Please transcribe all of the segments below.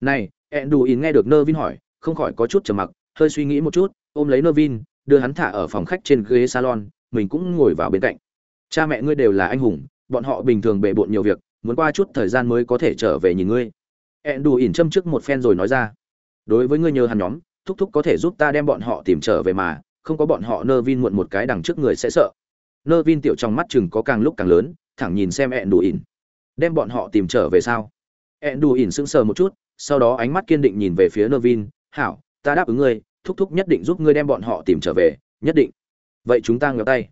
này ẹn đủ ỉn nghe được nơ vin hỏi, không khỏi có chút trầm mặc, hơi suy nghĩ một chút, ôm lấy nơ vin đưa hắn thả ở phòng khách trên ghế salon, mình cũng ngồi vào bên cạnh. Cha mẹ ngươi đều là anh hùng, bọn họ bình thường bề bộn nhiều việc, muốn qua chút thời gian mới có thể trở về nhìn ngươi. Ẹn đủ ỉn châm trước một phen rồi nói ra. Đối với ngươi nhờ hắn nhóm, thúc thúc có thể giúp ta đem bọn họ tìm trở về mà, không có bọn họ nơ vin muộn một cái đằng trước người sẽ sợ. Nơ vin tiểu trong mắt chừng có càng lúc càng lớn, thẳng nhìn xem ẹn đủ ỉn đem bọn họ tìm trở về sao? Ẹn đủ ỉn sững sờ một chút sau đó ánh mắt kiên định nhìn về phía Nervin, hảo ta đáp ứng ngươi thúc thúc nhất định giúp ngươi đem bọn họ tìm trở về nhất định. Vậy chúng ta ngửa tay.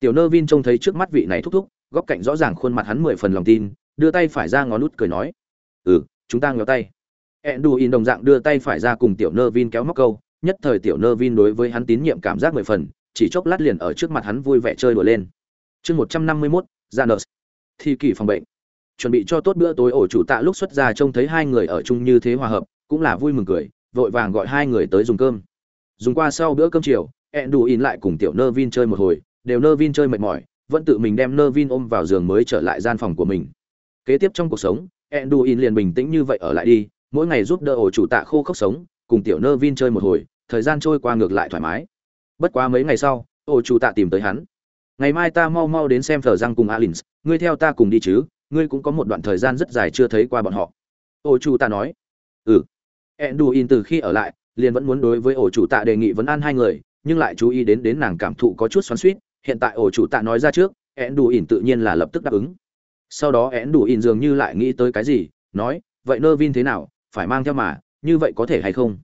Tiểu Nervin trông thấy trước mắt vị này thúc thúc góc cạnh rõ ràng khuôn mặt hắn mười phần lòng tin đưa tay phải ra ngón út cười nói ừ chúng ta ngửa tay. Enduin đồng dạng đưa tay phải ra cùng tiểu Nervin kéo móc câu nhất thời tiểu Nervin đối với hắn tín nhiệm cảm giác mười phần chỉ chốc lát liền ở trước mặt hắn vui vẻ chơi đùa lên. Chương một trăm năm mươi ra thi kỷ phòng bệnh chuẩn bị cho tốt bữa tối ổ chủ tạ lúc xuất ra trông thấy hai người ở chung như thế hòa hợp, cũng là vui mừng cười, vội vàng gọi hai người tới dùng cơm. Dùng qua sau bữa cơm chiều ẹn đù in lại cùng tiểu nơ vin chơi một hồi, đều nơ vin chơi mệt mỏi, vẫn tự mình đem nơ vin ôm vào giường mới trở lại gian phòng của mình. Kế tiếp trong cuộc sống ẹn đù in liền bình tĩnh như vậy ở lại đi, mỗi ngày giúp đỡ ổ chủ tạ khô khốc sống, cùng tiểu nơ vin chơi một hồi, thời gian trôi qua ngược lại thoải mái. Bất quá mấy ngày sau, ổ chủ tạ tìm tới hắn. Ngày mai ta mau mau đến xem thờ răng cùng alin ngươi theo ta cùng đi chứ ngươi cũng có một đoạn thời gian rất dài chưa thấy qua bọn họ. Ổ chủ tạ nói. Ừ. Enduin từ khi ở lại, liền vẫn muốn đối với ổ chủ tạ đề nghị vấn an hai người, nhưng lại chú ý đến đến nàng cảm thụ có chút xoắn xuýt, hiện tại ổ chủ tạ nói ra trước, Enduin tự nhiên là lập tức đáp ứng. Sau đó Enduin dường như lại nghĩ tới cái gì, nói, vậy Nervin thế nào, phải mang theo mà, như vậy có thể hay không?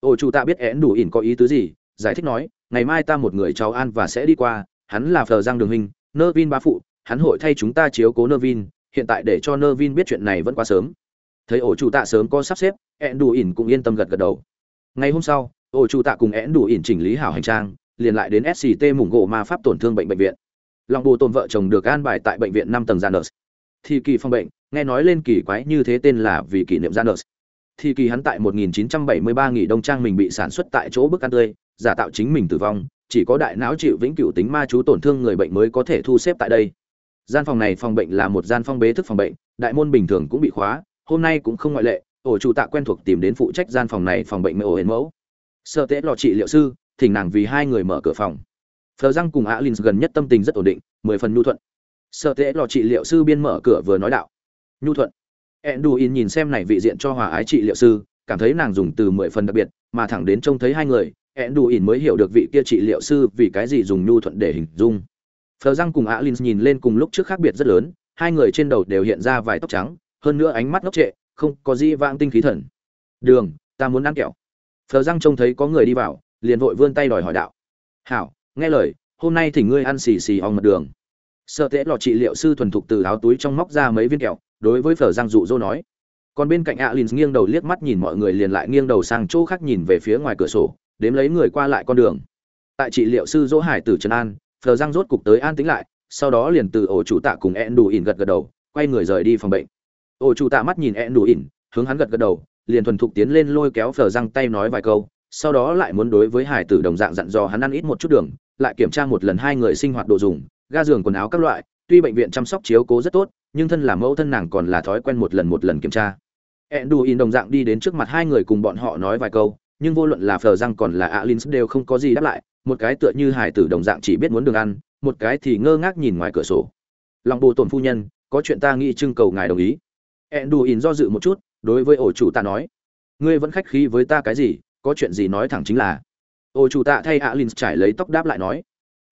Ổ chủ tạ biết Enduin có ý tứ gì, giải thích nói, ngày mai ta một người cháu an và sẽ đi qua, hắn là phờ giang đường hình, Nervin bá phụ, hắn hội thay chúng ta chiếu cố Nervin, hiện tại để cho Nervin biết chuyện này vẫn quá sớm thấy ổ chủ tạ sớm có sắp xếp ẹn đủ ỉn cũng yên tâm gật gật đầu ngày hôm sau, ổ chủ tạ cùng ẹn đủ ỉn chỉnh lý hảo hành trang, liền lại đến sct mủng gỗ ma pháp tổn thương bệnh bệnh viện lòng bù tồn vợ chồng được an bài tại bệnh viện năm tầng Janus. thì kỳ phòng bệnh, nghe nói lên kỳ quái như thế tên là vì kỷ niệm Janus. thì kỳ hắn tại 1973 nghỉ đông trang mình bị sản xuất tại chỗ bức ăn tươi, giả tạo chính mình tử vong, chỉ có đại não chịu vĩnh cửu tính ma chú tổn thương người bệnh mới có thể thu xếp tại đây gian phòng này phòng bệnh là một gian phong bế thức phòng bệnh, đại môn bình thường cũng bị khóa, hôm nay cũng không ngoại lệ, ổ chủ tạ quen thuộc tìm đến phụ trách gian phòng này phòng bệnh mẫu hến mẫu. Sợ tễ lọ trị liệu sư, thỉnh nàng vì hai người mở cửa phòng. Phờ răng cùng alin gần nhất tâm tình rất ổn định, mười phần nhu thuận. Sợ tễ lọ trị liệu sư biên mở cửa vừa nói đạo. Nhu thuận. Enduin nhìn xem này vị diện cho hòa ái trị liệu sư, cảm thấy nàng dùng từ mười phần đặc biệt, mà thẳng đến trông thấy hai người, enduin mới hiểu được vị kia trị liệu sư vì cái gì dùng nhu thuận để hình dung phờ răng cùng alin nhìn lên cùng lúc trước khác biệt rất lớn, hai người trên đầu đều hiện ra vài tóc trắng, hơn nữa ánh mắt ngốc trệ, không có gì vãng tinh khí thần. Đường, ta muốn ăn kẹo. Phờ răng trông thấy có người đi vào, liền vội vươn tay đòi hỏi đạo. Hảo, nghe lời, hôm nay thì ngươi ăn xì xì ong mật đường. Sợ tễ lọ trị liệu sư thuần thục từ áo túi trong móc ra mấy viên kẹo, đối với phở giang dụ dỗ nói. Còn bên cạnh Alins nghiêng đầu liếc mắt nhìn mọi người liền lại nghiêng đầu sang chỗ khác nhìn về phía ngoài cửa sổ, đếm lấy người qua lại con đường. Tại trị liệu sư dỗ hải tử trần an phở răng rốt cục tới an tĩnh lại, sau đó liền từ ổ chủ tạ cùng ẹn đủ ỉn gật gật đầu, quay người rời đi phòng bệnh. Ổ chủ tạ mắt nhìn ẹn đủ ỉn hướng hắn gật gật đầu, liền thuần thục tiến lên lôi kéo phờ răng tay nói vài câu, sau đó lại muốn đối với hải tử đồng dạng dặn dò hắn ăn ít một chút đường, lại kiểm tra một lần hai người sinh hoạt đồ dùng, ga giường quần áo các loại, tuy bệnh viện chăm sóc chiếu cố rất tốt, nhưng thân là mẫu thân nàng còn là thói quen một lần một lần kiểm tra. Ẹn đủ ỉn đồng dạng đi đến trước mặt hai người cùng bọn họ nói vài câu, nhưng vô luận là phờ răng còn là alin đều không có gì đáp lại một cái tựa như hải tử đồng dạng chỉ biết muốn đường ăn một cái thì ngơ ngác nhìn ngoài cửa sổ lòng bồ tổn phu nhân có chuyện ta nghĩ trưng cầu ngài đồng ý Enduin do dự một chút, đối với ổ chủ ta nói: "Ngươi vẫn khách khí với ta cái gì, có chuyện gì nói thẳng chính là." Ổ chủ tạ thay Alin trải lấy tóc đáp lại nói: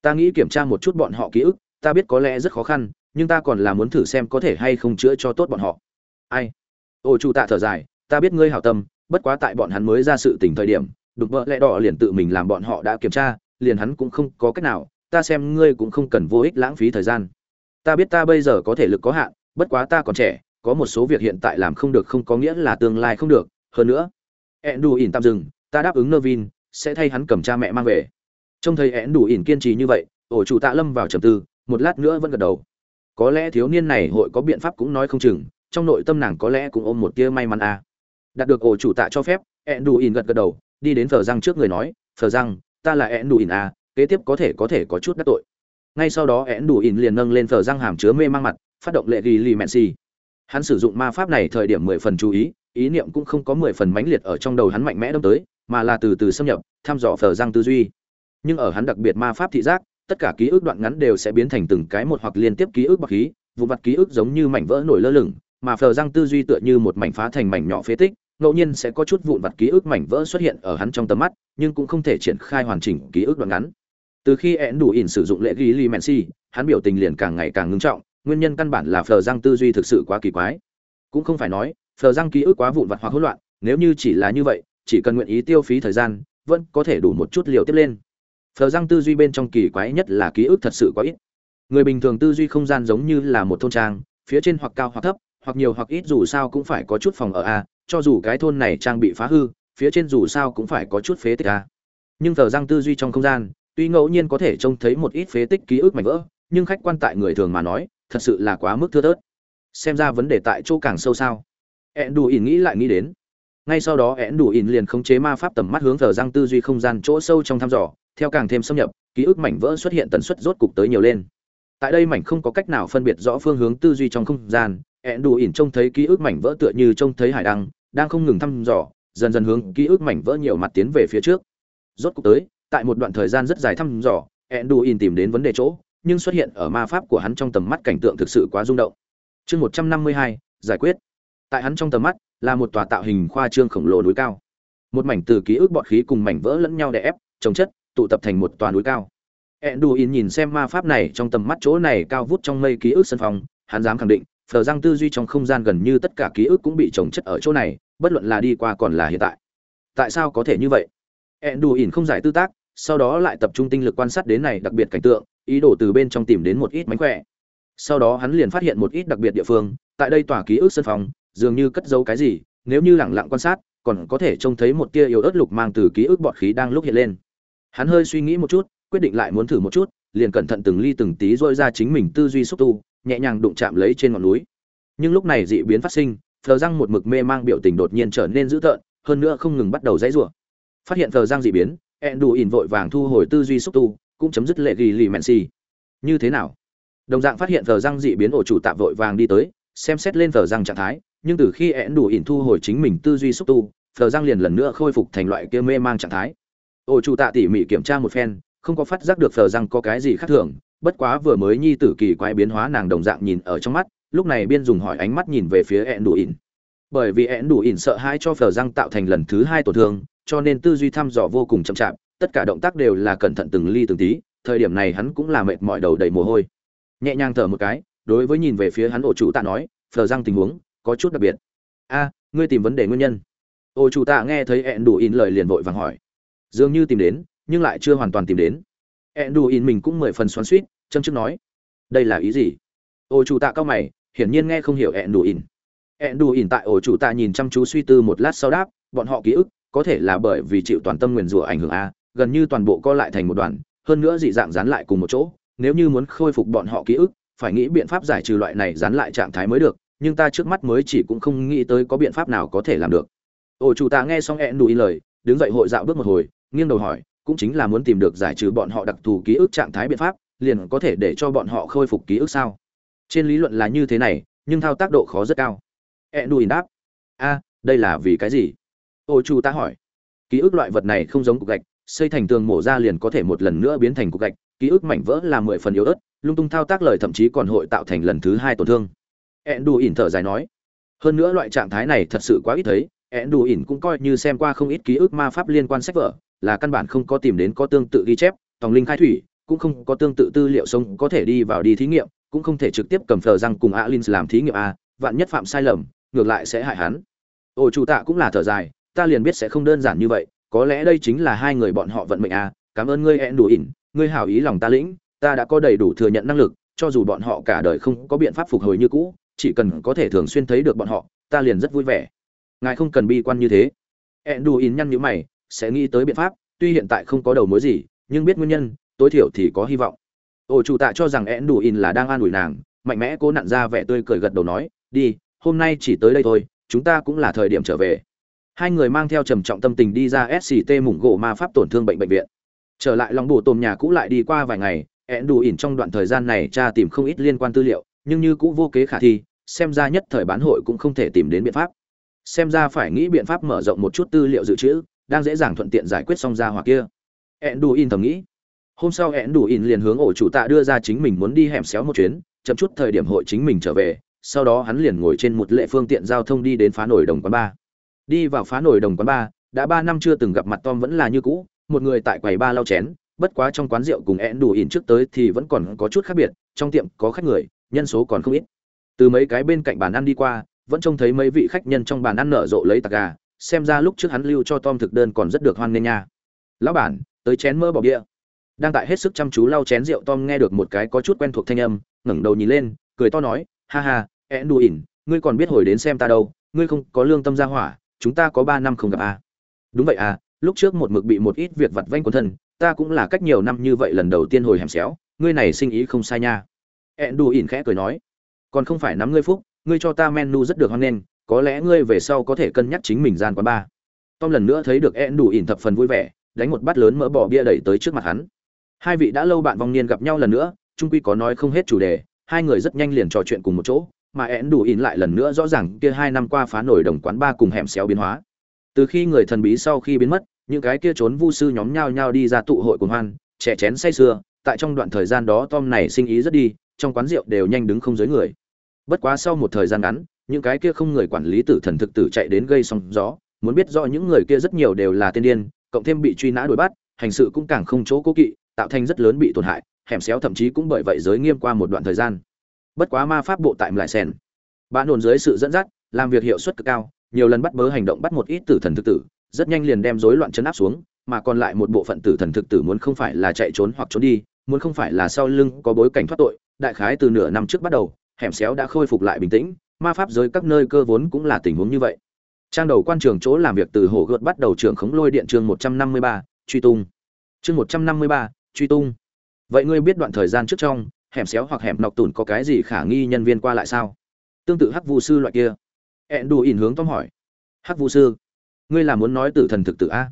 "Ta nghĩ kiểm tra một chút bọn họ ký ức, ta biết có lẽ rất khó khăn, nhưng ta còn là muốn thử xem có thể hay không chữa cho tốt bọn họ." Ai? Ổ chủ tạ thở dài: "Ta biết ngươi hảo tâm, bất quá tại bọn hắn mới ra sự tình thời điểm, đục vợ lẽ đỏ liền tự mình làm bọn họ đã kiểm tra, liền hắn cũng không có cách nào, ta xem ngươi cũng không cần vô ích lãng phí thời gian. Ta biết ta bây giờ có thể lực có hạn, bất quá ta còn trẻ, có một số việc hiện tại làm không được không có nghĩa là tương lai không được hơn nữa ẹn đủ ỉn tạm dừng ta đáp ứng nơ vin sẽ thay hắn cầm cha mẹ mang về trông thấy ẹn đủ ỉn kiên trì như vậy ổ chủ tạ lâm vào trầm tư một lát nữa vẫn gật đầu có lẽ thiếu niên này hội có biện pháp cũng nói không chừng trong nội tâm nàng có lẽ cũng ôm một tia may mắn à. đạt được ổ chủ tạ cho phép ẹn đủ ỉn gật gật đầu đi đến thờ răng trước người nói thờ răng ta là én đủ ỉn à, kế tiếp có thể có thể có chút đắc tội. Ngay sau đó én đủ ỉn liền nâng lên thờ răng hàm chứa mê mang mặt phát động lệ ghi lì mẹn xì. Hắn sử dụng ma pháp này thời điểm mười phần chú ý ý niệm cũng không có mười phần mãnh liệt ở trong đầu hắn mạnh mẽ đâm tới mà là từ từ xâm nhập thăm dò thờ răng tư duy. Nhưng ở hắn đặc biệt ma pháp thị giác tất cả ký ức đoạn ngắn đều sẽ biến thành từng cái một hoặc liên tiếp ký ức bọc khí vụ mặt ký ức giống như mảnh vỡ nổi lơ lửng mà phờ răng tư duy tựa như một mảnh phá thành mảnh nhỏ phế tích ngẫu nhiên sẽ có chút vụn vặt ký ức mảnh vỡ xuất hiện ở hắn trong tầm mắt, nhưng cũng không thể triển khai hoàn chỉnh ký ức đoạn ngắn. Từ khi én đủ ỉn sử dụng lệ ghi li mensi hắn biểu tình liền càng ngày càng ngưng trọng, nguyên nhân căn bản là phờ răng tư duy thực sự quá kỳ quái. Cũng không phải nói, phờ răng ký ức quá vụn vặt hoặc hỗn loạn, nếu như chỉ là như vậy, chỉ cần nguyện ý tiêu phí thời gian, vẫn có thể đủ một chút liều tiếp lên. Phờ răng tư duy bên trong kỳ quái nhất là ký ức thật sự quá ít. Người bình thường tư duy không gian giống như là một thôn trang, phía trên hoặc cao hoặc thấp, hoặc nhiều hoặc ít dù sao cũng phải có chút phòng ở a cho dù cái thôn này trang bị phá hư, phía trên dù sao cũng phải có chút phế tích a nhưng thờ răng tư duy trong không gian, tuy ngẫu nhiên có thể trông thấy một ít phế tích ký ức mảnh vỡ, nhưng khách quan tại người thường mà nói, thật sự là quá mức thưa thớt. Xem ra vấn đề tại chỗ càng sâu sao. Ẹn đủ ỉn nghĩ lại nghĩ đến. Ngay sau đó ẹn đủ ỉn liền khống chế ma pháp tầm mắt hướng thờ răng tư duy không gian chỗ sâu trong thăm dò, theo càng thêm xâm nhập, ký ức mảnh vỡ xuất hiện tần suất rốt cục tới nhiều lên. Tại đây mảnh không có cách nào phân biệt rõ phương hướng tư duy trong không gian ẹn đủ ỉn trông thấy ký ức mảnh vỡ tựa như trông thấy hải đăng đang không ngừng thăm dò dần dần hướng ký ức mảnh vỡ nhiều mặt tiến về phía trước. Rốt cục tới tại một đoạn thời gian rất dài thăm dò ẹn đủ ỉn tìm đến vấn đề chỗ nhưng xuất hiện ở ma pháp của hắn trong tầm mắt cảnh tượng thực sự quá rung động. Chương một trăm năm mươi hai giải quyết. Tại hắn trong tầm mắt là một tòa tạo hình khoa trương khổng lồ núi cao. Một mảnh từ ký ức bọt khí cùng mảnh vỡ lẫn nhau đè ép trồng chất tụ tập thành một tòa núi cao. Enduin nhìn xem ma pháp này trong tầm mắt chỗ này cao vút trong mây ký ức sân phòng, hắn dám khẳng định, phờ răng tư duy trong không gian gần như tất cả ký ức cũng bị trồng chất ở chỗ này, bất luận là đi qua còn là hiện tại. Tại sao có thể như vậy? Enduin không giải tư tác, sau đó lại tập trung tinh lực quan sát đến này đặc biệt cảnh tượng, ý đồ từ bên trong tìm đến một ít mánh khỏe. Sau đó hắn liền phát hiện một ít đặc biệt địa phương, tại đây tòa ký ức sân phòng, dường như cất giấu cái gì, nếu như lặng lặng quan sát, còn có thể trông thấy một tia yếu ớt lục mang từ ký ức bọt khí đang lúc hiện lên. Hắn hơi suy nghĩ một chút, quyết định lại muốn thử một chút, liền cẩn thận từng ly từng tí dôi ra chính mình tư duy xúc tu, nhẹ nhàng đụng chạm lấy trên ngọn núi. Nhưng lúc này dị biến phát sinh, thờ Răng một mực mê mang biểu tình đột nhiên trở nên dữ tợn, hơn nữa không ngừng bắt đầu dãy rủa. Phát hiện thờ Răng dị biến, ỉn vội vàng thu hồi tư duy xúc tu, cũng chấm dứt lệ ghi lì mẹn xì. Như thế nào? Đồng dạng phát hiện thờ Răng dị biến ổ chủ tạm vội vàng đi tới, xem xét lên thờ Răng trạng thái, nhưng từ khi ỉn thu hồi chính mình tư duy xúc tu, thờ Răng liền lần nữa khôi phục thành loại kia mê mang trạng thái. Ổ chủ tạ tỉ mỉ kiểm tra một phen, không có phát giác được Thờ Giang có cái gì khác thường bất quá vừa mới nhi tử kỳ quái biến hóa nàng đồng dạng nhìn ở trong mắt, lúc này biên dùng hỏi ánh mắt nhìn về phía ẹn đủ ỉn. Bởi vì ẹn đủ ỉn sợ hãi cho phờ răng tạo thành lần thứ hai tổn thương, cho nên tư duy thăm dò vô cùng chậm chạp, tất cả động tác đều là cẩn thận từng ly từng tí, thời điểm này hắn cũng là mệt mỏi đầu đầy mồ hôi. Nhẹ nhàng thở một cái, đối với nhìn về phía hắn ổ chủ tạ nói phờ răng tình huống, có chút đặc biệt. A, ngươi tìm vấn đề nguyên nhân. Ổ chủ tạ nghe thấy ẹn đủ ỉn lời liền vội vàng hỏi. Dường như tìm đến, nhưng lại chưa hoàn toàn tìm đến. Eãn đủ ỉn mình cũng mười phần xoắn suýt châm chức nói, đây là ý gì? Ổ chủ tạ cao mày, hiển nhiên nghe không hiểu enduin enduin tại ổ chủ tạ nhìn chăm chú suy tư một lát sau đáp, bọn họ ký ức, có thể là bởi vì chịu toàn tâm nguyền rủa ảnh hưởng a, gần như toàn bộ co lại thành một đoàn, hơn nữa dị dạng dán lại cùng một chỗ. Nếu như muốn khôi phục bọn họ ký ức, phải nghĩ biện pháp giải trừ loại này dán lại trạng thái mới được, nhưng ta trước mắt mới chỉ cũng không nghĩ tới có biện pháp nào có thể làm được. Ổ chủ tạ nghe xong ẹn đùi lời, đứng dậy hội dạo bước một hồi, nghiêng đầu hỏi, cũng chính là muốn tìm được giải trừ bọn họ đặc thù ký ức trạng thái biện pháp liền có thể để cho bọn họ khôi phục ký ức sao? Trên lý luận là như thế này, nhưng thao tác độ khó rất cao. Edwin đáp, a, đây là vì cái gì? Ô chu ta hỏi, ký ức loại vật này không giống cục gạch, xây thành tường mổ ra liền có thể một lần nữa biến thành cục gạch, ký ức mảnh vỡ là mười phần yếu ớt, lung tung thao tác lời thậm chí còn hội tạo thành lần thứ hai tổn thương. Edwin thở dài nói, hơn nữa loại trạng thái này thật sự quá ít thấy, edwin cũng coi như xem qua không ít ký ức ma pháp liên quan sách vở, là căn bản không có tìm đến có tương tự ghi chép, tòng linh khai thủy cũng không có tương tự tư liệu sống có thể đi vào đi thí nghiệm, cũng không thể trực tiếp cầm phờ răng cùng alin làm thí nghiệm a, vạn nhất phạm sai lầm, ngược lại sẽ hại hắn. Ồ, chủ tạ cũng là thở dài, ta liền biết sẽ không đơn giản như vậy, có lẽ đây chính là hai người bọn họ vận mệnh a, cảm ơn ngươi hẹn đủ ỉn, ngươi hảo ý lòng ta lĩnh, ta đã có đầy đủ thừa nhận năng lực, cho dù bọn họ cả đời không có biện pháp phục hồi như cũ, chỉ cần có thể thường xuyên thấy được bọn họ, ta liền rất vui vẻ. Ngài không cần bi quan như thế. Hẹn đủ ỉn nhăn nhữ mày, sẽ nghĩ tới biện pháp, tuy hiện tại không có đầu mối gì, nhưng biết nguyên nhân tối thiểu thì có hy vọng. Ổ chủ tạ cho rằng én đủ in là đang an ủi nàng, mạnh mẽ cố nặn ra vẻ tươi cười gật đầu nói, đi, hôm nay chỉ tới đây thôi, chúng ta cũng là thời điểm trở về. Hai người mang theo trầm trọng tâm tình đi ra sct mủng gỗ ma pháp tổn thương bệnh bệnh viện. Trở lại lòng bổ tôm nhà cũ lại đi qua vài ngày én đủ in trong đoạn thời gian này cha tìm không ít liên quan tư liệu, nhưng như cũ vô kế khả thi, xem ra nhất thời bán hội cũng không thể tìm đến biện pháp. Xem ra phải nghĩ biện pháp mở rộng một chút tư liệu dự trữ, đang dễ dàng thuận tiện giải quyết xong ra hoặc kia. Ẹn đù in thầm nghĩ hôm sau hẹn đủ in liền hướng ổ chủ tạ đưa ra chính mình muốn đi hẻm xéo một chuyến, chậm chút thời điểm hội chính mình trở về, sau đó hắn liền ngồi trên một lệ phương tiện giao thông đi đến phá nổi đồng quán ba. Đi vào phá nổi đồng quán ba, đã ba năm chưa từng gặp mặt tom vẫn là như cũ, một người tại quầy ba lau chén, bất quá trong quán rượu cùng ẹn đủ ỉn trước tới thì vẫn còn có chút khác biệt, trong tiệm có khách người, nhân số còn không ít. Từ mấy cái bên cạnh bàn ăn đi qua, vẫn trông thấy mấy vị khách nhân trong bàn ăn nở rộ lấy tạc gà, xem ra lúc trước hắn lưu cho tom thực đơn còn rất được hoan nghênh nha. Lão bản, tới chén mơ bỏ địa đang tại hết sức chăm chú lau chén rượu, tom nghe được một cái có chút quen thuộc thanh âm, ngẩng đầu nhìn lên, cười to nói, ha ha ẹn đù ỉn ngươi còn biết hồi đến xem ta đâu, ngươi không có lương tâm ra hỏa, chúng ta có ba năm không gặp à. đúng vậy à lúc trước một mực bị một ít việc vặt vanh quần thân, ta cũng là cách nhiều năm như vậy lần đầu tiên hồi hẻm xéo, ngươi này sinh ý không sai nha. Ẹn đù ỉn khẽ cười nói, còn không phải nắm ngươi phúc, ngươi cho ta menu rất được hoan nghênh, có lẽ ngươi về sau có thể cân nhắc chính mình gian quán ba. Tom lần nữa thấy được ẹn đù ỉn thập phần vui vẻ, đánh một bát lớn mỡ bò bia đẩy tới trước mặt hắn hai vị đã lâu bạn vong niên gặp nhau lần nữa trung quy có nói không hết chủ đề, hai người rất nhanh liền trò chuyện cùng một chỗ, mà ẹn đủ in lại lần nữa rõ ràng kia hai năm qua phá nổi đồng quán ba cùng hẻm xéo biến hóa. Từ khi người thần bí sau khi biến mất, những cái kia trốn vu sư nhóm nhau nhau đi ra tụ hội cùng hoan, trẻ chén say sưa, tại trong đoạn thời gian đó tom này sinh ý rất đi, trong quán rượu đều nhanh đứng không dưới người. Bất quá sau một thời gian ngắn, những cái kia không người quản lý tử thần thực tử chạy đến gây sóng gió, muốn biết rõ những người kia rất nhiều đều là tiên điên, cộng thêm bị truy nã đuổi bắt, hành sự cũng càng không chỗ cố kỵ tạo thành rất lớn bị tổn hại, hẻm xéo thậm chí cũng bởi vậy giới nghiêm qua một đoạn thời gian. Bất quá ma pháp bộ tại lại sen bản ổn dưới sự dẫn dắt, làm việc hiệu suất cực cao, nhiều lần bắt bớ hành động bắt một ít tử thần thực tử, rất nhanh liền đem rối loạn chấn áp xuống, mà còn lại một bộ phận tử thần thực tử muốn không phải là chạy trốn hoặc trốn đi, muốn không phải là sau lưng có bối cảnh thoát tội, đại khái từ nửa năm trước bắt đầu, hẻm xéo đã khôi phục lại bình tĩnh, ma pháp giới các nơi cơ vốn cũng là tình huống như vậy. Trang đầu quan trường chỗ làm việc từ hồ gợt bắt đầu trưởng khống lôi điện chương một trăm năm mươi ba, truy tung. Chương một trăm năm mươi ba truy tung. Vậy ngươi biết đoạn thời gian trước trong, hẻm xéo hoặc hẻm nọc tủn có cái gì khả nghi nhân viên qua lại sao? Tương tự hắc vu sư loại kia. Ẹn đủ ỉn hướng tom hỏi. Hắc vu sư, ngươi là muốn nói tử thần thực tử a?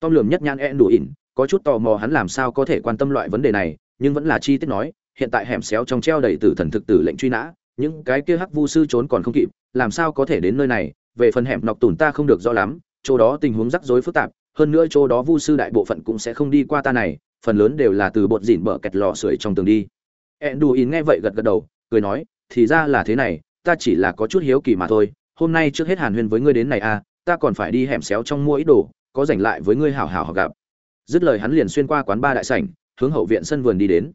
Tom lườm nhất nhãn ẹn đủ ỉn, có chút tò mò hắn làm sao có thể quan tâm loại vấn đề này, nhưng vẫn là chi tiết nói, hiện tại hẻm xéo trong treo đầy tử thần thực tử lệnh truy nã, những cái kia hắc vu sư trốn còn không kịp, làm sao có thể đến nơi này? Về phần hẻm nọc tủn ta không được rõ lắm, chỗ đó tình huống rắc rối phức tạp hơn nữa chỗ đó vu sư đại bộ phận cũng sẽ không đi qua ta này phần lớn đều là từ bột dỉn bở kẹt lò sưởi trong tường đi Enduin nghe vậy gật gật đầu, cười nói, thì ra là thế này, ta chỉ là có chút hiếu kỳ mà thôi, hôm nay trước hết Hàn Huyên với ngươi đến này à, ta còn phải đi hẻm xéo trong mua ít đồ, có rảnh lại với ngươi hảo hảo gặp. Dứt lời hắn liền xuyên qua quán ba đại sảnh, hướng hậu viện sân vườn đi đến.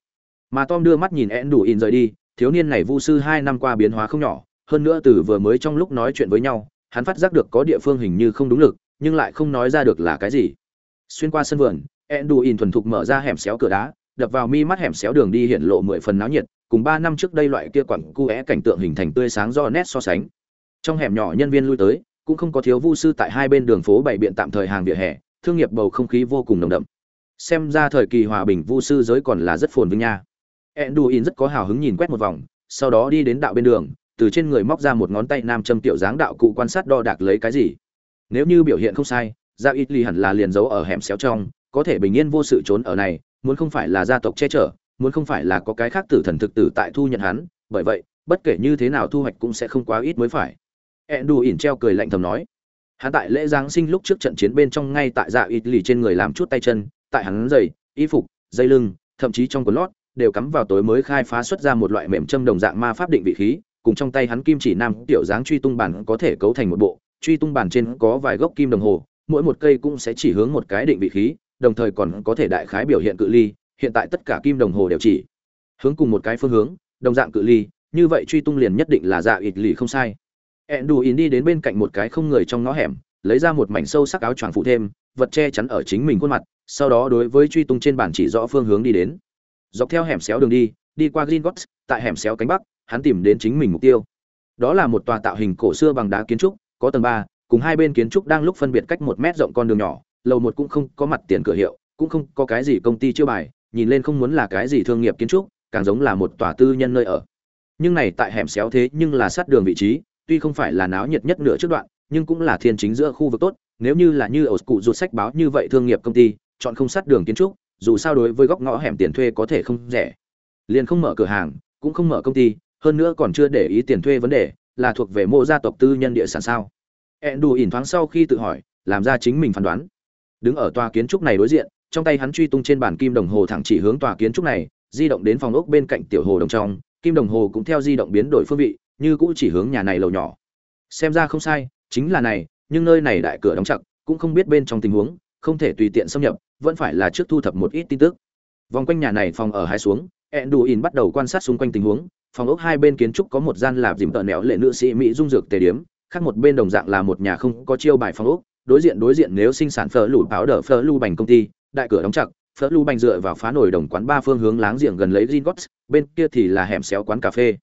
Mà Tom đưa mắt nhìn Enduin rời đi, thiếu niên này vu sư hai năm qua biến hóa không nhỏ, hơn nữa từ vừa mới trong lúc nói chuyện với nhau, hắn phát giác được có địa phương hình như không đúng lực, nhưng lại không nói ra được là cái gì. Xuyên qua sân vườn, Enduin thuần thục mở ra hẻm xéo cửa đá, đập vào mi mắt hẻm xéo đường đi hiện lộ mười phần náo nhiệt, cùng ba năm trước đây loại kia quẳng cu é cảnh tượng hình thành tươi sáng do nét so sánh. Trong hẻm nhỏ nhân viên lui tới, cũng không có thiếu vu sư tại hai bên đường phố bày biện tạm thời hàng vỉa hè, thương nghiệp bầu không khí vô cùng nồng đậm. Xem ra thời kỳ hòa bình vu sư giới còn là rất phồn vinh nha. Enduin rất có hào hứng nhìn quét một vòng, sau đó đi đến đạo bên đường, từ trên người móc ra một ngón tay nam châm tiểu dáng đạo cụ quan sát đo đạc lấy cái gì. Nếu như biểu hiện không sai, Ra Ít Ly hẳn là liền giấu ở hẻm xéo trong, có thể bình yên vô sự trốn ở này, muốn không phải là gia tộc che chở muốn không phải là có cái khác tử thần thực tử tại thu nhận hắn bởi vậy bất kể như thế nào thu hoạch cũng sẽ không quá ít mới phải. Ẹn đù ỉn treo cười lạnh thầm nói. Hắn tại lễ giáng sinh lúc trước trận chiến bên trong ngay tại dạ ít lì trên người làm chút tay chân tại hắn giày y phục dây lưng thậm chí trong quần lót đều cắm vào tối mới khai phá xuất ra một loại mềm châm đồng dạng ma pháp định vị khí cùng trong tay hắn kim chỉ nam tiểu dáng truy tung bản có thể cấu thành một bộ truy tung bản trên có vài gốc kim đồng hồ mỗi một cây cũng sẽ chỉ hướng một cái định vị khí đồng thời còn có thể đại khái biểu hiện cự ly, hiện tại tất cả kim đồng hồ đều chỉ hướng cùng một cái phương hướng, đồng dạng cự ly, như vậy truy tung liền nhất định là dạ ịt lì không sai. Enduin đi đến bên cạnh một cái không người trong ngõ hẻm, lấy ra một mảnh sâu sắc áo choàng phụ thêm, vật che chắn ở chính mình khuôn mặt, sau đó đối với truy tung trên bản chỉ rõ phương hướng đi đến. Dọc theo hẻm xéo đường đi, đi qua Gringotts, tại hẻm xéo cánh bắc, hắn tìm đến chính mình mục tiêu. Đó là một tòa tạo hình cổ xưa bằng đá kiến trúc, có tầng 3, cùng hai bên kiến trúc đang lúc phân biệt cách một mét rộng con đường nhỏ, lầu một cũng không có mặt tiền cửa hiệu cũng không có cái gì công ty chiêu bài nhìn lên không muốn là cái gì thương nghiệp kiến trúc càng giống là một tòa tư nhân nơi ở nhưng này tại hẻm xéo thế nhưng là sát đường vị trí tuy không phải là náo nhiệt nhất nửa trước đoạn nhưng cũng là thiên chính giữa khu vực tốt nếu như là như ở cụ ruột sách báo như vậy thương nghiệp công ty chọn không sát đường kiến trúc dù sao đối với góc ngõ hẻm tiền thuê có thể không rẻ liền không mở cửa hàng cũng không mở công ty hơn nữa còn chưa để ý tiền thuê vấn đề, là thuộc về mô gia tộc tư nhân địa sản sao? Ẹn đù ỉn thoáng sau khi tự hỏi, làm ra chính mình phán đoán. Đứng ở tòa kiến trúc này đối diện, trong tay hắn truy tung trên bàn kim đồng hồ thẳng chỉ hướng tòa kiến trúc này, di động đến phòng ốc bên cạnh tiểu hồ đồng trong, kim đồng hồ cũng theo di động biến đổi phương vị, như cũ chỉ hướng nhà này lầu nhỏ. Xem ra không sai, chính là này, nhưng nơi này đại cửa đóng chặt, cũng không biết bên trong tình huống, không thể tùy tiện xâm nhập, vẫn phải là trước thu thập một ít tin tức. Vòng quanh nhà này phòng ở hai xuống, Enduin bắt đầu quan sát xung quanh tình huống phòng ốc hai bên kiến trúc có một gian lạp dìm tợ nẻo lệ nữ sĩ mỹ dung dược tề điếm khác một bên đồng dạng là một nhà không có chiêu bài phòng ốc. Đối diện đối diện nếu sinh sản phở lũ báo đỡ phở lưu bành công ty đại cửa đóng chặt phở lưu bành dựa vào phá nổi đồng quán ba phương hướng láng giềng gần lấy Zingots, bên kia thì là hẻm xéo quán cà phê.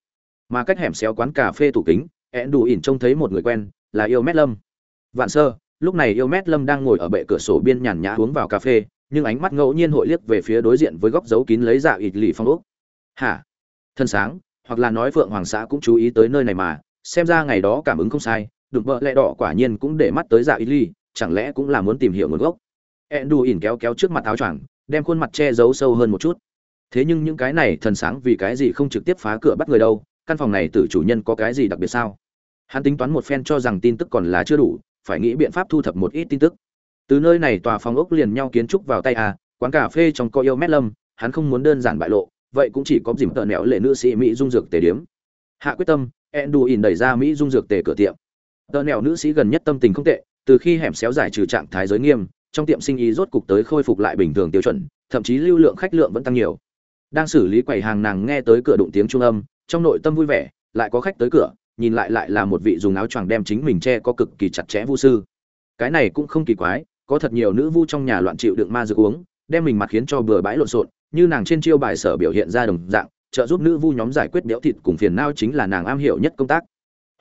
Mà cách hẻm xéo quán cà phê tủ kính e đủ ỉn trông thấy một người quen là yêu mét lâm. Vạn sơ lúc này yêu mét lâm đang ngồi ở bệ cửa sổ biên nhàn nhã uống vào cà phê nhưng ánh mắt ngẫu nhiên hội liếc về phía đối diện với góc dấu kín lấy dạ ịt lì phong ốc. Hả? Thân sáng hoặc là nói phượng hoàng xã cũng chú ý tới nơi này mà, xem ra ngày đó cảm ứng không sai đừng vợ lẹ đỏ quả nhiên cũng để mắt tới dạ ít ly, chẳng lẽ cũng là muốn tìm hiểu nguồn gốc. Ẹn đù ỉn kéo kéo trước mặt áo choàng, đem khuôn mặt che giấu sâu hơn một chút. Thế nhưng những cái này thần sáng vì cái gì không trực tiếp phá cửa bắt người đâu, căn phòng này từ chủ nhân có cái gì đặc biệt sao? Hắn tính toán một phen cho rằng tin tức còn là chưa đủ, phải nghĩ biện pháp thu thập một ít tin tức. Từ nơi này tòa phòng ốc liền nhau kiến trúc vào tay à quán cà phê trong co yêu mét lâm, hắn không muốn đơn giản bại lộ vậy cũng chỉ có dìm tợ nẹo lệ nữ sĩ mỹ dung dược tề điếm. Hạ quyết tâm, enduin đẩy ra mỹ dung dược tề cửa tiệm. Tợ nẹo nữ sĩ gần nhất tâm tình không tệ, từ khi hẻm xéo giải trừ trạng thái giới nghiêm, trong tiệm sinh ý rốt cục tới khôi phục lại bình thường tiêu chuẩn, thậm chí lưu lượng khách lượng vẫn tăng nhiều. Đang xử lý quầy hàng nàng nghe tới cửa đụng tiếng trung âm, trong nội tâm vui vẻ, lại có khách tới cửa, nhìn lại lại là một vị dùng áo choàng đem chính mình che có cực kỳ chặt chẽ vu sư. Cái này cũng không kỳ quái, có thật nhiều nữ vu trong nhà loạn chịu đựng ma dược uống, đem mình mặt khiến cho bừa bãi lộn xộn như nàng trên chiêu bài sở biểu hiện ra đồng dạng, trợ giúp nữ vu nhóm giải quyết béo thịt cùng phiền não chính là nàng am hiểu nhất công tác.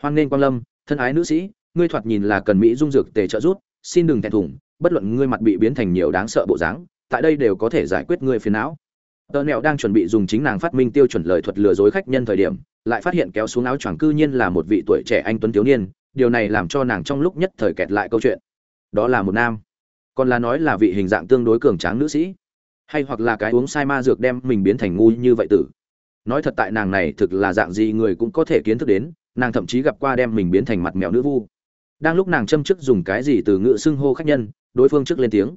Hoan nghênh quang lâm, thân ái nữ sĩ, ngươi thoạt nhìn là cần mỹ dung dược tề trợ giúp, xin đừng thẹn thùng, bất luận ngươi mặt bị biến thành nhiều đáng sợ bộ dáng, tại đây đều có thể giải quyết ngươi phiền não. Tờ nẹo đang chuẩn bị dùng chính nàng phát minh tiêu chuẩn lời thuật lừa dối khách nhân thời điểm, lại phát hiện kéo xuống áo choàng cư nhiên là một vị tuổi trẻ anh tuấn thiếu niên, điều này làm cho nàng trong lúc nhất thời kẹt lại câu chuyện. Đó là một nam, còn là nói là vị hình dạng tương đối cường tráng nữ sĩ hay hoặc là cái uống sai ma dược đem mình biến thành ngu như vậy tử. Nói thật tại nàng này thực là dạng gì người cũng có thể kiến thức đến, nàng thậm chí gặp qua đem mình biến thành mặt mèo nữ vu. Đang lúc nàng châm chức dùng cái gì từ ngữ xưng hô khách nhân, đối phương trước lên tiếng.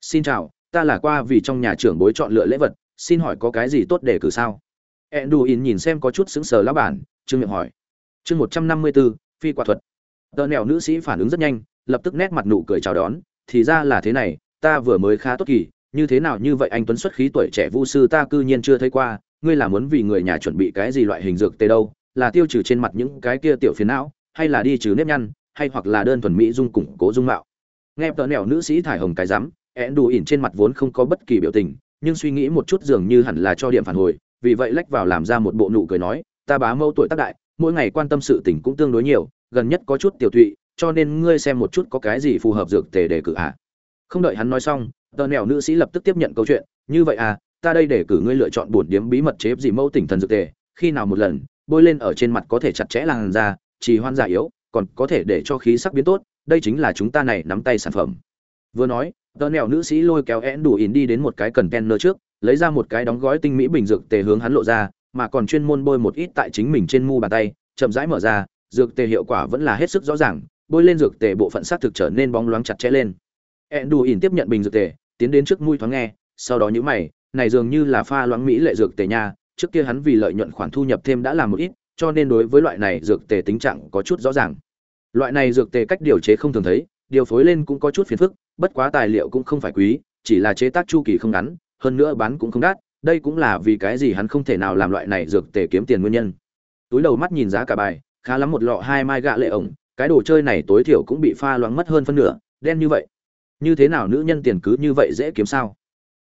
Xin chào, ta là qua vì trong nhà trưởng bối chọn lựa lễ vật, xin hỏi có cái gì tốt để cử sao? Enduin nhìn xem có chút sững sờ lá bản, trương miệng hỏi. Chương một trăm năm mươi bốn phi quả thuật. Tờ nẻo nữ sĩ phản ứng rất nhanh, lập tức nét mặt nụ cười chào đón, thì ra là thế này, ta vừa mới khá tốt kỳ như thế nào như vậy anh tuấn xuất khí tuổi trẻ vu sư ta cư nhiên chưa thấy qua, ngươi là muốn vì người nhà chuẩn bị cái gì loại hình dược tê đâu, là tiêu trừ trên mặt những cái kia tiểu phiền não, hay là đi trừ nếp nhăn, hay hoặc là đơn thuần mỹ dung củng cố dung mạo nghe tờ nẻo nữ sĩ thải hồng cái rắm én đủ ỉn trên mặt vốn không có bất kỳ biểu tình, nhưng suy nghĩ một chút dường như hẳn là cho điểm phản hồi, vì vậy lách vào làm ra một bộ nụ cười nói, ta bá mâu tuổi tác đại, mỗi ngày quan tâm sự tình cũng tương đối nhiều, gần nhất có chút tiểu thụy cho nên ngươi xem một chút có cái gì phù hợp dược tề đề cử ạ à. không đợi hắn nói xong tờ nẻo nữ sĩ lập tức tiếp nhận câu chuyện, như vậy à ta đây để cử ngươi lựa chọn bổn điếm bí mật chế gì mẫu tỉnh thần dược tề, khi nào một lần, bôi lên ở trên mặt có thể chặt chẽ làn da, trì hoan giả yếu, còn có thể để cho khí sắc biến tốt, đây chính là chúng ta này nắm tay sản phẩm. Vừa nói, tờ nẻo nữ sĩ lôi kéo én đủ ỉn đi đến một cái cần kenner trước, lấy ra một cái đóng gói tinh mỹ bình dược tề hướng hắn lộ ra, mà còn chuyên môn bôi một ít tại chính mình trên mu bàn tay, chậm rãi mở ra, dược tề hiệu quả vẫn là hết sức rõ ràng, bôi lên dược tề bộ phận xác thực trở nên bóng loáng chặt chẽ lên. Ẹn đủ ỉn tiếp nhận bình dược tề tiến đến trước mũi thoáng nghe, sau đó nhíu mày, này dường như là pha loãng mỹ lệ dược tề nha, trước kia hắn vì lợi nhuận khoản thu nhập thêm đã làm một ít, cho nên đối với loại này dược tề tính trạng có chút rõ ràng. Loại này dược tề cách điều chế không thường thấy, điều phối lên cũng có chút phiền phức, bất quá tài liệu cũng không phải quý, chỉ là chế tác chu kỳ không ngắn, hơn nữa bán cũng không đắt, đây cũng là vì cái gì hắn không thể nào làm loại này dược tề kiếm tiền nguyên nhân. Túi đầu mắt nhìn giá cả bài, khá lắm một lọ hai mai gạ lệ ổng, cái đồ chơi này tối thiểu cũng bị pha loãng mất hơn phân nửa, đen như vậy như thế nào nữ nhân tiền cứ như vậy dễ kiếm sao?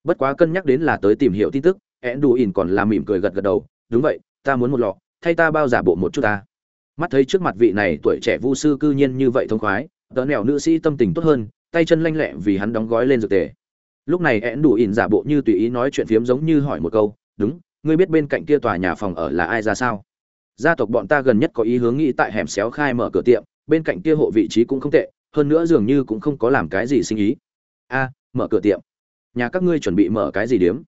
Bất quá cân nhắc đến là tới tìm hiểu tin tức ẹn đù ỉn còn làm mỉm cười gật gật đầu, đúng vậy, ta muốn một lọ, thay ta bao giả bộ một chút ta. Mắt thấy trước mặt vị này tuổi trẻ vu sư cư nhiên như vậy thông khoái, tớ nẻo nữ sĩ tâm tình tốt hơn, tay chân lanh lẹ vì hắn đóng gói lên dược tề. Lúc này ẹn đủ ỉn giả bộ như tùy ý nói chuyện phiếm giống như hỏi một câu, đúng, ngươi biết bên cạnh kia tòa nhà phòng ở là ai ra sao? Gia tộc bọn ta gần nhất có ý hướng nghĩ tại hẻm xéo khai mở cửa tiệm, bên cạnh kia hộ vị trí cũng không tệ hơn nữa dường như cũng không có làm cái gì sinh ý. A, mở cửa tiệm. Nhà các ngươi chuẩn bị mở cái gì điếm?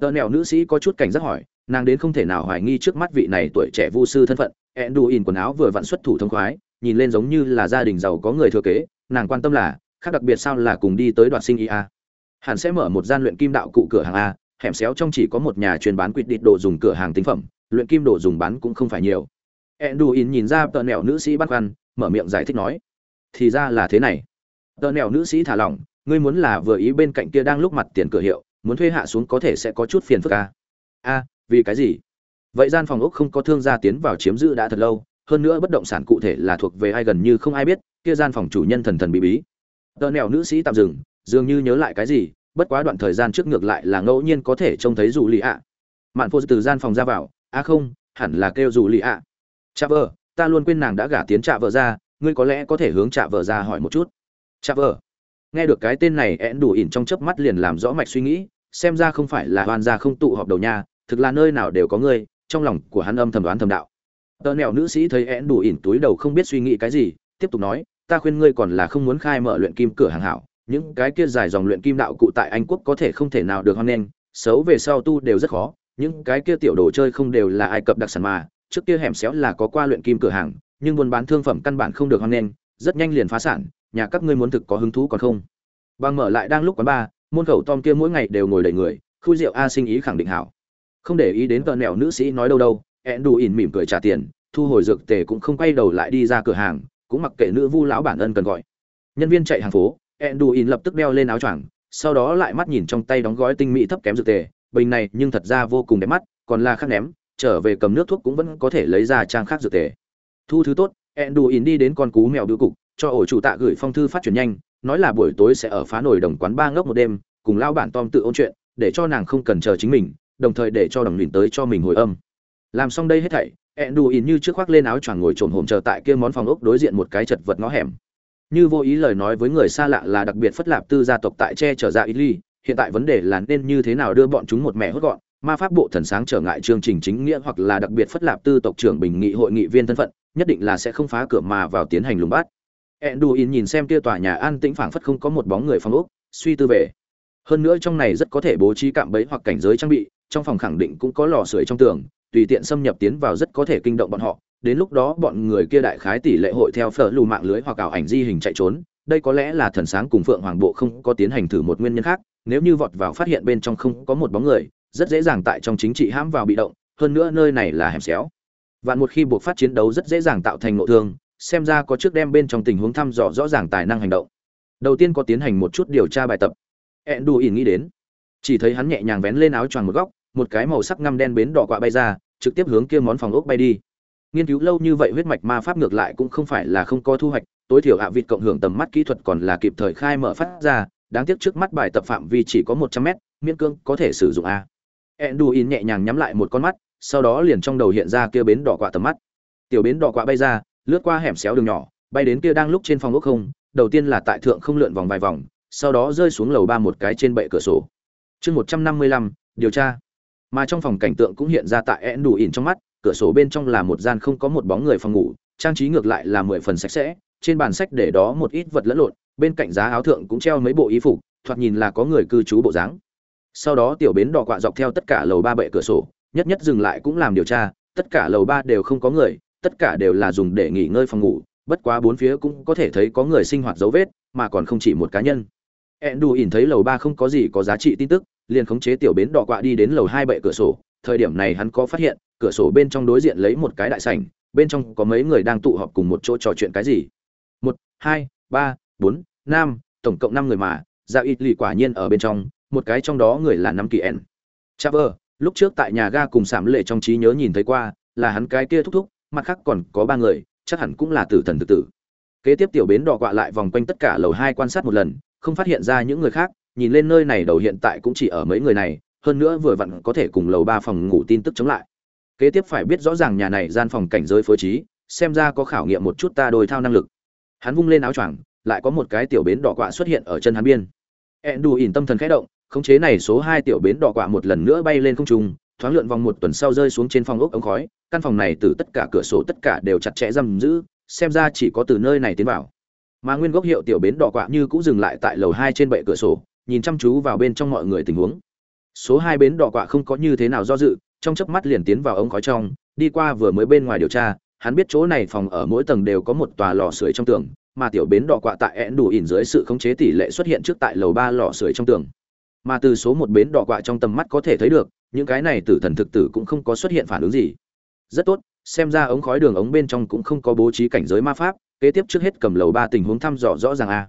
Tờ nẻo nữ sĩ có chút cảnh giác hỏi, nàng đến không thể nào hoài nghi trước mắt vị này tuổi trẻ vu sư thân phận. Ẹn đù ỉn quần áo vừa vặn xuất thủ thông khoái, nhìn lên giống như là gia đình giàu có người thừa kế, nàng quan tâm là, khác đặc biệt sao là cùng đi tới đoạt sinh ý a. Hẳn sẽ mở một gian luyện kim đạo cụ cửa hàng a, hẻm xéo trong chỉ có một nhà chuyên bán quýt đít đồ dùng cửa hàng tinh phẩm, luyện kim đồ dùng bán cũng không phải nhiều. Enduin nhìn ra tợ nẻo nữ sĩ băn khoăn, mở miệng giải thích nói thì ra là thế này. Tờ nẹo nữ sĩ thả lỏng, ngươi muốn là vừa ý bên cạnh kia đang lúc mặt tiền cửa hiệu, muốn thuê hạ xuống có thể sẽ có chút phiền phức a a vì cái gì? Vậy gian phòng ốc không có thương gia tiến vào chiếm giữ đã thật lâu, hơn nữa bất động sản cụ thể là thuộc về ai gần như không ai biết, kia gian phòng chủ nhân thần thần bí bí. Tờ nẹo nữ sĩ tạm dừng, dường như nhớ lại cái gì, bất quá đoạn thời gian trước ngược lại là ngẫu nhiên có thể trông thấy dù lì ạ. Mạn phô từ gian phòng ra vào, a không, hẳn là kêu dù lì ạ. Cha vợ, ta luôn quên nàng đã gả tiến trạ vợ ra ngươi có lẽ có thể hướng trạ vợ ra hỏi một chút. Trả vợ nghe được cái tên này én đủ ỉn trong chớp mắt liền làm rõ mạch suy nghĩ, xem ra không phải là hoàn gia không tụ họp đầu nha, thực là nơi nào đều có ngươi, trong lòng của hắn âm thầm đoán thầm đạo. Tờ nẻo nữ sĩ thấy én đủ ỉn túi đầu không biết suy nghĩ cái gì, tiếp tục nói, ta khuyên ngươi còn là không muốn khai mở luyện kim cửa hàng hảo, những cái kia dài dòng luyện kim đạo cụ tại anh quốc có thể không thể nào được hoan nghênh, xấu về sau tu đều rất khó, những cái kia tiểu đồ chơi không đều là ai cập đặc sản mà, trước kia hẻm xéo là có qua luyện kim cửa hàng nhưng buôn bán thương phẩm căn bản không được hoan nghênh, rất nhanh liền phá sản, nhà các ngươi muốn thực có hứng thú còn không? Bằng mở lại đang lúc quán ba môn khẩu tom kia mỗi ngày đều ngồi đầy người, khui rượu a sinh ý khẳng định hảo. Không để ý đến tợ nẻo nữ sĩ nói đâu đâu, ẹn đủ ỉn mỉm cười trả tiền, thu hồi dược tề cũng không quay đầu lại đi ra cửa hàng, cũng mặc kệ nữ vu lão bản ân cần gọi. Nhân viên chạy hàng phố, ẹn đủ ỉn lập tức đeo lên áo choàng, sau đó lại mắt nhìn trong tay đóng gói tinh mỹ thấp kém dược tề, bình này nhưng thật ra vô cùng đẹp mắt, còn là khác ném, trở về cầm nước thuốc cũng vẫn có thể lấy ra trang khác dược tề thu thứ tốt ẹn đủ ỉn đi đến con cú mèo đưa cục, cho ổ chủ tạ gửi phong thư phát triển nhanh, nói là buổi tối sẽ ở phá nổi đồng quán ba ngốc một đêm, cùng lao bản tom tự ôn chuyện, để cho nàng không cần chờ chính mình, đồng thời để cho đồng lìn tới cho mình hồi âm. Làm xong đây hết thảy ẹn đù ỉn như trước khoác lên áo choàng ngồi trồn hồm chờ tại kia món phòng ốc đối diện một cái chật vật ngõ hẻm. Như vô ý lời nói với người xa lạ là đặc biệt phất lạp tư gia tộc tại che trở ra ít ly hiện tại vấn đề là nên như thế nào đưa bọn chúng một mẹ hốt gọn ma pháp bộ thần sáng trở ngại chương trình chính nghĩa hoặc là đặc biệt phất lạp tư tộc trưởng bình nghị hội nghị viên thân phận nhất định là sẽ không phá cửa mà vào tiến hành lùng bắt Enduin nhìn xem kia tòa nhà an tĩnh phảng phất không có một bóng người phong ốc, suy tư về. Hơn nữa trong này rất có thể bố trí cạm bẫy hoặc cảnh giới trang bị, trong phòng khẳng định cũng có lò sưởi trong tường, tùy tiện xâm nhập tiến vào rất có thể kinh động bọn họ, đến lúc đó bọn người kia đại khái tỷ lệ hội theo phở lù mạng lưới hoặc ảo ảnh di hình chạy trốn, đây có lẽ là thần sáng cùng Phượng Hoàng bộ không có tiến hành thử một nguyên nhân khác, nếu như vọt vào phát hiện bên trong không có một bóng người, rất dễ dàng tại trong chính trị hãm vào bị động, hơn nữa nơi này là hẻm xéo. Vạn một khi buộc phát chiến đấu rất dễ dàng tạo thành nội thương, xem ra có trước đem bên trong tình huống thăm dò rõ ràng tài năng hành động. Đầu tiên có tiến hành một chút điều tra bài tập. Ẹn đù ỉn nghĩ đến chỉ thấy hắn nhẹ nhàng vén lên áo choàng một góc một cái màu sắc ngăm đen bến đỏ quạ bay ra trực tiếp hướng kia món phòng ốc bay đi. Nghiên cứu lâu như vậy huyết mạch ma pháp ngược lại cũng không phải là không có thu hoạch tối thiểu hạ vịt cộng hưởng tầm mắt kỹ thuật còn là kịp thời khai mở phát ra đáng tiếc trước mắt bài tập phạm vi chỉ có một trăm mét miễn cương có thể sử dụng a enduin nhẹ nhàng nhắm lại một con mắt, sau đó liền trong đầu hiện ra kia bến đỏ quạ tầm mắt. Tiểu bến đỏ quạ bay ra, lướt qua hẻm xéo đường nhỏ, bay đến kia đang lúc trên phòng ốc không, đầu tiên là tại thượng không lượn vòng vài vòng, sau đó rơi xuống lầu ba một cái trên bệ cửa sổ. Chương một trăm năm mươi lăm, điều tra. Mà trong phòng cảnh tượng cũng hiện ra tại Enduin trong mắt, cửa sổ bên trong là một gian không có một bóng người phòng ngủ, trang trí ngược lại là mười phần sạch sẽ, trên bàn sách để đó một ít vật lẫn lộn, bên cạnh giá áo thượng cũng treo mấy bộ y phục, thoạt nhìn là có người cư trú bộ dáng sau đó tiểu bến đỏ quạ dọc theo tất cả lầu ba bệ cửa sổ, nhất nhất dừng lại cũng làm điều tra, tất cả lầu ba đều không có người, tất cả đều là dùng để nghỉ ngơi phòng ngủ, bất quá bốn phía cũng có thể thấy có người sinh hoạt dấu vết, mà còn không chỉ một cá nhân. Ẹn đù ỉn thấy lầu ba không có gì có giá trị tin tức, liền khống chế tiểu bến đỏ quạ đi đến lầu hai bệ cửa sổ. Thời điểm này hắn có phát hiện, cửa sổ bên trong đối diện lấy một cái đại sảnh, bên trong có mấy người đang tụ họp cùng một chỗ trò chuyện cái gì. Một, hai, ba, bốn, năm, tổng cộng năm người mà dạ ít lì quả nhiên ở bên trong một cái trong đó người là năm kỳ ẻn. Chaver lúc trước tại nhà ga cùng sảm lệ trong trí nhớ nhìn thấy qua, là hắn cái kia thúc thúc, mặt khác còn có ba người, chắc hẳn cũng là tử thần tự tử. Kế tiếp tiểu bến đỏ quạ lại vòng quanh tất cả lầu hai quan sát một lần, không phát hiện ra những người khác, nhìn lên nơi này đầu hiện tại cũng chỉ ở mấy người này, hơn nữa vừa vặn có thể cùng lầu ba phòng ngủ tin tức chống lại. Kế tiếp phải biết rõ ràng nhà này gian phòng cảnh giới phối trí, xem ra có khảo nghiệm một chút ta đôi thao năng lực. Hắn vung lên áo choàng, lại có một cái tiểu bến đỏ quạ xuất hiện ở chân hắn biên. Ẹn đù ỉn tâm thần khẽ động khống chế này số hai tiểu bến đỏ quạ một lần nữa bay lên không trung, thoáng lượn vòng một tuần sau rơi xuống trên phòng ốc ống khói, căn phòng này từ tất cả cửa sổ tất cả đều chặt chẽ giam giữ, xem ra chỉ có từ nơi này tiến vào. Mà nguyên gốc hiệu tiểu bến đỏ quạ như cũng dừng lại tại lầu hai trên bệ cửa sổ, nhìn chăm chú vào bên trong mọi người tình huống. Số hai bến đỏ quạ không có như thế nào do dự, trong chớp mắt liền tiến vào ống khói trong, đi qua vừa mới bên ngoài điều tra, hắn biết chỗ này phòng ở mỗi tầng đều có một tòa lò sưởi trong tường, mà tiểu bến đỏ quạ tại ẻn đủ ỉn dưới sự khống chế tỷ lệ xuất hiện trước tại lầu ba lò sưởi trong tường mà từ số một bến đỏ quạ trong tầm mắt có thể thấy được, những cái này tử thần thực tử cũng không có xuất hiện phản ứng gì. Rất tốt, xem ra ống khói đường ống bên trong cũng không có bố trí cảnh giới ma pháp, kế tiếp trước hết cầm lầu ba tình huống thăm dò rõ ràng a.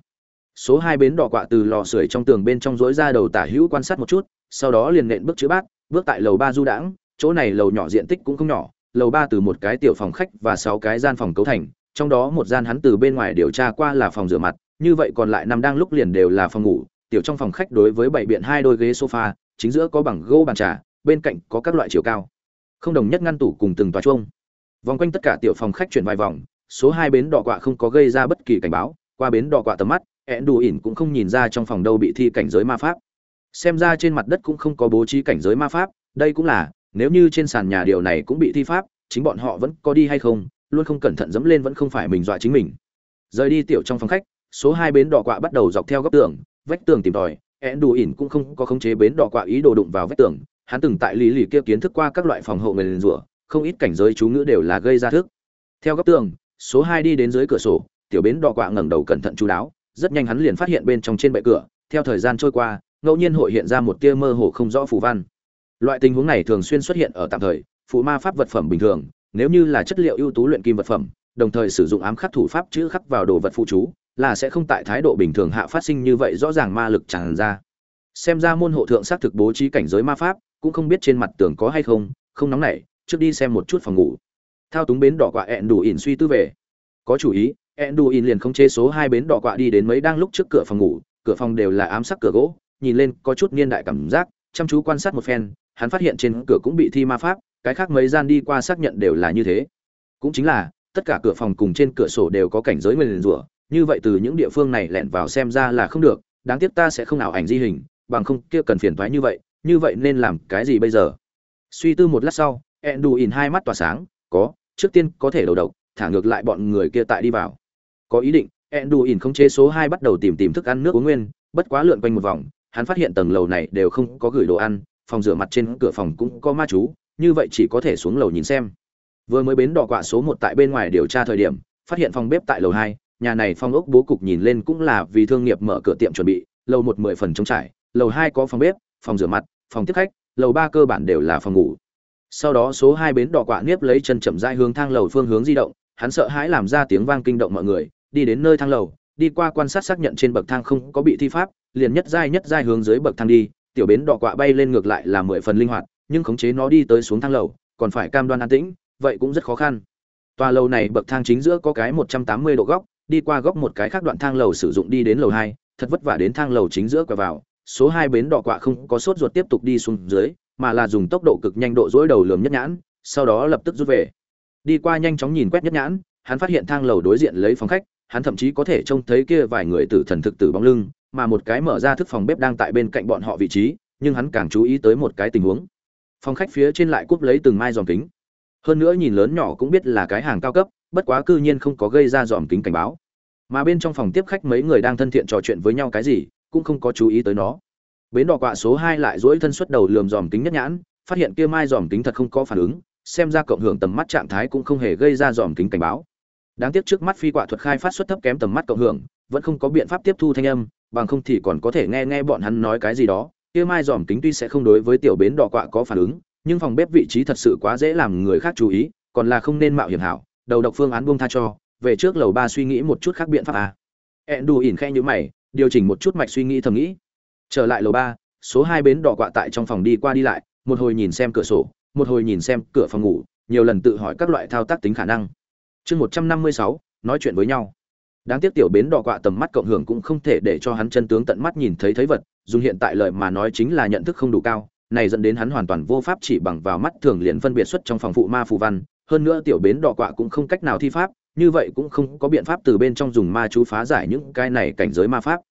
Số hai bến đỏ quạ từ lò sưởi trong tường bên trong rối ra đầu tả hữu quan sát một chút, sau đó liền nện bước chữ bát, bước tại lầu ba du đãng, chỗ này lầu nhỏ diện tích cũng không nhỏ, lầu ba từ một cái tiểu phòng khách và sáu cái gian phòng cấu thành, trong đó một gian hắn từ bên ngoài điều tra qua là phòng rửa mặt, như vậy còn lại năm đang lúc liền đều là phòng ngủ tiểu trong phòng khách đối với bảy biện hai đôi ghế sofa, chính giữa có bằng gỗ bàn trà, bên cạnh có các loại chiều cao. Không đồng nhất ngăn tủ cùng từng tòa chuông. Vòng quanh tất cả tiểu phòng khách chuyển vài vòng, số hai bến đỏ quạ không có gây ra bất kỳ cảnh báo, qua bến đỏ quạ tầm mắt, ẹn đù ỉn cũng không nhìn ra trong phòng đâu bị thi cảnh giới ma pháp. Xem ra trên mặt đất cũng không có bố trí cảnh giới ma pháp, đây cũng là, nếu như trên sàn nhà điều này cũng bị thi pháp, chính bọn họ vẫn có đi hay không, luôn không cẩn thận dẫm lên vẫn không phải mình dọa chính mình. Rời đi tiểu trong phòng khách, số hai bến đỏ quạ bắt đầu dọc theo góc tường vách tường tìm tòi ẹn đủ ỉn cũng không có khống chế bến đỏ quạ ý đồ đụng vào vách tường. Hắn từng tại lý lì kia kiến thức qua các loại phòng hộ người liền rủa, không ít cảnh giới chú ngữ đều là gây ra thức. Theo góc tường, số hai đi đến dưới cửa sổ, tiểu bến đỏ quạ ngẩng đầu cẩn thận chú đáo, rất nhanh hắn liền phát hiện bên trong trên bệ cửa, theo thời gian trôi qua, ngẫu nhiên hội hiện ra một tia mơ hồ không rõ phù văn. Loại tình huống này thường xuyên xuất hiện ở tạm thời phụ ma pháp vật phẩm bình thường, nếu như là chất liệu ưu tú luyện kim vật phẩm, đồng thời sử dụng ám khắc thủ pháp chữ khắc vào đồ vật phụ chú là sẽ không tại thái độ bình thường hạ phát sinh như vậy, rõ ràng ma lực tràn ra. Xem ra môn hộ thượng xác thực bố trí cảnh giới ma pháp, cũng không biết trên mặt tường có hay không không nóng nảy, trước đi xem một chút phòng ngủ. Thao túng bến đỏ quạ ẹn đủ ỉn suy tư về. Có chủ ý, ẹn đủ ỉn liền không chế số hai bến đỏ quạ đi đến mấy đang lúc trước cửa phòng ngủ, cửa phòng đều là ám sắc cửa gỗ, nhìn lên có chút niên đại cảm giác, chăm chú quan sát một phen, hắn phát hiện trên cửa cũng bị thi ma pháp, cái khác mấy gian đi qua xác nhận đều là như thế. Cũng chính là, tất cả cửa phòng cùng trên cửa sổ đều có cảnh giới nguyền rủa như vậy từ những địa phương này lẻn vào xem ra là không được, đáng tiếc ta sẽ không nào ảnh di hình, bằng không kia cần phiền thoái như vậy như vậy nên làm cái gì bây giờ? Suy tư một lát sau ẹn đù ỉn hai mắt tỏa sáng, có, trước tiên có thể đầu độc, thả ngược lại bọn người kia tại đi vào. Có ý định ẹn đù ỉn không chế số hai bắt đầu tìm tìm thức ăn nước uống nguyên, bất quá lượn quanh một vòng, hắn phát hiện tầng lầu này đều không có gửi đồ ăn, phòng rửa mặt trên cửa phòng cũng có ma chú, như vậy chỉ có thể xuống lầu nhìn xem. Vừa mới bến đỏ quạ số một tại bên ngoài điều tra thời điểm, phát hiện phòng bếp tại lầu hai nhà này phong ốc bố cục nhìn lên cũng là vì thương nghiệp mở cửa tiệm chuẩn bị, lầu một mười phần trống trải, lầu hai có phòng bếp, phòng rửa mặt, phòng tiếp khách, lầu ba cơ bản đều là phòng ngủ. Sau đó số hai bến đỏ quạ niếp lấy chân chậm rãi hướng thang lầu phương hướng di động, hắn sợ hãi làm ra tiếng vang kinh động mọi người, đi đến nơi thang lầu, đi qua quan sát xác nhận trên bậc thang không có bị thi pháp, liền nhất giai nhất giai hướng dưới bậc thang đi, tiểu bến đỏ quạ bay lên ngược lại là mười phần linh hoạt, nhưng khống chế nó đi tới xuống thang lầu, còn phải cam đoan an tĩnh, vậy cũng rất khó khăn. Tòa lầu này bậc thang chính giữa có cái một trăm tám mươi độ góc đi qua góc một cái khác đoạn thang lầu sử dụng đi đến lầu hai, thật vất vả đến thang lầu chính giữa quẹo vào, số hai bến đỏ quạ không có sốt ruột tiếp tục đi xuống dưới, mà là dùng tốc độ cực nhanh độ dỗi đầu lườm nhất nhãn, sau đó lập tức rút về. Đi qua nhanh chóng nhìn quét nhất nhãn, hắn phát hiện thang lầu đối diện lấy phòng khách, hắn thậm chí có thể trông thấy kia vài người tử thần thực tử bóng lưng, mà một cái mở ra thức phòng bếp đang tại bên cạnh bọn họ vị trí, nhưng hắn càng chú ý tới một cái tình huống. Phòng khách phía trên lại cúp lấy từng mai dòm kính. Hơn nữa nhìn lớn nhỏ cũng biết là cái hàng cao cấp, bất quá cư nhiên không có gây ra dòm kính cảnh báo mà bên trong phòng tiếp khách mấy người đang thân thiện trò chuyện với nhau cái gì, cũng không có chú ý tới nó. Bến đỏ quạ số hai lại dỗi thân xuất đầu lườm dòm kính nhất nhãn, phát hiện kia mai dòm kính thật không có phản ứng, xem ra cộng hưởng tầm mắt trạng thái cũng không hề gây ra dòm kính cảnh báo. Đáng tiếc trước mắt phi quạ thuật khai phát xuất thấp kém tầm mắt cộng hưởng, vẫn không có biện pháp tiếp thu thanh âm, bằng không thì còn có thể nghe nghe bọn hắn nói cái gì đó. Kia mai dòm kính tuy sẽ không đối với tiểu bến đỏ quạ có phản ứng, nhưng phòng bếp vị trí thật sự quá dễ làm người khác chú ý, còn là không nên mạo hiểm hảo, đầu độc phương án buông tha cho về trước lầu ba suy nghĩ một chút khác biện pháp à. ẹn đù ỉn khe như mày, điều chỉnh một chút mạch suy nghĩ thầm nghĩ. Trở lại lầu ba, số hai bến đỏ quạ tại trong phòng đi qua đi lại, một hồi nhìn xem cửa sổ, một hồi nhìn xem cửa phòng ngủ, nhiều lần tự hỏi các loại thao tác tính khả năng. Chương một trăm năm mươi sáu, nói chuyện với nhau. Đáng tiếc tiểu bến đỏ quạ tầm mắt cộng hưởng cũng không thể để cho hắn chân tướng tận mắt nhìn thấy thấy vật, dùng hiện tại lời mà nói chính là nhận thức không đủ cao, này dẫn đến hắn hoàn toàn vô pháp chỉ bằng vào mắt thường liền phân biệt xuất trong phòng phụ ma phù văn, hơn nữa tiểu bến đỏ quạ cũng không cách nào thi pháp như vậy cũng không có biện pháp từ bên trong dùng ma chú phá giải những cái này cảnh giới ma pháp.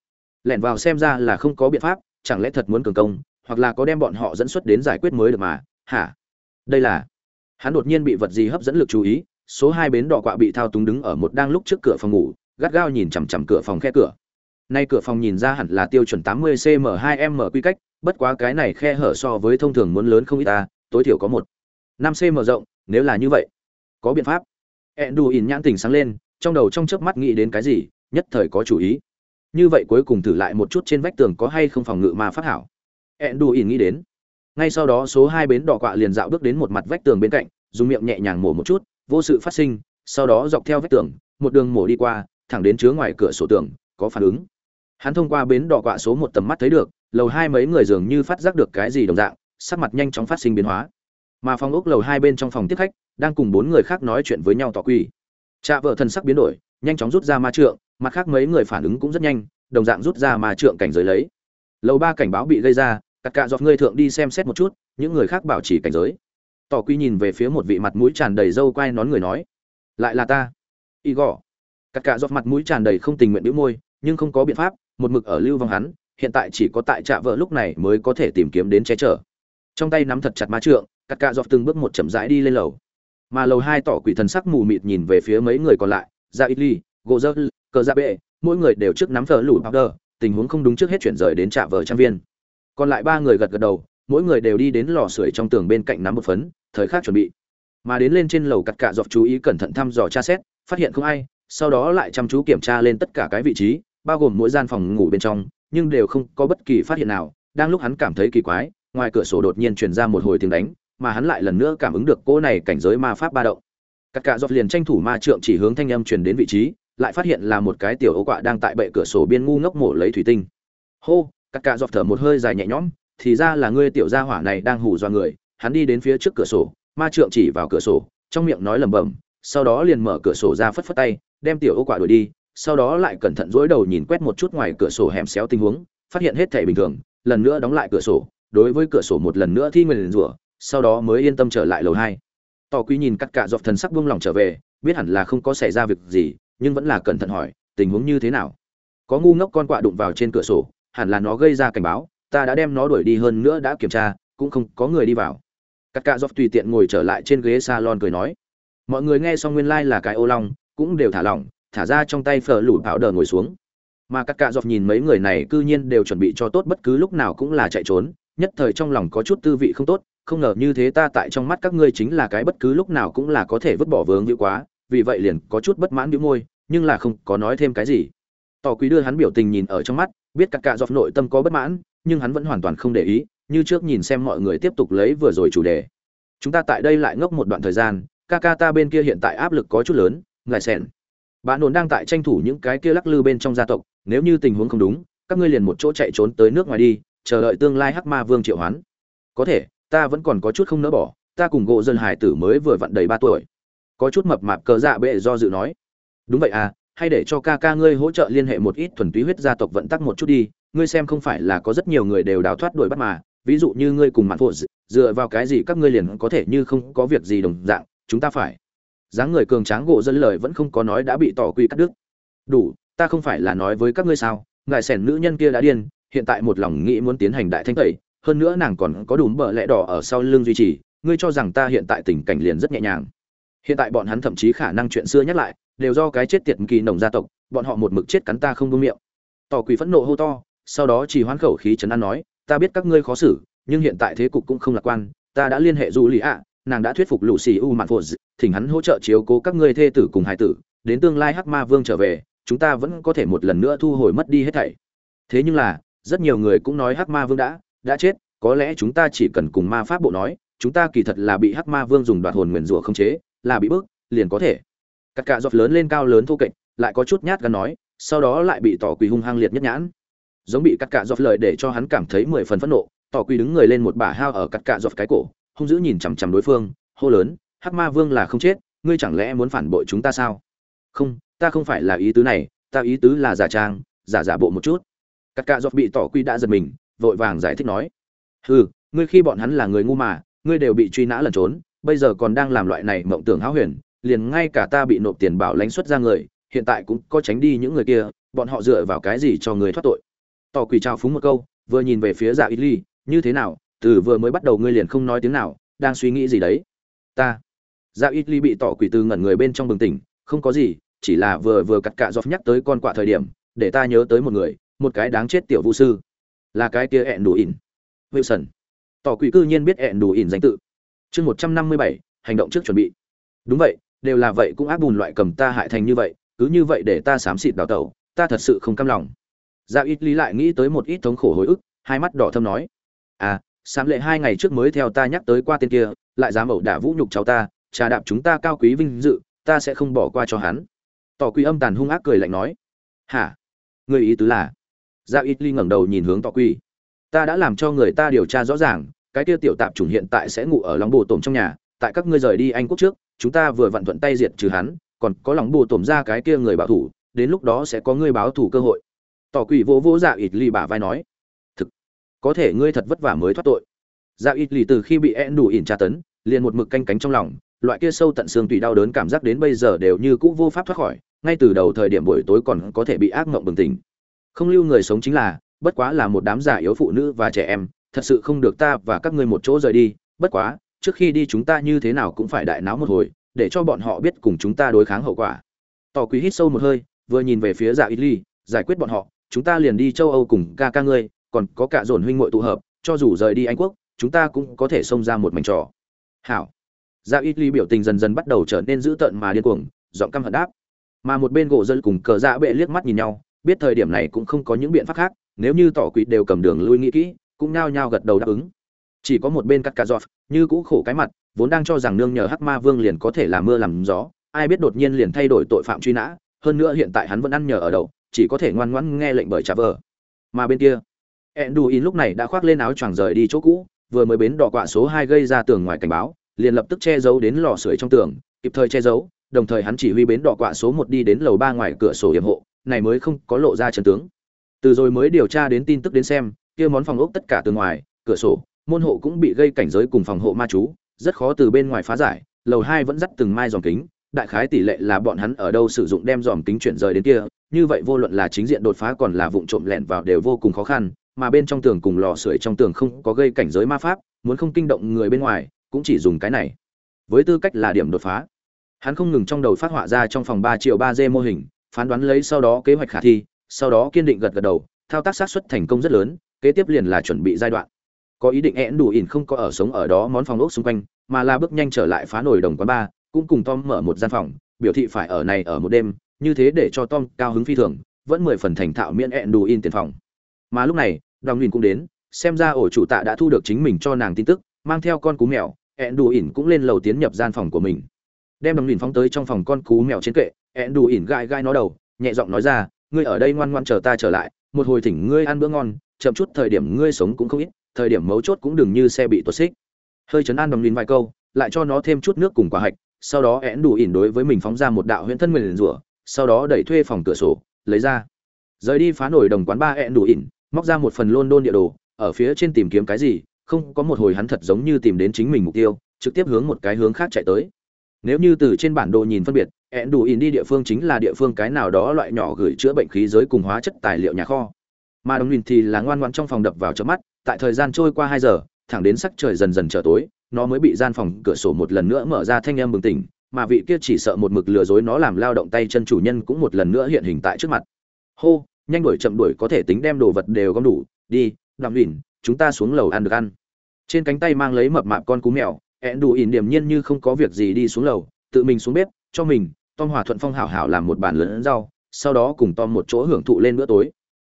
Lẻn vào xem ra là không có biện pháp, chẳng lẽ thật muốn cường công, hoặc là có đem bọn họ dẫn xuất đến giải quyết mới được mà, hả? Đây là, hắn đột nhiên bị vật gì hấp dẫn lực chú ý, số hai bến đỏ quạ bị thao túng đứng ở một đang lúc trước cửa phòng ngủ, gắt gao nhìn chằm chằm cửa phòng khe cửa. Nay cửa phòng nhìn ra hẳn là tiêu chuẩn 80 cm 2 m quy cách, bất quá cái này khe hở so với thông thường muốn lớn không ít ta, tối thiểu có một năm cm rộng, nếu là như vậy, có biện pháp ẹn đù ỉn nhãn tình sáng lên, trong đầu trong chớp mắt nghĩ đến cái gì, nhất thời có chủ ý. Như vậy cuối cùng thử lại một chút trên vách tường có hay không phòng ngự ma pháp hảo. Ẹn đù ỉn nghĩ đến. Ngay sau đó số hai bến đỏ quạ liền dạo bước đến một mặt vách tường bên cạnh, dùng miệng nhẹ nhàng mổ một chút, vô sự phát sinh, sau đó dọc theo vách tường, một đường mổ đi qua, thẳng đến chứa ngoài cửa sổ tường, có phản ứng. Hắn thông qua bến đỏ quạ số một tầm mắt thấy được, lầu hai mấy người dường như phát giác được cái gì đồng dạng, sắc mặt nhanh chóng phát sinh biến hóa. Mà phòng ốc lầu hai bên trong phòng tiếp khách đang cùng bốn người khác nói chuyện với nhau tỏ quỷ. cha vợ thần sắc biến đổi, nhanh chóng rút ra ma trượng, mặt khác mấy người phản ứng cũng rất nhanh, đồng dạng rút ra ma trượng cảnh giới lấy. Lầu ba cảnh báo bị gây ra tất cả dọc người thượng đi xem xét một chút, những người khác bảo trì cảnh giới. Tỏ quy nhìn về phía một vị mặt mũi tràn đầy râu quai nón người nói, lại là ta. Y gò tất cả dọc mặt mũi tràn đầy không tình nguyện đĩu môi, nhưng không có biện pháp, một mực ở lưu vong hắn, hiện tại chỉ có tại trạ vợ lúc này mới có thể tìm kiếm đến che chở. Trong tay nắm thật chặt ma trượng tất cả dọc từng bước một chậm rãi đi lên lầu mà lầu hai tỏ quỷ thần sắc mù mịt nhìn về phía mấy người còn lại dạ ra ít ly, gỗ dơ, cờ ra bệ, mỗi người đều trước nắm thờ lủ powder, tình huống không đúng trước hết chuyển rời đến trả vợ trang viên. Còn lại ba người gật gật đầu, mỗi người đều đi đến lò sưởi trong tường bên cạnh nắm một phấn, thời khắc chuẩn bị. Mà đến lên trên lầu cắt cả dọc chú ý cẩn thận thăm dò tra xét, phát hiện không ai, sau đó lại chăm chú kiểm tra lên tất cả cái vị trí, bao gồm mỗi gian phòng ngủ bên trong, nhưng đều không có bất kỳ phát hiện nào, đang lúc hắn cảm thấy kỳ quái, ngoài cửa sổ đột nhiên truyền ra một hồi tiếng đánh mà hắn lại lần nữa cảm ứng được cỗ này cảnh giới ma pháp ba động. Cắt cả giọt liền tranh thủ ma trượng chỉ hướng thanh âm truyền đến vị trí, lại phát hiện là một cái tiểu ấu quạ đang tại bệ cửa sổ biên ngu ngốc mổ lấy thủy tinh. Hô, cắt cả giọt thở một hơi dài nhẹ nhõm, thì ra là ngươi tiểu gia hỏa này đang hù dọa người. Hắn đi đến phía trước cửa sổ, ma trượng chỉ vào cửa sổ, trong miệng nói lẩm bẩm, sau đó liền mở cửa sổ ra phất phất tay, đem tiểu ấu quạ đuổi đi, sau đó lại cẩn thận dỗi đầu nhìn quét một chút ngoài cửa sổ hẻm xéo tình huống, phát hiện hết thể bình thường, lần nữa đóng lại cửa sổ. Đối với cửa sổ một lần nữa thi nguyền rủa sau đó mới yên tâm trở lại lầu hai. Tỏ quý nhìn cắt cạ dọc thần sắc buông lòng trở về, biết hẳn là không có xảy ra việc gì, nhưng vẫn là cẩn thận hỏi, tình huống như thế nào? Có ngu ngốc con quạ đụng vào trên cửa sổ, hẳn là nó gây ra cảnh báo, ta đã đem nó đuổi đi hơn nữa đã kiểm tra, cũng không có người đi vào. Cắt cạ dọc tùy tiện ngồi trở lại trên ghế salon cười nói, mọi người nghe xong nguyên lai là cái ô long, cũng đều thả lỏng, thả ra trong tay phở lủ bảo đờ ngồi xuống. Mà các cạ dọc nhìn mấy người này cư nhiên đều chuẩn bị cho tốt bất cứ lúc nào cũng là chạy trốn, nhất thời trong lòng có chút tư vị không tốt không ngờ như thế ta tại trong mắt các ngươi chính là cái bất cứ lúc nào cũng là có thể vứt bỏ vướng như quá, vì vậy liền có chút bất mãn bĩu môi, nhưng là không có nói thêm cái gì. Tỏ quý đưa hắn biểu tình nhìn ở trong mắt, biết các cạ dọc nội tâm có bất mãn, nhưng hắn vẫn hoàn toàn không để ý, như trước nhìn xem mọi người tiếp tục lấy vừa rồi chủ đề. Chúng ta tại đây lại ngốc một đoạn thời gian, ca ca ta bên kia hiện tại áp lực có chút lớn ngài xẻn. Bạn nồn đang tại tranh thủ những cái kia lắc lư bên trong gia tộc, nếu như tình huống không đúng, các ngươi liền một chỗ chạy trốn tới nước ngoài đi, chờ đợi tương lai hắc ma vương triệu hoán. Có thể ta vẫn còn có chút không nỡ bỏ, ta cùng gỗ dân hải tử mới vừa vặn đầy ba tuổi. Có chút mập mạp cờ dạ bệ do dự nói. Đúng vậy à hay để cho ca ca ngươi hỗ trợ liên hệ một ít thuần túy huyết gia tộc vận tắc một chút đi, ngươi xem không phải là có rất nhiều người đều đào thoát đuổi bắt mà, ví dụ như ngươi cùng mạn phụ dựa vào cái gì các ngươi liền có thể như không có việc gì đồng dạng, chúng ta phải. Dáng người cường tráng gỗ dân lời vẫn không có nói đã bị tỏ quy cắt đứt. Đủ, ta không phải là nói với các ngươi sao, ngài sẻn nữ nhân kia đã điên, hiện tại một lòng nghĩ muốn tiến hành đại thanh tẩy hơn nữa nàng còn có đủ bờ lẽ đỏ ở sau lưng duy trì, ngươi cho rằng ta hiện tại tình cảnh liền rất nhẹ nhàng. Hiện tại bọn hắn thậm chí khả năng chuyện xưa nhắc lại, đều do cái chết tiệt kỳ nồng gia tộc, bọn họ một mực chết cắn ta không buông miệng. Tỏ quỷ phẫn nộ hô to, sau đó chỉ hoán khẩu khí chấn an nói, ta biết các ngươi khó xử, nhưng hiện tại thế cục cũng không lạc quan, ta đã liên hệ du lý ạ, nàng đã thuyết phục lũ xì u mạn phụ thỉnh hắn hỗ trợ chiếu cố các ngươi thê tử cùng hải tử, đến tương lai hắc ma vương trở về, chúng ta vẫn có thể một lần nữa thu hồi mất đi hết thảy. Thế nhưng là, rất nhiều người cũng nói hắc ma vương đã đã chết, có lẽ chúng ta chỉ cần cùng ma pháp bộ nói, chúng ta kỳ thật là bị hắc ma vương dùng đoạt hồn nguyền rủa không chế, là bị bức, liền có thể. Các cạ dọc lớn lên cao lớn thô kệch, lại có chút nhát gan nói, sau đó lại bị tỏ quỳ hung hăng liệt nhất nhãn. Giống bị cắt cạ dọc lời để cho hắn cảm thấy mười phần phẫn nộ, tỏ quỳ đứng người lên một bả hao ở cắt cạ dọc cái cổ, hung dữ nhìn chằm chằm đối phương, hô lớn, hắc ma vương là không chết, ngươi chẳng lẽ muốn phản bội chúng ta sao? Không, ta không phải là ý tứ này, ta ý tứ là giả trang, giả giả bộ một chút. Các cạ dọc bị tỏ quỳ đã giật mình vội vàng giải thích nói. Hừ, ngươi khi bọn hắn là người ngu mà, ngươi đều bị truy nã lẩn trốn, bây giờ còn đang làm loại này mộng tưởng háo huyền, liền ngay cả ta bị nộp tiền bảo lãnh xuất ra người, hiện tại cũng có tránh đi những người kia, bọn họ dựa vào cái gì cho người thoát tội? Tỏ quỷ trao phúng một câu, vừa nhìn về phía dạ ít ly, như thế nào, từ vừa mới bắt đầu ngươi liền không nói tiếng nào, đang suy nghĩ gì đấy? Ta. Dạ ít ly bị tỏ quỷ từ ngẩn người bên trong bừng tỉnh, không có gì, chỉ là vừa vừa cắt cạ dọc nhắc tới con quạ thời điểm, để ta nhớ tới một người, một cái đáng chết tiểu vũ sư là cái kia ẹn đủ ỉn. Wilson. Tỏ quỷ cư nhiên biết ẹn đủ ỉn danh tự. Chương một trăm năm mươi bảy, hành động trước chuẩn bị. Đúng vậy, đều là vậy cũng ác bùn loại cầm ta hại thành như vậy, cứ như vậy để ta xám xịt đào tẩu, ta thật sự không cam lòng. Dạ ít lý lại nghĩ tới một ít thống khổ hồi ức, hai mắt đỏ thâm nói à sáng lệ hai ngày trước mới theo ta nhắc tới qua tên kia, lại dám ẩu đả vũ nhục cháu ta, trà đạp chúng ta cao quý vinh dự, ta sẽ không bỏ qua cho hắn. Tỏ quỷ âm tàn hung ác cười lạnh nói, hả? Người ý tứ là dạ ít ly ngẩng đầu nhìn hướng tỏ quy ta đã làm cho người ta điều tra rõ ràng, cái kia tiểu tạp chủng hiện tại sẽ ngủ ở lòng bồ tổm trong nhà, tại các ngươi rời đi anh quốc trước, chúng ta vừa vặn thuận tay diệt trừ hắn, còn có lòng bồ tổm ra cái kia người bảo thủ, đến lúc đó sẽ có ngươi báo thủ cơ hội. Tỏ quỷ vỗ vỗ dạ ít ly bả vai nói. Thực, có thể ngươi thật vất vả mới thoát tội. Dạ ít ly từ khi bị én đủ ỉn tra tấn, liền một mực canh cánh trong lòng, loại kia sâu tận xương tùy đau đớn cảm giác đến bây giờ đều như cũ vô pháp thoát khỏi, ngay từ đầu thời điểm buổi tối còn có thể bị ác mộng bừng tỉnh không lưu người sống chính là, bất quá là một đám giả yếu phụ nữ và trẻ em, thật sự không được ta và các ngươi một chỗ rời đi, bất quá, trước khi đi chúng ta như thế nào cũng phải đại náo một hồi, để cho bọn họ biết cùng chúng ta đối kháng hậu quả. Tỏ quý hít sâu một hơi, vừa nhìn về phía dạ ít ly giải quyết bọn họ, chúng ta liền đi châu âu cùng ca ca ngươi, còn có cả dồn huynh muội tụ hợp, cho dù rời đi anh quốc, chúng ta cũng có thể xông ra một mảnh trò. Hảo. Dạ ít ly biểu tình dần dần bắt đầu trở nên dữ tợn mà điên cuồng, giọng căm hận đáp. Mà một bên gỗ dân cùng cờ dạ bệ liếc mắt nhìn nhau biết thời điểm này cũng không có những biện pháp khác, nếu như tỏ quỷ đều cầm đường lui nghĩ kỹ, cũng nhao nhao gật đầu đáp ứng. Chỉ có một bên cắt cà giọt như cũ khổ cái mặt, vốn đang cho rằng nương nhờ hắc ma vương liền có thể làm mưa làm gió, ai biết đột nhiên liền thay đổi tội phạm truy nã, hơn nữa hiện tại hắn vẫn ăn nhờ ở đậu, chỉ có thể ngoan ngoãn nghe lệnh bởi trả vờ. Mà bên kia, Enduin lúc này đã khoác lên áo choàng rời đi chỗ cũ, vừa mới bến đỏ quạ số hai gây ra tường ngoài cảnh báo, liền lập tức che giấu đến lò sưởi trong tường, kịp thời che giấu, đồng thời hắn chỉ huy bến đỏ quạ số một đi đến lầu ba ngoài cửa sổ hiểm hộ này mới không có lộ ra chân tướng. Từ rồi mới điều tra đến tin tức đến xem, kia món phòng ốc tất cả từ ngoài, cửa sổ, môn hộ cũng bị gây cảnh giới cùng phòng hộ ma chú, rất khó từ bên ngoài phá giải, lầu hai vẫn dắt từng mai dòm kính, đại khái tỷ lệ là bọn hắn ở đâu sử dụng đem dòm kính chuyển rời đến kia, như vậy vô luận là chính diện đột phá còn là vụng trộm lẻn vào đều vô cùng khó khăn, mà bên trong tường cùng lò sưởi trong tường không có gây cảnh giới ma pháp, muốn không kinh động người bên ngoài, cũng chỉ dùng cái này. Với tư cách là điểm đột phá, hắn không ngừng trong đầu phát họa ra trong phòng ba triệu ba d mô hình phán đoán lấy sau đó kế hoạch khả thi, sau đó kiên định gật gật đầu, thao tác xác suất thành công rất lớn, kế tiếp liền là chuẩn bị giai đoạn. Có ý định én đủ ỉn không có ở sống ở đó món phòng ốc xung quanh, mà là bước nhanh trở lại phá nổi đồng quán ba, cũng cùng tom mở một gian phòng, biểu thị phải ở này ở một đêm, như thế để cho tom cao hứng phi thường, vẫn mười phần thành thạo miễn én đủ ỉn tiền phòng. Mà lúc này đồng Huyền cũng đến, xem ra ổ chủ tạ đã thu được chính mình cho nàng tin tức, mang theo con cú mèo én đủ ỉn cũng lên lầu tiến nhập gian phòng của mình. Đem đồng Huyền phóng tới trong phòng con cú mèo trên kệ én đủ ỉn gai gai nó đầu, nhẹ giọng nói ra, ngươi ở đây ngoan ngoan chờ ta trở lại, một hồi thỉnh ngươi ăn bữa ngon, chậm chút thời điểm ngươi sống cũng không ít, thời điểm mấu chốt cũng đừng như xe bị tuột xích. Hơi chấn an đồng linh vài câu, lại cho nó thêm chút nước cùng quả hạch, sau đó én đủ ỉn đối với mình phóng ra một đạo huyễn thân nguyền rủa, sau đó đẩy thuê phòng cửa sổ, lấy ra. Rời đi phá nổi đồng quán ba én đủ ỉn, móc ra một phần london địa đồ, ở phía trên tìm kiếm cái gì, không có một hồi hắn thật giống như tìm đến chính mình mục tiêu, trực tiếp hướng một cái hướng khác chạy tới. Nếu như từ trên bản đồ nhìn phân biệt ẹn đủ ỉn đi địa phương chính là địa phương cái nào đó loại nhỏ gửi chữa bệnh khí giới cùng hóa chất tài liệu nhà kho. Mà đồng nhìn thì là ngoan ngoãn trong phòng đập vào chớp mắt tại thời gian trôi qua hai giờ thẳng đến sắc trời dần dần trở tối nó mới bị gian phòng cửa sổ một lần nữa mở ra thanh âm bừng tỉnh mà vị kia chỉ sợ một mực lừa dối nó làm lao động tay chân chủ nhân cũng một lần nữa hiện hình tại trước mặt. Hô nhanh đuổi chậm đuổi có thể tính đem đồ vật đều gom đủ đi đặng Nhìn, chúng ta xuống lầu ăn được ăn. Trên cánh tay mang lấy mập mạp con cú mèo ẹn đủ ỉn điểm nhiên như không có việc gì đi xuống lầu tự mình xuống bếp cho mình tom hòa thuận phong hảo hảo làm một bàn lớn rau, sau đó cùng tom một chỗ hưởng thụ lên bữa tối.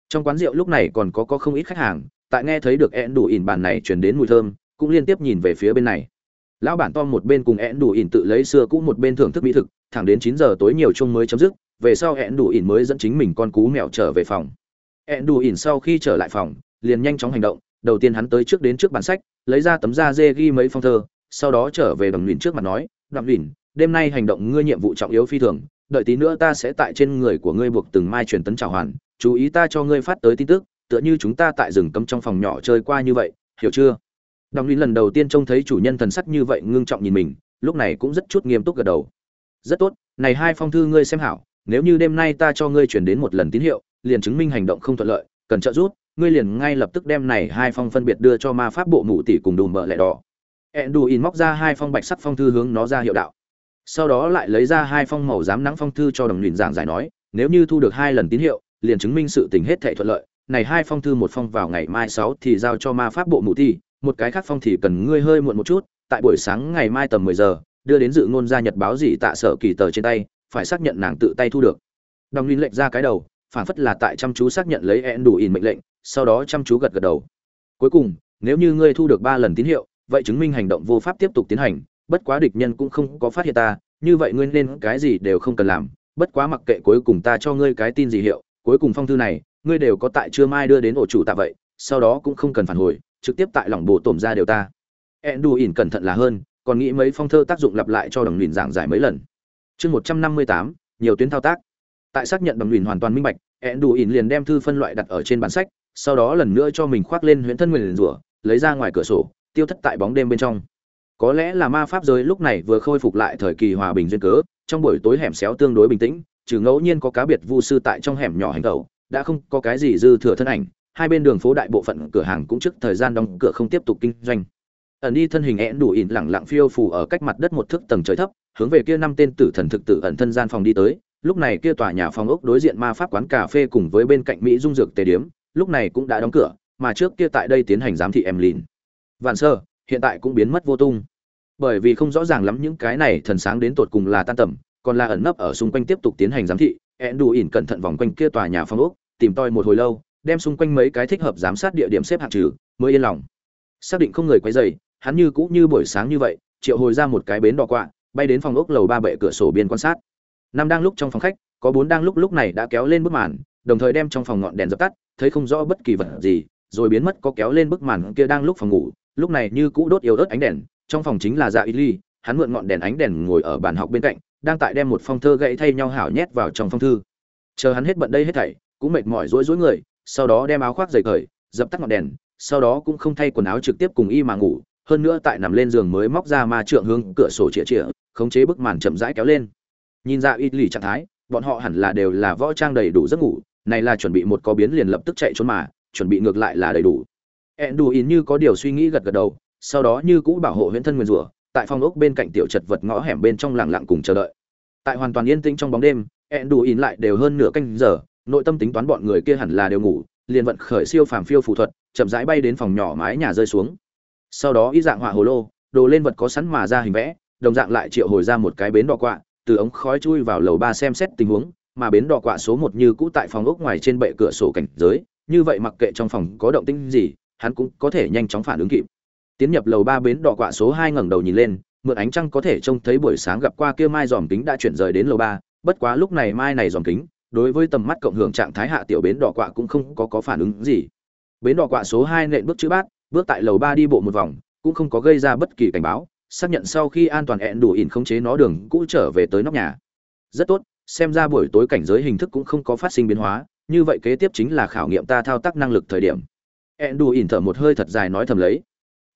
Trong quán rượu lúc này còn có có không ít khách hàng, tại nghe thấy được ẹn đủ ỉn bàn này truyền đến mùi thơm, cũng liên tiếp nhìn về phía bên này. Lão bản tom một bên cùng ẹn đủ ỉn tự lấy xưa cũ một bên thưởng thức mỹ thực, thẳng đến chín giờ tối nhiều chung mới chấm dứt, về sau ẹn đủ ỉn mới dẫn chính mình con cú mèo trở về phòng. Ẹn đủ ỉn sau khi trở lại phòng, liền nhanh chóng hành động, đầu tiên hắn tới trước đến trước bản sách, lấy ra tấm da dê ghi mấy phong thơ, sau đó trở về đầm luyện trước mặt nói đoạn luyện đêm nay hành động ngươi nhiệm vụ trọng yếu phi thường, đợi tí nữa ta sẽ tại trên người của ngươi buộc từng mai truyền tấn trào hoàn, chú ý ta cho ngươi phát tới tin tức, tựa như chúng ta tại rừng cấm trong phòng nhỏ chơi qua như vậy, hiểu chưa? Đồng lý lần đầu tiên trông thấy chủ nhân thần sắc như vậy ngưng trọng nhìn mình, lúc này cũng rất chút nghiêm túc gật đầu. Rất tốt, này hai phong thư ngươi xem hảo, nếu như đêm nay ta cho ngươi chuyển đến một lần tín hiệu, liền chứng minh hành động không thuận lợi, cần trợ giúp, ngươi liền ngay lập tức đem này hai phong phân biệt đưa cho ma pháp bộ mụ tỷ cùng đùm bợ lẹ đỏ. Enduin móc ra hai phong bạch sắc phong thư hướng nó ra hiệu đạo sau đó lại lấy ra hai phong màu giám nắng phong thư cho đồng luyện giảng giải nói, nếu như thu được hai lần tín hiệu, liền chứng minh sự tình hết thảy thuận lợi, này hai phong thư một phong vào ngày mai sáu thì giao cho ma pháp bộ mụ thi, một cái khác phong thì cần ngươi hơi muộn một chút, tại buổi sáng ngày mai tầm mười giờ, đưa đến dự ngôn gia nhật báo gì tạ sở kỳ tờ trên tay, phải xác nhận nàng tự tay thu được. Đồng luyện lệnh ra cái đầu phản phất là tại chăm chú xác nhận lấy ẹn đủ ỉn mệnh lệnh, sau đó chăm chú gật gật đầu. Cuối cùng, nếu như ngươi thu được ba lần tín hiệu, vậy chứng minh hành động vô pháp tiếp tục tiến hành bất quá địch nhân cũng không có phát hiện ta, như vậy ngươi nên cái gì đều không cần làm, bất quá mặc kệ cuối cùng ta cho ngươi cái tin gì hiệu, cuối cùng phong thư này, ngươi đều có tại chưa mai đưa đến ổ chủ tạ vậy, sau đó cũng không cần phản hồi, trực tiếp tại lòng bộ tổm ra đều ta. Ẹn đủ ỉn cẩn thận là hơn, còn nghĩ mấy phong thơ tác dụng lặp lại cho đồng lìn giảng giải mấy lần. Chương một trăm năm mươi tám, nhiều tuyến thao tác. Tại xác nhận đồng lìn hoàn toàn minh bạch ẹn đủ ỉn liền đem thư phân loại đặt ở trên bản sách, sau đó lần nữa cho mình khoác lên huyễn thân nguyền rủa, lấy ra ngoài cửa sổ, tiêu thất tại bóng đêm bên trong có lẽ là ma pháp giới lúc này vừa khôi phục lại thời kỳ hòa bình duyên cớ, trong buổi tối hẻm xéo tương đối bình tĩnh, trừ ngẫu nhiên có cá biệt vu sư tại trong hẻm nhỏ hành tẩu, đã không có cái gì dư thừa thân ảnh, hai bên đường phố đại bộ phận cửa hàng cũng trước thời gian đóng cửa không tiếp tục kinh doanh. Ẩn đi thân hình én đủ ỉn lẳng lặng phiêu phù ở cách mặt đất một thước tầng trời thấp, hướng về kia năm tên tử thần thực tử ẩn thân gian phòng đi tới, lúc này kia tòa nhà phòng ốc đối diện ma pháp quán cà phê cùng với bên cạnh mỹ dung dược tề điếm, lúc này cũng đã đóng cửa, mà trước kia tại đây tiến hành giám thị em lìn. Vạn sơ hiện tại cũng biến mất vô tung. Bởi vì không rõ ràng lắm những cái này thần sáng đến tột cùng là tan tầm, còn là ẩn nấp ở xung quanh tiếp tục tiến hành giám thị ẹn đủ ỉn cẩn thận vòng quanh kia tòa nhà phong ốc, tìm toi một hồi lâu, đem xung quanh mấy cái thích hợp giám sát địa điểm xếp hạng trừ, mới yên lòng. Xác định không người quấy rầy, hắn như cũ như buổi sáng như vậy, triệu hồi ra một cái bến đò quạ, bay đến phòng ốc lầu ba bệ cửa sổ biên quan sát. Năm đang lúc trong phòng khách, có bốn đang lúc lúc này đã kéo lên bức màn, đồng thời đem trong phòng ngọn đèn dập tắt, thấy không rõ bất kỳ vật gì, rồi biến mất có kéo lên bức màn kia đang lúc phòng ngủ lúc này như cũ đốt yếu ớt ánh đèn, trong phòng chính là dạ y ly, hắn mượn ngọn đèn ánh đèn ngồi ở bàn học bên cạnh, đang tại đem một phong thơ gãy thay nhau hảo nhét vào trong phong thư. Chờ hắn hết bận đây hết thảy, cũng mệt mỏi rối rối người, sau đó đem áo khoác dày cởi, dập tắt ngọn đèn, sau đó cũng không thay quần áo trực tiếp cùng y mà ngủ, hơn nữa tại nằm lên giường mới móc ra ma trượng hướng cửa sổ chĩa chĩa, khống chế bức màn chậm rãi kéo lên. Nhìn ra ít lì trạng thái, bọn họ hẳn là đều là võ trang đầy đủ giấc ngủ, này là chuẩn bị một có biến liền lập tức chạy trốn mà, chuẩn bị ngược lại là đầy đủ ẹn đù ỉn như có điều suy nghĩ gật gật đầu, sau đó như cũ bảo hộ huyễn thân nguyên rủa, tại phòng ốc bên cạnh tiểu chật vật ngõ hẻm bên trong lặng lặng cùng chờ đợi. Tại hoàn toàn yên tĩnh trong bóng đêm ẹn đù ỉn lại đều hơn nửa canh giờ, nội tâm tính toán bọn người kia hẳn là đều ngủ, liền vận khởi siêu phàm phiêu phù thuật, chậm rãi bay đến phòng nhỏ mái nhà rơi xuống. Sau đó ý dạng họa hồ lô, đồ lên vật có sẵn mà ra hình vẽ, đồng dạng lại triệu hồi ra một cái bến đỏ quạ, từ ống khói chui vào lầu ba xem xét tình huống, mà bến đỏ quạ số một như cũ tại phòng ốc ngoài trên bệ cửa sổ cảnh giới, như vậy mặc kệ trong phòng có động tĩnh gì hắn cũng có thể nhanh chóng phản ứng kịp. Tiến nhập lầu ba bến đỏ quạ số hai ngẩng đầu nhìn lên, mượn ánh trăng có thể trông thấy buổi sáng gặp qua kia mai dòm kính đã chuyển rời đến lầu ba, bất quá lúc này mai này dòm kính, đối với tầm mắt cộng hưởng trạng thái hạ tiểu bến đỏ quạ cũng không có có phản ứng gì. Bến đỏ quạ số hai nện bước chữ bát, bước tại lầu ba đi bộ một vòng, cũng không có gây ra bất kỳ cảnh báo, xác nhận sau khi an toàn ẹn đủ ỉn khống chế nó đường cũ trở về tới nóc nhà. Rất tốt, xem ra buổi tối cảnh giới hình thức cũng không có phát sinh biến hóa, như vậy kế tiếp chính là khảo nghiệm ta thao tác năng lực thời điểm ẹn đủ ỉn thở một hơi thật dài nói thầm lấy.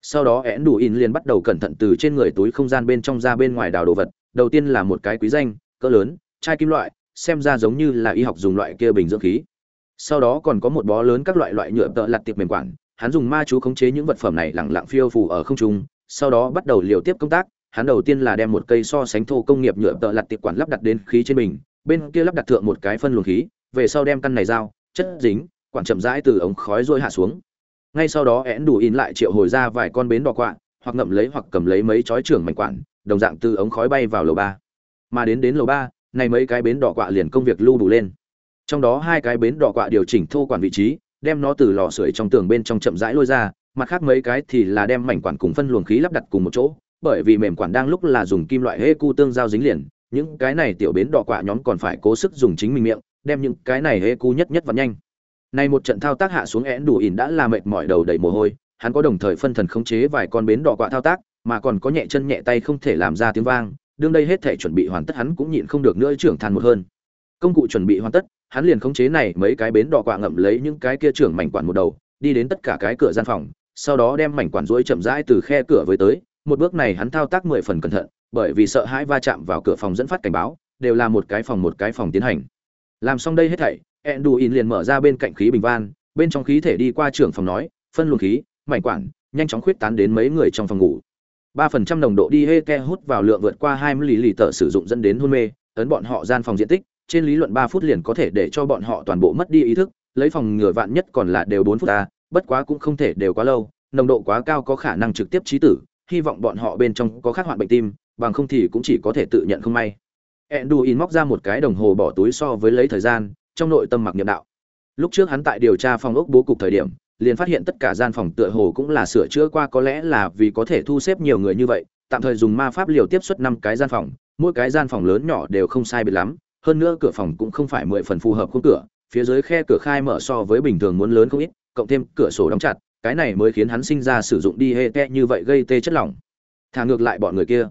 Sau đó ẹn đủ ỉn liền bắt đầu cẩn thận từ trên người túi không gian bên trong ra bên ngoài đào đồ vật, đầu tiên là một cái quý danh, cỡ lớn, chai kim loại, xem ra giống như là y học dùng loại kia bình dưỡng khí. Sau đó còn có một bó lớn các loại loại nhựa tợ lặt tiệp mềm quản, hắn dùng ma chú khống chế những vật phẩm này lẳng lặng phiêu phù ở không trung, sau đó bắt đầu liều tiếp công tác, hắn đầu tiên là đem một cây so sánh thô công nghiệp nhựa tợ lặt tiệp quản lắp đặt đến khí trên mình bên kia lắp đặt thượng một cái phân luồng khí, về sau đem căn này dao chất dính, quản chậm rãi từ ống khói rôi hạ xuống ngay sau đó én đủ in lại triệu hồi ra vài con bến đỏ quạ, hoặc ngậm lấy hoặc cầm lấy mấy chói trưởng mảnh quản đồng dạng từ ống khói bay vào lầu ba. Mà đến đến lầu ba, này mấy cái bến đỏ quạ liền công việc lưu đủ lên. Trong đó hai cái bến đỏ quạ điều chỉnh thô quản vị trí, đem nó từ lò sưởi trong tường bên trong chậm rãi lôi ra, mặt khác mấy cái thì là đem mảnh quản cùng phân luồng khí lắp đặt cùng một chỗ, bởi vì mềm quản đang lúc là dùng kim loại hê cu tương giao dính liền, những cái này tiểu bến đỏ quạ nhóm còn phải cố sức dùng chính mình miệng, đem những cái này hê cu nhất nhất và nhanh này một trận thao tác hạ xuống én đủ ỉn đã là mệt mỏi đầu đầy mồ hôi, hắn có đồng thời phân thần khống chế vài con bến đỏ quạ thao tác, mà còn có nhẹ chân nhẹ tay không thể làm ra tiếng vang, đương đây hết thể chuẩn bị hoàn tất hắn cũng nhịn không được nữa trưởng thành một hơn. Công cụ chuẩn bị hoàn tất, hắn liền khống chế này mấy cái bến đỏ quạ ngậm lấy những cái kia trưởng mảnh quản một đầu, đi đến tất cả cái cửa gian phòng, sau đó đem mảnh quản duỗi chậm rãi từ khe cửa với tới. Một bước này hắn thao tác mười phần cẩn thận, bởi vì sợ hãi va chạm vào cửa phòng dẫn phát cảnh báo, đều là một cái phòng một cái phòng tiến hành. Làm xong đây hết thảy Enduin liền mở ra bên cạnh khí bình van, bên trong khí thể đi qua trưởng phòng nói, phân luồng khí, mảnh quản nhanh chóng khuyết tán đến mấy người trong phòng ngủ. ba phần trăm nồng độ đi hê ke hút vào lượng vượt qua hai mươi lý lì tờ sử dụng dẫn đến hôn mê, ấn bọn họ gian phòng diện tích, trên lý luận ba phút liền có thể để cho bọn họ toàn bộ mất đi ý thức, lấy phòng ngừa vạn nhất còn là đều bốn phút ta, bất quá cũng không thể đều quá lâu, nồng độ quá cao có khả năng trực tiếp chí tử, hy vọng bọn họ bên trong có khác hoạn bệnh tim, bằng không thì cũng chỉ có thể tự nhận không may. Enduin móc ra một cái đồng hồ bỏ túi so với lấy thời gian trong nội tâm mặc niệm đạo. Lúc trước hắn tại điều tra phòng ốc bố cục thời điểm, liền phát hiện tất cả gian phòng tựa hồ cũng là sửa chữa qua, có lẽ là vì có thể thu xếp nhiều người như vậy, tạm thời dùng ma pháp liều tiếp xuất năm cái gian phòng, mỗi cái gian phòng lớn nhỏ đều không sai biệt lắm, hơn nữa cửa phòng cũng không phải mười phần phù hợp khung cửa, phía dưới khe cửa khai mở so với bình thường muốn lớn không ít, cộng thêm cửa sổ đóng chặt, cái này mới khiến hắn sinh ra sử dụng đi hê te như vậy gây tê chất lỏng. Thả ngược lại bọn người kia.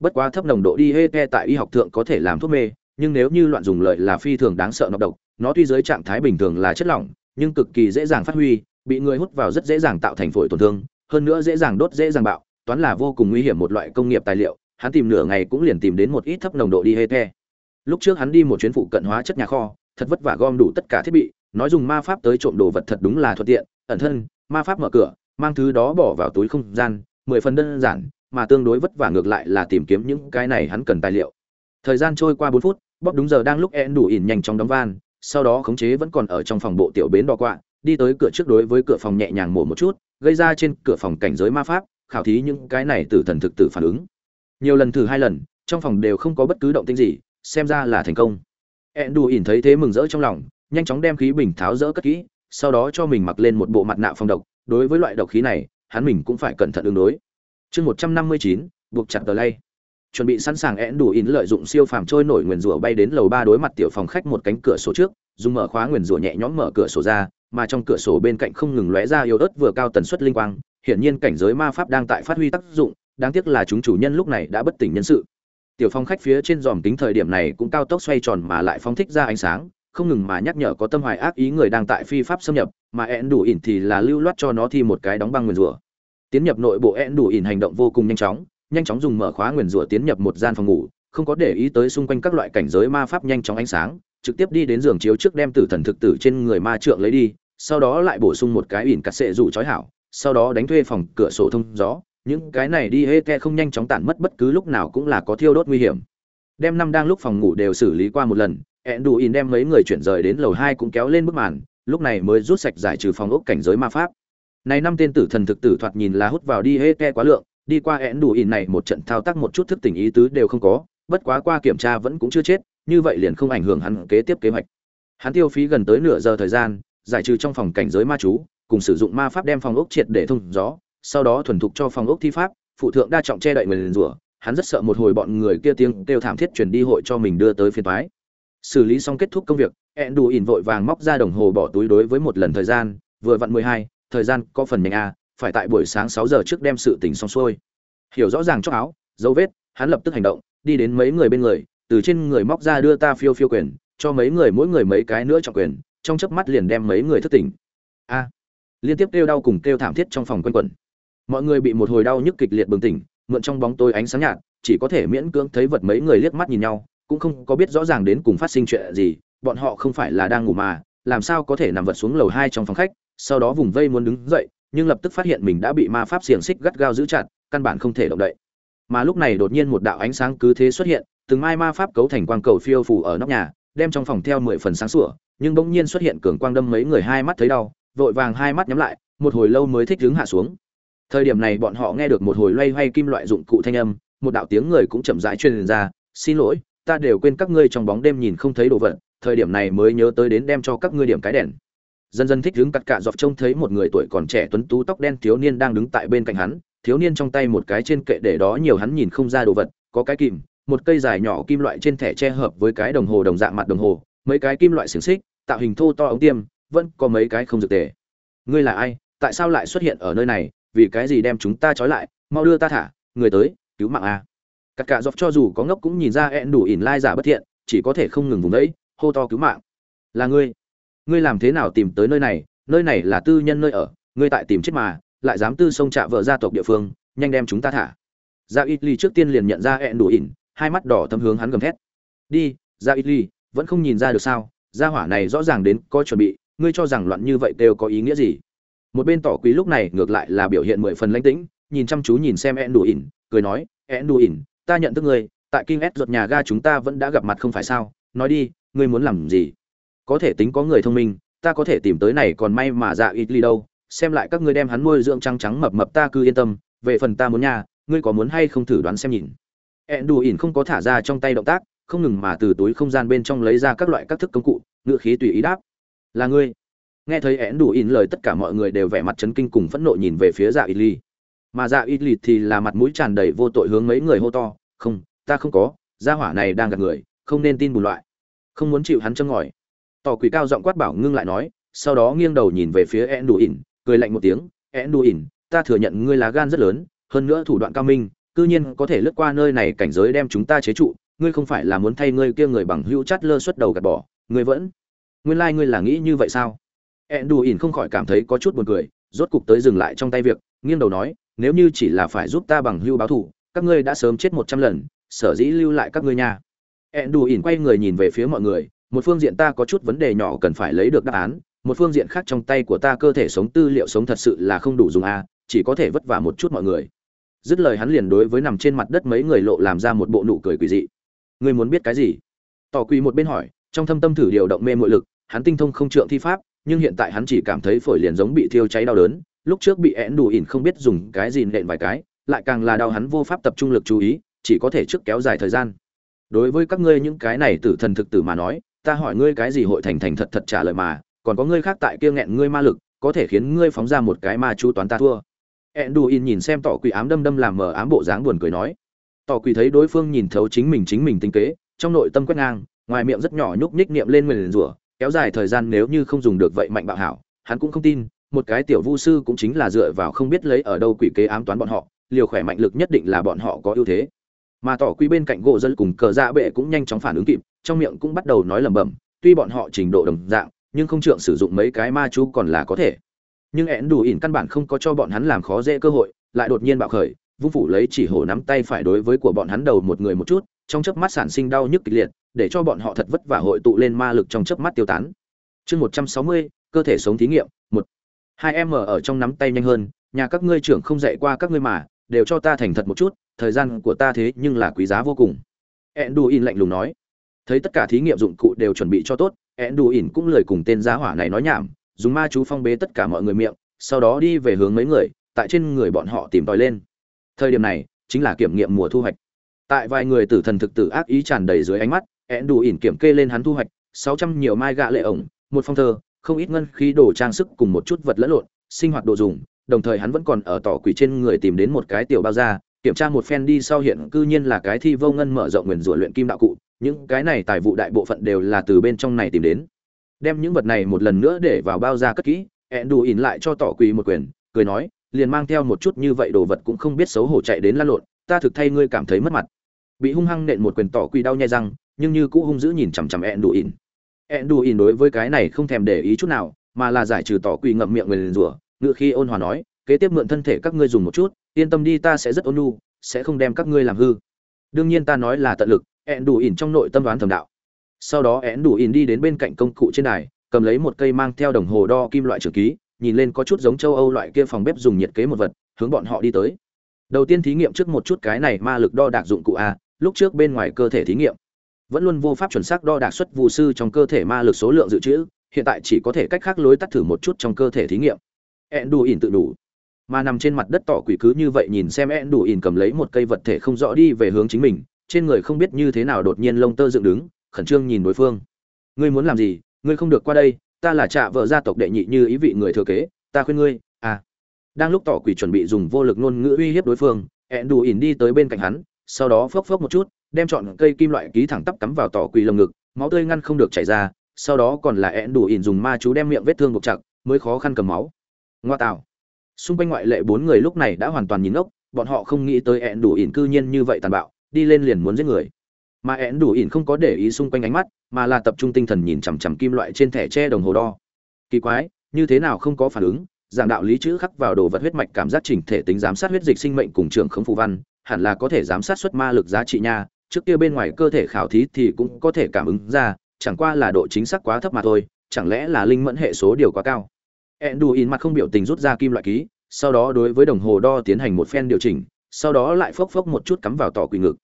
Bất quá thấp nồng độ đi hê te tại y học thượng có thể làm thuốc mê, nhưng nếu như loạn dùng lợi là phi thường đáng sợ nọc độc nó tuy dưới trạng thái bình thường là chất lỏng, nhưng cực kỳ dễ dàng phát huy, bị người hút vào rất dễ dàng tạo thành phổi tổn thương, hơn nữa dễ dàng đốt, dễ dàng bạo, toán là vô cùng nguy hiểm một loại công nghiệp tài liệu, hắn tìm nửa ngày cũng liền tìm đến một ít thấp nồng độ đi hê lúc trước hắn đi một chuyến phụ cận hóa chất nhà kho, thật vất vả gom đủ tất cả thiết bị, nói dùng ma pháp tới trộm đồ vật thật đúng là thuận tiện, ẩn thân, ma pháp mở cửa, mang thứ đó bỏ vào túi không gian, mười phần đơn giản, mà tương đối vất vả ngược lại là tìm kiếm những cái này hắn cần tài liệu. Thời gian trôi qua bốn phút, bóp đúng giờ đang lúc én đủ ỉn nhanh chóng đóng van sau đó khống chế vẫn còn ở trong phòng bộ tiểu bến đo quạ, đi tới cửa trước đối với cửa phòng nhẹ nhàng mổ một chút, gây ra trên cửa phòng cảnh giới ma pháp, khảo thí những cái này từ thần thực tử phản ứng. Nhiều lần thử hai lần, trong phòng đều không có bất cứ động tĩnh gì, xem ra là thành công. Ẹn đù ỉn thấy thế mừng rỡ trong lòng, nhanh chóng đem khí bình tháo rỡ cất kỹ, sau đó cho mình mặc lên một bộ mặt nạ phòng độc. Đối với loại độc khí này, hắn mình cũng phải cẩn thận ứng đối. Chương một trăm năm mươi chín, buộc chặt tờ lay chuẩn bị sẵn sàng én đủ in lợi dụng siêu phàm trôi nổi nguyền rủa bay đến lầu ba đối mặt tiểu phòng khách một cánh cửa sổ trước, dùng mở khóa nguyền rủa nhẹ nhõm mở cửa sổ ra, mà trong cửa sổ bên cạnh không ngừng lóe ra yếu ớt vừa cao tần suất linh quang, hiển nhiên cảnh giới ma pháp đang tại phát huy tác dụng, đáng tiếc là chúng chủ nhân lúc này đã bất tỉnh nhân sự. Tiểu phong khách phía trên dòm tính thời điểm này cũng cao tốc xoay tròn mà lại phóng thích ra ánh sáng, không ngừng mà nhắc nhở có tâm hoài ác ý người đang tại phi pháp xâm nhập, mà ẹn đủ ỉn thì là lưu loát cho nó thi một cái đóng băng nguyền rủa. Tiến nhập nội bộ ẹn đủ ỉn hành động vô cùng nhanh chóng nhanh chóng dùng mở khóa nguyền rủa tiến nhập một gian phòng ngủ, không có để ý tới xung quanh các loại cảnh giới ma pháp nhanh chóng ánh sáng, trực tiếp đi đến giường chiếu trước đem tử thần thực tử trên người ma trượng lấy đi, sau đó lại bổ sung một cái ỉn cắt sệ rủ chói hảo, sau đó đánh thuê phòng cửa sổ thông gió, những cái này đi hê ke không nhanh chóng tản mất bất cứ lúc nào cũng là có thiêu đốt nguy hiểm. Đem năm đang lúc phòng ngủ đều xử lý qua một lần, ẹn đủ in đem mấy người chuyển rời đến lầu hai cũng kéo lên bức màn, lúc này mới rút sạch giải trừ phòng ốc cảnh giới ma pháp. Này năm tên tử thần thực tử thoạt nhìn là hút vào đi hê ke quá lượng đi qua én đủ ỉn này một trận thao tác một chút thức tình ý tứ đều không có, bất quá qua kiểm tra vẫn cũng chưa chết, như vậy liền không ảnh hưởng hắn kế tiếp kế hoạch. Hắn tiêu phí gần tới nửa giờ thời gian, giải trừ trong phòng cảnh giới ma chú, cùng sử dụng ma pháp đem phòng ốc triệt để thông gió, sau đó thuần thục cho phòng ốc thi pháp, phụ thượng đa trọng che đậy mình rủa, hắn rất sợ một hồi bọn người kia tiếng kêu thảm thiết truyền đi hội cho mình đưa tới phiên toái. Xử lý xong kết thúc công việc ẹn đủ ỉn vội vàng móc ra đồng hồ bỏ túi đối với một lần thời gian, vừa vặn mười hai, thời gian có phần nhanh a phải tại buổi sáng sáu giờ trước đem sự tình xong xuôi. Hiểu rõ ràng cho áo, dấu vết, hắn lập tức hành động, đi đến mấy người bên người, từ trên người móc ra đưa ta phiêu phiêu quyền, cho mấy người mỗi người mấy cái nữa trọng quyền, trong chớp mắt liền đem mấy người thức tỉnh. A! Liên tiếp kêu đau cùng kêu thảm thiết trong phòng quanh quẩn. Mọi người bị một hồi đau nhức kịch liệt bừng tỉnh, mượn trong bóng tối ánh sáng nhạt, chỉ có thể miễn cưỡng thấy vật mấy người liếc mắt nhìn nhau, cũng không có biết rõ ràng đến cùng phát sinh chuyện gì, bọn họ không phải là đang ngủ mà, làm sao có thể nằm vật xuống lầu hai trong phòng khách, sau đó vùng vây muốn đứng dậy nhưng lập tức phát hiện mình đã bị ma pháp xiềng xích gắt gao giữ chặt, căn bản không thể động đậy. Mà lúc này đột nhiên một đạo ánh sáng cứ thế xuất hiện, từng mai ma pháp cấu thành quang cầu phiêu phủ ở nóc nhà, đem trong phòng theo mười phần sáng sủa, nhưng bỗng nhiên xuất hiện cường quang đâm mấy người hai mắt thấy đau, vội vàng hai mắt nhắm lại, một hồi lâu mới thích đứng hạ xuống. Thời điểm này bọn họ nghe được một hồi loay hoay kim loại dụng cụ thanh âm, một đạo tiếng người cũng chậm rãi truyền ra, xin lỗi, ta đều quên các ngươi trong bóng đêm nhìn không thấy đồ vật, thời điểm này mới nhớ tới đến đem cho các ngươi điểm cái đèn dần dần thích đứng cắt cạ dọc trông thấy một người tuổi còn trẻ tuấn tú tóc đen thiếu niên đang đứng tại bên cạnh hắn. Thiếu niên trong tay một cái trên kệ để đó nhiều hắn nhìn không ra đồ vật, có cái kìm, một cây dài nhỏ kim loại trên thẻ che hợp với cái đồng hồ đồng dạng mặt đồng hồ, mấy cái kim loại xiềng xích, tạo hình thô to ống tiêm, vẫn có mấy cái không dược tề. Ngươi là ai? Tại sao lại xuất hiện ở nơi này? Vì cái gì đem chúng ta trói lại? Mau đưa ta thả, người tới, cứu mạng a. Cắt cả dọc cho dù có ngốc cũng nhìn ra ẹn đủ ỉn lai giả bất thiện, chỉ có thể không ngừng vùng đấy hô to cứu mạng. Là ngươi ngươi làm thế nào tìm tới nơi này nơi này là tư nhân nơi ở, ngươi tại tìm chết mà, lại dám tư xông trạ vợ gia tộc địa phương, nhanh đem chúng ta thả. Ra ít ly trước tiên liền nhận ra hẹn đủ ỉn, hai mắt đỏ thâm hướng hắn gầm thét. Đi ra ít ly, vẫn không nhìn ra được sao, gia hỏa này rõ ràng đến có chuẩn bị, ngươi cho rằng loạn như vậy đều có ý nghĩa gì? Một bên tỏ quý lúc này ngược lại là biểu hiện mười phần lãnh tĩnh, nhìn chăm chú nhìn xem hẹn đủ ỉn, cười nói hẹn đủ ỉn, ta nhận thức ngươi, tại kinh ép ruột nhà ga chúng ta vẫn đã gặp mặt không phải sao? Nói đi, ngươi muốn làm gì? Có thể tính có người thông minh, ta có thể tìm tới này còn may mà dạ ít ly đâu, xem lại các ngươi đem hắn nuôi dưỡng trắng trắng mập mập ta cứ yên tâm, về phần ta muốn nhà ngươi có muốn hay không thử đoán xem nhìn. Ẹn đù ỉn không có thả ra trong tay động tác, không ngừng mà từ túi không gian bên trong lấy ra các loại các thức công cụ ngựa khí tùy ý đáp. Là ngươi. Nghe thấy ẹn đù ỉn lời tất cả mọi người đều vẻ mặt chấn kinh cùng phẫn nộ nhìn về phía dạ ít ly. Mà dạ ít ly thì là mặt mũi tràn đầy vô tội hướng mấy người hô to, không, ta không có, gia hỏa này đang gặp người, không nên tin bùn loại. Không muốn chịu hắn châm ngòi tỏ quỷ cao giọng quát bảo ngưng lại nói, sau đó nghiêng đầu nhìn về phía ẹn đù ỉn cười lạnh một tiếng ẹn đù ỉn ta thừa nhận ngươi là gan rất lớn, hơn nữa thủ đoạn cao minh, cư nhiên có thể lướt qua nơi này cảnh giới đem chúng ta chế trụ, ngươi không phải là muốn thay ngươi kia người bằng hữu chát lơ xuất đầu gạt bỏ, ngươi vẫn, nguyên lai ngươi là nghĩ như vậy sao? Ẹn đù ỉn không khỏi cảm thấy có chút buồn cười, rốt cục tới dừng lại trong tay việc, nghiêng đầu nói, nếu như chỉ là phải giúp ta bằng hữu báo thù, các ngươi đã sớm chết một trăm lần, sở dĩ lưu lại các ngươi nha. Ẹn đù ỉn quay người nhìn về phía mọi người một phương diện ta có chút vấn đề nhỏ cần phải lấy được đáp án, một phương diện khác trong tay của ta cơ thể sống tư liệu sống thật sự là không đủ dùng a, chỉ có thể vất vả một chút mọi người. Dứt lời hắn liền đối với nằm trên mặt đất mấy người lộ làm ra một bộ nụ cười quỷ dị. Ngươi muốn biết cái gì? Tỏ quỳ một bên hỏi, trong thâm tâm thử điều động mê mội lực, hắn tinh thông không trượng thi pháp, nhưng hiện tại hắn chỉ cảm thấy phổi liền giống bị thiêu cháy đau đớn, lúc trước bị én đủ ỉn không biết dùng cái gì nện vài cái, lại càng là đau hắn vô pháp tập trung lực chú ý, chỉ có thể trước kéo dài thời gian. Đối với các ngươi những cái này tử thần thực tử mà nói ta hỏi ngươi cái gì hội thành thành thật thật trả lời mà còn có ngươi khác tại kia nghẹn ngươi ma lực có thể khiến ngươi phóng ra một cái ma chú toán ta thua Enduin nhìn xem tỏ quỷ ám đâm đâm làm mờ ám bộ dáng buồn cười nói. Tỏ quỷ thấy đối phương nhìn thấu chính mình chính mình tinh kế, trong nội tâm quét ngang, ngoài miệng rất nhỏ nhúc nhích niệm lên nguyền rủa, kéo dài thời gian nếu như không dùng được vậy mạnh bạo hảo, hắn cũng không tin, một cái tiểu vu sư cũng chính là dựa vào không biết lấy ở đâu quỷ kế ám toán bọn họ, liều khỏe mạnh lực nhất định là bọn họ có ưu thế. Mà tỏ quỷ bên cạnh gỗ dân cùng cờ dạ bệ cũng nhanh chóng phản ứng kịp, trong miệng cũng bắt đầu nói lẩm bẩm, tuy bọn họ trình độ đồng dạng, nhưng không trượng sử dụng mấy cái ma chú còn là có thể. Nhưng én đủ ỉn căn bản không có cho bọn hắn làm khó dễ cơ hội lại đột nhiên bạo khởi vung phủ lấy chỉ hổ nắm tay phải đối với của bọn hắn đầu một người một chút trong chớp mắt sản sinh đau nhức kịch liệt để cho bọn họ thật vất vả hội tụ lên ma lực trong chớp mắt tiêu tán. Chương một trăm sáu mươi cơ thể sống thí nghiệm một. Hai em ở ở trong nắm tay nhanh hơn nhà các ngươi trưởng không dạy qua các ngươi mà đều cho ta thành thật một chút thời gian của ta thế nhưng là quý giá vô cùng. Ẹn đù ỉn lạnh lùng nói thấy tất cả thí nghiệm dụng cụ đều chuẩn bị cho tốt ẹn đù ỉn cũng lời cùng tên giá hỏa này nói nhảm, dùng ma chú phong bế tất cả mọi người miệng, sau đó đi về hướng mấy người, tại trên người bọn họ tìm tòi lên. Thời điểm này, chính là kiểm nghiệm mùa thu hoạch. Tại vài người tử thần thực tử ác ý tràn đầy dưới ánh mắt ẹn đủ ỉn kiểm kê lên hắn thu hoạch, sáu trăm nhiều mai gạ lệ ổng, một phong thơ, không ít ngân khí đồ trang sức cùng một chút vật lẫn lộn, sinh hoạt đồ dùng, đồng thời hắn vẫn còn ở tỏ quỷ trên người tìm đến một cái tiểu bao da, kiểm tra một phen đi sau hiện cư nhiên là cái thi vô ngân mở rộng nguyền rủa luyện kim đạo cụ những cái này tài vụ đại bộ phận đều là từ bên trong này tìm đến. Đem những vật này một lần nữa để vào bao da cất kỹ ẹn đủ ỉn lại cho tỏ quỳ một quyền, cười nói, liền mang theo một chút như vậy đồ vật cũng không biết xấu hổ chạy đến lăn lộn, ta thực thay ngươi cảm thấy mất mặt. Bị hung hăng nện một quyền tỏ quỳ đau nhai răng, nhưng như cũ hung dữ nhìn chằm chằm ẹn đủ ỉn ẹn đủ ỉn đối với cái này không thèm để ý chút nào, mà là giải trừ tỏ quỳ ngậm miệng người liền rủa, ngựa khi ôn hòa nói, kế tiếp mượn thân thể các ngươi dùng một chút, yên tâm đi ta sẽ rất ôn nhu, sẽ không đem các ngươi làm hư. Đương nhiên ta nói là tận lực ẹn đủ ỉn trong nội tâm đoán thầm đạo. Sau đó én đủ ỉn đi đến bên cạnh công cụ trên đài, cầm lấy một cây mang theo đồng hồ đo kim loại trường ký, nhìn lên có chút giống châu âu loại kia phòng bếp dùng nhiệt kế một vật, hướng bọn họ đi tới. Đầu tiên thí nghiệm trước một chút cái này ma lực đo đạc dụng cụ a, lúc trước bên ngoài cơ thể thí nghiệm. Vẫn luôn vô pháp chuẩn xác đo đạc xuất vụ sư trong cơ thể ma lực số lượng dự trữ, hiện tại chỉ có thể cách khác lối tắt thử một chút trong cơ thể thí nghiệm. Ẹn đủ ỉn tự đủ. Mà nằm trên mặt đất tỏ quỷ cứ như vậy nhìn xem ẹn đủ ỉn cầm lấy một cây vật thể không rõ đi về hướng chính mình trên người không biết như thế nào đột nhiên lông tơ dựng đứng, khẩn trương nhìn đối phương. Ngươi muốn làm gì? Ngươi không được qua đây, ta là trạ vợ gia tộc đệ nhị như ý vị người thừa kế, ta khuyên ngươi à. Đang lúc tỏ quỷ chuẩn bị dùng vô lực ngôn ngữ uy hiếp đối phương, ẹn đủ ỉn đi tới bên cạnh hắn, sau đó phốc phốc một chút, đem chọn cây kim loại ký thẳng tắp cắm vào tỏ quỷ lồng ngực, máu tươi ngăn không được chảy ra, sau đó còn là ẹn đủ ỉn dùng ma chú đem miệng vết thương buộc chặt, mới khó khăn cầm máu. Ngoa tạo. Xung quanh ngoại lệ bốn người lúc này đã hoàn toàn nhìn ốc bọn họ không nghĩ tới ẹn đủ ỉn cư nhiên như vậy tàn bạo đi lên liền muốn giết người. Mà én đủ ỉn không có để ý xung quanh ánh mắt, mà là tập trung tinh thần nhìn chằm chằm kim loại trên thẻ tre đồng hồ đo. Kỳ quái, như thế nào không có phản ứng giảng đạo lý chữ khắc vào đồ vật huyết mạch cảm giác chỉnh thể tính giám sát huyết dịch sinh mệnh cùng trường khống phù văn, hẳn là có thể giám sát xuất ma lực giá trị nha, trước kia bên ngoài cơ thể khảo thí thì cũng có thể cảm ứng ra, chẳng qua là độ chính xác quá thấp mà thôi, chẳng lẽ là linh mẫn hệ số điều quá cao? Ẹn đủ ỉn mặt không biểu tình rút ra kim loại ký, sau đó đối với đồng hồ đo tiến hành một phen điều chỉnh sau đó lại phốc phốc một chút cắm vào tỏ quỷ ngực.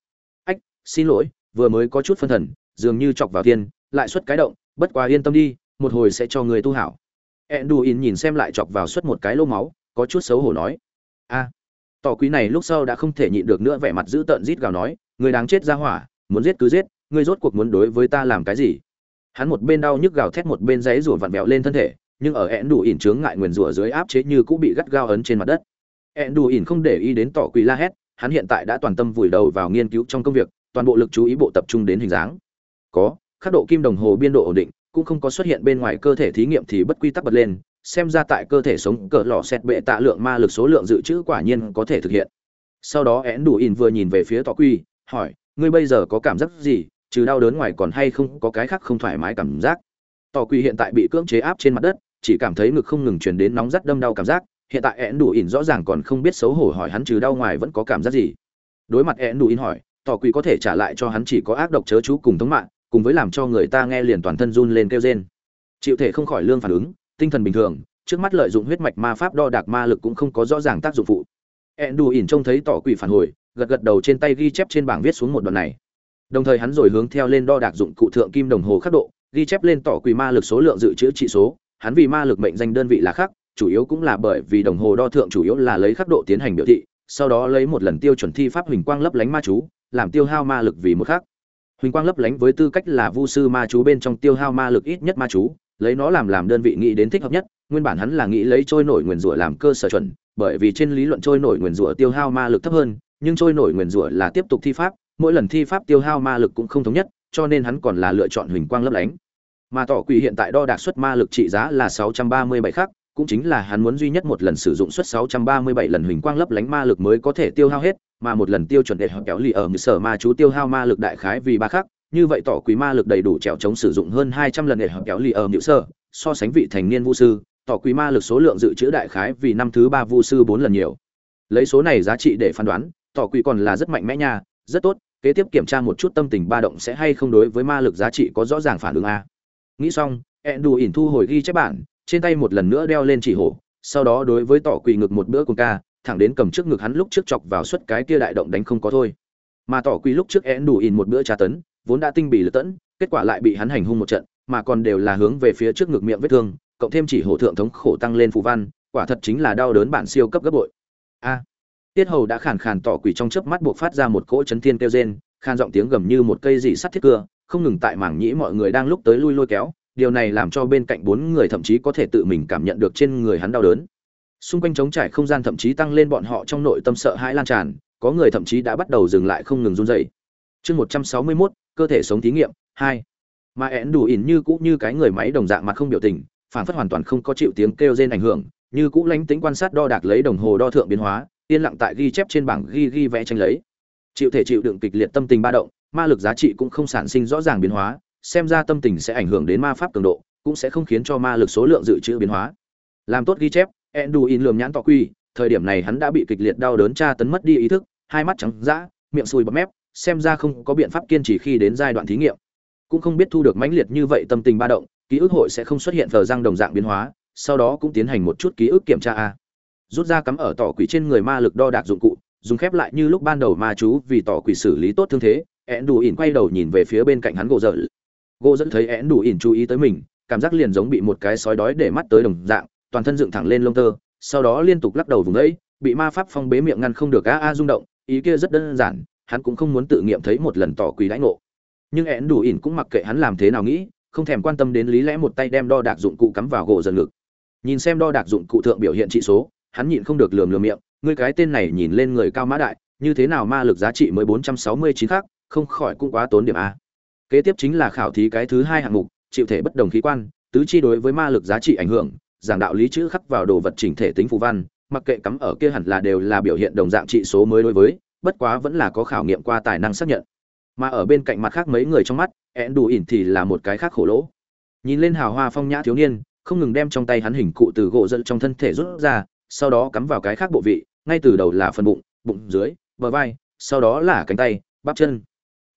Ách, xin lỗi, vừa mới có chút phân thần, dường như chọc vào thiên, lại xuất cái động, bất quá yên tâm đi, một hồi sẽ cho người tu hảo. Enduin nhìn xem lại chọc vào xuất một cái lô máu, có chút xấu hổ nói. A, tỏ quý này lúc sau đã không thể nhịn được nữa vẻ mặt dữ tợn rít gào nói, người đáng chết ra hỏa, muốn giết cứ giết ngươi rốt cuộc muốn đối với ta làm cái gì? Hắn một bên đau nhức gào thét một bên giấy rủa vặn vẹo lên thân thể, nhưng ở ẹn đủ ỉn chướng ngại nguyền rủa dưới áp chế như cũng bị gắt gao ấn trên mặt đất ẹn đủ ỉn không để ý đến tỏ quỷ la hét, hắn hiện tại đã toàn tâm vùi đầu vào nghiên cứu trong công việc, toàn bộ lực chú ý bộ tập trung đến hình dáng. Có, khắc độ kim đồng hồ biên độ ổn định, cũng không có xuất hiện bên ngoài cơ thể thí nghiệm thì bất quy tắc bật lên, xem ra tại cơ thể sống cỡ lò xét bệ tạ lượng ma lực số lượng dự trữ quả nhiên có thể thực hiện. Sau đó én đủ ỉn vừa nhìn về phía tỏ quy hỏi, ngươi bây giờ có cảm giác gì? Trừ đau đớn ngoài còn hay không có cái khác không thoải mái cảm giác? Tỏ quy hiện tại bị cưỡng chế áp trên mặt đất, chỉ cảm thấy ngực không ngừng truyền đến nóng rát đâm đau cảm giác hiện tại én đủ ỉn rõ ràng còn không biết xấu hổ hỏi hắn trừ đau ngoài vẫn có cảm giác gì. Đối mặt én đủ ỉn hỏi, tỏ quỷ có thể trả lại cho hắn chỉ có ác độc chớ chú cùng thống mạng, cùng với làm cho người ta nghe liền toàn thân run lên kêu rên. Chịu thể không khỏi lương phản ứng, tinh thần bình thường, trước mắt lợi dụng huyết mạch ma pháp đo đạc ma lực cũng không có rõ ràng tác dụng phụ. Ẹn đủ ỉn trông thấy tỏ quỷ phản hồi, gật gật đầu trên tay ghi chép trên bảng viết xuống một đoạn này. Đồng thời hắn rồi hướng theo lên đo đạc dụng cụ thượng kim đồng hồ khắc độ, ghi chép lên tỏ quỷ ma lực số lượng dự trữ trị số, hắn vì ma lực mệnh danh đơn vị là khắc chủ yếu cũng là bởi vì đồng hồ đo thượng chủ yếu là lấy khắc độ tiến hành biểu thị, sau đó lấy một lần tiêu chuẩn thi pháp huỳnh quang lấp lánh ma chú, làm tiêu hao ma lực vì một khắc. Huỳnh quang lấp lánh với tư cách là vu sư ma chú bên trong tiêu hao ma lực ít nhất ma chú, lấy nó làm làm đơn vị nghĩ đến thích hợp nhất, nguyên bản hắn là nghĩ lấy trôi nổi nguyên rủa làm cơ sở chuẩn, bởi vì trên lý luận trôi nổi nguyên rủa tiêu hao ma lực thấp hơn, nhưng trôi nổi nguyên rủa là tiếp tục thi pháp, mỗi lần thi pháp tiêu hao ma lực cũng không thống nhất, cho nên hắn còn là lựa chọn huỳnh quang lấp lánh. Mà tỏ quỷ hiện tại đo đạc suất ma lực trị giá là 637 khắc cũng chính là hắn muốn duy nhất một lần sử dụng suất 637 lần huỳnh quang lấp lánh ma lực mới có thể tiêu hao hết, mà một lần tiêu chuẩn để kéo lì ở sở ma chú tiêu hao ma lực đại khái vì ba khắc, như vậy tỏ quý ma lực đầy đủ trèo chống sử dụng hơn 200 lần để kéo lì ở nhự sở, so sánh vị thành niên vu sư, tỏ quý ma lực số lượng dự trữ đại khái vì năm thứ ba vu sư bốn lần nhiều. Lấy số này giá trị để phán đoán, tỏ quý còn là rất mạnh mẽ nha, rất tốt, kế tiếp kiểm tra một chút tâm tình ba động sẽ hay không đối với ma lực giá trị có rõ ràng phản ứng a. Nghĩ xong ẹn đủ ỉn thu hồi ghi chép bản trên tay một lần nữa đeo lên chỉ hổ, sau đó đối với tỏ quỳ ngực một bữa cùng ca, thẳng đến cầm trước ngực hắn lúc trước chọc vào suất cái kia đại động đánh không có thôi. Mà tỏ quỳ lúc trước én đủ in một bữa tra tấn, vốn đã tinh bỉ lật tẫn, kết quả lại bị hắn hành hung một trận, mà còn đều là hướng về phía trước ngực miệng vết thương, cộng thêm chỉ hổ thượng thống khổ tăng lên phù văn, quả thật chính là đau đớn bản siêu cấp gấp bội. A! Tiết hầu đã khàn khàn tỏ quỷ trong chớp mắt buộc phát ra một cỗ chấn thiên kêu rên, khan giọng tiếng gầm như một cây dị sắt thiết cưa, không ngừng tại mảng nhĩ mọi người đang lúc tới lui lôi kéo điều này làm cho bên cạnh bốn người thậm chí có thể tự mình cảm nhận được trên người hắn đau đớn. Xung quanh trống trải không gian thậm chí tăng lên bọn họ trong nội tâm sợ hãi lan tràn, có người thậm chí đã bắt đầu dừng lại không ngừng run dậy chương một trăm sáu mươi mốt, cơ thể sống thí nghiệm, hai. Mà én đủ ỉn như cũ như cái người máy đồng dạng mặt không biểu tình, phản phất hoàn toàn không có chịu tiếng kêu rên ảnh hưởng, như cũ lánh tính quan sát đo đạc lấy đồng hồ đo thượng biến hóa, yên lặng tại ghi chép trên bảng ghi ghi vẽ tranh lấy. Chịu thể chịu đựng kịch liệt tâm tình ba động, ma lực giá trị cũng không sản sinh rõ ràng biến hóa xem ra tâm tình sẽ ảnh hưởng đến ma pháp cường độ, cũng sẽ không khiến cho ma lực số lượng dự trữ biến hóa. Làm tốt ghi chép, enduin lườm nhãn tỏ quy, thời điểm này hắn đã bị kịch liệt đau đớn tra tấn mất đi ý thức, hai mắt trắng dã, miệng sùi bọt mép, xem ra không có biện pháp kiên trì khi đến giai đoạn thí nghiệm. Cũng không biết thu được mãnh liệt như vậy tâm tình ba động, ký ức hội sẽ không xuất hiện phờ răng đồng dạng biến hóa, sau đó cũng tiến hành một chút ký ức kiểm tra a. Rút ra cắm ở tỏ quỷ trên người ma lực đo đạc dụng cụ, dùng khép lại như lúc ban đầu ma chú vì tỏ quỷ xử lý tốt thương thế én đủ ỉn quay đầu nhìn về phía bên cạnh hắn gỗ dở gỗ dẫn thấy én đủ ỉn chú ý tới mình, cảm giác liền giống bị một cái sói đói để mắt tới đồng dạng, toàn thân dựng thẳng lên lông tơ, sau đó liên tục lắc đầu vùng ấy bị ma pháp phong bế miệng ngăn không được a a rung động, ý kia rất đơn giản, hắn cũng không muốn tự nghiệm thấy một lần tỏ quý đãi ngộ. Nhưng én đủ ỉn cũng mặc kệ hắn làm thế nào nghĩ, không thèm quan tâm đến lý lẽ một tay đem đo đạc dụng cụ cắm vào gỗ dần ngực. Nhìn xem đo đạc dụng cụ thượng biểu hiện trị số, hắn nhịn không được lườm lườm miệng, ngươi cái tên này nhìn lên người cao mã đại, như thế nào ma lực giá trị mới bốn trăm sáu mươi chín khác không khỏi cũng quá tốn điểm a kế tiếp chính là khảo thí cái thứ hai hạng mục, chịu thể bất đồng khí quan, tứ chi đối với ma lực giá trị ảnh hưởng, giảng đạo lý chữ khắc vào đồ vật chỉnh thể tính phù văn, mặc kệ cắm ở kia hẳn là đều là biểu hiện đồng dạng trị số mới đối với, bất quá vẫn là có khảo nghiệm qua tài năng xác nhận. Mà ở bên cạnh mặt khác mấy người trong mắt ẹn đủ ỉn thì là một cái khác khổ lỗ. Nhìn lên hào hoa phong nhã thiếu niên, không ngừng đem trong tay hắn hình cụ từ gỗ dẫn trong thân thể rút ra, sau đó cắm vào cái khác bộ vị, ngay từ đầu là phần bụng bụng dưới, bờ vai, sau đó là cánh tay, bắp chân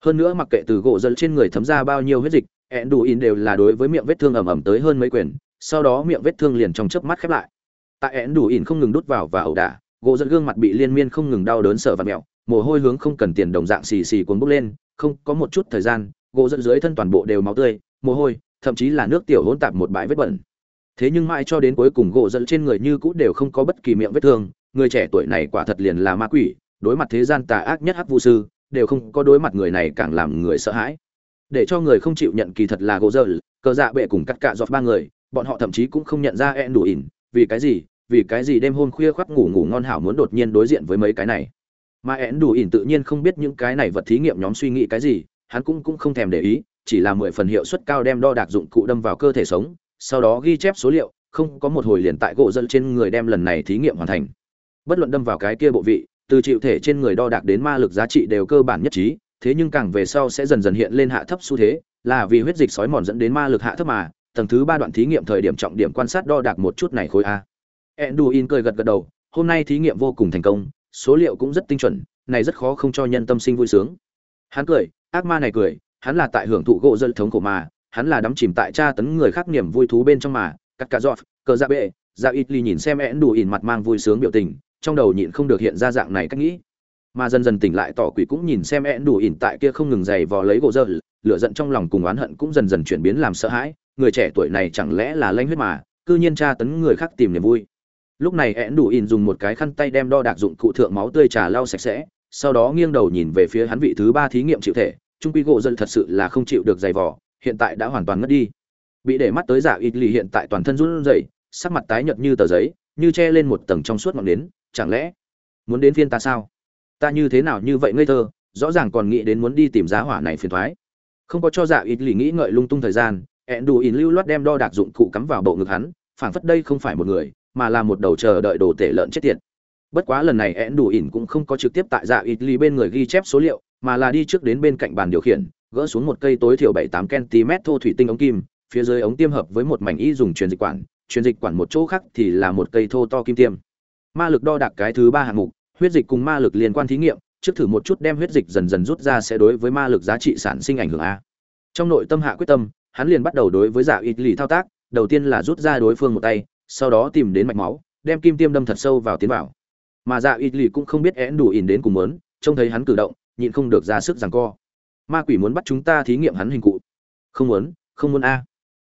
hơn nữa mặc kệ từ gỗ dẫn trên người thấm ra bao nhiêu huyết dịch ẹn đủ ỉn đều là đối với miệng vết thương ẩm ẩm tới hơn mấy quyền, sau đó miệng vết thương liền trong chớp mắt khép lại. Tại ẹn đủ ỉn không ngừng đút vào và ẩu đả, gỗ dẫn gương mặt bị liên miên không ngừng đau đớn sợ và mẹo mồ hôi hướng không cần tiền đồng dạng xì xì cuốn bốc lên, không có một chút thời gian, gỗ dẫn dưới thân toàn bộ đều máu tươi, mồ hôi, thậm chí là nước tiểu hỗn tạp một bãi vết bẩn. Thế nhưng mãi cho đến cuối cùng gỗ dẫn trên người như cũ đều không có bất kỳ miệng vết thương, người trẻ tuổi này quả thật liền là ma quỷ, đối mặt thế gian tà ác nhất hắc vu sư đều không có đối mặt người này càng làm người sợ hãi. Để cho người không chịu nhận kỳ thật là gỗ dơ cờ dạ bệ cùng cắt cạ dọc ba người, bọn họ thậm chí cũng không nhận ra ẹn đủ ỉn, vì cái gì, vì cái gì đêm hôm khuya khoác ngủ ngủ ngon hảo muốn đột nhiên đối diện với mấy cái này. Mà ẹn đủ ỉn tự nhiên không biết những cái này vật thí nghiệm nhóm suy nghĩ cái gì, hắn cũng cũng không thèm để ý, chỉ là mười phần hiệu suất cao đem đo đạc dụng cụ đâm vào cơ thể sống, sau đó ghi chép số liệu, không có một hồi liền tại gỗ dân trên người đem lần này thí nghiệm hoàn thành. Bất luận đâm vào cái kia bộ vị từ chịu thể trên người đo đạc đến ma lực giá trị đều cơ bản nhất trí, thế nhưng càng về sau sẽ dần dần hiện lên hạ thấp xu thế, là vì huyết dịch sói mòn dẫn đến ma lực hạ thấp mà, tầng thứ ba đoạn thí nghiệm thời điểm trọng điểm quan sát đo đạc một chút này khối a. Enduin cười gật gật đầu, hôm nay thí nghiệm vô cùng thành công, số liệu cũng rất tinh chuẩn, này rất khó không cho nhân tâm sinh vui sướng. Hắn cười, ác ma này cười, hắn là tại hưởng thụ gỗ dân thống của mà, hắn là đắm chìm tại tra tấn người khác niềm vui thú bên trong mà, cắt cả giọt, cờ dạ bệ dạ ít ly nhìn xem én đủ ỉn mặt mang vui sướng biểu tình trong đầu nhịn không được hiện ra dạng này cách nghĩ. Mà dần dần tỉnh lại, tỏ quỷ cũng nhìn xem én đủ ỉn tại kia không ngừng giày vò lấy gỗ dơ lửa giận trong lòng cùng oán hận cũng dần dần chuyển biến làm sợ hãi. Người trẻ tuổi này chẳng lẽ là lanh huyết mà, cư nhiên tra tấn người khác tìm niềm vui. Lúc này én đủ ỉn dùng một cái khăn tay đem đo đạc dụng cụ thượng máu tươi trà lau sạch sẽ, sau đó nghiêng đầu nhìn về phía hắn vị thứ ba thí nghiệm chịu thể. Trung quy gỗ dơ thật sự là không chịu được giày vò, hiện tại đã hoàn toàn ngất đi. Bị để mắt tới giả ít lì hiện tại toàn thân run rẩy, sắc mặt tái nhợt như tờ giấy, như che lên một tầng trong suốt ngọn nến chẳng lẽ muốn đến phiên ta sao? Ta như thế nào như vậy ngây thơ, rõ ràng còn nghĩ đến muốn đi tìm giá hỏa này phiền thoái. Không có cho dạ ít lì nghĩ ngợi lung tung thời gian ẹn đủ ỉn lưu loát đem đo đạc dụng cụ cắm vào bộ ngực hắn, phảng phất đây không phải một người, mà là một đầu chờ đợi đồ tể lợn chết tiệt. Bất quá lần này ẹn đủ ỉn cũng không có trực tiếp tại dạ ít lì bên người ghi chép số liệu, mà là đi trước đến bên cạnh bàn điều khiển, gỡ xuống một cây tối thiểu bảy tám cm thô thủy tinh ống kim, phía dưới ống tiêm hợp với một mảnh y dùng truyền dịch quản, truyền dịch quản một chỗ khác thì là một cây thô to kim tiêm ma lực đo đạc cái thứ ba hạng mục, huyết dịch cùng ma lực liên quan thí nghiệm, trước thử một chút đem huyết dịch dần dần rút ra sẽ đối với ma lực giá trị sản sinh ảnh hưởng a. Trong nội tâm hạ quyết tâm, hắn liền bắt đầu đối với giả ít lì thao tác, đầu tiên là rút ra đối phương một tay, sau đó tìm đến mạch máu, đem kim tiêm đâm thật sâu vào tiến vào. Mà dạ ít lì cũng không biết én đủ ỉn đến cùng mớn trông thấy hắn cử động, nhịn không được ra sức rằng co. Ma quỷ muốn bắt chúng ta thí nghiệm hắn hình cụ. Không muốn không muốn a.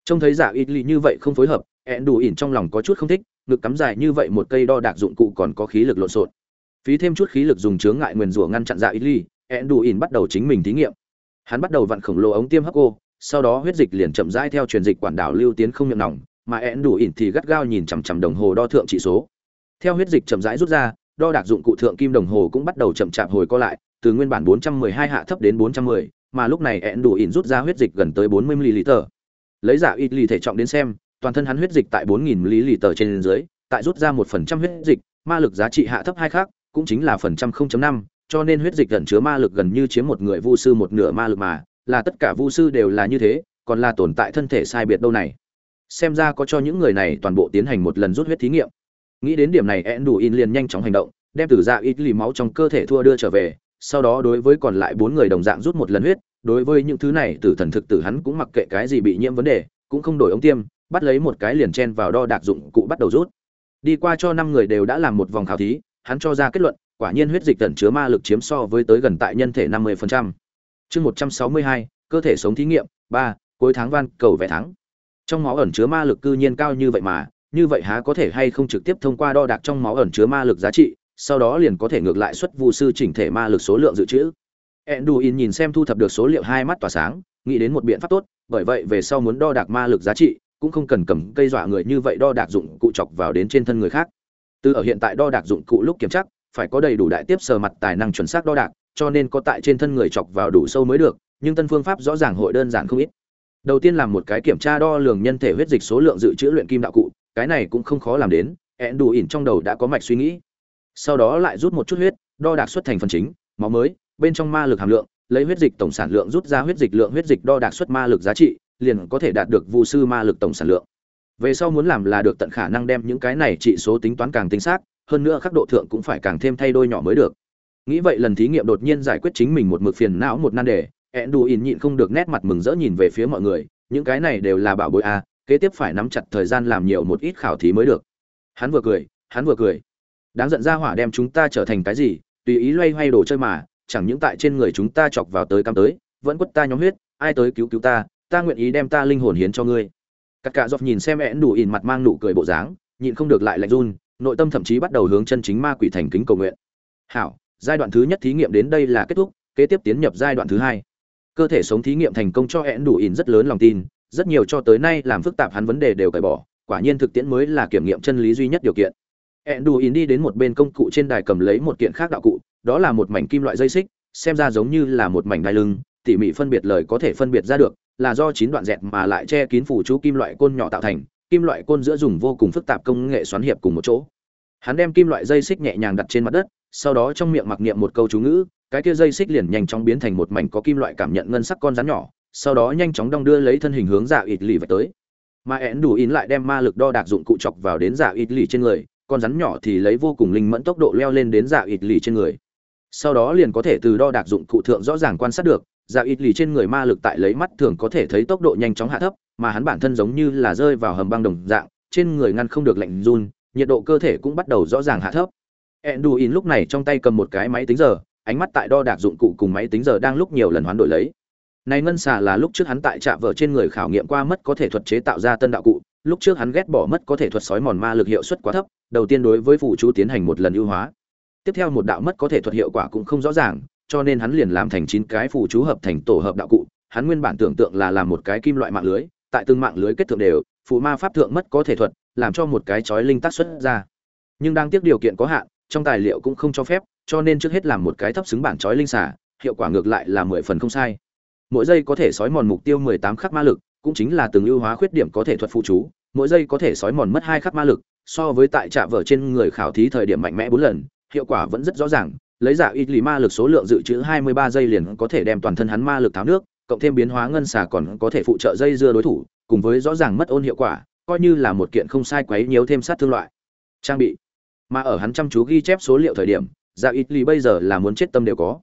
Trông thấy giả ít lì như vậy không phối hợp ẹn đủ ỉn trong lòng có chút không thích ngực cắm dài như vậy một cây đo đạc dụng cụ còn có khí lực lộn xộn. Phí thêm chút khí lực dùng chướng ngại nguyền rủa ngăn chặn dạ ít ly ẹn đủ ỉn bắt đầu chính mình thí nghiệm. Hắn bắt đầu vặn khổng lồ ống tiêm hấp cô sau đó huyết dịch liền chậm rãi theo truyền dịch quản đảo lưu tiến không miệng nòng mà ẹn đủ ỉn thì gắt gao nhìn chằm chằm đồng hồ đo thượng trị số. Theo huyết dịch chậm rãi rút ra đo đạc dụng cụ thượng kim đồng hồ cũng bắt đầu chậm chạp hồi co lại từ nguyên bản 412 hạ thấp đến 410, mà lúc này ẹn đủ ỉn rút ra huyết dịch gần tới 40 ml lấy dạ giả ít ly thể trọng đến xem toàn thân hắn huyết dịch tại 4000 ml trên dưới, tại rút ra 1% huyết dịch, ma lực giá trị hạ thấp hai khác, cũng chính là phần trăm 0.5, cho nên huyết dịch gần chứa ma lực gần như chiếm một người vu sư một nửa ma lực mà, là tất cả vu sư đều là như thế, còn là tồn tại thân thể sai biệt đâu này. Xem ra có cho những người này toàn bộ tiến hành một lần rút huyết thí nghiệm. Nghĩ đến điểm này, Enduin liền nhanh chóng hành động, đem từ dạ ít lì máu trong cơ thể thua đưa trở về, sau đó đối với còn lại bốn người đồng dạng rút một lần huyết, đối với những thứ này tử thần thực tử hắn cũng mặc kệ cái gì bị nhiễm vấn đề, cũng không đổi ống tiêm, bắt lấy một cái liền chen vào đo đạc dụng cụ bắt đầu rút đi qua cho năm người đều đã làm một vòng khảo thí hắn cho ra kết luận quả nhiên huyết dịch tẩn chứa ma lực chiếm so với tới gần tại nhân thể 50%. Chương 162, cơ thể sống thí nghiệm, 3, cuối tháng van cầu vẻ thắng. Trong máu ẩn chứa ma lực cư nhiên cao như vậy mà, như vậy há có thể hay không trực tiếp thông qua đo đạc trong máu ẩn chứa ma lực giá trị, sau đó liền có thể ngược lại xuất vu sư chỉnh thể ma lực số lượng dự trữ. Enduin nhìn xem thu thập được số liệu hai mắt tỏa sáng, nghĩ đến một biện pháp tốt, bởi vậy về sau muốn đo đạc ma lực giá trị, cũng không cần cầm cây dọa người như vậy đo đạc dụng cụ chọc vào đến trên thân người khác. Từ ở hiện tại đo đạc dụng cụ lúc kiểm tra, phải có đầy đủ đại tiếp sờ mặt tài năng chuẩn xác đo đạc, cho nên có tại trên thân người chọc vào đủ sâu mới được, nhưng tân phương pháp rõ ràng hội đơn giản không ít. Đầu tiên làm một cái kiểm tra đo lường nhân thể huyết dịch số lượng dự trữ luyện kim đạo cụ, cái này cũng không khó làm đến, ẹn đủ ỉn trong đầu đã có mạch suy nghĩ. Sau đó lại rút một chút huyết, đo đạc xuất thành phần chính, máu mới, bên trong ma lực hàm lượng, lấy huyết dịch tổng sản lượng rút ra huyết dịch lượng huyết dịch đo đạc xuất ma lực giá trị liền có thể đạt được vu sư ma lực tổng sản lượng. Về sau muốn làm là được tận khả năng đem những cái này trị số tính toán càng tính xác, hơn nữa khắc độ thượng cũng phải càng thêm thay đôi nhỏ mới được. Nghĩ vậy lần thí nghiệm đột nhiên giải quyết chính mình một mực phiền não một nan đề ẹn đù ỉn nhịn không được nét mặt mừng rỡ nhìn về phía mọi người, những cái này đều là bảo bối a, kế tiếp phải nắm chặt thời gian làm nhiều một ít khảo thí mới được. Hắn vừa cười, hắn vừa cười. Đáng giận ra hỏa đem chúng ta trở thành cái gì, tùy ý loay hoay đồ chơi mà, chẳng những tại trên người chúng ta chọc vào tới cam tới, vẫn quất ta nhóm huyết, ai tới cứu cứu ta ta nguyện ý đem ta linh hồn hiến cho ngươi. Cắt cả dọc nhìn xem én đủ ỉn mặt mang nụ cười bộ dáng, nhịn không được lại lạnh run, nội tâm thậm chí bắt đầu hướng chân chính ma quỷ thành kính cầu nguyện. Hảo, giai đoạn thứ nhất thí nghiệm đến đây là kết thúc, kế tiếp tiến nhập giai đoạn thứ hai. Cơ thể sống thí nghiệm thành công cho én đủ ỉn rất lớn lòng tin, rất nhiều cho tới nay làm phức tạp hắn vấn đề đều cởi bỏ, quả nhiên thực tiễn mới là kiểm nghiệm chân lý duy nhất điều kiện. Én đủ ỉn đi đến một bên công cụ trên đài cầm lấy một kiện khác đạo cụ, đó là một mảnh kim loại dây xích, xem ra giống như là một mảnh đai lưng, tỉ mỉ phân biệt lời có thể phân biệt ra được là do chín đoạn dẹt mà lại che kín phủ chú kim loại côn nhỏ tạo thành, kim loại côn giữa dùng vô cùng phức tạp công nghệ xoắn hiệp cùng một chỗ. Hắn đem kim loại dây xích nhẹ nhàng đặt trên mặt đất, sau đó trong miệng mặc niệm một câu chú ngữ, cái kia dây xích liền nhanh chóng biến thành một mảnh có kim loại cảm nhận ngân sắc con rắn nhỏ, sau đó nhanh chóng đong đưa lấy thân hình hướng dạ ít lì về tới. Mà én đủ in lại đem ma lực đo đạc dụng cụ chọc vào đến dạ ít lì trên người, con rắn nhỏ thì lấy vô cùng linh mẫn tốc độ leo lên đến dạ ít lì trên người. Sau đó liền có thể từ đo đạc dụng cụ thượng rõ ràng quan sát được dạ ít lì trên người ma lực tại lấy mắt thường có thể thấy tốc độ nhanh chóng hạ thấp mà hắn bản thân giống như là rơi vào hầm băng đồng dạng trên người ngăn không được lạnh run nhiệt độ cơ thể cũng bắt đầu rõ ràng hạ thấp Enduin lúc này trong tay cầm một cái máy tính giờ, ánh mắt tại đo đạc dụng cụ cùng máy tính giờ đang lúc nhiều lần hoán đổi lấy. Này ngân xà là lúc trước hắn tại trạm vợ trên người khảo nghiệm qua mất có thể thuật chế tạo ra tân đạo cụ, lúc trước hắn ghét bỏ mất có thể thuật sói mòn ma lực hiệu suất quá thấp, đầu tiên đối với phụ chú tiến hành một lần ưu hóa. Tiếp theo một đạo mất có thể thuật hiệu quả cũng không rõ ràng, cho nên hắn liền làm thành chín cái phù chú hợp thành tổ hợp đạo cụ, hắn nguyên bản tưởng tượng là làm một cái kim loại mạng lưới, tại từng mạng lưới kết thượng đều, phù ma pháp thượng mất có thể thuật, làm cho một cái chói linh tác xuất ra. Nhưng đang tiếc điều kiện có hạn, trong tài liệu cũng không cho phép, cho nên trước hết làm một cái thấp xứng bản chói linh xả, hiệu quả ngược lại là mười phần không sai. Mỗi giây có thể sói mòn mục tiêu mười tám khắc ma lực, cũng chính là từng ưu hóa khuyết điểm có thể thuật phụ chú, mỗi giây có thể sói mòn mất hai khắc ma lực, so với tại trạm vở trên người khảo thí thời điểm mạnh mẽ bốn lần, hiệu quả vẫn rất rõ ràng, lấy giả ít lì ma lực số lượng dự trữ hai mươi ba giây liền có thể đem toàn thân hắn ma lực tháo nước, cộng thêm biến hóa ngân xà còn có thể phụ trợ dây dưa đối thủ, cùng với rõ ràng mất ôn hiệu quả, coi như là một kiện không sai quấy nhiều thêm sát thương loại. Trang bị mà ở hắn chăm chú ghi chép số liệu thời điểm giả ít lý bây giờ là muốn chết tâm đều có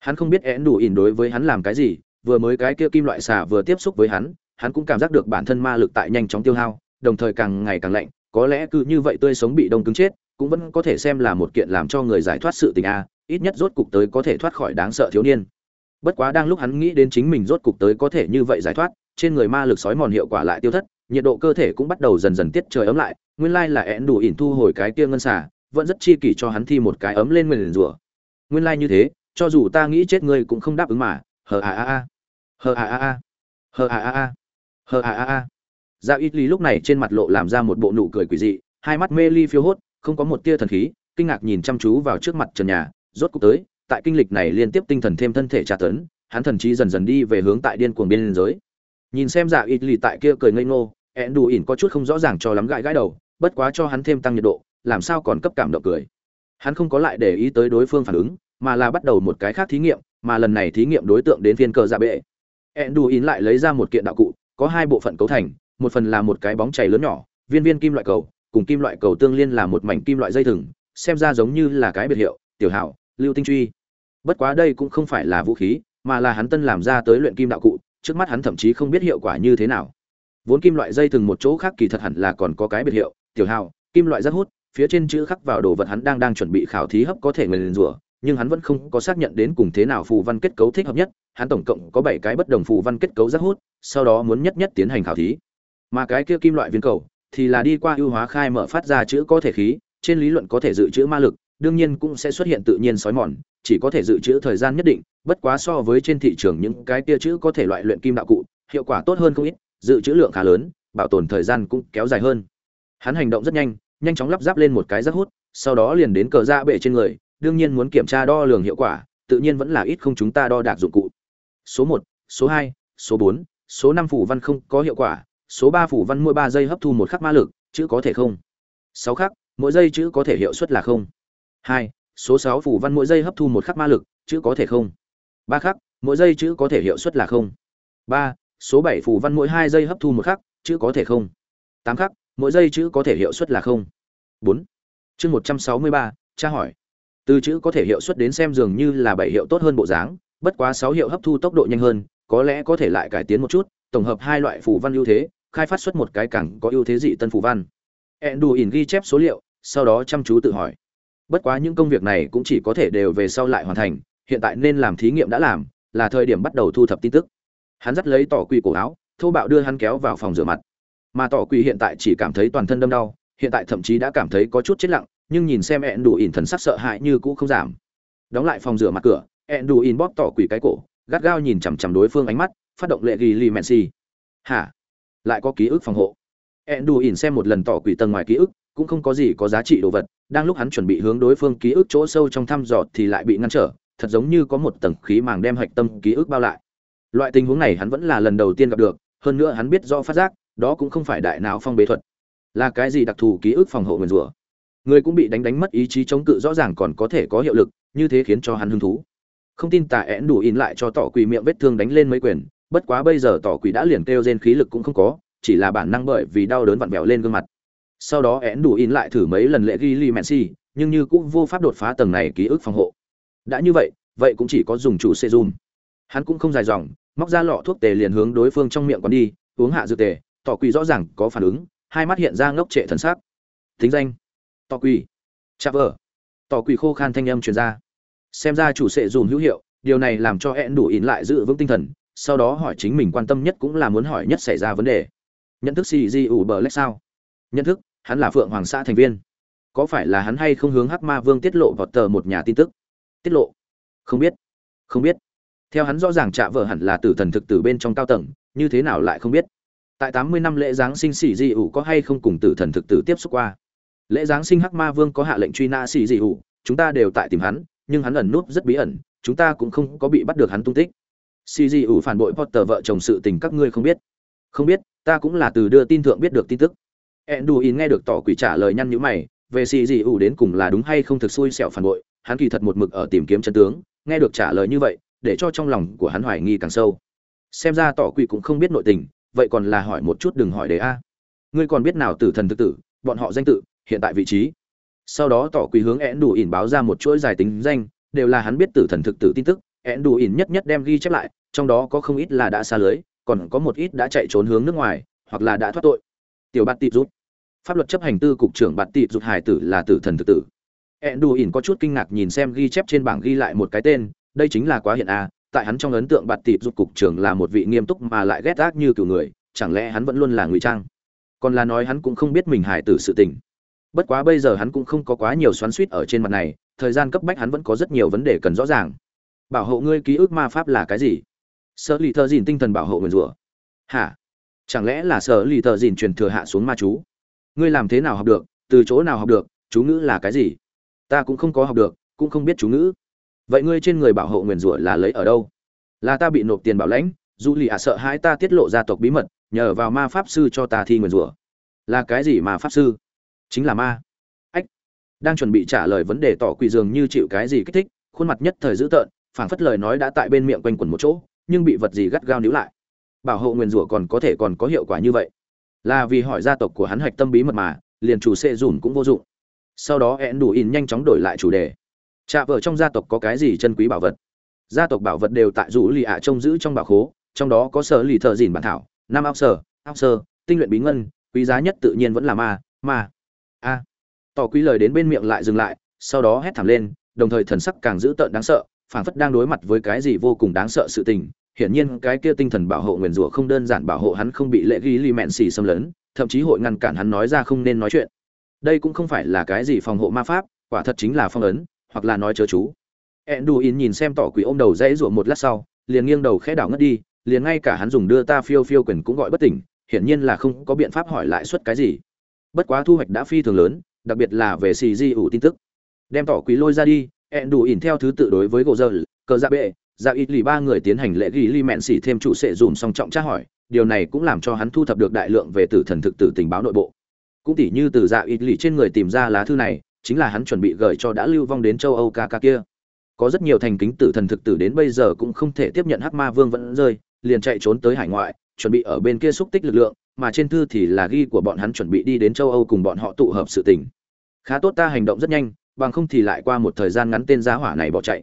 hắn không biết én đủ ỉn đối với hắn làm cái gì vừa mới cái kia kim loại xà vừa tiếp xúc với hắn hắn cũng cảm giác được bản thân ma lực tại nhanh chóng tiêu hao đồng thời càng ngày càng lạnh có lẽ cứ như vậy tươi sống bị đông cứng chết cũng vẫn có thể xem là một kiện làm cho người giải thoát sự tình a ít nhất rốt cục tới có thể thoát khỏi đáng sợ thiếu niên. Bất quá đang lúc hắn nghĩ đến chính mình rốt cục tới có thể như vậy giải thoát, trên người ma lực sói mòn hiệu quả lại tiêu thất, nhiệt độ cơ thể cũng bắt đầu dần dần tiết trời ấm lại, nguyên lai là én đủ ỉn thu hồi cái kia ngân xà, vẫn rất chi kỷ cho hắn thi một cái ấm lên nguyền rủa. Nguyên lai như thế, cho dù ta nghĩ chết ngươi cũng không đáp ứng mà, hờ a a a. Hờ a a a. Hờ a a a. Hờ a a a. Dạ ít lý lúc này trên mặt lộ làm ra một bộ nụ cười quỷ dị, hai mắt mê ly phiêu hốt, không có một tia thần khí, kinh ngạc nhìn chăm chú vào trước mặt trần nhà rốt cuộc tới, tại kinh lịch này liên tiếp tinh thần thêm thân thể tra tấn, hắn thần trí dần dần đi về hướng tại điên cuồng biên giới. Nhìn xem dạ ít lì tại kia cười ngây ngô ẹn đủ ỉn có chút không rõ ràng cho lắm gãi gãi đầu, bất quá cho hắn thêm tăng nhiệt độ, làm sao còn cấp cảm động cười. Hắn không có lại để ý tới đối phương phản ứng, mà là bắt đầu một cái khác thí nghiệm, mà lần này thí nghiệm đối tượng đến phiên cờ dạ bệ. Ẹn đủ ỉn lại lấy ra một kiện đạo cụ, có hai bộ phận cấu thành, một phần là một cái bóng chảy lớn nhỏ, viên viên kim loại cầu, cùng kim loại cầu tương liên là một mảnh kim loại dây thừng, xem ra giống như là cái biệt hiệu, tiểu hảo lưu tinh truy. Bất quá đây cũng không phải là vũ khí, mà là hắn tân làm ra tới luyện kim đạo cụ, trước mắt hắn thậm chí không biết hiệu quả như thế nào. Vốn kim loại dây thừng một chỗ khác kỳ thật hẳn là còn có cái biệt hiệu, tiểu hào, kim loại rất hút, phía trên chữ khắc vào đồ vật hắn đang đang chuẩn bị khảo thí hấp có thể người liền rủa, nhưng hắn vẫn không có xác nhận đến cùng thế nào phù văn kết cấu thích hợp nhất, hắn tổng cộng có bảy cái bất đồng phù văn kết cấu rất hút, sau đó muốn nhất nhất tiến hành khảo thí. Mà cái kia kim loại viên cầu thì là đi qua ưu hóa khai mở phát ra chữ có thể khí, trên lý luận có thể dự trữ ma lực đương nhiên cũng sẽ xuất hiện tự nhiên sói mòn, chỉ có thể dự trữ thời gian nhất định, bất quá so với trên thị trường những cái kia chữ có thể loại luyện kim đạo cụ, hiệu quả tốt hơn không ít, dự trữ lượng khá lớn, bảo tồn thời gian cũng kéo dài hơn. Hắn hành động rất nhanh nhanh chóng lắp ráp lên một cái rất hút, sau đó liền đến cờ ra bệ trên người, đương nhiên muốn kiểm tra đo lường hiệu quả, tự nhiên vẫn là ít không chúng ta đo đạc dụng cụ. Số một, số hai, số bốn, số năm phủ văn không có hiệu quả, số ba phủ văn mỗi ba giây hấp thu một khắc ma lực, chữ có thể không? Sáu khắc, mỗi giây chữ có thể hiệu suất là không? Hai, số sáu phủ văn mỗi giây hấp thu một khắc ma lực, chữ có thể không? Ba khắc, mỗi giây chữ có thể hiệu suất là không? Ba, số bảy phủ văn mỗi hai giây hấp thu một khắc, chữ có thể không? Tám khắc, mỗi giây chữ có thể hiệu suất là không? Bốn, chương một trăm sáu mươi ba, tra hỏi. Từ chữ có thể hiệu suất đến xem dường như là bảy hiệu tốt hơn bộ dáng, bất quá sáu hiệu hấp thu tốc độ nhanh hơn, có lẽ có thể lại cải tiến một chút, tổng hợp hai loại phù văn ưu thế, khai phát xuất một cái cẳng có ưu thế dị tân phù văn. Ẹn đù ỉn ghi chép số liệu, sau đó chăm chú tự hỏi bất quá những công việc này cũng chỉ có thể đều về sau lại hoàn thành, hiện tại nên làm thí nghiệm đã làm, là thời điểm bắt đầu thu thập tin tức. Hắn dắt lấy tỏ quỳ cổ áo, thô bạo đưa hắn kéo vào phòng rửa mặt. Mà tỏ quỳ hiện tại chỉ cảm thấy toàn thân đâm đau, hiện tại thậm chí đã cảm thấy có chút chết lặng, nhưng nhìn xem ẹn đủ ỉn thần sắc sợ hãi như cũ không giảm. Đóng lại phòng rửa mặt cửa mẹ đủ ỉn bóp tỏ quỷ cái cổ, gắt gao nhìn chằm chằm đối phương ánh mắt, phát động lệ ghi li xì. Hả? Lại có ký ức phòng hộ. Mẹ đủ ỉn xem một lần tỏ quỷ tầng ngoài ký ức cũng không có gì có giá trị đồ vật, đang lúc hắn chuẩn bị hướng đối phương ký ức chỗ sâu trong thăm dò thì lại bị ngăn trở, thật giống như có một tầng khí màng đem hạch tâm ký ức bao lại. Loại tình huống này hắn vẫn là lần đầu tiên gặp được, hơn nữa hắn biết do phát giác, đó cũng không phải đại não phong bế thuật. Là cái gì đặc thù ký ức phòng hộ nguyền rủa? Người cũng bị đánh đánh mất ý chí chống cự rõ ràng còn có thể có hiệu lực, như thế khiến cho hắn hứng thú. Không tin tà én đủ in lại cho tỏ quỷ miệng vết thương đánh lên mấy quyền, bất quá bây giờ tỏ quỷ đã liền kêu gen khí lực cũng không có, chỉ là bản năng bởi vì đau đớn vặn vẹo lên gương mặt sau đó én đủ in lại thử mấy lần lệ ghi li messi nhưng như cũng vô pháp đột phá tầng này ký ức phòng hộ. Đã như vậy vậy cũng chỉ có dùng chủ xe dùm hắn cũng không dài dòng, móc ra lọ thuốc tề liền hướng đối phương trong miệng còn đi, uống hạ dược tề, tỏ quỳ rõ ràng có phản ứng, hai mắt hiện ra ngốc trệ thần sắc. Thính danh. Tỏ quỳ. Chạp ở tỏ quỳ khô khan thanh âm truyền ra. Xem ra chủ sẽ dùm hữu hiệu, điều này làm cho hẹn đủ ỉn lại giữ vững tinh thần, sau đó hỏi chính mình quan tâm nhất cũng là muốn hỏi nhất xảy ra vấn đề. Nhận thức cg ủ bờ lách sao? Nhận thức hắn là phượng hoàng xã thành viên. Có phải là hắn hay không hướng hắc ma vương tiết lộ vọt tờ một nhà tin tức? Tiết lộ? Không biết. Không biết. Theo hắn rõ ràng trạ vợ hẳn là tử thần thực tử bên trong cao tầng, như thế nào lại không biết? Tại tám mươi năm lễ giáng sinh xì di ủ có hay không cùng tử thần thực tử tiếp xúc qua? Lễ giáng sinh hắc ma vương có hạ lệnh truy nã xì di ủ, chúng ta đều tại tìm hắn, nhưng hắn ẩn núp rất bí ẩn, chúng ta cũng không có bị bắt được hắn tung tích. Xì di ủ phản bội potter vợ chồng sự tình các ngươi không biết. Không biết, ta cũng là từ đưa tin thượng biết được tin tức enduin nghe được tỏ quỷ trả lời nhăn nhíu mày, về xì gì ủ đến cùng là đúng hay không thực xui xẻo phản bội, hắn kỳ thật một mực ở tìm kiếm chân tướng, nghe được trả lời như vậy, để cho trong lòng của hắn hoài nghi càng sâu. Xem ra tỏ quỷ cũng không biết nội tình, vậy còn là hỏi một chút đừng hỏi đấy a. Ngươi còn biết nào tử thần thực tử, bọn họ danh tự, hiện tại vị trí. Sau đó tỏ quỷ hướng Enduin đủ báo ra một chuỗi dài tính danh, đều là hắn biết tử thần thực tử tin tức, Enduin đủ nhất nhất đem ghi chép lại, trong đó có không ít là đã xa lưới, còn có một ít đã chạy trốn hướng nước ngoài, hoặc là đã thoát tội tiểu bạt tịp rút. Pháp luật chấp hành tư cục trưởng bạt tịp rút hải tử là tử thần thực tử. Én đù ỉn có chút kinh ngạc nhìn xem ghi chép trên bảng ghi lại một cái tên, đây chính là quá hiện a, tại hắn trong ấn tượng bạt tịp rút cục trưởng là một vị nghiêm túc mà lại ghét ác như cửu người, chẳng lẽ hắn vẫn luôn là ngụy trang? Còn là nói hắn cũng không biết mình hải tử sự tình. Bất quá bây giờ hắn cũng không có quá nhiều xoắn suýt ở trên mặt này, thời gian cấp bách hắn vẫn có rất nhiều vấn đề cần rõ ràng. Bảo hộ ngươi ký ức ma pháp là cái gì? Sợ lì thợ dìn tinh thần bảo hộ nguyền rủa. Hả? Chẳng lẽ là sở lì thợ dìn truyền thừa hạ xuống ma chú? Ngươi làm thế nào học được? Từ chỗ nào học được? Chú ngữ là cái gì? Ta cũng không có học được, cũng không biết chú ngữ. Vậy ngươi trên người bảo hộ nguyền rủa là lấy ở đâu? Là ta bị nộp tiền bảo lãnh, dù lì ạ sợ hãi ta tiết lộ gia tộc bí mật, nhờ vào ma pháp sư cho ta thi nguyền rủa. Là cái gì mà pháp sư? Chính là ma. Ách! Đang chuẩn bị trả lời vấn đề tỏ quỷ dường như chịu cái gì kích thích, khuôn mặt nhất thời dữ tợn, phảng phất lời nói đã tại bên miệng quanh quẩn một chỗ, nhưng bị vật gì gắt gao níu lại bảo hộ nguyền rủa còn có thể còn có hiệu quả như vậy. Là vì hỏi gia tộc của hắn hạch tâm bí mật mà, liền chủ sệ dùm cũng vô dụng. Sau đó én đủ in nhanh chóng đổi lại chủ đề. Chạ vợ trong gia tộc có cái gì chân quý bảo vật? Gia tộc bảo vật đều tại rủ lì ạ trông giữ trong bảo khố, trong đó có sở lì thợ dìn bản thảo, năm áo sở áo sơ, tinh luyện bí ngân, quý giá nhất tự nhiên vẫn là ma ma, a. Tỏ quý lời đến bên miệng lại dừng lại, sau đó hét thảm lên, đồng thời thần sắc càng dữ tợn đáng sợ, phảng phất đang đối mặt với cái gì vô cùng đáng sợ sự tình hiển nhiên cái kia tinh thần bảo hộ nguyền rủa không đơn giản bảo hộ hắn không bị lệ ghi li mẹn xì xâm lấn, thậm chí hội ngăn cản hắn nói ra không nên nói chuyện. Đây cũng không phải là cái gì phòng hộ ma pháp, quả thật chính là phong ấn, hoặc là nói chớ chú. Enduin nhìn xem tỏ quỷ ôm đầu dãy rủa một lát sau, liền nghiêng đầu khẽ đảo ngất đi, liền ngay cả hắn dùng đưa ta phiêu phiêu quyền cũng gọi bất tỉnh, hiển nhiên là không có biện pháp hỏi lại suất cái gì. Bất quá thu hoạch đã phi thường lớn, đặc biệt là về xì di ủ tin tức. Đem tỏ quỷ lôi ra đi ẹn đủ ỉn theo thứ tự đối với gỗ dơ cờ dạ bệ dạ ít lì ba người tiến hành lễ ghi li mẹn xỉ thêm trụ sệ dùm song trọng tra hỏi điều này cũng làm cho hắn thu thập được đại lượng về tử thần thực tử tình báo nội bộ cũng tỉ như từ dạ ít lì trên người tìm ra lá thư này chính là hắn chuẩn bị gửi cho đã lưu vong đến châu âu ca ca kia có rất nhiều thành kính tử thần thực tử đến bây giờ cũng không thể tiếp nhận hắc ma vương vẫn rơi liền chạy trốn tới hải ngoại chuẩn bị ở bên kia xúc tích lực lượng mà trên thư thì là ghi của bọn hắn chuẩn bị đi đến châu Âu cùng bọn họ tụ hợp sự tình. Khá tốt ta hành động rất nhanh, bằng không thì lại qua một thời gian ngắn tên giá hỏa này bỏ chạy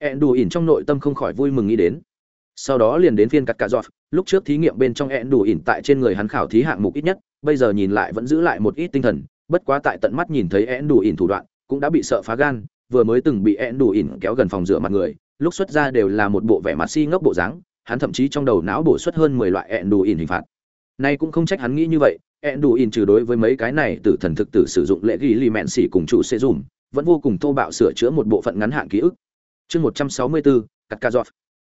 ỉn trong nội tâm không khỏi vui mừng nghĩ đến. Sau đó liền đến phiên cắt cà giọt, lúc trước thí nghiệm bên trong ỉn tại trên người hắn khảo thí hạng mục ít nhất, bây giờ nhìn lại vẫn giữ lại một ít tinh thần, bất quá tại tận mắt nhìn thấy ỉn thủ đoạn, cũng đã bị sợ phá gan, vừa mới từng bị ỉn kéo gần phòng rửa mặt người, lúc xuất ra đều là một bộ vẻ mặt si ngốc bộ dáng, hắn thậm chí trong đầu não bổ xuất hơn 10 loại ỉn hình phạt. Nay cũng không trách hắn nghĩ như vậy, Eãn đủ ỉn trừ đối với mấy cái này tử thần thực tử sử dụng lệ ghi lì mẹn xỉ cùng chủ sẽ dùng, vẫn vô cùng thô bạo sửa chữa một bộ phận ngắn hạn ký ức chương một trăm sáu mươi bốn cắt cà giọt.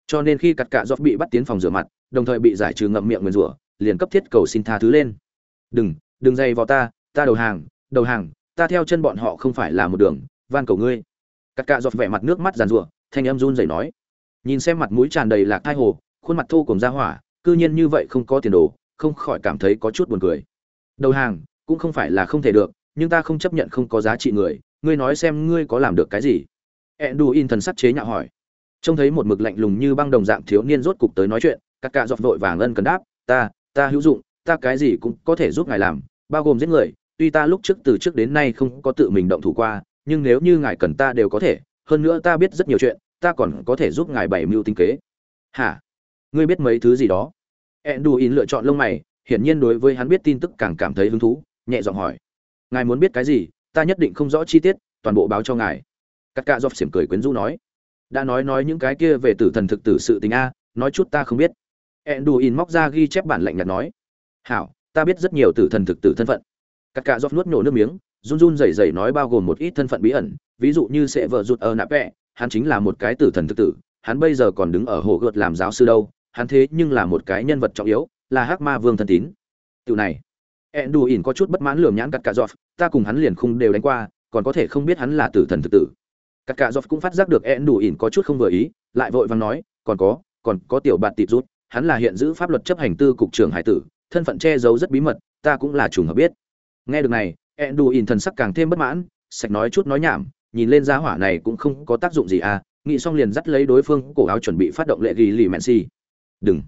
Cho nên khi cắt cà giọt bị bắt tiến phòng rửa mặt, đồng thời bị giải trừ ngậm miệng nguyền rủa, liền cấp thiết cầu xin tha thứ lên. Đừng đừng dày vào ta ta đầu hàng đầu hàng, ta theo chân bọn họ không phải là một đường, van cầu ngươi. Cắt cà giọt vẻ mặt nước mắt giàn rủa thanh em run rẩy nói. Nhìn xem mặt mũi tràn đầy lạc thai hồ, khuôn mặt thô cùng ra hỏa, cư nhiên như vậy không có tiền đồ, không khỏi cảm thấy có chút buồn cười. Đầu hàng, cũng không phải là không thể được, nhưng ta không chấp nhận không có giá trị người, ngươi nói xem ngươi có làm được cái gì? Enduin thần sắc chế nhạo hỏi. Trông thấy một mực lạnh lùng như băng đồng dạng thiếu niên rốt cục tới nói chuyện, các cạ dọc vội vàng ân cần đáp, ta ta hữu dụng, ta cái gì cũng có thể giúp ngài làm, bao gồm giết người, tuy ta lúc trước từ trước đến nay không có tự mình động thủ qua, nhưng nếu như ngài cần ta đều có thể, hơn nữa ta biết rất nhiều chuyện, ta còn có thể giúp ngài bày mưu tính kế. Hả? Ngươi biết mấy thứ gì đó? Enduin lựa chọn lông mày, hiển nhiên đối với hắn biết tin tức càng cảm thấy hứng thú, nhẹ giọng hỏi. Ngài muốn biết cái gì, ta nhất định không rõ chi tiết, toàn bộ báo cho ngài. Cắt cạ dọc xỉm cười quyến rũ nói, đã nói nói những cái kia về tử thần thực tử sự tình a, nói chút ta không biết. Enduin móc ra ghi chép bản lạnh nhạt nói, hảo, ta biết rất nhiều tử thần thực tử thân phận. Cắt cạ dọc nuốt nhổ nước miếng, run run rẩy rẩy nói bao gồm một ít thân phận bí ẩn, ví dụ như sẽ vợ rụt ở nạp vẹ, hắn chính là một cái tử thần thực tử, hắn bây giờ còn đứng ở hồ gợt làm giáo sư đâu, hắn thế nhưng là một cái nhân vật trọng yếu, là hắc ma vương thân tín. Tiểu này, Enduin có chút bất mãn lườm nhãn cắt cạ dọc ta cùng hắn liền khung đều đánh qua, còn có thể không biết hắn là tử thần thực tử cắt cả dọc cũng phát giác được ỉn có chút không vừa ý lại vội vàng nói còn có còn có tiểu bạn tịt rút hắn là hiện giữ pháp luật chấp hành tư cục trưởng hải tử thân phận che giấu rất bí mật ta cũng là trùng hợp biết. Nghe được này ỉn thần sắc càng thêm bất mãn sạch nói chút nói nhảm nhìn lên giá hỏa này cũng không có tác dụng gì à nghĩ xong liền dắt lấy đối phương cổ áo chuẩn bị phát động lệ ghi lì mẹn si đừng.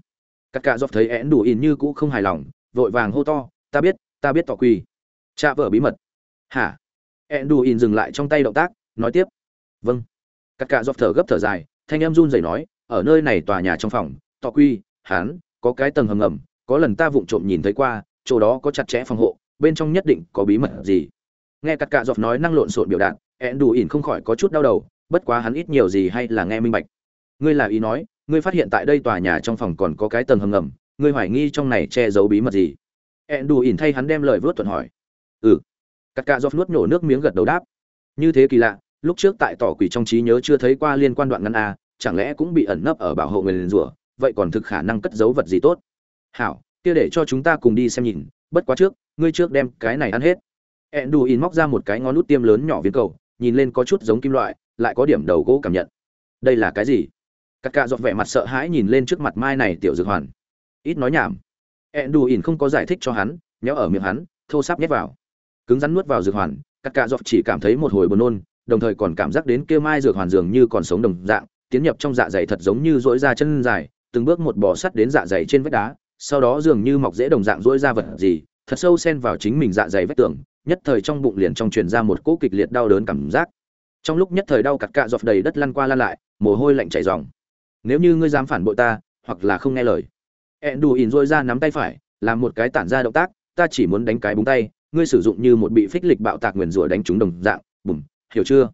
Các cả dọc thấy En đủ ỉn như cũ không hài lòng vội vàng hô to ta biết ta biết tỏ quỳ, cha vợ bí mật. Hả? En đủ ỉn dừng lại trong tay động tác nói tiếp vâng. Các cạ dọc thở gấp thở dài, thanh em run rẩy nói, ở nơi này tòa nhà trong phòng tỏ quy, hán, có cái tầng hầm ngầm, có lần ta vụng trộm nhìn thấy qua, chỗ đó có chặt chẽ phòng hộ, bên trong nhất định có bí mật gì. Nghe các cạ dọc nói năng lộn xộn biểu đạt, ẹn đủ ỉn không khỏi có chút đau đầu, bất quá hắn ít nhiều gì hay là nghe minh bạch. Ngươi là ý nói, ngươi phát hiện tại đây tòa nhà trong phòng còn có cái tầng hầm ngầm, ngươi hoài nghi trong này che giấu bí mật gì? Ẹn đủ ỉn thay hắn đem lời vớt thuận hỏi. Ừ. Các cạ dọc nuốt nhổ nước miếng gật đầu đáp. Như thế kỳ lạ lúc trước tại tỏ quỷ trong trí nhớ chưa thấy qua liên quan đoạn ngăn a chẳng lẽ cũng bị ẩn nấp ở bảo hộ người liền rủa vậy còn thực khả năng cất giấu vật gì tốt hảo kia để cho chúng ta cùng đi xem nhìn bất quá trước ngươi trước đem cái này ăn hết ẹn đù in móc ra một cái ngón nút tiêm lớn nhỏ viên cầu nhìn lên có chút giống kim loại lại có điểm đầu gỗ cảm nhận đây là cái gì Cắt cạ dọc vẻ mặt sợ hãi nhìn lên trước mặt mai này tiểu dược hoàn. Ít nói nhảm. ỉn không có giải thích cho hắn, nhéo ở miệng hắn, thô sáp nhét vào. Cứng rắn nuốt vào dược hoàn, Cắt cạ dọc chỉ cảm thấy một hồi buồn nôn, đồng thời còn cảm giác đến kia mai dược hoàn dường như còn sống đồng dạng, tiến nhập trong dạ dày thật giống như rỗi ra chân dài, từng bước một bò sắt đến dạ dày trên vách đá, sau đó dường như mọc dễ đồng dạng rỗi ra vật gì, thật sâu xen vào chính mình dạ dày vách tường, nhất thời trong bụng liền trong truyền ra một cỗ kịch liệt đau đớn cảm giác. Trong lúc nhất thời đau cắt cạ dọc đầy đất lăn qua lăn lại, mồ hôi lạnh chảy ròng nếu như ngươi dám phản bội ta hoặc là không nghe lời Enduin đù ỉn ra nắm tay phải làm một cái tản ra động tác ta chỉ muốn đánh cái búng tay ngươi sử dụng như một bị phích lịch bạo tạc nguyền rủa đánh trúng đồng dạng bùm hiểu chưa?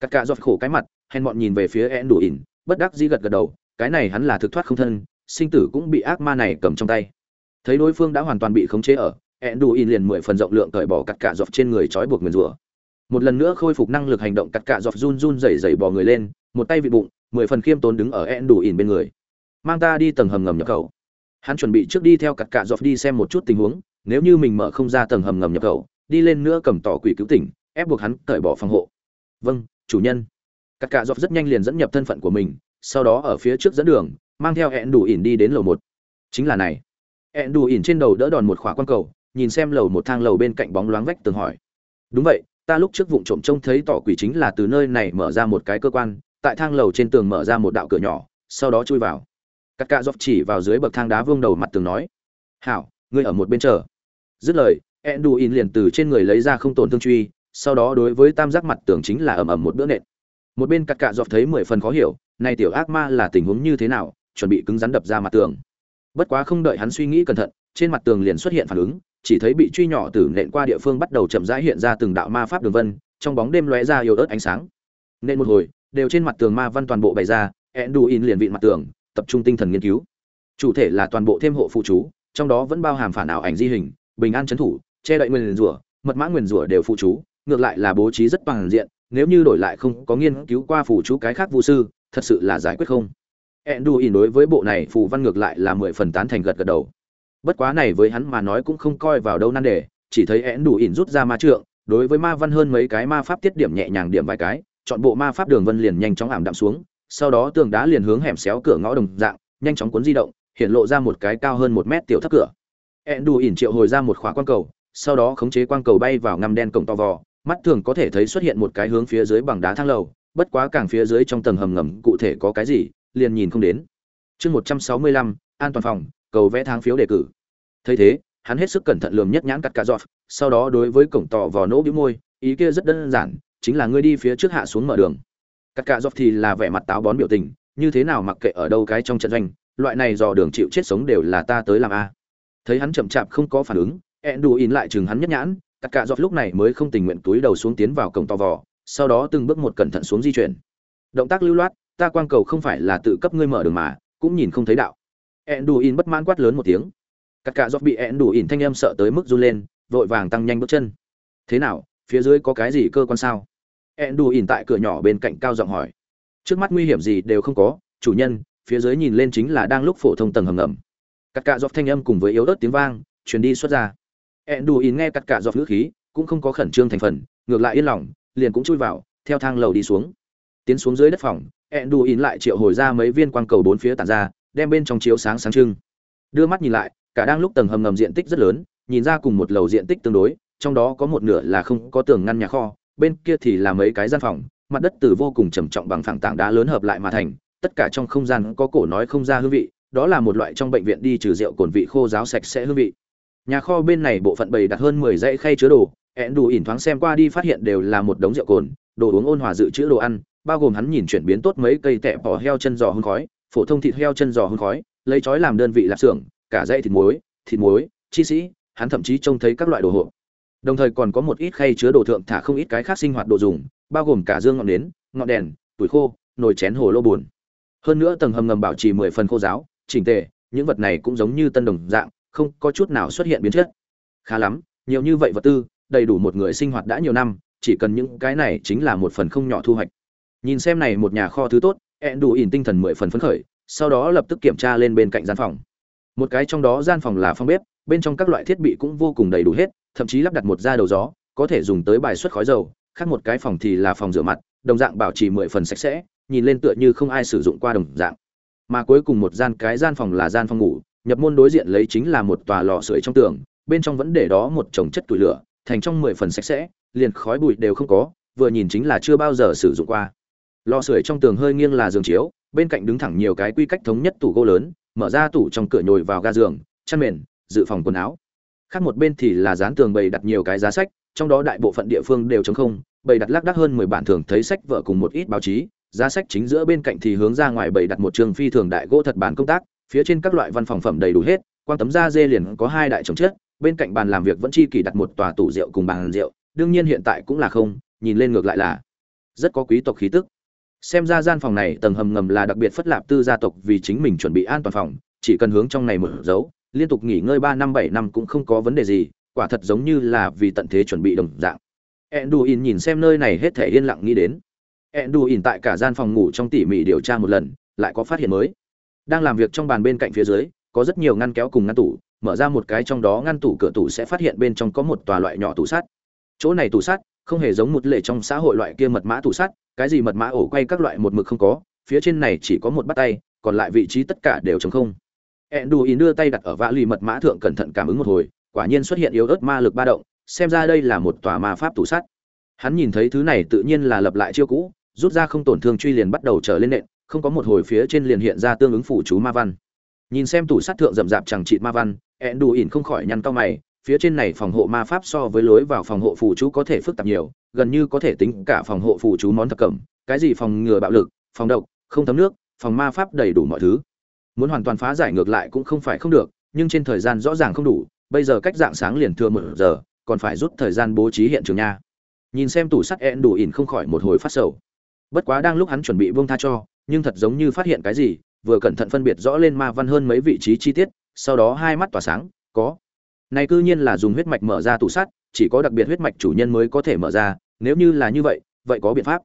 Cắt cạ giọt khổ cái mặt, hèn bọn nhìn về phía ẹn đủ ỉn, bất đắc dĩ gật gật đầu, cái này hắn là thực thoát không thân, sinh tử cũng bị ác ma này cầm trong tay. Thấy đối phương đã hoàn toàn bị khống chế ở ẹn đủ ỉn liền mười phần rộng lượng cởi bỏ cắt cạ giọt trên người trói buộc nguyền rủa. Một lần nữa khôi phục năng lực hành động, cắt cạ giọt run run rẩy rẩy bò người lên, một tay vị bụng, mười phần khiêm tốn đứng ở ẹn đủ ỉn bên người. Mang ta đi tầng hầm ngầm nhập khẩu. Hắn chuẩn bị trước đi theo cặt cạ dọc đi xem một chút tình huống, nếu như mình mở không ra tầng hầm ngầm nhập khẩu, đi lên nữa cầm tỏ quỷ cứu tỉnh, ép buộc hắn cởi bỏ phòng hộ vâng chủ nhân. Các cạ dọc rất nhanh liền dẫn nhập thân phận của mình, sau đó ở phía trước dẫn đường, mang theo hẹn đủ ỉn đi đến lầu một. Chính là này. Hẹn đủ ỉn trên đầu đỡ đòn một khỏa quan cầu, nhìn xem lầu một thang lầu bên cạnh bóng loáng vách tường hỏi. Đúng vậy, ta lúc trước vụng trộm trông thấy tỏ quỷ chính là từ nơi này mở ra một cái cơ quan, tại thang lầu trên tường mở ra một đạo cửa nhỏ, sau đó chui vào. Các cạ dọc chỉ vào dưới bậc thang đá vương đầu mặt tường nói. Hảo, ngươi ở một bên chờ. Dứt lời enduin liền từ trên người lấy ra không tổn thương truy sau đó đối với tam giác mặt tường chính là ầm ầm một bữa nện. Một bên cặc cạ dọc thấy mười phần khó hiểu, này tiểu ác ma là tình huống như thế nào, chuẩn bị cứng rắn đập ra mặt tường? Bất quá không đợi hắn suy nghĩ cẩn thận, trên mặt tường liền xuất hiện phản ứng, chỉ thấy bị truy nhỏ tử nện qua địa phương bắt đầu chậm rãi hiện ra từng đạo ma pháp đường vân, trong bóng đêm lóe ra yếu ớt ánh sáng. Nên một hồi, đều trên mặt tường ma văn toàn bộ bày ra, enduin liền vịn mặt tường, tập trung tinh thần nghiên cứu. Chủ thể là toàn bộ thêm hộ phụ chú, trong đó vẫn bao hàm phản ảo ảnh di hình, bình an trấn thủ, che đậy nguyên rủa, mật mã nguyên rủa đều phụ chú ngược lại là bố trí rất toàn diện, nếu như đổi lại không có nghiên cứu qua phù chú cái khác vu sư, thật sự là giải quyết không. Enduin đối với bộ này phù văn ngược lại là mười phần tán thành gật gật đầu. Bất quá này với hắn mà nói cũng không coi vào đâu nan đề, chỉ thấy Enduin rút ra ma trượng, đối với ma văn hơn mấy cái ma pháp tiết điểm nhẹ nhàng điểm vài cái, chọn bộ ma pháp đường vân liền nhanh chóng ảm đạm xuống, sau đó tường đá liền hướng hẻm xéo cửa ngõ đồng dạng, nhanh chóng cuốn di động, hiện lộ ra một cái cao hơn một mét tiểu thấp cửa. Enduin triệu hồi ra một khóa quan cầu, sau đó khống chế quang cầu bay vào ngăm đen cổng to vò mắt thường có thể thấy xuất hiện một cái hướng phía dưới bằng đá thang lầu, bất quá càng phía dưới trong tầng hầm ngầm cụ thể có cái gì, liền nhìn không đến. Chương một trăm sáu mươi lăm, an toàn phòng, cầu vẽ tháng phiếu đề cử. Thấy thế, hắn hết sức cẩn thận lườm nhất nhãn cắt cả giọt, sau đó đối với cổng tỏ vò nỗ bĩu môi, ý kia rất đơn giản, chính là ngươi đi phía trước hạ xuống mở đường. Cắt cả giọt thì là vẻ mặt táo bón biểu tình, như thế nào mặc kệ ở đâu cái trong trận doanh, loại này dò đường chịu chết sống đều là ta tới làm a. Thấy hắn chậm chạp không có phản ứng ẹn đù in lại chừng hắn nhất nhãn tất cả giọt lúc này mới không tình nguyện túi đầu xuống tiến vào cổng to vò, sau đó từng bước một cẩn thận xuống di chuyển. Động tác lưu loát, ta quang cầu không phải là tự cấp ngươi mở đường mà, cũng nhìn không thấy đạo. Ẹn đù in bất mãn quát lớn một tiếng. Tất cả giọt bị ẹn đù in thanh âm sợ tới mức run lên, vội vàng tăng nhanh bước chân. Thế nào, phía dưới có cái gì cơ quan sao? Ẹn đù in tại cửa nhỏ bên cạnh cao giọng hỏi. Trước mắt nguy hiểm gì đều không có, chủ nhân, phía dưới nhìn lên chính là đang lúc phổ thông tầng hầm ngầm. Cắt cạ dọc thanh âm cùng với yếu ớt tiếng vang, truyền đi xuất ra. Enduin nghe cắt cả giọt ngữ khí, cũng không có khẩn trương thành phần, ngược lại yên lòng, liền cũng chui vào, theo thang lầu đi xuống. Tiến xuống dưới đất phòng, Enduin lại triệu hồi ra mấy viên quang cầu bốn phía tản ra, đem bên trong chiếu sáng sáng trưng. Đưa mắt nhìn lại, cả đang lúc tầng hầm ngầm diện tích rất lớn, nhìn ra cùng một lầu diện tích tương đối, trong đó có một nửa là không có tường ngăn nhà kho, bên kia thì là mấy cái gian phòng, mặt đất từ vô cùng trầm trọng bằng phẳng tảng đá lớn hợp lại mà thành, tất cả trong không gian có cổ nói không ra hương vị, đó là một loại trong bệnh viện đi trừ rượu cồn vị khô giáo sạch sẽ hương vị nhà kho bên này bộ phận bày đặt hơn mười dãy khay chứa đồ, ẹn đủ ỉn thoáng xem qua đi phát hiện đều là một đống rượu cồn, đồ uống ôn hòa dự trữ đồ ăn, bao gồm hắn nhìn chuyển biến tốt mấy cây tẹ bỏ heo chân giò hương khói, phổ thông thịt heo chân giò hương khói, lấy chói làm đơn vị lạp xưởng, cả dãy thịt muối thịt muối, chi sĩ, hắn thậm chí trông thấy các loại đồ hộp. Đồng thời còn có một ít khay chứa đồ thượng thả không ít cái khác sinh hoạt đồ dùng, bao gồm cả dương ngọn nến, ngọn đèn tuổi khô, nồi chén hồ lô buồn. Hơn nữa tầng hầm ngầm bảo trì mười phần khô giáo, chỉnh tề, những vật này cũng giống như tân đồng dạng không có chút nào xuất hiện biến chất. Khá lắm, nhiều như vậy vật tư, đầy đủ một người sinh hoạt đã nhiều năm, chỉ cần những cái này chính là một phần không nhỏ thu hoạch. Nhìn xem này một nhà kho thứ tốt ẹn đủ ỉn tinh thần mười phần phấn khởi, sau đó lập tức kiểm tra lên bên cạnh gian phòng. Một cái trong đó gian phòng là phòng bếp, bên trong các loại thiết bị cũng vô cùng đầy đủ hết, thậm chí lắp đặt một da đầu gió, có thể dùng tới bài xuất khói dầu, khác một cái phòng thì là phòng rửa mặt, đồng dạng bảo trì mười phần sạch sẽ, nhìn lên tựa như không ai sử dụng qua đồng dạng. Mà cuối cùng một gian cái gian phòng là gian phòng ngủ nhập môn đối diện lấy chính là một tòa lò sưởi trong tường, bên trong vẫn để đó một chồng chất tuổi lửa, thành trong mười phần sạch sẽ, liền khói bụi đều không có, vừa nhìn chính là chưa bao giờ sử dụng qua. Lò sưởi trong tường hơi nghiêng là giường chiếu, bên cạnh đứng thẳng nhiều cái quy cách thống nhất tủ gỗ lớn, mở ra tủ trong cửa nhồi vào ga giường, chăn mền, dự phòng quần áo. Khác một bên thì là dán tường bày đặt nhiều cái giá sách, trong đó đại bộ phận địa phương đều trống không, bày đặt lác đác hơn mười bản thường thấy sách vợ cùng một ít báo chí, giá sách chính giữa bên cạnh thì hướng ra ngoài bày đặt một trường phi thường đại gỗ thật bản công tác phía trên các loại văn phòng phẩm đầy đủ hết quan tấm da dê liền có hai đại trồng chết bên cạnh bàn làm việc vẫn chi kỳ đặt một tòa tủ rượu cùng bàn rượu, đương nhiên hiện tại cũng là không, nhìn lên ngược lại là rất có quý tộc khí tức. Xem ra gian phòng này tầng hầm ngầm là đặc biệt phất lạp tư gia tộc vì chính mình chuẩn bị an toàn phòng, chỉ cần hướng trong này mở dấu, liên tục nghỉ ngơi ba năm bảy năm cũng không có vấn đề gì, quả thật giống như là vì tận thế chuẩn bị đồng dạng. Enduin nhìn xem nơi này hết thể yên lặng nghĩ đến. Enduin tại cả gian phòng ngủ trong tỉ mỉ điều tra một lần, lại có phát hiện mới đang làm việc trong bàn bên cạnh phía dưới, có rất nhiều ngăn kéo cùng ngăn tủ, mở ra một cái trong đó ngăn tủ cửa tủ sẽ phát hiện bên trong có một tòa loại nhỏ tủ sắt. Chỗ này tủ sắt không hề giống một lệ trong xã hội loại kia mật mã tủ sắt, cái gì mật mã ổ quay các loại một mực không có, phía trên này chỉ có một bắt tay, còn lại vị trí tất cả đều trống không. Enduin đưa tay đặt ở vã lì mật mã thượng cẩn thận cảm ứng một hồi, quả nhiên xuất hiện yếu ớt ma lực ba động, xem ra đây là một tòa ma pháp tủ sắt. Hắn nhìn thấy thứ này tự nhiên là lập lại chiêu cũ, rút ra không tổn thương truy liền bắt đầu trở lên nện không có một hồi phía trên liền hiện ra tương ứng phủ chú ma văn. Nhìn xem tủ sát thượng rậm rạp chẳng trị ma văn ẹn đủ ỉn không khỏi nhăn cao mày, phía trên này phòng hộ ma pháp so với lối vào phòng hộ phủ chú có thể phức tạp nhiều, gần như có thể tính cả phòng hộ phủ chú món thập cẩm cái gì phòng ngừa bạo lực, phòng độc, không thấm nước, phòng ma pháp đầy đủ mọi thứ. Muốn hoàn toàn phá giải ngược lại cũng không phải không được, nhưng trên thời gian rõ ràng không đủ, bây giờ cách dạng sáng liền thừa một giờ, còn phải rút thời gian bố trí hiện trường nha. Nhìn xem tủ sắt ẹn đủ ỉn không khỏi một hồi phát sầu. Bất quá đang lúc hắn chuẩn bị buông tha cho nhưng thật giống như phát hiện cái gì, vừa cẩn thận phân biệt rõ lên ma văn hơn mấy vị trí chi tiết, sau đó hai mắt tỏa sáng, có. Này cư nhiên là dùng huyết mạch mở ra tủ sắt, chỉ có đặc biệt huyết mạch chủ nhân mới có thể mở ra, nếu như là như vậy vậy có biện pháp.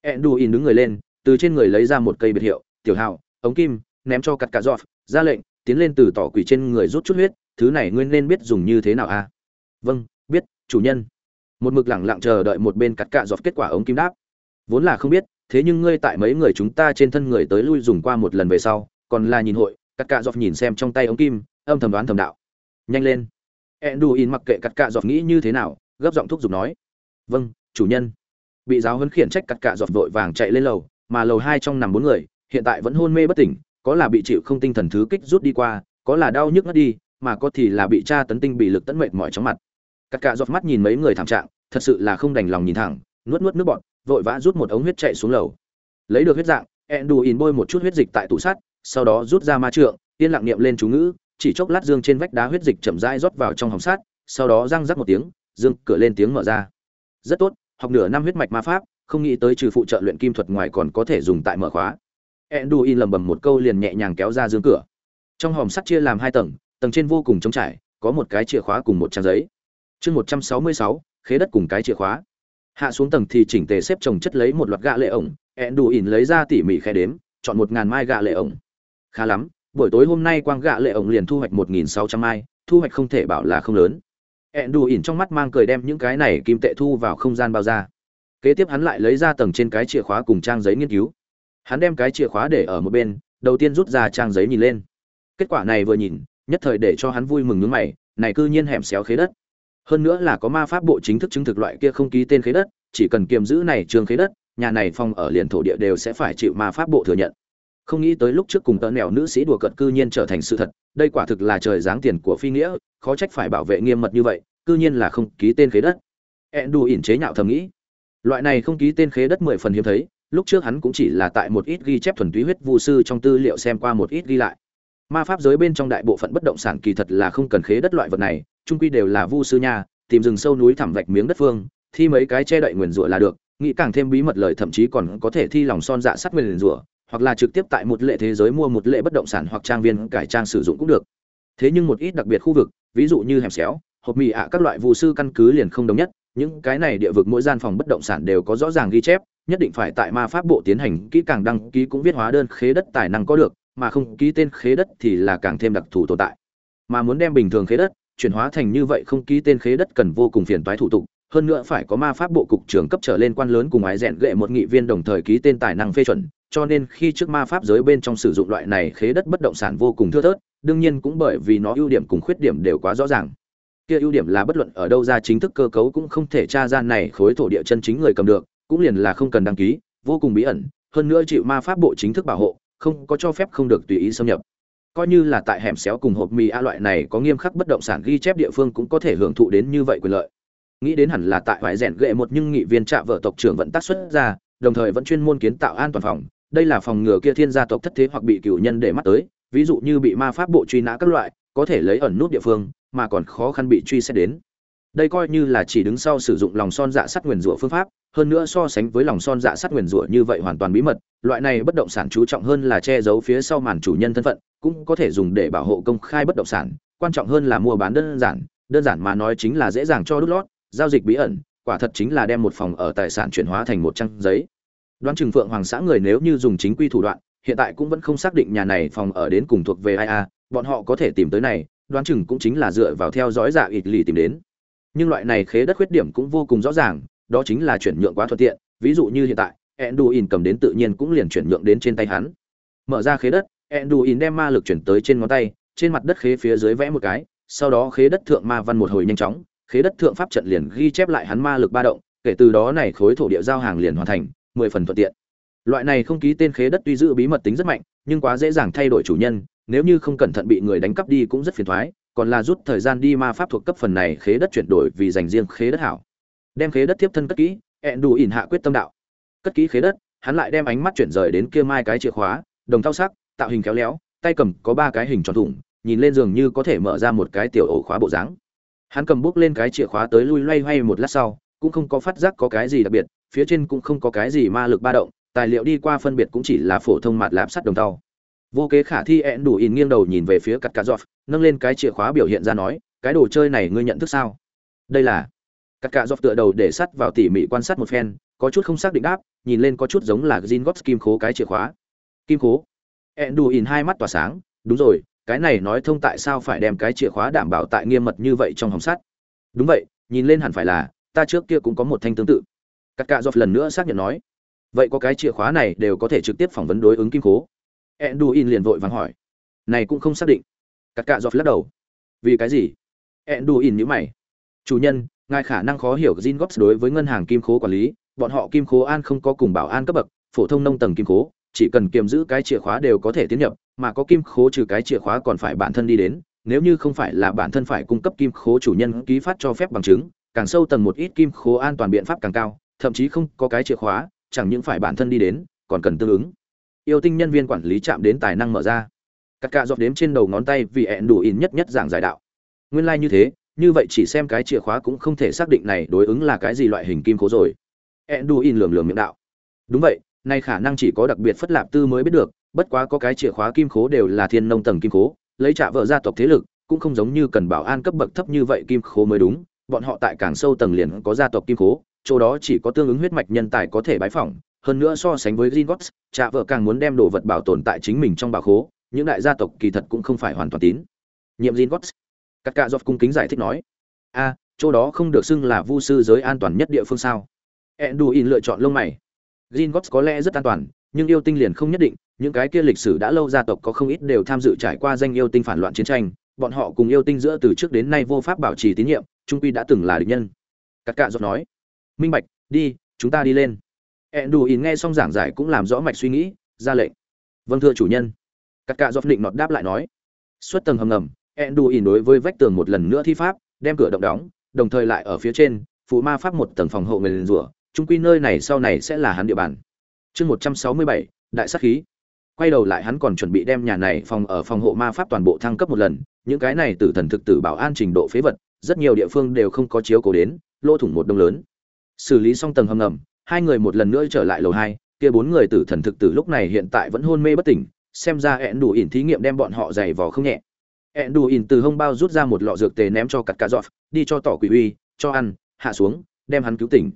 Enduin đứng người lên, từ trên người lấy ra một cây biệt hiệu, tiểu hào ống kim, ném cho cắt cả giọt, ra lệnh, tiến lên từ tỏ quỷ trên người rút chút huyết, thứ này ngươi nên biết dùng như thế nào a à? vâng biết, chủ nhân. Một mực lẳng lặng chờ đợi một bên cắt cạ giọt kết quả ống kim đáp. Vốn là không biết thế nhưng ngươi tại mấy người chúng ta trên thân người tới lui dùng qua một lần về sau, còn là nhìn hội, cắt cạ dọc nhìn xem trong tay ống kim, âm thầm đoán thầm đạo. Nhanh lên. Enduin mặc kệ cắt cạ dọc nghĩ như thế nào, gấp giọng thúc giục nói. Vâng chủ nhân. Bị giáo huấn khiển trách cắt cạ dọc vội vàng chạy lên lầu, mà lầu hai trong nằm bốn người, hiện tại vẫn hôn mê bất tỉnh, có là bị chịu không tinh thần thứ kích rút đi qua, có là đau nhức ngất đi, mà có thì là bị tra tấn tinh bị lực tấn mệt mỏi chóng mặt. Cắt cạ dọc mắt nhìn mấy người thảm trạng, thật sự là không đành lòng nhìn thẳng nuốt nuốt nước bọt, vội vã rút một ống huyết chạy xuống lầu. Lấy được huyết dạng, enduin bôi một chút huyết dịch tại tủ sắt, sau đó rút ra ma trượng, yên lặng niệm lên chú ngữ, chỉ chốc lát dương trên vách đá huyết dịch chậm rãi rót vào trong hồng sắt, sau đó răng rắc một tiếng, dương cửa lên tiếng mở ra. Rất tốt, học nửa năm huyết mạch ma pháp, không nghĩ tới trừ phụ trợ luyện kim thuật ngoài còn có thể dùng tại mở khóa. Enduin lầm bầm một câu liền nhẹ nhàng kéo ra dương cửa. Trong hòm sắt chia làm hai tầng tầng trên vô cùng trống trải, có một cái chìa khóa cùng một trang giấy. Chương một trăm sáu mươi sáu, khế đất cùng cái chìa khóa hạ xuống tầng thì chỉnh tề xếp chồng chất lấy một loạt gạ lệ ổng ẹn đủ ỉn lấy ra tỉ mỉ khe đếm, chọn một ngàn mai gạ lệ ổng. Khá lắm, buổi tối hôm nay quang gạ lệ ổng liền thu hoạch một nghìn sáu trăm mai, thu hoạch không thể bảo là không lớn. Ẹn đủ ỉn trong mắt mang cười đem những cái này kim tệ thu vào không gian bao ra. Kế tiếp hắn lại lấy ra tầng trên cái chìa khóa cùng trang giấy nghiên cứu. Hắn đem cái chìa khóa để ở một bên, đầu tiên rút ra trang giấy nhìn lên. Kết quả này vừa nhìn, nhất thời để cho hắn vui mừng nước mày, này cư nhiên hẻm xéo khế đất hơn nữa là có ma pháp bộ chính thức chứng thực loại kia không ký tên khế đất, chỉ cần kiềm giữ này trường khế đất, nhà này phong ở liền thổ địa đều sẽ phải chịu ma pháp bộ thừa nhận. Không nghĩ tới lúc trước cùng tợ nẻo nữ sĩ đùa cợt cư nhiên trở thành sự thật, đây quả thực là trời giáng tiền của phi nghĩa, khó trách phải bảo vệ nghiêm mật như vậy, cư nhiên là không ký tên khế đất. Ẹn đù ỉn chế nhạo thầm nghĩ. Loại này không ký tên khế đất mười phần hiếm thấy, lúc trước hắn cũng chỉ là tại một ít ghi chép thuần túy huyết vu sư trong tư liệu xem qua một ít ghi lại ma pháp giới bên trong đại bộ phận bất động sản kỳ thật là không cần khế đất loại vật này trung quy đều là vu sư nha, tìm rừng sâu núi thẳm vạch miếng đất phương, thi mấy cái che đậy nguyền rủa là được, nghĩ càng thêm bí mật lời thậm chí còn có thể thi lòng son dạ sắt nguyền rủa, hoặc là trực tiếp tại một lệ thế giới mua một lệ bất động sản hoặc trang viên cải trang sử dụng cũng được. Thế nhưng một ít đặc biệt khu vực, ví dụ như hẻm xéo, hộp mì ạ các loại vụ sư căn cứ liền không đồng nhất, những cái này địa vực mỗi gian phòng bất động sản đều có rõ ràng ghi chép, nhất định phải tại ma pháp bộ tiến hành, kỹ càng đăng ký cũng viết hóa đơn khế đất tài năng có được mà không ký tên khế đất thì là càng thêm đặc thù tồn tại. Mà muốn đem bình thường khế đất chuyển hóa thành như vậy không ký tên khế đất cần vô cùng phiền toái thủ tục, hơn nữa phải có ma pháp bộ cục trưởng cấp trở lên quan lớn cùng ái rèn gệ một nghị viên đồng thời ký tên tài năng phê chuẩn, cho nên khi trước ma pháp giới bên trong sử dụng loại này khế đất bất động sản vô cùng thưa thớt, đương nhiên cũng bởi vì nó ưu điểm cùng khuyết điểm đều quá rõ ràng. Kia ưu điểm là bất luận ở đâu ra chính thức cơ cấu cũng không thể tra ra này khối thổ địa chân chính người cầm được, cũng liền là không cần đăng ký, vô cùng bí ẩn, hơn nữa chịu ma pháp bộ chính thức bảo hộ không có cho phép không được tùy ý xâm nhập. Coi như là tại hẻm xéo cùng hộp mì a loại này có nghiêm khắc bất động sản ghi chép địa phương cũng có thể hưởng thụ đến như vậy quyền lợi. Nghĩ đến hẳn là tại ngoại rèn ghệ một nhưng nghị viên trạ vợ tộc trưởng vẫn tác xuất ra, đồng thời vẫn chuyên môn kiến tạo an toàn phòng. Đây là phòng ngừa kia thiên gia tộc thất thế hoặc bị cửu nhân để mắt tới, ví dụ như bị ma pháp bộ truy nã các loại, có thể lấy ẩn nút địa phương, mà còn khó khăn bị truy xét đến. Đây coi như là chỉ đứng sau sử dụng lòng son dạ sắt nguyền rủa phương pháp hơn nữa so sánh với lòng son dạ sát nguyền rủa như vậy hoàn toàn bí mật, loại này bất động sản chú trọng hơn là che giấu phía sau màn chủ nhân thân phận, cũng có thể dùng để bảo hộ công khai bất động sản, quan trọng hơn là mua bán đơn giản đơn giản mà nói chính là dễ dàng cho đút lót, giao dịch bí ẩn, quả thật chính là đem một phòng ở tài sản chuyển hóa thành một trang giấy. Đoán chừng phượng hoàng xã người nếu như dùng chính quy thủ đoạn, hiện tại cũng vẫn không xác định nhà này phòng ở đến cùng thuộc về ai a bọn họ có thể tìm tới này, đoán chừng cũng chính là dựa vào theo dõi giả ịt lì tìm đến. Nhưng loại này khế đất khuyết điểm cũng vô cùng rõ ràng đó chính là chuyển nhượng quá thuận tiện, ví dụ như hiện tại, enduin cầm đến tự nhiên cũng liền chuyển nhượng đến trên tay hắn. Mở ra khế đất, enduin đem ma lực chuyển tới trên ngón tay, trên mặt đất khế phía dưới vẽ một cái, sau đó khế đất thượng ma văn một hồi nhanh chóng, khế đất thượng pháp trận liền ghi chép lại hắn ma lực ba động, kể từ đó này khối thổ địa giao hàng liền hoàn thành, mười phần thuận tiện. Loại này không ký tên khế đất tuy giữ bí mật tính rất mạnh, nhưng quá dễ dàng thay đổi chủ nhân, nếu như không cẩn thận bị người đánh cắp đi cũng rất phiền toái còn là rút thời gian đi ma pháp thuộc cấp phần này khế đất chuyển đổi vì dành riêng khế đất hảo đem khế đất tiếp thân cất kỹ, ẹn đủ ỉn hạ quyết tâm đạo. Cất kỹ khế đất, hắn lại đem ánh mắt chuyển rời đến kia mai cái chìa khóa, đồng thao sắc, tạo hình khéo léo, tay cầm có ba cái hình tròn thủng, nhìn lên giường như có thể mở ra một cái tiểu ổ khóa bộ dáng. Hắn cầm bút lên cái chìa khóa tới lui loay hoay một lát sau, cũng không có phát giác có cái gì đặc biệt, phía trên cũng không có cái gì ma lực ba động, tài liệu đi qua phân biệt cũng chỉ là phổ thông mạt lạp sắt đồng tàu vô kế khả thi ẹn đủ ỉn nghiêng đầu nhìn về phía cắt cà giọt nâng lên cái chìa khóa biểu hiện ra nói, cái đồ chơi này ngươi nhận thức sao? Đây là cắt cả dọc tựa đầu để sắt vào tỉ mỉ quan sát một phen, có chút không xác định đáp, nhìn lên có chút giống là Jin gót kim khố cái chìa khóa. Kim khố? Enduin hai mắt tỏa sáng, đúng rồi, cái này nói thông tại sao phải đem cái chìa khóa đảm bảo tại nghiêm mật như vậy trong hồng sắt. Đúng vậy, nhìn lên hẳn phải là, ta trước kia cũng có một thanh tương tự. Cắt cạ dọc lần nữa xác nhận nói. Vậy có cái chìa khóa này đều có thể trực tiếp phỏng vấn đối ứng kim khố? Enduin liền vội vàng hỏi. Này cũng không xác định. Cắt cạ dọc lắc đầu. Vì cái gì? Enduin nhíu mày. Chủ nhân ngài khả năng khó hiểu gin góp đối với ngân hàng kim khố quản lý, bọn họ kim khố an không có cùng bảo an cấp bậc, phổ thông nông tầng kim khố, chỉ cần kiềm giữ cái chìa khóa đều có thể tiến nhập, mà có kim khố trừ cái chìa khóa còn phải bản thân đi đến, nếu như không phải là bản thân phải cung cấp kim khố chủ nhân ký phát cho phép bằng chứng, càng sâu tầng một ít kim khố an toàn biện pháp càng cao, thậm chí không có cái chìa khóa, chẳng những phải bản thân đi đến, còn cần tương ứng. Yêu tinh nhân viên quản lý chạm đến tài năng mở ra. Các cạ dọc đếm trên đầu ngón tay vì ẹn đủ in nhất nhất giảng giải đạo. Nguyên lai like như thế như vậy chỉ xem cái chìa khóa cũng không thể xác định này đối ứng là cái gì loại hình kim cố rồi. Enduin in lườm lườm miệng đạo. Đúng vậy nay khả năng chỉ có đặc biệt phất lạp tư mới biết được bất quá có cái chìa khóa kim khố đều là thiên nông tầng kim khố lấy trả vợ gia tộc thế lực cũng không giống như cần bảo an cấp bậc thấp như vậy kim khố mới đúng bọn họ tại càng sâu tầng liền có gia tộc kim khố chỗ đó chỉ có tương ứng huyết mạch nhân tài có thể bái phỏng hơn nữa so sánh với Gringotts, trả vợ càng muốn đem đồ vật bảo tồn tại chính mình trong bảo khố những đại gia tộc kỳ thật cũng không phải hoàn toàn tín. Nhiệm Gringotts các cạ dọc cung kính giải thích nói, a, chỗ đó không được xưng là vu sư giới an toàn nhất địa phương sao? Enduin lựa chọn lông mày. Gringotts có lẽ rất an toàn, nhưng yêu tinh liền không nhất định, những cái kia lịch sử đã lâu gia tộc có không ít đều tham dự trải qua danh yêu tinh phản loạn chiến tranh, bọn họ cùng yêu tinh giữa từ trước đến nay vô pháp bảo trì tín nhiệm, trung quy đã từng là địch nhân. Các cạ dọc nói, minh bạch, đi, chúng ta đi lên. Enduin nghe xong giảng giải cũng làm rõ mạch suy nghĩ, ra lệnh. Vâng thưa chủ nhân. Các cạ dọc định nọt đáp lại nói, xuất tầng hầm ngầm Enduin đối với vách tường một lần nữa thi pháp, đem cửa động đóng, đồng thời lại ở phía trên, phù ma pháp một tầng phòng hộ người liền rủa trung quy nơi này sau này sẽ là hắn địa bàn. Chương một trăm sáu mươi bảy, đại sát khí. Quay đầu lại hắn còn chuẩn bị đem nhà này phòng ở phòng hộ ma pháp toàn bộ thăng cấp một lần, những cái này tử thần thực tử bảo an trình độ phế vật, rất nhiều địa phương đều không có chiếu cố đến, lỗ thủng một đông lớn. Xử lý xong tầng hầm ngầm, hai người một lần nữa trở lại lầu hai, kia bốn người tử thần thực tử lúc này hiện tại vẫn hôn mê bất tỉnh, xem ra ẹn đủ ỉn thí nghiệm đem bọn họ dày vò không nhẹ ẹn ỉn từ hông bao rút ra một lọ dược tề ném cho cắt cà đi cho tỏ quỷ uy, cho ăn, hạ xuống, đem hắn cứu tỉnh.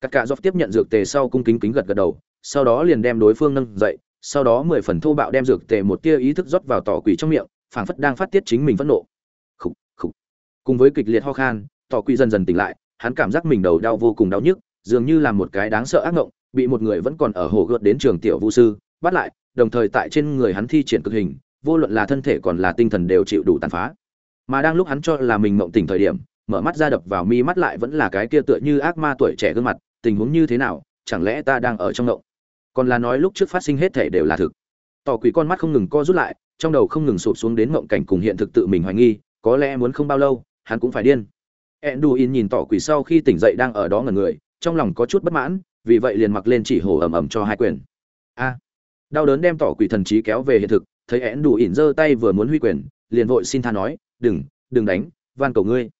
Cắt cà tiếp nhận dược tề sau cung kính kính gật gật đầu, sau đó liền đem đối phương nâng dậy, sau đó mười phần thô bạo đem dược tề một tia ý thức rót vào tỏ quỷ trong miệng, phảng phất đang phát tiết chính mình phẫn nộ. Khục khục. Cùng với kịch liệt ho khan, tỏ quỷ dần dần tỉnh lại, hắn cảm giác mình đầu đau vô cùng đau nhức, dường như là một cái đáng sợ ác ngộng, bị một người vẫn còn ở hồ gợt đến trường tiểu vũ sư, bắt lại, đồng thời tại trên người hắn thi triển cực hình vô luận là thân thể còn là tinh thần đều chịu đủ tàn phá. Mà đang lúc hắn cho là mình mộng tỉnh thời điểm, mở mắt ra đập vào mi mắt lại vẫn là cái kia tựa như ác ma tuổi trẻ gương mặt, tình huống như thế nào, chẳng lẽ ta đang ở trong mộng? Còn là nói lúc trước phát sinh hết thể đều là thực. Tỏ quỷ con mắt không ngừng co rút lại, trong đầu không ngừng sụp xuống đến mộng cảnh cùng hiện thực tự mình hoài nghi, có lẽ muốn không bao lâu, hắn cũng phải điên. Enduin nhìn tỏ quỷ sau khi tỉnh dậy đang ở đó ngẩn người, trong lòng có chút bất mãn, vì vậy liền mặc lên chỉ hổ ầm ầm cho hai quyền. A. Đau đớn đem tỏ quỷ thần trí kéo về hiện thực thấy ẽn đủ ỉn giơ tay vừa muốn huy quyền, liền vội xin tha nói, đừng đừng đánh, van cầu ngươi.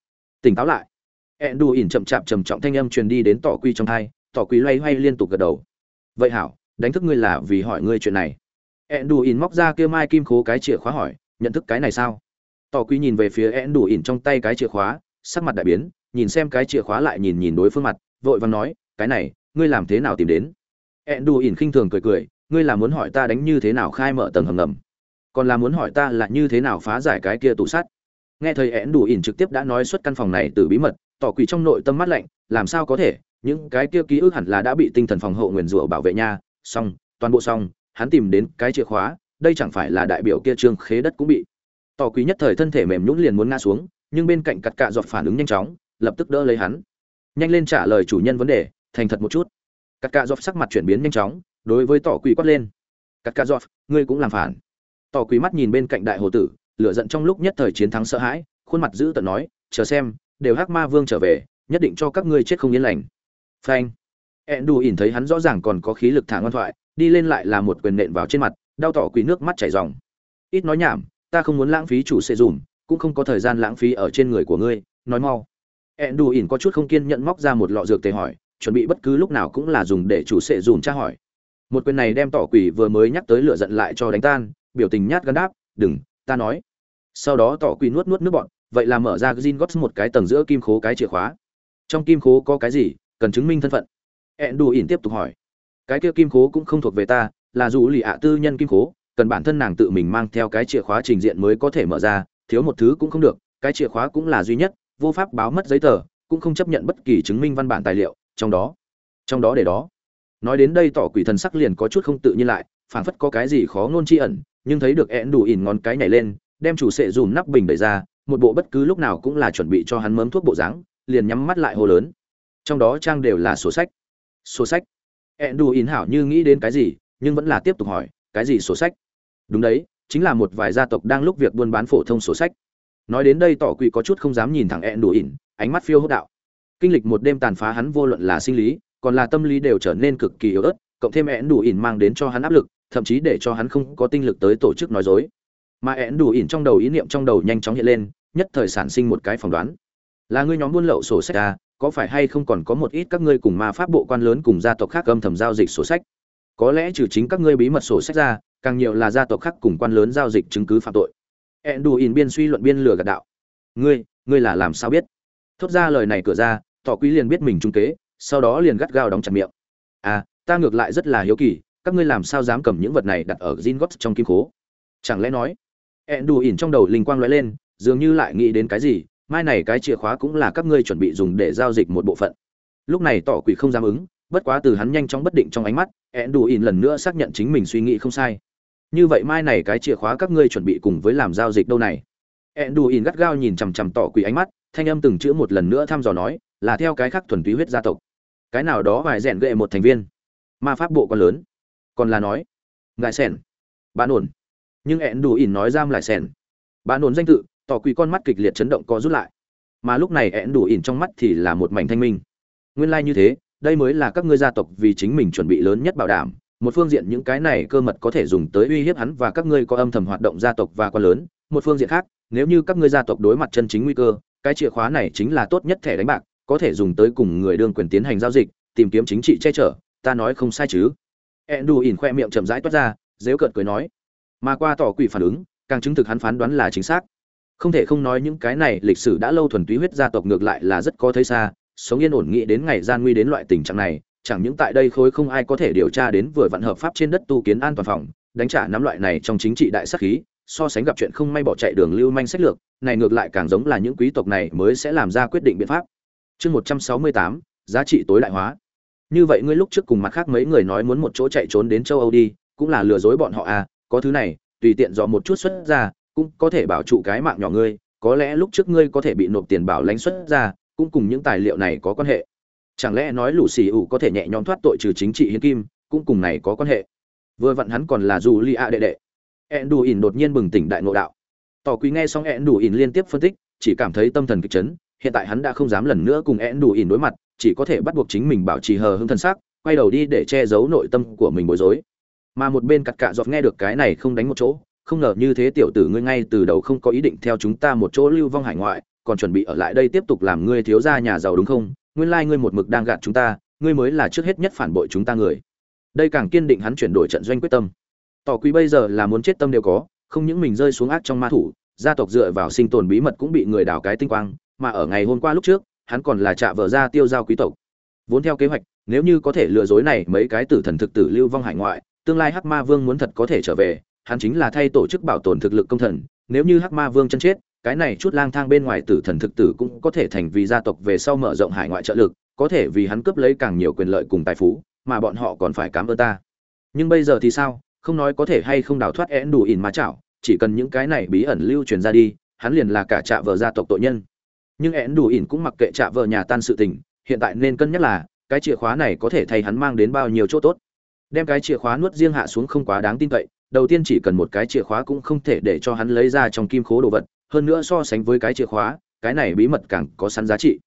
Tỉnh táo lại. Ẽn đủ ỉn chậm chạp trầm trọng thanh âm truyền đi đến tỏ quy trong thai, tỏ quy loay hoay liên tục gật đầu. Vậy hảo, đánh thức ngươi là vì hỏi ngươi chuyện này. Ẽn đủ ỉn móc ra kia mai kim khố cái chìa khóa hỏi, nhận thức cái này sao? Tỏ quy nhìn về phía ẽn đủ ỉn trong tay cái chìa khóa, sắc mặt đại biến, nhìn xem cái chìa khóa lại nhìn nhìn đối phương mặt, vội vàng nói, cái này, ngươi làm thế nào tìm đến? Ẽn đủ ỉn khinh thường cười cười, ngươi là muốn hỏi ta đánh như thế nào khai mở tầng hầm ngầm? Còn là muốn hỏi ta là như thế nào phá giải cái kia tủ sắt nghe thầy én đủ ỉn trực tiếp đã nói xuất căn phòng này từ bí mật, tỏ quỷ trong nội tâm mắt lạnh, làm sao có thể, những cái kia ký ức hẳn là đã bị tinh thần phòng hộ nguyền rủa bảo vệ nha. Xong, toàn bộ xong, hắn tìm đến cái chìa khóa, đây chẳng phải là đại biểu kia trương khế đất cũng bị. Tỏ quỷ nhất thời thân thể mềm nhũn liền muốn ngã xuống, nhưng bên cạnh cật cạ giọt phản ứng nhanh chóng, lập tức đỡ lấy hắn. Nhanh lên trả lời chủ nhân vấn đề, thành thật một chút. Cật cạ giọt sắc mặt chuyển biến nhanh chóng, đối với tỏ quỷ quát lên. Cật cạ giọt, ngươi cũng làm phản tỏ quý mắt nhìn bên cạnh đại hồ tử, lửa giận trong lúc nhất thời chiến thắng sợ hãi, khuôn mặt giữ tận nói, chờ xem, đều hắc ma vương trở về, nhất định cho các ngươi chết không yên lành. Phanh. Ẹn đù ỉn thấy hắn rõ ràng còn có khí lực thả ngoan thoại, đi lên lại là một quyền nện vào trên mặt, đau tỏ quý nước mắt chảy ròng. Ít nói nhảm, ta không muốn lãng phí chủ sẽ dùm, cũng không có thời gian lãng phí ở trên người của ngươi, nói mau. Ẹn đù ỉn có chút không kiên nhận móc ra một lọ dược tề hỏi, chuẩn bị bất cứ lúc nào cũng là dùng để chủ sẽ dùm tra hỏi. Một quyền này đem tỏ quỷ vừa mới nhắc tới lửa giận lại cho đánh tan biểu tình nhát gan đáp, đừng, ta nói. Sau đó tỏ quỷ nuốt nuốt nước bọn, vậy là mở ra gin gót một cái tầng giữa kim khố cái chìa khóa. Trong kim khố có cái gì? Cần chứng minh thân phận. Ẹn đù ỉn tiếp tục hỏi. Cái kia kim khố cũng không thuộc về ta, là dù lì ạ tư nhân kim khố, cần bản thân nàng tự mình mang theo cái chìa khóa trình diện mới có thể mở ra, thiếu một thứ cũng không được, cái chìa khóa cũng là duy nhất, vô pháp báo mất giấy tờ, cũng không chấp nhận bất kỳ chứng minh văn bản tài liệu, trong đó trong đó để đó. Nói đến đây tỏ quỷ thần sắc liền có chút không tự nhiên lại, phảng phất có cái gì khó ngôn chi ẩn nhưng thấy được én đủ ỉn ngón cái nhảy lên, đem chủ sệ dùm nắp bình đẩy ra, một bộ bất cứ lúc nào cũng là chuẩn bị cho hắn mớm thuốc bộ dáng, liền nhắm mắt lại hồ lớn. Trong đó trang đều là sổ sách. Sổ sách? Én đủ ỉn hảo như nghĩ đến cái gì, nhưng vẫn là tiếp tục hỏi, cái gì sổ sách? Đúng đấy, chính là một vài gia tộc đang lúc việc buôn bán phổ thông sổ sách. Nói đến đây tỏ quỷ có chút không dám nhìn thẳng én đủ ỉn, ánh mắt phiêu hốt đạo. Kinh lịch một đêm tàn phá hắn vô luận là sinh lý, còn là tâm lý đều trở nên cực kỳ yếu ớt, cộng thêm én đủ ỉn mang đến cho hắn áp lực thậm chí để cho hắn không có tinh lực tới tổ chức nói dối. Mà én đủ ỉn trong đầu ý niệm trong đầu nhanh chóng hiện lên nhất thời sản sinh một cái phỏng đoán. Là ngươi nhóm buôn lậu sổ sách à, có phải hay không còn có một ít các ngươi cùng ma pháp bộ quan lớn cùng gia tộc khác âm thầm giao dịch sổ sách? Có lẽ trừ chính các ngươi bí mật sổ sách ra càng nhiều là gia tộc khác cùng quan lớn giao dịch chứng cứ phạm tội. Ẹn đủ ỉn biên suy luận biên lừa gạt đạo. Ngươi ngươi là làm sao biết? Thốt ra lời này cửa ra tỏ quý liền biết mình trung kế sau đó liền gắt gao đóng chặt miệng. À ta ngược lại rất là hiếu kỳ các ngươi làm sao dám cầm những vật này đặt ở Zingot trong kim khố? Chẳng lẽ nói? ỉn trong đầu linh quang lóe lên, dường như lại nghĩ đến cái gì, mai này cái chìa khóa cũng là các ngươi chuẩn bị dùng để giao dịch một bộ phận. Lúc này tỏ quỷ không dám ứng, bất quá từ hắn nhanh chóng bất định trong ánh mắt, ỉn lần nữa xác nhận chính mình suy nghĩ không sai. Như vậy mai này cái chìa khóa các ngươi chuẩn bị cùng với làm giao dịch đâu này? ỉn gắt gao nhìn chằm chằm tỏ quỷ ánh mắt, thanh âm từng chữ một lần nữa thăm dò nói, là theo cái khác thuần túy huyết gia tộc. Cái nào đó vài rèn gệ một thành viên. Ma pháp bộ quá lớn còn là nói, ngài sẻn bạn ổn nhưng ẹn đủ ỉn nói giam lại sẻn bạn ổn danh tự, tỏ quỷ con mắt kịch liệt chấn động co rút lại. Mà lúc này ẹn đủ ỉn trong mắt thì là một mảnh thanh minh. Nguyên lai như thế, đây mới là các ngươi gia tộc vì chính mình chuẩn bị lớn nhất bảo đảm. Một phương diện những cái này cơ mật có thể dùng tới uy hiếp hắn và các ngươi có âm thầm hoạt động gia tộc và quan lớn. Một phương diện khác, nếu như các ngươi gia tộc đối mặt chân chính nguy cơ, cái chìa khóa này chính là tốt nhất thẻ đánh bạc, có thể dùng tới cùng người đương quyền tiến hành giao dịch, tìm kiếm chính trị che chở. Ta nói không sai chứ? Ẹn đù ỉn khoe miệng chậm rãi toát ra, dếu cợt cười nói. Mà qua tỏ quỷ phản ứng, càng chứng thực hắn phán đoán là chính xác. Không thể không nói những cái này lịch sử đã lâu thuần túy huyết gia tộc ngược lại là rất có thấy xa, sống yên ổn nghĩ đến ngày gian nguy đến loại tình trạng này, chẳng những tại đây khối không ai có thể điều tra đến vừa vạn hợp pháp trên đất tu kiến an toàn phòng, đánh trả nắm loại này trong chính trị đại sắc khí, so sánh gặp chuyện không may bỏ chạy đường lưu manh sách lược, này ngược lại càng giống là những quý tộc này mới sẽ làm ra quyết định biện pháp. Chương một trăm sáu mươi tám, giá trị tối đại hóa như vậy ngươi lúc trước cùng mặt khác mấy người nói muốn một chỗ chạy trốn đến châu âu đi, cũng là lừa dối bọn họ à có thứ này, tùy tiện dò một chút xuất ra, cũng có thể bảo trụ cái mạng nhỏ ngươi, có lẽ lúc trước ngươi có thể bị nộp tiền bảo lãnh xuất ra, cũng cùng những tài liệu này có quan hệ. Chẳng lẽ nói lũ xì ủ có thể nhẹ nhõm thoát tội trừ chính trị hiến kim, cũng cùng này có quan hệ? Vừa vặn hắn còn là dù li a đệ đệ. Ẹn đủ ỉn đột nhiên bừng tỉnh đại ngộ đạo. Tỏ quý nghe xong ẹn đủ ỉn liên tiếp phân tích, chỉ cảm thấy tâm thần kịch chấn, hiện tại hắn đã không dám lần nữa cùng ẹn đủ ỉn đối mặt chỉ có thể bắt buộc chính mình bảo trì hờ hững thân sắc quay đầu đi để che giấu nội tâm của mình bối rối. Mà một bên cặt cạ giọt nghe được cái này không đánh một chỗ, không ngờ như thế tiểu tử ngươi ngay từ đầu không có ý định theo chúng ta một chỗ lưu vong hải ngoại, còn chuẩn bị ở lại đây tiếp tục làm ngươi thiếu gia nhà giàu đúng không? Nguyên lai ngươi một mực đang gạt chúng ta, ngươi mới là trước hết nhất phản bội chúng ta người. Đây càng kiên định hắn chuyển đổi trận doanh quyết tâm. Tỏ quý bây giờ là muốn chết tâm đều có, không những mình rơi xuống ác trong ma thủ, gia tộc dựa vào sinh tồn bí mật cũng bị người đào cái tinh quang, mà ở ngày hôm qua lúc trước hắn còn là trạ vợ ra tiêu giao quý tộc. Vốn theo kế hoạch, nếu như có thể lừa dối này mấy cái tử thần thực tử lưu vong hải ngoại, tương lai hắc ma vương muốn thật có thể trở về, hắn chính là thay tổ chức bảo tồn thực lực công thần, nếu như hắc ma vương chân chết, cái này chút lang thang bên ngoài tử thần thực tử cũng có thể thành vì gia tộc về sau mở rộng hải ngoại trợ lực, có thể vì hắn cướp lấy càng nhiều quyền lợi cùng tài phú, mà bọn họ còn phải cảm ơn ta. Nhưng bây giờ thì sao? Không nói có thể hay không đào thoát én đủ ỉn má chảo, chỉ cần những cái này bí ẩn lưu truyền ra đi, hắn liền là cả trạ vợ gia tộc tội nhân nhưng én đủ ỉn cũng mặc kệ trả vợ nhà tan sự tình, hiện tại nên cân nhắc là, cái chìa khóa này có thể thay hắn mang đến bao nhiêu chỗ tốt. Đem cái chìa khóa nuốt riêng hạ xuống không quá đáng tin cậy, đầu tiên chỉ cần một cái chìa khóa cũng không thể để cho hắn lấy ra trong kim khố đồ vật, hơn nữa so sánh với cái chìa khóa, cái này bí mật càng có sẵn giá trị.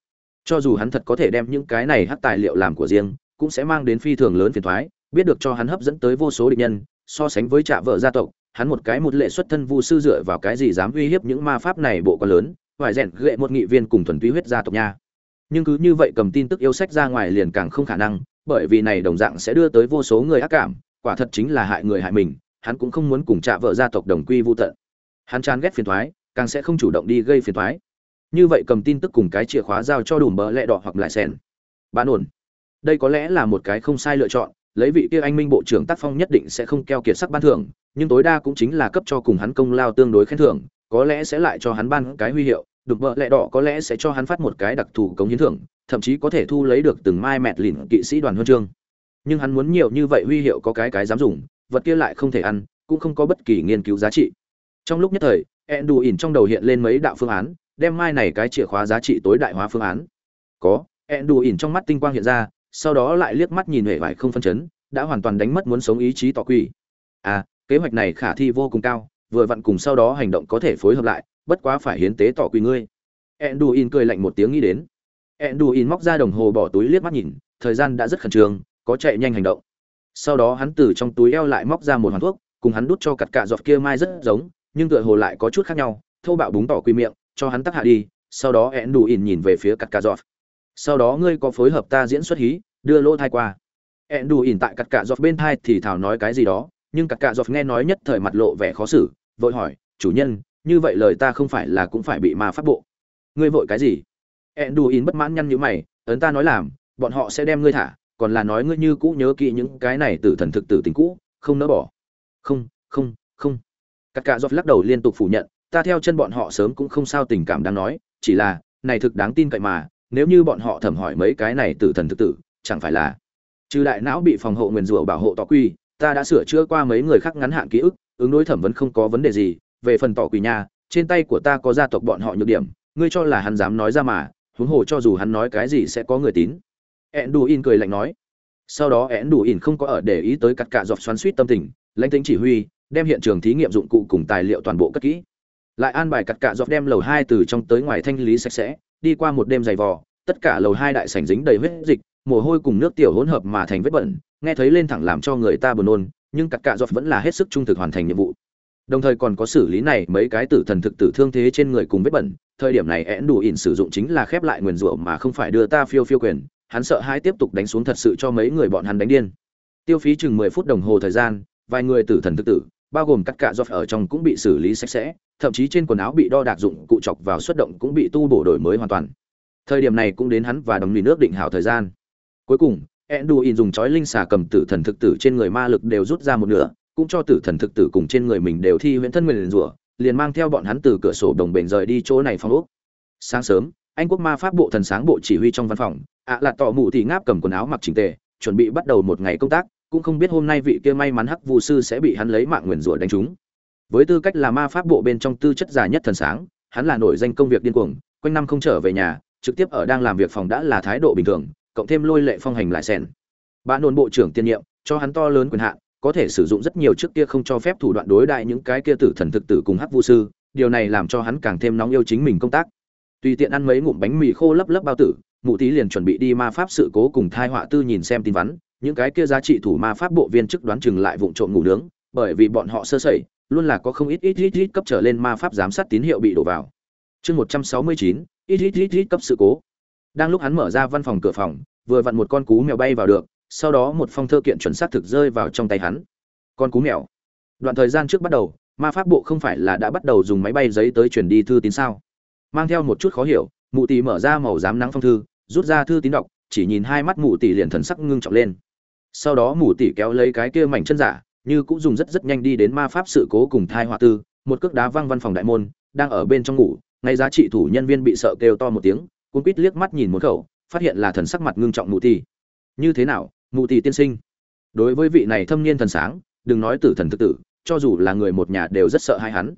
Cho dù hắn thật có thể đem những cái này hắc tài liệu làm của riêng, cũng sẽ mang đến phi thường lớn phiền thoái biết được cho hắn hấp dẫn tới vô số địch nhân, so sánh với trả vợ gia tộc, hắn một cái một lệ xuất thân vu sư dựa vào cái gì dám uy hiếp những ma pháp này bộ quá lớn phải rèn ghệ một nghị viên cùng thuần túy huyết gia tộc nha. Nhưng cứ như vậy cầm tin tức yêu sách ra ngoài liền càng không khả năng, bởi vì này đồng dạng sẽ đưa tới vô số người ác cảm, quả thật chính là hại người hại mình, hắn cũng không muốn cùng chạ vợ gia tộc đồng quy vô tận. Hắn chán ghét phiền thoái, càng sẽ không chủ động đi gây phiền thoái. Như vậy cầm tin tức cùng cái chìa khóa giao cho đùm bờ lẹ đỏ hoặc lại sen bạn ổn đây có lẽ là một cái không sai lựa chọn, lấy vị kia anh minh bộ trưởng tác phong nhất định sẽ không keo kiệt sắc ban thưởng, nhưng tối đa cũng chính là cấp cho cùng hắn công lao tương đối khen thưởng có lẽ sẽ lại cho hắn ban cái huy hiệu, đục vợ lẹ đỏ có lẽ sẽ cho hắn phát một cái đặc thù cống hiến thưởng, thậm chí có thể thu lấy được từng mai mẹt lìn kỵ sĩ đoàn huân chương. Nhưng hắn muốn nhiều như vậy huy hiệu có cái cái dám dùng, vật kia lại không thể ăn, cũng không có bất kỳ nghiên cứu giá trị. Trong lúc nhất thời ẹn đù ỉn trong đầu hiện lên mấy đạo phương án, đem mai này cái chìa khóa giá trị tối đại hóa phương án. Có ẹn đù ỉn trong mắt tinh quang hiện ra, sau đó lại liếc mắt nhìn hệ vải không phân chấn, đã hoàn toàn đánh mất muốn sống ý chí tỏ quỷ à kế hoạch này khả thi vô cùng cao vừa vặn cùng sau đó hành động có thể phối hợp lại, bất quá phải hiến tế tỏ quỳ ngươi. Enduin cười lạnh một tiếng nghĩ đến. Enduin móc ra đồng hồ bỏ túi liếc mắt nhìn, thời gian đã rất khẩn trương, có chạy nhanh hành động. Sau đó hắn từ trong túi eo lại móc ra một hoàn thuốc, cùng hắn đút cho cặt cạ giọt kia mai rất giống, nhưng tựa hồ lại có chút khác nhau thâu bạo búng tỏ quy miệng, cho hắn tắc hạ đi, sau đó ẹn đủ ỉn nhìn về phía cặt cạ giọt. Sau đó ngươi có phối hợp ta diễn xuất hí, đưa lỗ thai qua. Ẹn đủ ỉn tại cặt cạ giọt bên thai thì thảo nói cái gì đó, nhưng cặt cạ giọt nghe nói nhất thời mặt lộ vẻ khó xử vội hỏi, chủ nhân, như vậy lời ta không phải là cũng phải bị ma phát bộ. Ngươi vội cái gì? Enduin đủ bất mãn nhăn như mày, ấn ta nói làm, bọn họ sẽ đem ngươi thả, còn là nói ngươi như cũ nhớ kỹ những cái này từ thần thực tử tình cũ, không nỡ bỏ. Không không không. Các cạ dọc lắc đầu liên tục phủ nhận, ta theo chân bọn họ sớm cũng không sao tình cảm đang nói, chỉ là, này thực đáng tin cậy mà, nếu như bọn họ thẩm hỏi mấy cái này từ thần thực tử, chẳng phải là, trừ đại não bị phòng hộ nguyền rủa bảo hộ tỏ quy, ta đã sửa chữa qua mấy người khác ngắn hạn ký ức ứng đối thẩm vấn không có vấn đề gì, về phần tỏ quỷ nha trên tay của ta có gia tộc bọn họ nhược điểm, ngươi cho là hắn dám nói ra mà, huống hồ cho dù hắn nói cái gì sẽ có người tín. Ẹn đù in cười lạnh nói. Sau đó ẹn đù in không có ở để ý tới cắt cạ dọc xoắn suýt tâm tình, lãnh tính chỉ huy, đem hiện trường thí nghiệm dụng cụ cùng tài liệu toàn bộ cất kỹ. Lại an bài cắt cạ dọc đem lầu hai từ trong tới ngoài thanh lý sạch sẽ, đi qua một đêm dày vò, tất cả lầu hai đại sảnh dính đầy huyết dịch, mồ hôi cùng nước tiểu hỗn hợp mà thành vết bẩn, nghe thấy lên thẳng làm cho người ta buồn nôn nhưng cặp cạ dọc vẫn là hết sức trung thực hoàn thành nhiệm vụ. Đồng thời còn có xử lý này mấy cái tử thần thực tử thương thế trên người cùng vết bẩn, thời điểm này én đủ ỉn sử dụng chính là khép lại nguyền rủa mà không phải đưa ta phiêu phiêu quyền, hắn sợ hai tiếp tục đánh xuống thật sự cho mấy người bọn hắn đánh điên. Tiêu phí chừng mười phút đồng hồ thời gian, vài người tử thần thực tử, bao gồm các cạ dọc ở trong cũng bị xử lý sạch sẽ, thậm chí trên quần áo bị đo đạc dụng cụ chọc vào xuất động cũng bị tu bổ đổi mới hoàn toàn. Thời điểm này cũng đến hắn và đồng lì nước định hảo thời gian. Cuối cùng Enduin dùng chói linh xà cầm tử thần thực tử trên người ma lực đều rút ra một nửa, cũng cho tử thần thực tử cùng trên người mình đều thi huyễn thân nguyền rủa, liền mang theo bọn hắn từ cửa sổ đồng bền rời đi chỗ này phong ốc. Sáng sớm, anh quốc ma pháp bộ thần sáng bộ chỉ huy trong văn phòng, ạ à là tọ mụ thì ngáp cầm quần áo mặc chỉnh tề, chuẩn bị bắt đầu một ngày công tác, cũng không biết hôm nay vị kia may mắn hắc vu sư sẽ bị hắn lấy mạng nguyền rủa đánh trúng. Với tư cách là ma pháp bộ bên trong tư chất già nhất thần sáng, hắn là nổi danh công việc điên cuồng, quanh năm không trở về nhà, trực tiếp ở đang làm việc phòng đã là thái độ bình thường, cộng thêm lôi lệ phong hành lại sen. Bạn nôn bộ trưởng tiên nhiệm, cho hắn to lớn quyền hạn, có thể sử dụng rất nhiều trước kia không cho phép thủ đoạn đối đại những cái kia tử thần thực tử cùng hắc vu sư, điều này làm cho hắn càng thêm nóng yêu chính mình công tác. Tùy tiện ăn mấy ngụm bánh mì khô lấp lấp bao tử, mụ tí liền chuẩn bị đi ma pháp sự cố cùng thai họa tư nhìn xem tin vắn, những cái kia giá trị thủ ma pháp bộ viên chức đoán chừng lại vụng trộm ngủ nướng, bởi vì bọn họ sơ sẩy, luôn là có không ít ít ít ít cấp trở lên ma pháp giám sát tín hiệu bị đổ vào. Chương 169, ít ít ít ít cấp sự cố. Đang lúc hắn mở ra văn phòng cửa phòng, vừa vặn một con cú mèo bay vào được, sau đó một phong thơ kiện chuẩn xác thực rơi vào trong tay hắn. Con cú mèo. Đoạn thời gian trước bắt đầu, ma pháp bộ không phải là đã bắt đầu dùng máy bay giấy tới chuyển đi thư tín sao? Mang theo một chút khó hiểu, mụ tỷ mở ra màu giám nắng phong thư, rút ra thư tín đọc, chỉ nhìn hai mắt mụ tỷ liền thần sắc ngưng trọng lên sau đó mụ tỷ kéo lấy cái kia mảnh chân giả như cũng dùng rất rất nhanh đi đến ma pháp sự cố cùng thai họa tư một cước đá văng văn phòng đại môn đang ở bên trong ngủ ngay giá trị thủ nhân viên bị sợ kêu to một tiếng cuốn quýt liếc mắt nhìn một khẩu, phát hiện là thần sắc mặt ngưng trọng mụ tỷ như thế nào, mụ tỷ tiên sinh? Đối với vị này thâm niên thần sáng, đừng nói tử thần thực tử, cho dù là người một nhà đều rất sợ hai hắn.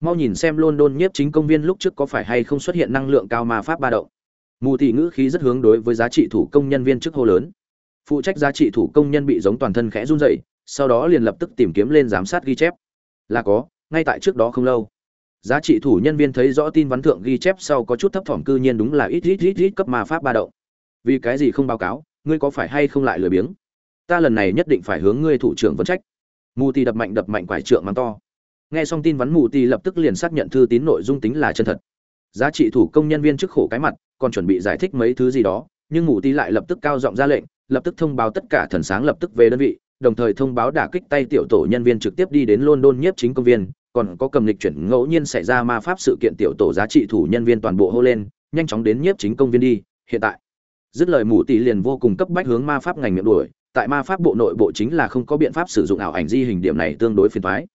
Mau nhìn xem london nhiếp chính công viên lúc trước có phải hay không xuất hiện năng lượng cao ma pháp ba động. Mù tỷ ngữ khí rất hướng đối với giá trị thủ công nhân viên chức hô lớn. Phụ trách giá trị thủ công nhân bị giống toàn thân khẽ run rẩy, sau đó liền lập tức tìm kiếm lên giám sát ghi chép. Là có, ngay tại trước đó không lâu giá trị thủ nhân viên thấy rõ tin vắn thượng ghi chép sau có chút thấp thỏm cư nhiên đúng là ít ít ít ít cấp ma pháp ba động. Vì cái gì không báo cáo? Ngươi có phải hay không lại lười biếng? Ta lần này nhất định phải hướng ngươi thủ trưởng vấn trách. Mù tì đập mạnh đập mạnh quải trượng mắng to. Nghe xong tin vắn mù tì lập tức liền xác nhận thư tín nội dung tính là chân thật. Giá trị thủ công nhân viên trước khổ cái mặt còn chuẩn bị giải thích mấy thứ gì đó nhưng mù tì lại lập tức cao giọng ra lệnh lập tức thông báo tất cả thần sáng lập tức về đơn vị, đồng thời thông báo đả kích tay tiểu tổ nhân viên trực tiếp đi đến London nhiếp chính công viên, còn có cầm lịch chuyển ngẫu nhiên xảy ra ma pháp sự kiện tiểu tổ giá trị thủ nhân viên toàn bộ hô lên, nhanh chóng đến nhiếp chính công viên đi, hiện tại. dứt lời mù tỷ liền vô cùng cấp bách hướng ma pháp ngành miệng đuổi tại ma pháp bộ nội bộ chính là không có biện pháp sử dụng ảo ảnh di hình điểm này tương đối phiền thoái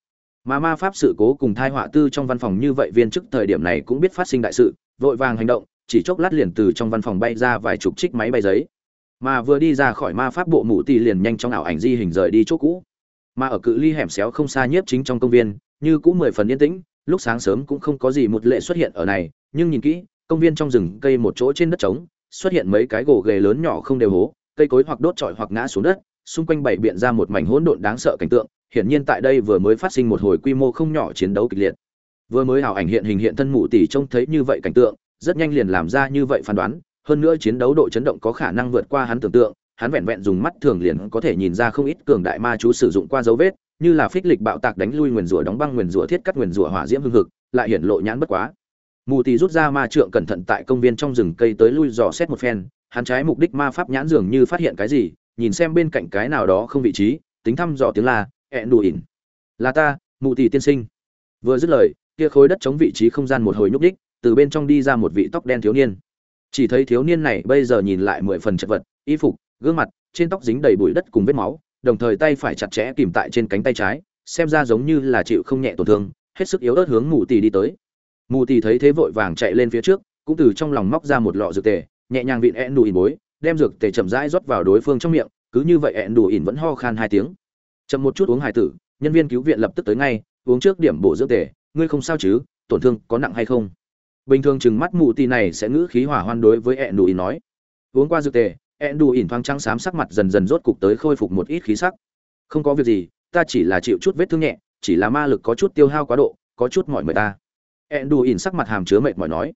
mà ma pháp sự cố cùng thai họa tư trong văn phòng như vậy viên chức thời điểm này cũng biết phát sinh đại sự vội vàng hành động chỉ chốc lát liền từ trong văn phòng bay ra vài chục trích máy bay giấy. Mà vừa đi ra khỏi ma pháp bộ mù tỷ liền nhanh chóng ảo ảnh di hình rời đi chỗ cũ. Mà ở cự ly hẻm xéo không xa nhiếp chính trong công viên như cũng mười phần yên tĩnh, lúc sáng sớm cũng không có gì một lệ xuất hiện ở này, nhưng nhìn kỹ, công viên trong rừng cây một chỗ trên đất trống, xuất hiện mấy cái gỗ ghề lớn nhỏ không đều hố, cây cối hoặc đốt trọi hoặc ngã xuống đất, xung quanh bảy biện ra một mảnh hỗn độn đáng sợ cảnh tượng, hiển nhiên tại đây vừa mới phát sinh một hồi quy mô không nhỏ chiến đấu kịch liệt. Vừa mới hào ảnh hiện hình hiện thân mụ tỷ trông thấy như vậy cảnh tượng, rất nhanh liền làm ra như vậy phán đoán, hơn nữa chiến đấu độ chấn động có khả năng vượt qua hắn tưởng tượng, hắn vẹn vẹn dùng mắt thường liền có thể nhìn ra không ít cường đại ma chú sử dụng qua dấu vết như là phích lịch bạo tạc đánh lui nguyền rủa đóng băng nguyền rủa thiết cắt nguyền rủa hỏa diễm hưng hực, lại hiển lộ nhãn bất quá. Mù tì rút ra ma trượng cẩn thận tại công viên trong rừng cây tới lui dò xét một phen, hắn trái mục đích ma pháp nhãn dường như phát hiện cái gì, nhìn xem bên cạnh cái nào đó không vị trí, tính thăm dò tiếng la ẹn đù ỉn. Là ta, mù tì tiên sinh. Vừa dứt lời, kia khối đất chống vị trí không gian một hồi nhúc đích từ bên trong đi ra một vị tóc đen thiếu niên. Chỉ thấy thiếu niên này bây giờ nhìn lại mười phần chật vật, y phục, gương mặt, trên tóc dính đầy bụi đất cùng vết máu đồng thời tay phải chặt chẽ kìm tại trên cánh tay trái, xem ra giống như là chịu không nhẹ tổn thương, hết sức yếu ớt hướng mù tì đi tới. Mù tì thấy thế vội vàng chạy lên phía trước, cũng từ trong lòng móc ra một lọ dược tề, nhẹ nhàng vịn ẹn đủ ỉn bối, đem dược tề chậm rãi rót vào đối phương trong miệng, cứ như vậy ẹn đủ ỉn vẫn ho khan hai tiếng. Chậm một chút uống hài tử, nhân viên cứu viện lập tức tới ngay, uống trước điểm bổ dưỡng tề, ngươi không sao chứ, tổn thương có nặng hay không? Bình thường chừng mắt mù tì này sẽ ngữ khí hỏa hoan đối với ẹn đủ ỉn nói. Uống qua dược tề ẹn ỉn thoáng trắng xám sắc mặt dần dần rốt cục tới khôi phục một ít khí sắc. Không có việc gì, ta chỉ là chịu chút vết thương nhẹ, chỉ là ma lực có chút tiêu hao quá độ, có chút mỏi mệt ta. Ẹn ỉn sắc mặt hàm chứa mệt mỏi nói.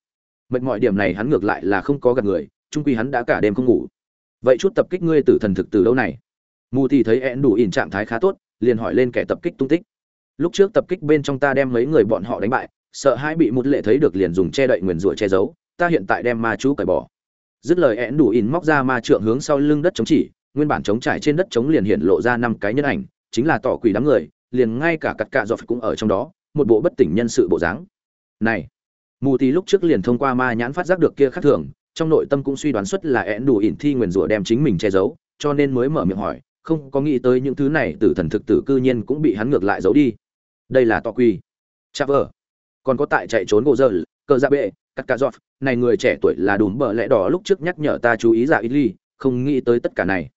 Mệt mỏi điểm này hắn ngược lại là không có gặp người trung quy hắn đã cả đêm không ngủ. Vậy chút tập kích ngươi tử thần thực từ đâu này? Mù thì thấy ẹn ỉn trạng thái khá tốt, liền hỏi lên kẻ tập kích tung tích. Lúc trước tập kích bên trong ta đem mấy người bọn họ đánh bại, sợ hai bị một lệ thấy được liền dùng che đậy nguyền rủa che giấu, ta hiện tại đem ma chú cởi bỏ dứt lời én đủ ỉn móc ra ma trượng hướng sau lưng đất chống chỉ, nguyên bản chống trải trên đất chống liền hiện lộ ra năm cái nhân ảnh, chính là tỏ quỷ đám người, liền ngay cả cặt cạ dọc cũng ở trong đó, một bộ bất tỉnh nhân sự bộ dáng. Này, mù tí lúc trước liền thông qua ma nhãn phát giác được kia khác thường, trong nội tâm cũng suy đoán xuất là én đủ ỉn thi nguyền rủa đem chính mình che giấu, cho nên mới mở miệng hỏi, không có nghĩ tới những thứ này tử thần thực tử cư nhiên cũng bị hắn ngược lại giấu đi. Đây là tỏ quỷ. Cha vợ còn có tại chạy trốn gỗ dơ, cờ ra bệ cắt cà giọt, này người trẻ tuổi là đùm bợ lẽ đỏ lúc trước nhắc nhở ta chú ý dạ ít ly không nghĩ tới tất cả này.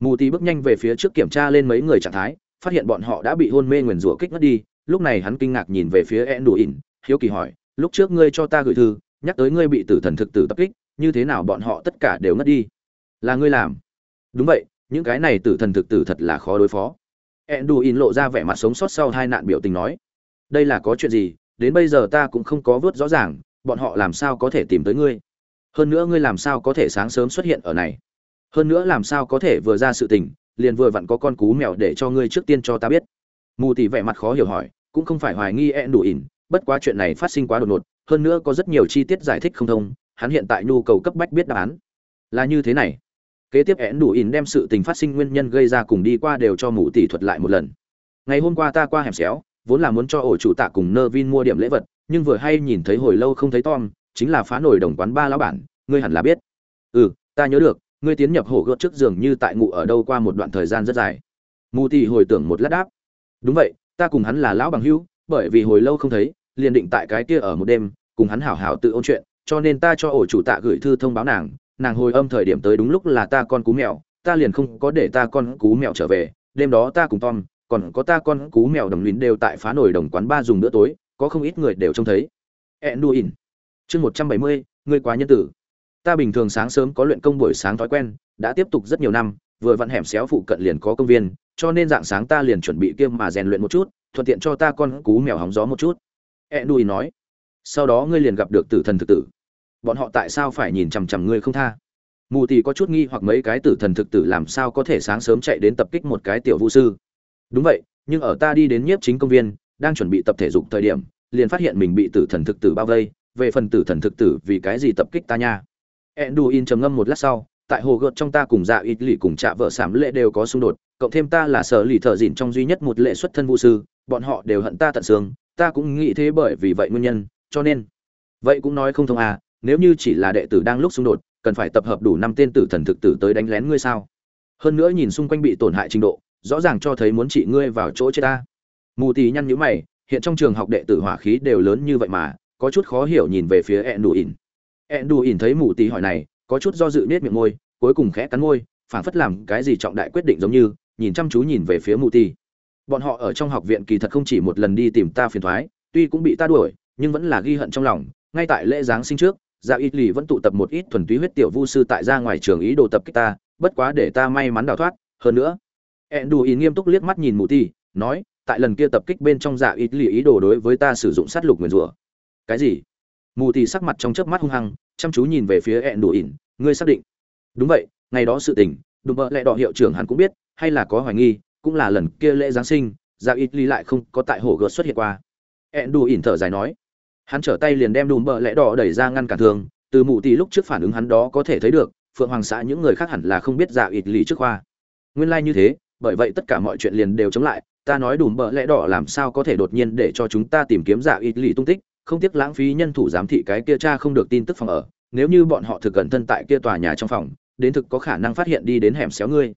Mù tì bước nhanh về phía trước kiểm tra lên mấy người trạng thái, phát hiện bọn họ đã bị hôn mê nguyền rủa kích ngất đi. Lúc này hắn kinh ngạc nhìn về phía én đủ ỉn hiếu kỳ hỏi, lúc trước ngươi cho ta gửi thư, nhắc tới ngươi bị tử thần thực tử tập kích, như thế nào bọn họ tất cả đều ngất đi? Là ngươi làm. Đúng vậy, những cái này tử thần thực tử thật là khó đối phó. Enduin lộ ra vẻ mặt sống sót sau hai nạn biểu tình nói, đây là có chuyện gì? Đến bây giờ ta cũng không có vớt rõ ràng bọn họ làm sao có thể tìm tới ngươi? Hơn nữa ngươi làm sao có thể sáng sớm xuất hiện ở này? Hơn nữa làm sao có thể vừa ra sự tình, liền vừa vặn có con cú mèo để cho ngươi trước tiên cho ta biết? Mù tỉ vẻ mặt khó hiểu hỏi, cũng không phải hoài nghi e đủ ỉn, bất quá chuyện này phát sinh quá đột ngột, hơn nữa có rất nhiều chi tiết giải thích không thông, hắn hiện tại nhu cầu cấp bách biết đáp án. Là như thế này. Kế tiếp én đủ ỉn đem sự tình phát sinh nguyên nhân gây ra cùng đi qua đều cho mụ tỷ thuật lại một lần. Ngày hôm qua ta qua hẻm xéo, vốn là muốn cho ổ chủ tạ cùng nơ vin mua điểm lễ vật nhưng vừa hay nhìn thấy hồi lâu không thấy tom, chính là phá nổi đồng quán ba lão bản, ngươi hẳn là biết. Ừ ta nhớ được, ngươi tiến nhập hổ gợt trước giường như tại ngụ ở đâu qua một đoạn thời gian rất dài. Mù tỷ hồi tưởng một lát đáp. Đúng vậy, ta cùng hắn là lão bằng hữu, bởi vì hồi lâu không thấy, liền định tại cái kia ở một đêm, cùng hắn hảo hảo tự ôn chuyện, cho nên ta cho ổ chủ tạ gửi thư thông báo nàng nàng hồi âm thời điểm tới đúng lúc là ta con cú mèo, ta liền không có để ta con cú mèo trở về, đêm đó ta cùng tom, còn có ta con cú mèo đồng lín đều tại phá nổi đồng quán ba dùng bữa tối có không ít người đều trông thấy. Enduin, chương một trăm bảy mươi, ngươi quá nhân tử. Ta bình thường sáng sớm có luyện công buổi sáng thói quen, đã tiếp tục rất nhiều năm, vừa vặn hẻm xéo phụ cận liền có công viên, cho nên dạng sáng ta liền chuẩn bị kiêm mà rèn luyện một chút, thuận tiện cho ta con cú mèo hóng gió một chút. Enduin nói, sau đó ngươi liền gặp được tử thần thực tử. Bọn họ tại sao phải nhìn chằm chằm ngươi không tha? Mù tì có chút nghi hoặc mấy cái tử thần thực tử làm sao có thể sáng sớm chạy đến tập kích một cái tiểu vũ sư. Đúng vậy, nhưng ở ta đi đến nhiếp chính công viên đang chuẩn bị tập thể dục thời điểm, liền phát hiện mình bị tử thần thực tử bao vây, về phần tử thần thực tử vì cái gì tập kích ta nha? Enduin trầm ngâm một lát sau, tại hồ gợt trong ta cùng dạ ít lì cùng chạ vợ sảm lệ đều có xung đột, cộng thêm ta là sở lì thợ dịn trong duy nhất một lệ xuất thân vũ sư, bọn họ đều hận ta tận xương, ta cũng nghĩ thế bởi vì vậy nguyên nhân, cho nên, vậy cũng nói không thông à nếu như chỉ là đệ tử đang lúc xung đột, cần phải tập hợp đủ năm tên tử thần thực tử tới đánh lén ngươi sao? Hơn nữa nhìn xung quanh bị tổn hại trình độ, rõ ràng cho thấy muốn trị ngươi vào chỗ chết ta mù tì nhăn nhữ mày, hiện trong trường học đệ tử hỏa khí đều lớn như vậy mà, có chút khó hiểu nhìn về phía ẹn đù ỉn ẹn đù ỉn thấy mù tì hỏi này, có chút do dự nết miệng môi, cuối cùng khẽ cắn môi phảng phất làm cái gì trọng đại quyết định giống như, nhìn chăm chú nhìn về phía mù tì. Bọn họ ở trong học viện kỳ thật không chỉ một lần đi tìm ta phiền thoái, tuy cũng bị ta đuổi, nhưng vẫn là ghi hận trong lòng. Ngay tại lễ giáng sinh trước dạ ít lì vẫn tụ tập một ít thuần túy huyết tiểu vu sư tại ra ngoài trường ý đồ tập kích ta, bất quá để ta may mắn đào thoát. Hơn nữa ẹn đù ý nghiêm túc liếc mắt nhìn mù ti nói tại lần kia tập kích bên trong dạ ít lì ý đồ đối với ta sử dụng sát lục nguyền rủa. Cái gì? Mù thì sắc mặt trong chớp mắt hung hăng, chăm chú nhìn về phía ẹn Đủ ỉn, ngươi xác định. Đúng vậy, ngày đó sự tình, đùm bợ lẽ đỏ hiệu trưởng hắn cũng biết, hay là có hoài nghi, cũng là lần kia lễ giáng sinh dạ ít lì lại không có tại hồ gợt xuất hiện qua. Ẹn Đủ ỉn thở dài nói. Hắn trở tay liền đem đùm bợ lẽ đỏ đẩy ra ngăn cản thường, từ mù tỷ lúc trước phản ứng hắn đó có thể thấy được, phượng hoàng xã những người khác hẳn là không biết dạ ít lì trước khoa. Nguyên lai như thế, bởi vậy tất cả mọi chuyện liền đều chống lại ta nói đùm bợ lẽ đỏ làm sao có thể đột nhiên để cho chúng ta tìm kiếm giả ít lì tung tích, không tiếc lãng phí nhân thủ giám thị cái kia cha không được tin tức phòng ở, nếu như bọn họ thực gần thân tại kia tòa nhà trong phòng, đến thực có khả năng phát hiện đi đến hẻm xéo ngươi.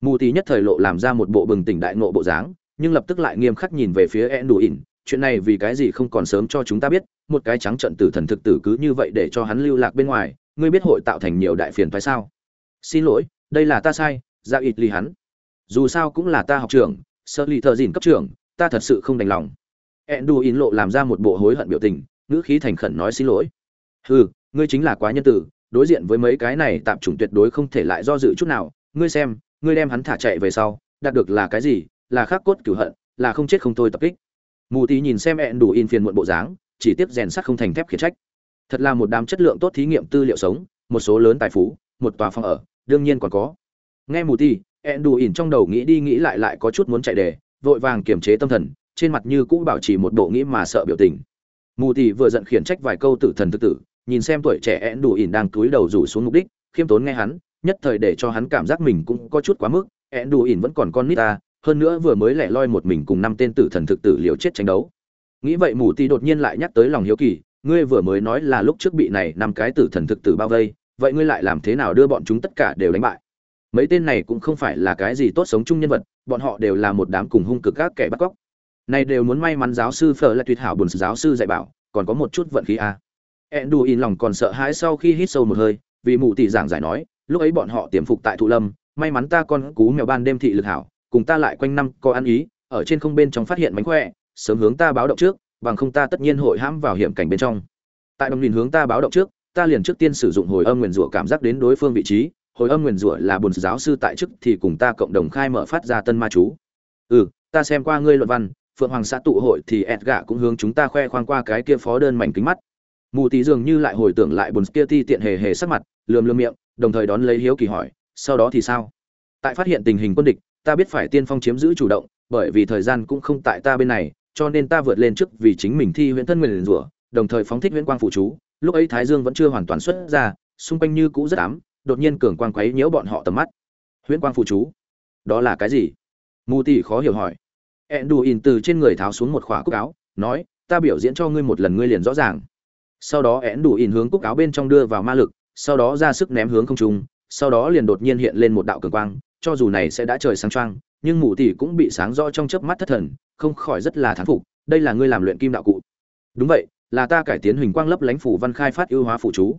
Mù tí nhất thời lộ làm ra một bộ bừng tỉnh đại nộ bộ dáng, nhưng lập tức lại nghiêm khắc nhìn về phía e đủ ỉn, chuyện này vì cái gì không còn sớm cho chúng ta biết, một cái trắng trận tử thần thực tử cứ như vậy để cho hắn lưu lạc bên ngoài, ngươi biết hội tạo thành nhiều đại phiền phải sao? Xin lỗi, đây là ta sai ra ít ly hắn. Dù sao cũng là ta học trưởng sợ ly thợ dìn cấp trưởng, ta thật sự không đành lòng. Ẹn in lộ làm ra một bộ hối hận biểu tình, ngữ khí thành khẩn nói xin lỗi. Hừ, ngươi chính là quá nhân tử đối diện với mấy cái này tạm chủng tuyệt đối không thể lại do dự chút nào. Ngươi xem, ngươi đem hắn thả chạy về sau, đạt được là cái gì? Là khắc cốt cửu hận, là không chết không thôi tập kích. Mù tí nhìn xem ẹn đủ in phiền muộn bộ dáng, chỉ tiếp rèn sắt không thành thép khiển trách. Thật là một đám chất lượng tốt thí nghiệm tư liệu sống, một số lớn tài phú, một tòa phòng ở, đương nhiên còn có. Nghe mù tí ẹn đủ ỉn trong đầu nghĩ đi nghĩ lại lại có chút muốn chạy đề, vội vàng kiềm chế tâm thần, trên mặt như cũ bảo trì một bộ nghĩ mà sợ biểu tình. Mù ti vừa giận khiển trách vài câu tử thần tự tử, nhìn xem tuổi trẻ ẹn đủ ỉn đang cúi đầu rủ xuống mục đích, khiêm tốn nghe hắn, nhất thời để cho hắn cảm giác mình cũng có chút quá mức ẹn đủ ỉn vẫn còn con nít ta, hơn nữa vừa mới lẻ loi một mình cùng năm tên tử thần thực tử liều chết tranh đấu. Nghĩ vậy mù ti đột nhiên lại nhắc tới lòng hiếu kỳ, ngươi vừa mới nói là lúc trước bị này năm cái tử thần thực tử bao vây, vậy ngươi lại làm thế nào đưa bọn chúng tất cả đều đánh bại? Mấy tên này cũng không phải là cái gì tốt sống chung nhân vật, bọn họ đều là một đám cùng hung cực các kẻ bắt cóc này đều muốn may mắn giáo sư phở là tuyệt hảo buồn giáo sư dạy bảo, còn có một chút vận khí a à. enduin lòng còn sợ hãi sau khi hít sâu một hơi, vì mụ tỷ giảng giải nói, lúc ấy bọn họ tiềm phục tại thụ lâm, may mắn ta con cú mèo ban đêm thị lực hảo, cùng ta lại quanh năm có ăn ý, ở trên không bên trong phát hiện mánh khỏe, sớm hướng ta báo động trước, bằng không ta tất nhiên hội hãm vào hiểm cảnh bên trong tại đồng nhìn hướng ta báo động trước, ta liền trước tiên sử dụng hồi âm nguyền rủa cảm giác đến đối phương vị trí hồi âm nguyền rủa là bồn giáo sư tại chức thì cùng ta cộng đồng khai mở phát ra tân ma chú. Ừ ta xem qua ngươi luận văn, phượng hoàng xã tụ hội thì ẹt gạ cũng hướng chúng ta khoe khoang qua cái kia phó đơn mảnh kính mắt. Mù tí dường như lại hồi tưởng lại bồn kia ti tiện hề hề sắc mặt, lườm lườm miệng, đồng thời đón lấy hiếu kỳ hỏi, sau đó thì sao? Tại phát hiện tình hình quân địch, ta biết phải tiên phong chiếm giữ chủ động, bởi vì thời gian cũng không tại ta bên này, cho nên ta vượt lên trước vì chính mình thi huyễn thân nguyền rủa, đồng thời phóng thích huyễn quang phụ chú. Lúc ấy thái dương vẫn chưa hoàn toàn xuất ra, xung quanh như cũ rất ám đột nhiên cường quang quấy nhiễu bọn họ tầm mắt. Huyễn quang phụ chú. Đó là cái gì? Mù tỷ khó hiểu hỏi. Ẹn đù ỉn từ trên người tháo xuống một khỏa cúc áo, nói, ta biểu diễn cho ngươi một lần ngươi liền rõ ràng. Sau đó ẹn đù ỉn hướng cúc áo bên trong đưa vào ma lực, sau đó ra sức ném hướng không trung, sau đó liền đột nhiên hiện lên một đạo cường quang, cho dù này sẽ đã trời sáng trăng nhưng mù tỷ cũng bị sáng rõ trong chớp mắt thất thần, không khỏi rất là thán phục, đây là ngươi làm luyện kim đạo cụ. Đúng vậy, là ta cải tiến huỳnh quang lấp lánh phủ văn khai phát ưu hóa phụ chú.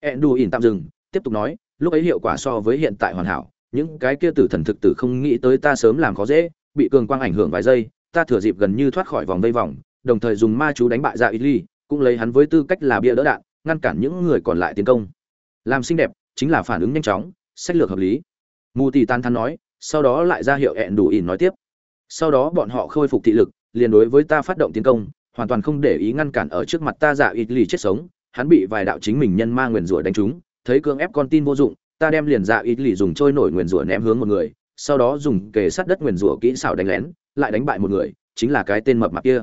Endu ỉn tạm dừng, tiếp tục nói lúc ấy hiệu quả so với hiện tại hoàn hảo những cái kia tử thần thực tử không nghĩ tới ta sớm làm khó dễ bị cường quang ảnh hưởng vài giây ta thừa dịp gần như thoát khỏi vòng vây vòng đồng thời dùng ma chú đánh bại dạ ra Italy, cũng lấy hắn với tư cách là bia đỡ đạn ngăn cản những người còn lại tiến công. Làm xinh đẹp chính là phản ứng nhanh chóng sách lược hợp lý. Mù tì tan thắn nói sau đó lại ra hiệu hẹn đủ ỉn nói tiếp. Sau đó bọn họ khôi phục thị lực liền đối với ta phát động tiến công hoàn toàn không để ý ngăn cản ở trước mặt ta dạ giả ít chết sống hắn bị vài đạo chính mình nhân ma nguyền rủa đánh trúng thấy cưỡng ép con tin vô dụng, ta đem liền dạ ít lì dùng trôi nổi nguyền rủa ném hướng một người, sau đó dùng kề sát đất nguyền rủa kỹ xảo đánh lén, lại đánh bại một người, chính là cái tên mập mạp kia.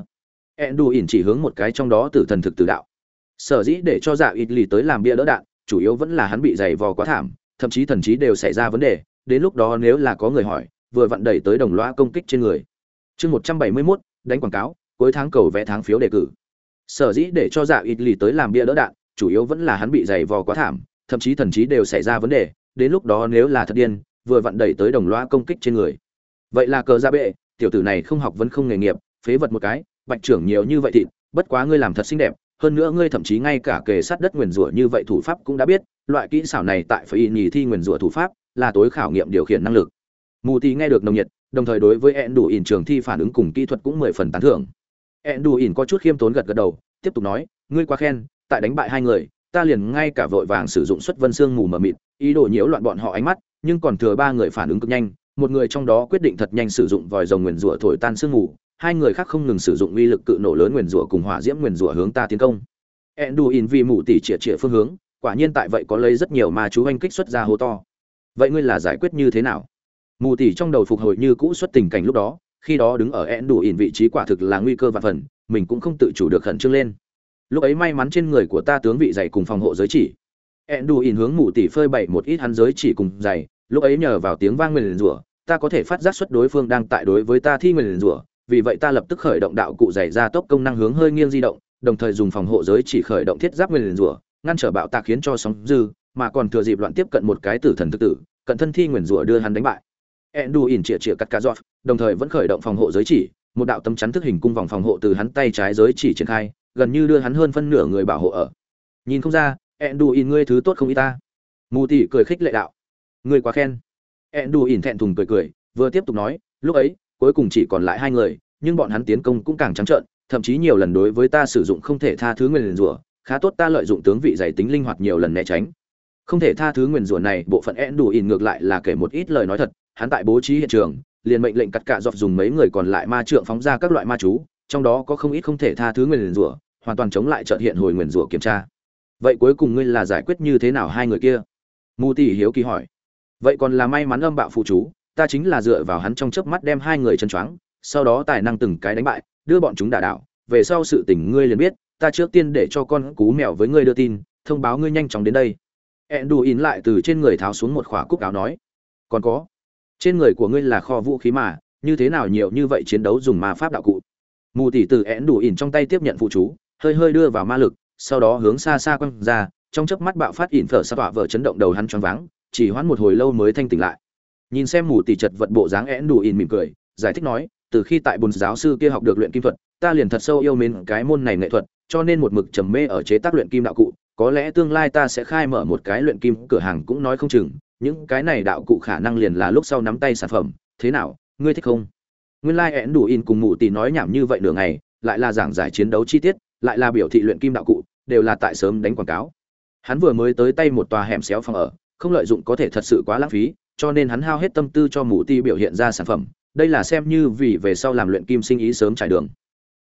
Endu ỉn chỉ hướng một cái trong đó tử thần thực tử đạo. Sở dĩ để cho dạ ít lì tới làm bia đỡ đạn, chủ yếu vẫn là hắn bị dày vò quá thảm, thậm chí thần trí đều xảy ra vấn đề, đến lúc đó nếu là có người hỏi, vừa vặn đẩy tới đồng loa công kích trên người. Chương một trăm bảy mươi mốt, đánh quảng cáo, cuối tháng cầu vẽ tháng phiếu đề cử. Sở dĩ để cho dạ ít lì tới làm bia đỡ đạn, chủ yếu vẫn là hắn bị dày vò quá thảm thậm chí thần trí đều xảy ra vấn đề, đến lúc đó nếu là thật điên, vừa vặn đẩy tới đồng loa công kích trên người. Vậy là cờ ra bệ, tiểu tử này không học vẫn không nghề nghiệp, phế vật một cái, bạch trưởng nhiều như vậy thịt, bất quá ngươi làm thật xinh đẹp, hơn nữa ngươi thậm chí ngay cả kề sát đất nguyền rủa như vậy thủ pháp cũng đã biết, loại kỹ xảo này tại phải nhì thi nguyền rủa thủ pháp là tối khảo nghiệm điều khiển năng lực. Mù tì nghe được nồng nhiệt, đồng thời đối với ẹn đủ ỉn trường thi phản ứng cùng kỹ thuật cũng mười phần tán thưởng. Ẹn đủ ỉn có chút khiêm tốn gật gật đầu, tiếp tục nói, ngươi quá khen, tại đánh bại hai người ta liền ngay cả vội vàng sử dụng xuất vân xương mù mờ mịt ý đồ nhiễu loạn bọn họ ánh mắt nhưng còn thừa ba người phản ứng cực nhanh một người trong đó quyết định thật nhanh sử dụng vòi rồng nguyền rủa thổi tan sương mù hai người khác không ngừng sử dụng uy lực cự nổ lớn nguyền rủa cùng hỏa diễm nguyền rủa hướng ta tiến công Enduin vì mù tỉ chĩa chĩa phương hướng, quả nhiên tại vậy có lấy rất nhiều ma chú anh kích xuất ra hố to. Vậy ngươi là giải quyết như thế nào? Mù tỉ trong đầu phục hồi như cũ xuất tình cảnh lúc đó, khi đó đứng ở Enduin vị trí quả thực là nguy cơ vạn phần, mình cũng không tự chủ được khẩn trương lên. Lúc ấy may mắn trên người của ta tướng vị dày cùng phòng hộ giới chỉ. Enduin hướng mù tỉ phơi bày một ít hắn giới chỉ cùng dày, lúc ấy nhờ vào tiếng vang nguyền rủa, ta có thể phát giác xuất đối phương đang tại đối với ta thi nguyền rủa, vì vậy ta lập tức khởi động đạo cụ dày ra tốc công năng hướng hơi nghiêng di động, đồng thời dùng phòng hộ giới chỉ khởi động thiết giáp nguyên rủa ngăn trở bạo tạc khiến cho sóng dư mà còn thừa dịp loạn tiếp cận một cái tử thần thực tử cận thân thi nguyên rủa đưa hắn đánh bại endu ỉn chĩa chĩa cắt cá giọt đồng thời vẫn khởi động phòng hộ giới chỉ một đạo tấm chắn thức hình cung vòng phòng hộ từ hắn tay trái giới chỉ triển khai gần như đưa hắn hơn phân nửa người bảo hộ ở. Nhìn không ra endu ỉn ngươi thứ tốt không y ta. Mù tỉ cười khích lệ đạo. Ngươi quá khen. Endu ỉn thẹn thùng cười cười, vừa tiếp tục nói, lúc ấy, cuối cùng chỉ còn lại hai người, nhưng bọn hắn tiến công cũng càng trắng trợn, thậm chí nhiều lần đối với ta sử dụng không thể tha thứ nguyền rủa, khá tốt ta lợi dụng tướng vị giày tính linh hoạt nhiều lần né tránh. Không thể tha thứ nguyền rủa này, bộ phận én đủ ỉn ngược lại là kể một ít lời nói thật, hắn tại bố trí hiện trường, liền mệnh lệnh cắt cạ dọc dùng mấy người còn lại ma trượng phóng ra các loại ma chú trong đó có không ít không thể tha thứ nguyền rủa, hoàn toàn chống lại trợt hiện hồi nguyền rủa kiểm tra. Vậy cuối cùng ngươi là giải quyết như thế nào hai người kia? Mu tỷ hiếu kỳ hỏi. Vậy còn là may mắn âm bạo phụ chú, ta chính là dựa vào hắn trong chớp mắt đem hai người chân choáng, sau đó tài năng từng cái đánh bại, đưa bọn chúng đả đảo. Về sau sự tình ngươi liền biết, ta trước tiên để cho con cú mèo với ngươi đưa tin, thông báo ngươi nhanh chóng đến đây. Enduin lại từ trên người tháo xuống một khỏa cúc áo nói. Còn có, trên người của ngươi là kho vũ khí mà, như thế nào nhiều như vậy chiến đấu dùng ma pháp đạo cụ? Mù tỷ từ én đủ ỉn trong tay tiếp nhận phụ chú, hơi hơi đưa vào ma lực, sau đó hướng xa xa quăng ra, trong chớp mắt bạo phát ỉn phở sa tọa vợ chấn động đầu hắn choáng váng, chỉ hoãn một hồi lâu mới thanh tỉnh lại. Nhìn xem mù tỷ chật vật bộ dáng én đủ ỉn mỉm cười, giải thích nói, từ khi tại bùn giáo sư kia học được luyện kim thuật, ta liền thật sâu yêu mến cái môn này nghệ thuật, cho nên một mực trầm mê ở chế tác luyện kim đạo cụ, có lẽ tương lai ta sẽ khai mở một cái luyện kim cửa hàng cũng nói không chừng, những cái này đạo cụ khả năng liền là lúc sau nắm tay sản phẩm. Thế nào, ngươi thích không? Nguyên lai、like、én đủ in cùng mụ tì nói nhảm như vậy nửa ngày, lại là giảng giải chiến đấu chi tiết, lại là biểu thị luyện kim đạo cụ, đều là tại sớm đánh quảng cáo. Hắn vừa mới tới tay một tòa hẻm xéo phòng ở, không lợi dụng có thể thật sự quá lãng phí, cho nên hắn hao hết tâm tư cho mụ ti biểu hiện ra sản phẩm. Đây là xem như vì về sau làm luyện kim sinh ý sớm trải đường.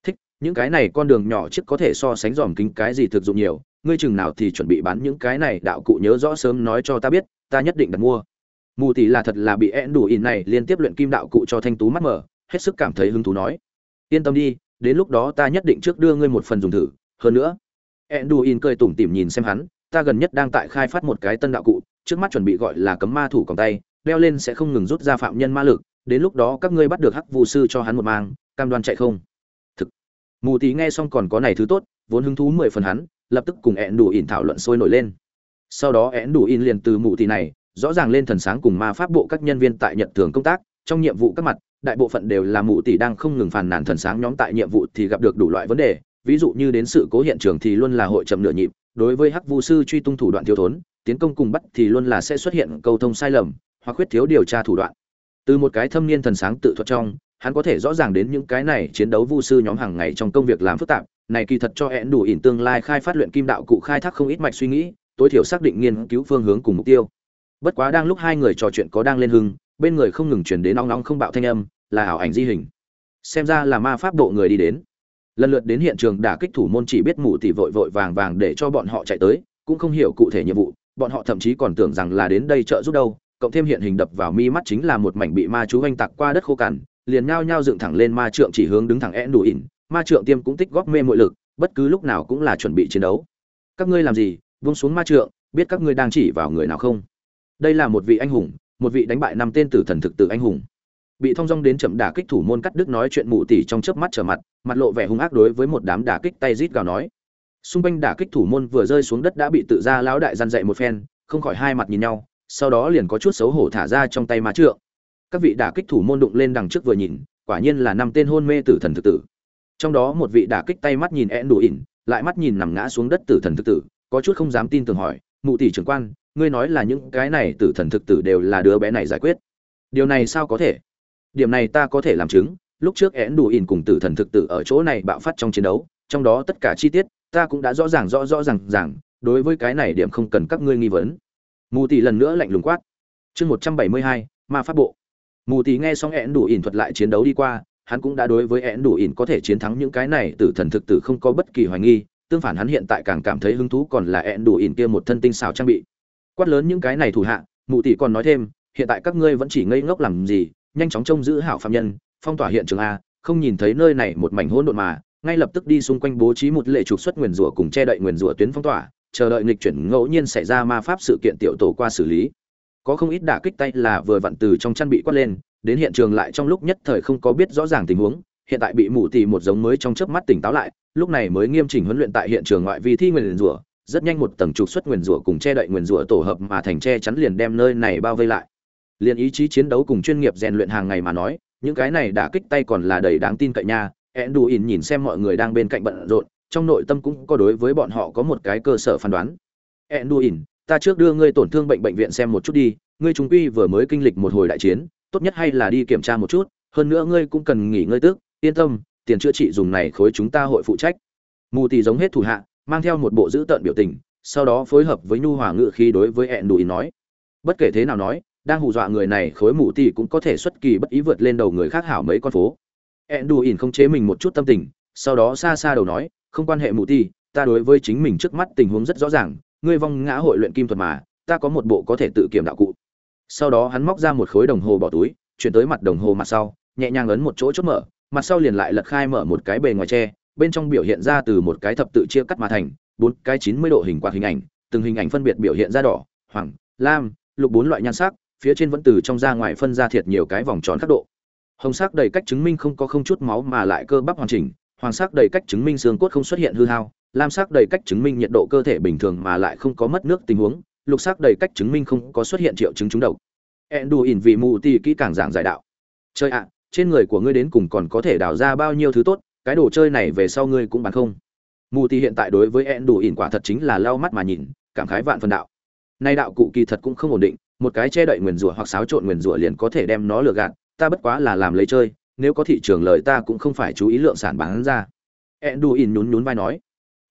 Thích, những cái này con đường nhỏ chứ có thể so sánh dòm kính cái gì thực dụng nhiều, ngươi chừng nào thì chuẩn bị bán những cái này đạo cụ nhớ rõ sớm nói cho ta biết, ta nhất định đặt mua. Mù tỷ là thật là bị én đủ in này liên tiếp luyện kim đạo cụ cho thanh tú mắt mở hết sức cảm thấy hứng thú nói. Yên tâm đi, đến lúc đó ta nhất định trước đưa ngươi một phần dùng thử, hơn nữa. Enduin cười tủm tỉm nhìn xem hắn, ta gần nhất đang tại khai phát một cái tân đạo cụ, trước mắt chuẩn bị gọi là cấm ma thủ còng tay, đeo lên sẽ không ngừng rút ra phạm nhân ma lực, đến lúc đó các ngươi bắt được hắc vụ sư cho hắn một mang, cam đoan chạy không? Thực. Mù tí nghe xong còn có này thứ tốt, vốn hứng thú mười phần hắn, lập tức cùng ẹn đủ ỉn thảo luận sôi nổi lên. Sau đó ẹn đủ liền từ mù tí này, rõ ràng lên thần sáng cùng ma pháp bộ các nhân viên tại nhận thường công tác, trong nhiệm vụ các mặt đại bộ phận đều là mụ tỷ đang không ngừng phàn nàn thần sáng nhóm tại nhiệm vụ thì gặp được đủ loại vấn đề. Ví dụ như đến sự cố hiện trường thì luôn là hội chậm nửa nhịp, đối với hắc vu sư truy tung thủ đoạn thiếu thốn, tiến công cùng bắt thì luôn là sẽ xuất hiện câu thông sai lầm, hoặc khuyết thiếu điều tra thủ đoạn. Từ một cái thâm niên thần sáng tự thuật trong, hắn có thể rõ ràng đến những cái này chiến đấu vu sư nhóm hàng ngày trong công việc làm phức tạp, này kỳ thật cho hẹn đủ ỉn tương lai khai phát luyện kim đạo cụ khai thác không ít mạch suy nghĩ, tối thiểu xác định nghiên cứu phương hướng cùng mục tiêu. Bất quá đang lúc hai người trò chuyện có đang lên hưng bên người không ngừng chuyển đến nóng nóng không bạo thanh âm, là ảo ảnh di hình. Xem ra là ma pháp độ người đi đến. Lần lượt đến hiện trường đả kích thủ môn chỉ biết mụ tỷ vội vội vàng vàng để cho bọn họ chạy tới, cũng không hiểu cụ thể nhiệm vụ, bọn họ thậm chí còn tưởng rằng là đến đây trợ giúp đâu, cộng thêm hiện hình đập vào mi mắt chính là một mảnh bị ma chú oanh tạc qua đất khô cằn, liền nhao nhao dựng thẳng lên ma trượng chỉ hướng đứng thẳng én đủ ỉn, ma trượng tiêm cũng tích góp mê mội lực, bất cứ lúc nào cũng là chuẩn bị chiến đấu. Các ngươi làm gì? Vung xuống ma trượng, biết các ngươi đang chỉ vào người nào không? Đây là một vị anh hùng một vị đánh bại năm tên tử thần thực tử anh hùng. Bị thông dong đến chậm đả kích thủ môn cắt đức nói chuyện mụ tỉ trong chớp mắt trở mặt mặt lộ vẻ hung ác đối với một đám đả kích tay rít gào nói. Xung quanh đả kích thủ môn vừa rơi xuống đất đã bị tự ra lão đại gian dậy một phen, không khỏi hai mặt nhìn nhau, sau đó liền có chút xấu hổ thả ra trong tay má trượng. Các vị đả kích thủ môn đụng lên đằng trước vừa nhìn, quả nhiên là năm tên hôn mê tử thần thực tử. Trong đó một vị đả kích tay mắt nhìn én đủ ỉn, lại mắt nhìn nằm ngã xuống đất tử thần thực tử, có chút không dám tin tưởng hỏi, mụ tỷ trưởng quan ngươi nói là những cái này tử thần thực tử đều là đứa bé này giải quyết. Điều này sao có thể? Điểm này ta có thể làm chứng, lúc trước én đủ ỉn cùng tử thần thực tử ở chỗ này bạo phát trong chiến đấu, trong đó tất cả chi tiết, ta cũng đã rõ ràng rõ rõ ràng ràng, đối với cái này điểm không cần các ngươi nghi vấn. Mù tỷ lần nữa lạnh lùng quát. Chương một trăm bảy mươi hai, ma pháp bộ. Mù tỷ nghe xong én đủ ỉn thuật lại chiến đấu đi qua, hắn cũng đã đối với én đủ ỉn có thể chiến thắng những cái này tử thần thực tử không có bất kỳ hoài nghi, tương phản hắn hiện tại càng cảm thấy hứng thú còn là én đủ ỉn kia một thân tinh xào trang bị quát lớn những cái này thủ hạ, mụ tỷ còn nói thêm, hiện tại các ngươi vẫn chỉ ngây ngốc làm gì, nhanh chóng trông giữ hảo phạm nhân, phong tỏa hiện trường a, không nhìn thấy nơi này một mảnh hỗn độn mà, ngay lập tức đi xung quanh bố trí một lệ trục xuất nguyền rủa cùng che đậy nguyền rủa tuyến phong tỏa, chờ đợi nghịch chuyển ngẫu nhiên xảy ra ma pháp sự kiện tiểu tổ qua xử lý. Có không ít đả kích tay là vừa vặn từ trong chăn bị quát lên, đến hiện trường lại trong lúc nhất thời không có biết rõ ràng tình huống, hiện tại bị mù tì một giống mới trong chớp mắt tỉnh táo lại, lúc này mới nghiêm chỉnh huấn luyện tại hiện trường ngoại vi thi nguyền rủa rất nhanh một tầng trục xuất nguyền rủa cùng che đậy nguyền rủa tổ hợp mà thành che chắn liền đem nơi này bao vây lại. Liền ý chí chiến đấu cùng chuyên nghiệp rèn luyện hàng ngày mà nói, những cái này đã kích tay còn là đầy đáng tin cậy nha. Enduin nhìn xem mọi người đang bên cạnh bận rộn, trong nội tâm cũng có đối với bọn họ có một cái cơ sở phán đoán. Enduin, ta trước đưa ngươi tổn thương bệnh bệnh viện xem một chút đi, ngươi trung quy vừa mới kinh lịch một hồi đại chiến, tốt nhất hay là đi kiểm tra một chút, hơn nữa ngươi cũng cần nghỉ ngơi tức, yên tâm, tiền chữa trị dùng này khối chúng ta hội phụ trách. Mù tỷ giống hết thủ hạ mang theo một bộ dữ tợn biểu tình, sau đó phối hợp với nhu hòa ngự khí đối với Enduin nói. Bất kể thế nào nói, đang hù dọa người này khối mù tì cũng có thể xuất kỳ bất ý vượt lên đầu người khác hảo mấy con phố. Enduin không chế mình một chút tâm tình, sau đó xa xa đầu nói, không quan hệ mù tì, ta đối với chính mình trước mắt tình huống rất rõ ràng, ngươi vong ngã hội luyện kim thuật mà, ta có một bộ có thể tự kiểm đạo cụ. Sau đó hắn móc ra một khối đồng hồ bỏ túi, chuyển tới mặt đồng hồ mặt sau, nhẹ nhàng ấn một chỗ chốt mở, mặt sau liền lại lật khai mở một cái bề ngoài tre bên trong biểu hiện ra từ một cái thập tự chia cắt mà thành, bốn cái chín mươi độ hình quạt hình ảnh, từng hình ảnh phân biệt biểu hiện ra đỏ, hoàng, lam, lục bốn loại nhan sắc, phía trên vẫn từ trong ra ngoài phân ra thiệt nhiều cái vòng tròn khắc độ. Hồng sắc đầy cách chứng minh không có không chút máu mà lại cơ bắp hoàn chỉnh, hoàng sắc đầy cách chứng minh xương cốt không xuất hiện hư hao, lam sắc đầy cách chứng minh nhiệt độ cơ thể bình thường mà lại không có mất nước tình huống, lục sắc đầy cách chứng minh không có xuất hiện triệu chứng trúng độc. Endu ỉn vị mù tì kỹ càng giảng giải đạo. Chơi ạ, trên người của ngươi đến cùng còn có thể đào ra bao nhiêu thứ tốt cái đồ chơi này về sau ngươi cũng bán không? Mù tì hiện tại đối với endu ỉn quả thật chính là lau mắt mà nhìn, cảm khái vạn phần đạo. Nay đạo cụ kỳ thật cũng không ổn định, một cái che đậy nguyền rủa hoặc xáo trộn nguyền rủa liền có thể đem nó lừa gạt, ta bất quá là làm lấy chơi, nếu có thị trường lợi ta cũng không phải chú ý lượng sản bán ra. Endu ỉn nhún nhún vai nói,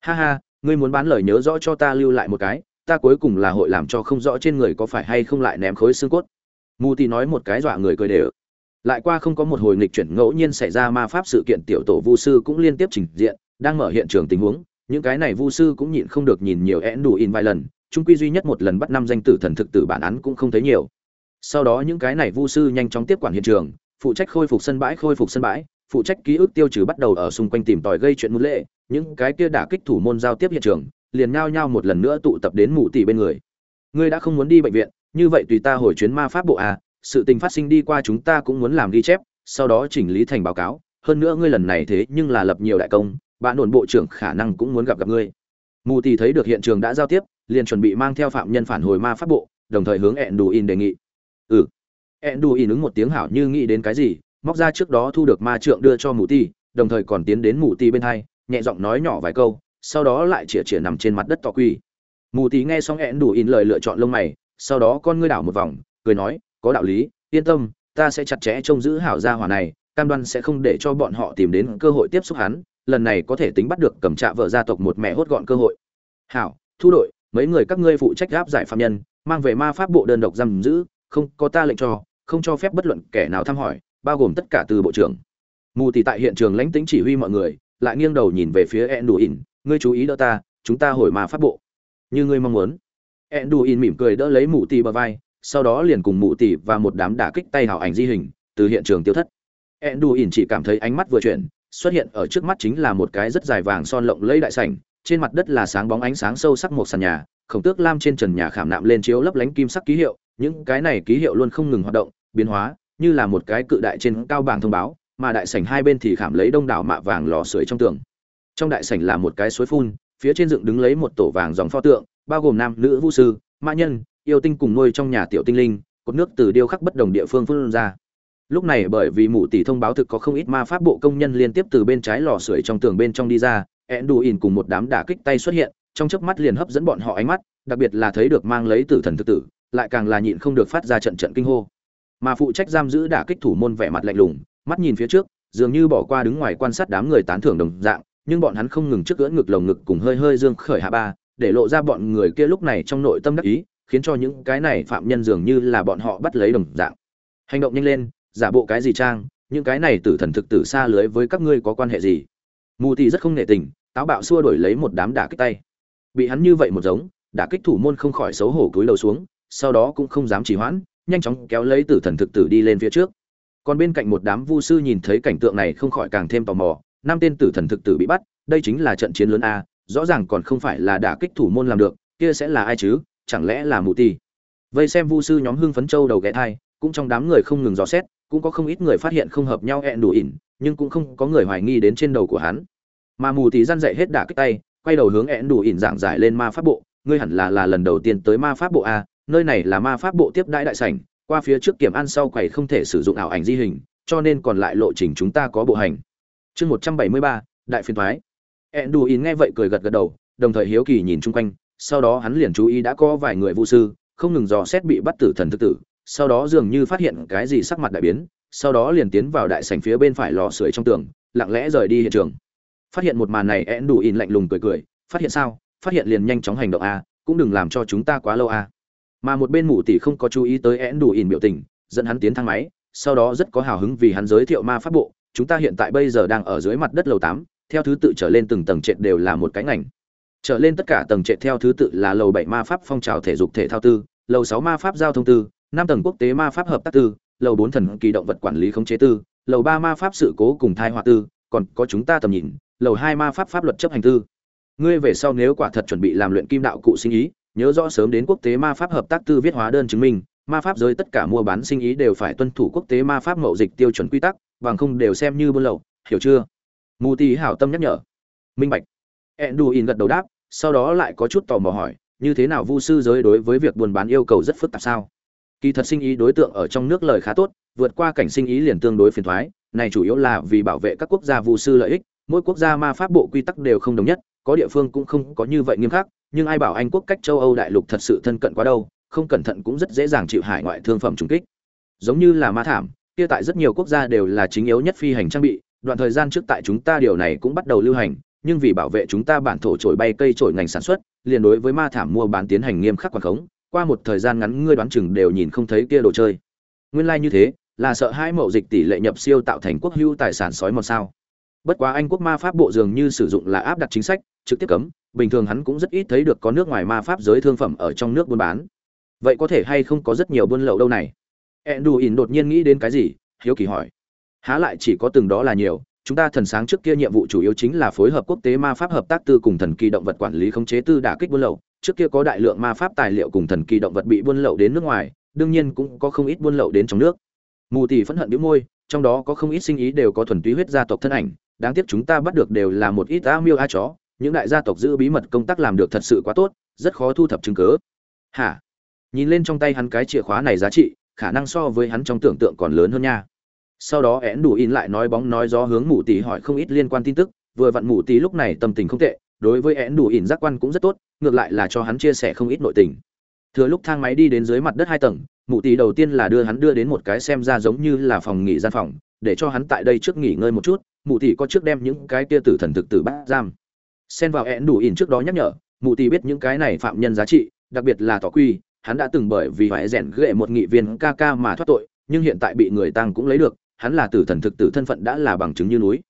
ha ha, ngươi muốn bán lời nhớ rõ cho ta lưu lại một cái, ta cuối cùng là hội làm cho không rõ trên người có phải hay không lại ném khối xương cốt. Mù tì nói một cái dọa người cười đều lại qua không có một hồi nghịch chuyển ngẫu nhiên xảy ra ma pháp sự kiện, tiểu tổ vu sư cũng liên tiếp trình diện, đang mở hiện trường tình huống. Những cái này vu sư cũng nhịn không được nhìn nhiều én đủ in vài lần trung quy duy nhất một lần bắt năm danh tử thần thực tử bản án cũng không thấy nhiều. Sau đó những cái này vu sư nhanh chóng tiếp quản hiện trường, phụ trách khôi phục sân bãi, khôi phục sân bãi, phụ trách ký ức tiêu trừ bắt đầu ở xung quanh tìm tòi gây chuyện muốn lệ những cái kia đả kích thủ môn giao tiếp hiện trường, liền nhao nhao một lần nữa tụ tập đến mụ tỷ bên người. Ngươi đã không muốn đi bệnh viện, như vậy tùy ta hồi chuyến ma pháp bộ à sự tình phát sinh đi qua chúng ta cũng muốn làm ghi chép, sau đó chỉnh lý thành báo cáo. Hơn nữa ngươi lần này thế nhưng là lập nhiều đại công, bạn ổn bộ trưởng khả năng cũng muốn gặp gặp ngươi. Mù tỷ thấy được hiện trường đã giao tiếp, liền chuẩn bị mang theo phạm nhân phản hồi ma pháp bộ, đồng thời hướng ẹn đù in đề nghị. Ừ. Ẹn đù in ứng một tiếng hảo như nghĩ đến cái gì, móc ra trước đó thu được ma trượng đưa cho mù tỷ đồng thời còn tiến đến mù tỷ bên hai, nhẹ giọng nói nhỏ vài câu, sau đó lại chĩa chĩa nằm trên mặt đất tỏ quy mù tì nghe xong ẹn đù in lời lựa chọn lông mày, sau đó con ngươi đảo một vòng, cười nói có đạo lý, yên tâm, ta sẽ chặt chẽ trông giữ hảo gia hỏa này, cam đoan sẽ không để cho bọn họ tìm đến cơ hội tiếp xúc hắn, lần này có thể tính bắt được cầm trạ vợ gia tộc một mẹ hốt gọn cơ hội. Hảo, thu đội, mấy người các ngươi phụ trách gáp giải phạm nhân, mang về ma pháp bộ đơn độc giam giữ, không có ta lệnh cho, không cho phép bất luận kẻ nào thăm hỏi, bao gồm tất cả từ bộ trưởng. Mù thì tại hiện trường lãnh tính chỉ huy mọi người, lại nghiêng đầu nhìn về phía ed đủ ỉn ngươi chú ý đỡ ta, chúng ta hồi mà phát bộ. Như ngươi mong muốn. Ed đủ ỉn mỉm cười đỡ lấy mù tì bờ vai sau đó liền cùng mụ tỷ và một đám đả kích tay hảo ảnh di hình từ hiện trường tiêu thất ẹn đù ỉn chỉ cảm thấy ánh mắt vừa chuyển xuất hiện ở trước mắt chính là một cái rất dài vàng son lộng lẫy đại sảnh trên mặt đất là sáng bóng ánh sáng sâu sắc một sàn nhà khổng tước lam trên trần nhà khảm nạm lên chiếu lấp lánh kim sắc ký hiệu những cái này ký hiệu luôn không ngừng hoạt động biến hóa như là một cái cự đại trên cao bảng thông báo mà đại sảnh hai bên thì khảm lấy đông đảo mạ vàng lò sưởi trong tường. Trong đại sảnh là một cái suối phun, phía trên dựng đứng lấy một tổ vàng dòng pho tượng, bao gồm nam nữ vũ sư, mã nhân yêu tinh cùng nuôi trong nhà tiểu tinh linh, cột nước từ điêu khắc bất đồng địa phương phun ra. Lúc này bởi vì mụ tỷ thông báo thực có không ít ma pháp bộ công nhân liên tiếp từ bên trái lò sưởi trong tường bên trong đi ra ẹn đù ỉn cùng một đám đả kích tay xuất hiện, trong chớp mắt liền hấp dẫn bọn họ ánh mắt, đặc biệt là thấy được mang lấy tử thần thực tử, lại càng là nhịn không được phát ra trận trận kinh hô. Mà phụ trách giam giữ đả kích thủ môn vẻ mặt lạnh lùng, mắt nhìn phía trước, dường như bỏ qua đứng ngoài quan sát đám người tán thưởng đồng dạng, nhưng bọn hắn không ngừng trước gỡ ngực lồng ngực cùng hơi hơi dương khởi hạ ba, để lộ ra bọn người kia lúc này trong nội tâm đắc ý khiến cho những cái này phạm nhân dường như là bọn họ bắt lấy đồng dạng. Hành động nhanh lên, giả bộ cái gì trang, những cái này tử thần thực tử xa lưới với các ngươi có quan hệ gì? Mù thì rất không nể tình, táo bạo xua đổi lấy một đám đả kích tay. Bị hắn như vậy một giống, đả kích thủ môn không khỏi xấu hổ cúi đầu xuống, sau đó cũng không dám chỉ hoãn, nhanh chóng kéo lấy tử thần thực tử đi lên phía trước. Còn bên cạnh một đám vu sư nhìn thấy cảnh tượng này không khỏi càng thêm tò mò, năm tên tử thần thực tử bị bắt, đây chính là trận chiến lớn a, rõ ràng còn không phải là đả kích thủ môn làm được, kia sẽ là ai chứ? Chẳng lẽ là mù ti vây xem vu sư nhóm hưng phấn châu đầu ghé thai, cũng trong đám người không ngừng dò xét, cũng có không ít người phát hiện không hợp nhau hẹn đủ ỉn, nhưng cũng không có người hoài nghi đến trên đầu của hắn. Mà mù thì răn dậy hết đả kích tay, quay đầu hướng hẹn đủ ỉn giảng giải lên ma pháp bộ, ngươi hẳn là là lần đầu tiên tới ma pháp bộ a, nơi này là ma pháp bộ tiếp đãi đại sảnh, qua phía trước kiểm ăn sau quầy không thể sử dụng ảo ảnh di hình, cho nên còn lại lộ trình chúng ta có bộ hành. Chương một trăm bảy mươi ba, đại phiên thoái. Hẹn đủ ỉn nghe vậy cười gật gật đầu, đồng thời hiếu kỳ nhìn chung quanh sau đó hắn liền chú ý đã có vài người vu sư, không ngừng dò xét bị bắt tử thần thực tử, sau đó dường như phát hiện cái gì sắc mặt đại biến, sau đó liền tiến vào đại sảnh phía bên phải lò sưởi trong tường, lặng lẽ rời đi hiện trường. Phát hiện một màn này én đủ in lạnh lùng cười cười, phát hiện sao? Phát hiện liền nhanh chóng hành động a, cũng đừng làm cho chúng ta quá lâu a. Mà một bên mụ tỷ không có chú ý tới én đủ in biểu tình, dẫn hắn tiến thang máy, sau đó rất có hào hứng vì hắn giới thiệu ma pháp bộ, chúng ta hiện tại bây giờ đang ở dưới mặt đất lầu tám, theo thứ tự trở lên từng tầng trệt đều là một cái ngành trở lên tất cả tầng trệ theo thứ tự là lầu bảy ma pháp phong trào thể dục thể thao tư, lầu sáu ma pháp giao thông tư, năm tầng quốc tế ma pháp hợp tác tư, lầu bốn thần kỳ động vật quản lý khống chế tư, lầu ba ma pháp sự cố cùng thai họa tư, còn có chúng ta tầm nhìn, lầu hai ma pháp pháp luật chấp hành tư. Ngươi về sau nếu quả thật chuẩn bị làm luyện kim đạo cụ sinh ý, nhớ rõ sớm đến quốc tế ma pháp hợp tác tư viết hóa đơn chứng minh, ma pháp giới tất cả mua bán sinh ý đều phải tuân thủ quốc tế ma pháp mậu dịch tiêu chuẩn quy tắc, bằng không đều xem như buôn lậu, hiểu chưa? Mù tì hảo tâm nhắc nhở. Minh bạch enduin gật đầu đáp, sau đó lại có chút tò mò hỏi, như thế nào vu sư giới đối với việc buôn bán yêu cầu rất phức tạp sao? Kỳ thật sinh ý đối tượng ở trong nước lời khá tốt, vượt qua cảnh sinh ý liền tương đối phiền thoái, này chủ yếu là vì bảo vệ các quốc gia vu sư lợi ích, mỗi quốc gia ma pháp bộ quy tắc đều không đồng nhất, có địa phương cũng không có như vậy nghiêm khắc, nhưng ai bảo anh quốc cách châu âu đại lục thật sự thân cận quá đâu, không cẩn thận cũng rất dễ dàng chịu hải ngoại thương phẩm trùng kích. Giống như là ma thảm, kia tại rất nhiều quốc gia đều là chính yếu nhất phi hành trang bị, đoạn thời gian trước tại chúng ta điều này cũng bắt đầu lưu hành nhưng vì bảo vệ chúng ta bản thổ trổi bay cây trổi ngành sản xuất, liền đối với ma thảm mua bán tiến hành nghiêm khắc quản khống, qua một thời gian ngắn ngươi đoán chừng đều nhìn không thấy kia đồ chơi. Nguyên lai like như thế, là sợ hai mậu dịch tỷ lệ nhập siêu tạo thành quốc hữu tài sản sói một sao. Bất quá anh quốc ma pháp bộ dường như sử dụng là áp đặt chính sách, trực tiếp cấm, bình thường hắn cũng rất ít thấy được có nước ngoài ma pháp giới thương phẩm ở trong nước buôn bán. Vậy có thể hay không có rất nhiều buôn lậu đâu này? Enduin đột nhiên nghĩ đến cái gì, hiếu kỳ hỏi. Há lại chỉ có từng đó là nhiều chúng ta thần sáng trước kia nhiệm vụ chủ yếu chính là phối hợp quốc tế ma pháp hợp tác tư cùng thần kỳ động vật quản lý khống chế tư đả kích buôn lậu. Trước kia có đại lượng ma pháp tài liệu cùng thần kỳ động vật bị buôn lậu đến nước ngoài, đương nhiên cũng có không ít buôn lậu đến trong nước. Mù tỷ phẫn hận đĩu môi, trong đó có không ít sinh ý đều có thuần túy huyết gia tộc thân ảnh, đáng tiếc chúng ta bắt được đều là một ít a miêu a chó, những đại gia tộc giữ bí mật công tác làm được thật sự quá tốt, rất khó thu thập chứng cứ. Hả? Nhìn lên trong tay hắn cái chìa khóa này giá trị, khả năng so với hắn trong tưởng tượng còn lớn hơn nha sau đó én đủ in lại nói bóng nói gió hướng mù tỷ hỏi không ít liên quan tin tức, vừa vặn mù tỷ lúc này tâm tình không tệ, đối với én đủ in giác quan cũng rất tốt, ngược lại là cho hắn chia sẻ không ít nội tình. Thừa lúc thang máy đi đến dưới mặt đất hai tầng mụ tỷ đầu tiên là đưa hắn đưa đến một cái xem ra giống như là phòng nghỉ gian phòng, để cho hắn tại đây trước nghỉ ngơi một chút mụ tỷ có trước đem những cái kia tử thần thực tử bắt giam. Xen vào én đủ ỉn trước đó nhắc nhở mụ tỷ biết những cái này phạm nhân giá trị, đặc biệt là tỏ quy, hắn đã từng bởi vì phải rèn ghệ một nghị viên ca ca mà thoát tội, nhưng hiện tại bị người tăng cũng lấy được hắn là tử thần thực tử thân phận đã là bằng chứng như núi.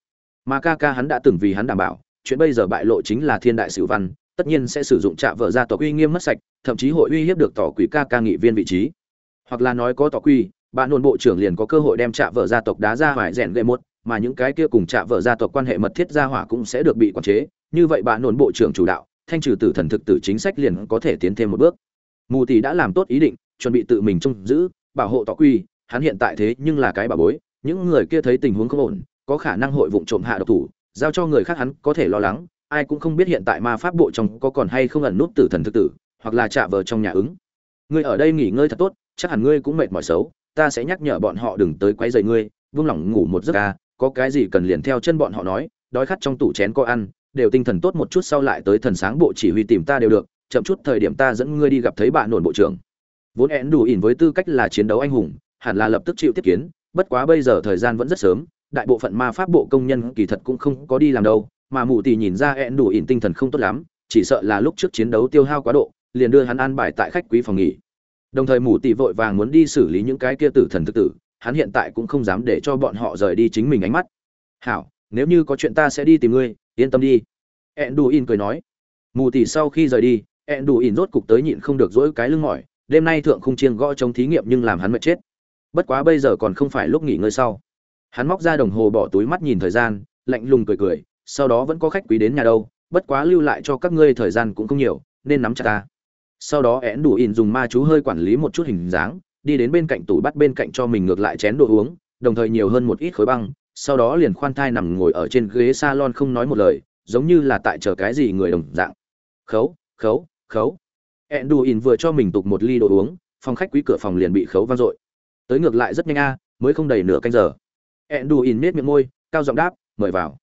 Mà ca ca hắn đã từng vì hắn đảm bảo, chuyện bây giờ bại lộ chính là thiên đại sử văn, tất nhiên sẽ sử dụng trạ vợ gia tộc uy nghiêm mất sạch, thậm chí hội uy hiếp được tỏ quỷ ca ca nghị viên vị trí. Hoặc là nói có tỏ quy bạn nôn bộ trưởng liền có cơ hội đem trạ vợ gia tộc đá ra hoài rèn gậy một, mà những cái kia cùng trạ vợ gia tộc quan hệ mật thiết gia hỏa cũng sẽ được bị quản chế. Như vậy bạn nôn bộ trưởng chủ đạo, thanh trừ tử thần thực tử chính sách liền có thể tiến thêm một bước. Mù tỷ đã làm tốt ý định, chuẩn bị tự mình trông giữ, bảo hộ tỏ quy hắn hiện tại thế nhưng là cái bà bối những người kia thấy tình huống không ổn, có khả năng hội vụng trộm hạ độc thủ, giao cho người khác hắn có thể lo lắng, ai cũng không biết hiện tại ma pháp bộ trong có còn hay không ẩn nút tử thần thực tử, hoặc là chạ vờ trong nhà ứng. Ngươi ở đây nghỉ ngơi thật tốt, chắc hẳn ngươi cũng mệt mỏi xấu, ta sẽ nhắc nhở bọn họ đừng tới quấy rầy ngươi, vung lòng ngủ một giấc ca có cái gì cần liền theo chân bọn họ nói, đói khát trong tủ chén có ăn, đều tinh thần tốt một chút sau lại tới thần sáng bộ chỉ huy tìm ta đều được, chậm chút thời điểm ta dẫn ngươi đi gặp thấy bạn nổn bộ trưởng. Vốn én đủ ỉn với tư cách là chiến đấu anh hùng, hẳn là lập tức chịu tiếp kiến bất quá bây giờ thời gian vẫn rất sớm, đại bộ phận ma pháp bộ công nhân kỳ thật cũng không có đi làm đâu, mà mù tì nhìn ra én đủ ỉn tinh thần không tốt lắm, chỉ sợ là lúc trước chiến đấu tiêu hao quá độ, liền đưa hắn an bài tại khách quý phòng nghỉ. Đồng thời mù tì vội vàng muốn đi xử lý những cái kia tử thần thực tử, hắn hiện tại cũng không dám để cho bọn họ rời đi chính mình ánh mắt. Hảo, nếu như có chuyện ta sẽ đi tìm ngươi, yên tâm đi. ẹn đủ ỉn cười nói. Mù tì sau khi rời đi, ẹn đủ ỉn rốt cục tới nhịn không được dỗi cái lưng mỏi, đêm nay thượng không chiêng gõ trong thí nghiệm nhưng làm hắn mệt chết bất quá bây giờ còn không phải lúc nghỉ ngơi sau. Hắn móc ra đồng hồ bỏ túi mắt nhìn thời gian, lạnh lùng cười cười, sau đó vẫn có khách quý đến nhà đâu, bất quá lưu lại cho các ngươi thời gian cũng không nhiều, nên nắm chặt ta. Sau đó én đủ in dùng ma chú hơi quản lý một chút hình dáng, đi đến bên cạnh tủ bắt bên cạnh cho mình ngược lại chén đồ uống, đồng thời nhiều hơn một ít khối băng, sau đó liền khoan thai nằm ngồi ở trên ghế salon không nói một lời, giống như là tại chờ cái gì người đồng dạng. Khấu khấu khấu. Ẹn đù ỉn vừa cho mình tục một ly đồ uống, phòng khách quý cửa phòng liền bị khấu vang dội tới ngược lại rất nhanh a, mới không đầy nửa canh giờ. Ẹn đù ỉn miết miệng môi, cao giọng đáp, mời vào.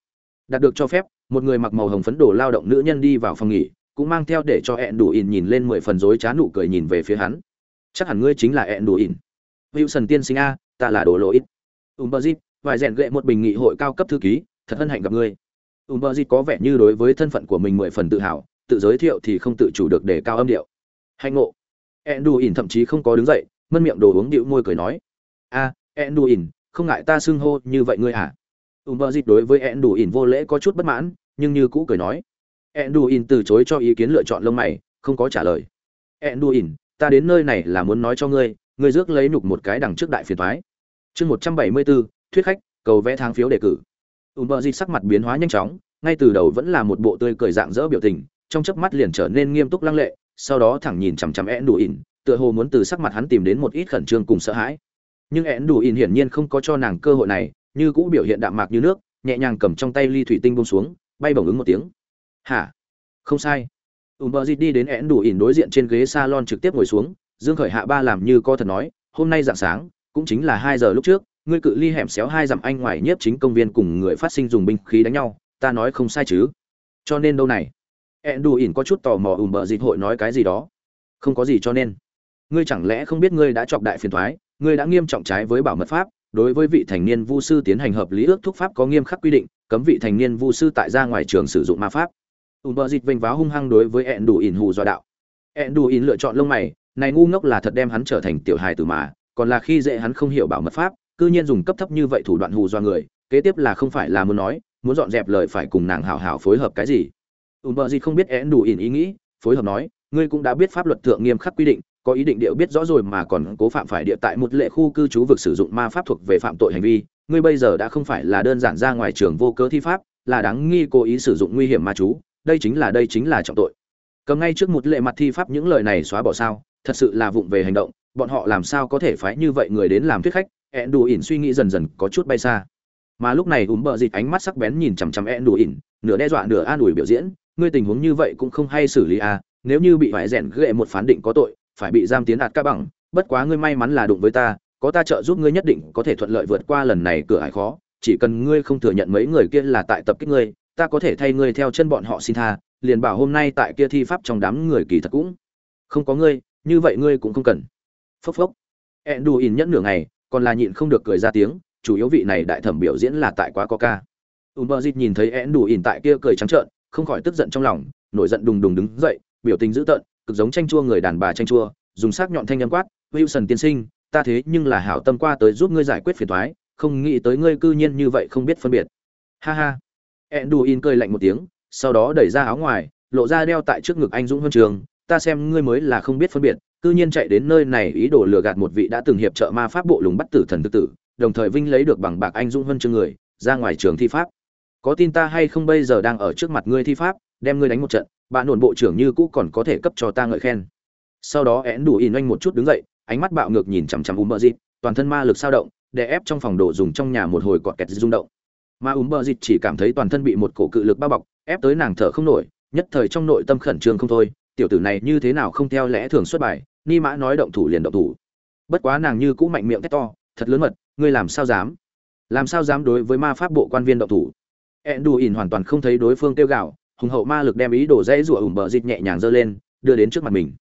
Đạt được cho phép, một người mặc màu hồng phấn đồ lao động nữ nhân đi vào phòng nghỉ, cũng mang theo để cho ẹn đù ỉn nhìn lên mười phần rối trá nụ cười nhìn về phía hắn. Chắc hẳn ngươi chính là ẹn đù ỉn wilson tiên sinh a, ta là đồ lỗ ít. Ùm bơ vài rèn gệ một bình nghị hội cao cấp thư ký, thật hân hạnh gặp ngươi. Ùm bơ có vẻ như đối với thân phận của mình mười phần tự hào, tự giới thiệu thì không tự chủ được để cao âm điệu. Hạnh ngộ. Ẹn đù ỉn thậm chí không có đứng dậy mân miệng đồ uống điệu môi cười nói. A Enduin, không ngại ta xưng hô như vậy ngươi à? Ùm bơ zip đối với Enduin vô lễ có chút bất mãn nhưng như cũ cười nói. Enduin từ chối cho ý kiến lựa chọn lông mày không có trả lời. Enduin, ta đến nơi này là muốn nói cho ngươi ngươi rước lấy nhục một cái đằng trước đại phiền thoái. Chương một trăm bảy mươi bốn thuyết khách cầu vẽ tháng phiếu đề cử. Ùm bơ di sắc mặt biến hóa nhanh chóng ngay từ đầu vẫn là một bộ tươi cười dạng dỡ biểu tình trong chớp mắt liền trở nên nghiêm túc lăng lệ sau đó thẳng nhìn chằm chằm én đủ ỉn tựa hồ muốn từ sắc mặt hắn tìm đến một ít khẩn trương cùng sợ hãi. Nhưng én đủ ỉn hiển nhiên không có cho nàng cơ hội này, như cũ biểu hiện đạm mạc như nước, nhẹ nhàng cầm trong tay ly thủy tinh bông xuống, bay bổng ứng một tiếng. Hả? Không sai. Ùm bờ dịt đi đến én đủ ỉn đối diện trên ghế salon trực tiếp ngồi xuống, dương khởi hạ ba làm như co thật nói, hôm nay dạng sáng, cũng chính là hai giờ lúc trước, ngươi cự ly hẻm xéo hai dặm anh ngoài nhiếp chính công viên cùng người phát sinh dùng binh khí đánh nhau, ta nói không sai chứ? Cho nên đâu này? Én đủ ỉn có chút tò mò ùm bờ dịt hội nói cái gì đó. Không có gì cho nên ngươi chẳng lẽ không biết ngươi đã chọc đại phiền thoái, ngươi đã nghiêm trọng trái với bảo mật pháp, đối với vị thành niên vu sư tiến hành hợp lý ước thúc pháp có nghiêm khắc quy định, cấm vị thành niên vu sư tại ra ngoài trường sử dụng ma pháp. Ùn bờ dịt vênh váo hung hăng đối với ẹn đủ ỉn hù do đạo. Ẹn đủ ỉn lựa chọn lông mày, này ngu ngốc là thật đem hắn trở thành tiểu hài tử mà, còn là khi dễ hắn không hiểu bảo mật pháp, cư nhiên dùng cấp thấp như vậy thủ đoạn hù do người, kế tiếp là không phải là muốn nói, muốn dọn dẹp lời phải cùng nàng hảo hảo phối hợp cái gì. Ùn bờ dịt không biết ẹn đủ ỉn ý nghĩ, phối hợp nói, ngươi cũng đã biết pháp luật thượng nghiêm khắc quy định có ý định điệu biết rõ rồi mà còn cố phạm phải địa tại một lệ khu cư trú vực sử dụng ma pháp thuộc về phạm tội hành vi, ngươi bây giờ đã không phải là đơn giản ra ngoài trường vô cớ thi pháp, là đáng nghi cố ý sử dụng nguy hiểm ma chú, đây chính là, đây chính là trọng tội. Cầm ngay trước một lệ mặt thi pháp những lời này xóa bỏ sao, thật sự là vụng về hành động, bọn họ làm sao có thể phái như vậy người đến làm thuyết khách, ẹn đủ ỉn suy nghĩ dần dần có chút bay xa. Mà lúc này ùm bờ dịt ánh mắt sắc bén nhìn chằm chằm ẹn đủ ỉn, nửa đe dọa nửa an ủi biểu diễn, ngươi tình huống như vậy cũng không hay xử lý à nếu như bị vải rèn ghệ một phán định có tội phải bị giam tiến ạt ca bằng, bất quá ngươi may mắn là đụng với ta, có ta trợ giúp ngươi nhất định có thể thuận lợi vượt qua lần này cửa ải khó, chỉ cần ngươi không thừa nhận mấy người kia là tại tập kích ngươi, ta có thể thay ngươi theo chân bọn họ xin tha, liền bảo hôm nay tại kia thi pháp trong đám người kỳ thật cũng không có ngươi, như vậy ngươi cũng không cần. Phốc phốc. Ẹn đù ỉn nhẫn nửa ngày, còn là nhịn không được cười ra tiếng, chủ yếu vị này đại thẩm biểu diễn là tại quá có ca. Ùm bơ dịt nhìn thấy ẹn đù ỉn tại kia cười trắng trợn, không khỏi tức giận trong lòng, nổi giận đùng đùng đứng dậy, biểu tình dữ tợn cực giống tranh chua người đàn bà tranh chua, dùng sắc nhọn thanh âm quát, wilson tiên sinh, ta thế nhưng là hảo tâm qua tới giúp ngươi giải quyết phiền toái, không nghĩ tới ngươi cư nhiên như vậy không biết phân biệt. Ha ha. Enduin cười lạnh một tiếng, sau đó đẩy ra áo ngoài, lộ ra đeo tại trước ngực anh dũng huân trường, ta xem ngươi mới là không biết phân biệt, cư nhiên chạy đến nơi này ý đồ lừa gạt một vị đã từng hiệp trợ ma pháp bộ lùng bắt tử thần tự tử, đồng thời vinh lấy được bằng bạc anh dũng huân chương người, ra ngoài trường thi pháp. Có tin ta hay không bây giờ đang ở trước mặt ngươi thi pháp, đem ngươi đánh một trận bạn nổn bộ trưởng như cũ còn có thể cấp cho ta ngợi khen. Sau đó én đủ in anh một chút đứng dậy, ánh mắt bạo ngược nhìn chằm chằm ùm bờ dịt toàn thân ma lực sao động để ép trong phòng đồ dùng trong nhà một hồi cọt kẹt rung động. Mà ùm bờ dịt chỉ cảm thấy toàn thân bị một cổ cự lực bao bọc, ép tới nàng thở không nổi, nhất thời trong nội tâm khẩn trương không thôi, tiểu tử này như thế nào không theo lẽ thường xuất bài, ni mã nói động thủ liền động thủ. Bất quá nàng như cũ mạnh miệng thét to, thật lớn mật, ngươi làm sao dám? Làm sao dám đối với ma pháp bộ quan viên động thủ? Ẹn đù ỉn hoàn toàn không thấy đối phương kêu gạo hùng hậu ma lực đem ý đồ dễ rủa ủng bờ dịt nhẹ nhàng giơ lên, đưa đến trước mặt mình.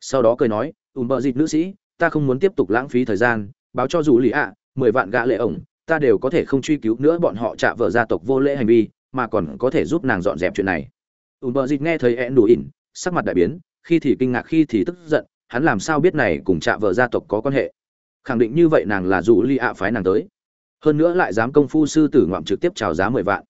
Sau đó cười nói ủng bờ dịt nữ sĩ, ta không muốn tiếp tục lãng phí thời gian, báo cho dù lì ạ, mười vạn gã lệ ổng, ta đều có thể không truy cứu nữa bọn họ trả vợ gia tộc vô lễ hành vi, mà còn có thể giúp nàng dọn dẹp chuyện này. Ủm bờ dịt nghe thấy ẹn đủ ỉn, sắc mặt đại biến, khi thì kinh ngạc, khi thì tức giận, hắn làm sao biết này cùng trả vợ gia tộc có quan hệ? Khẳng định như vậy nàng là dù lì ạ phái nàng tới. Hơn nữa lại dám công phu sư tử ngoạm trực tiếp chào giá mười vạn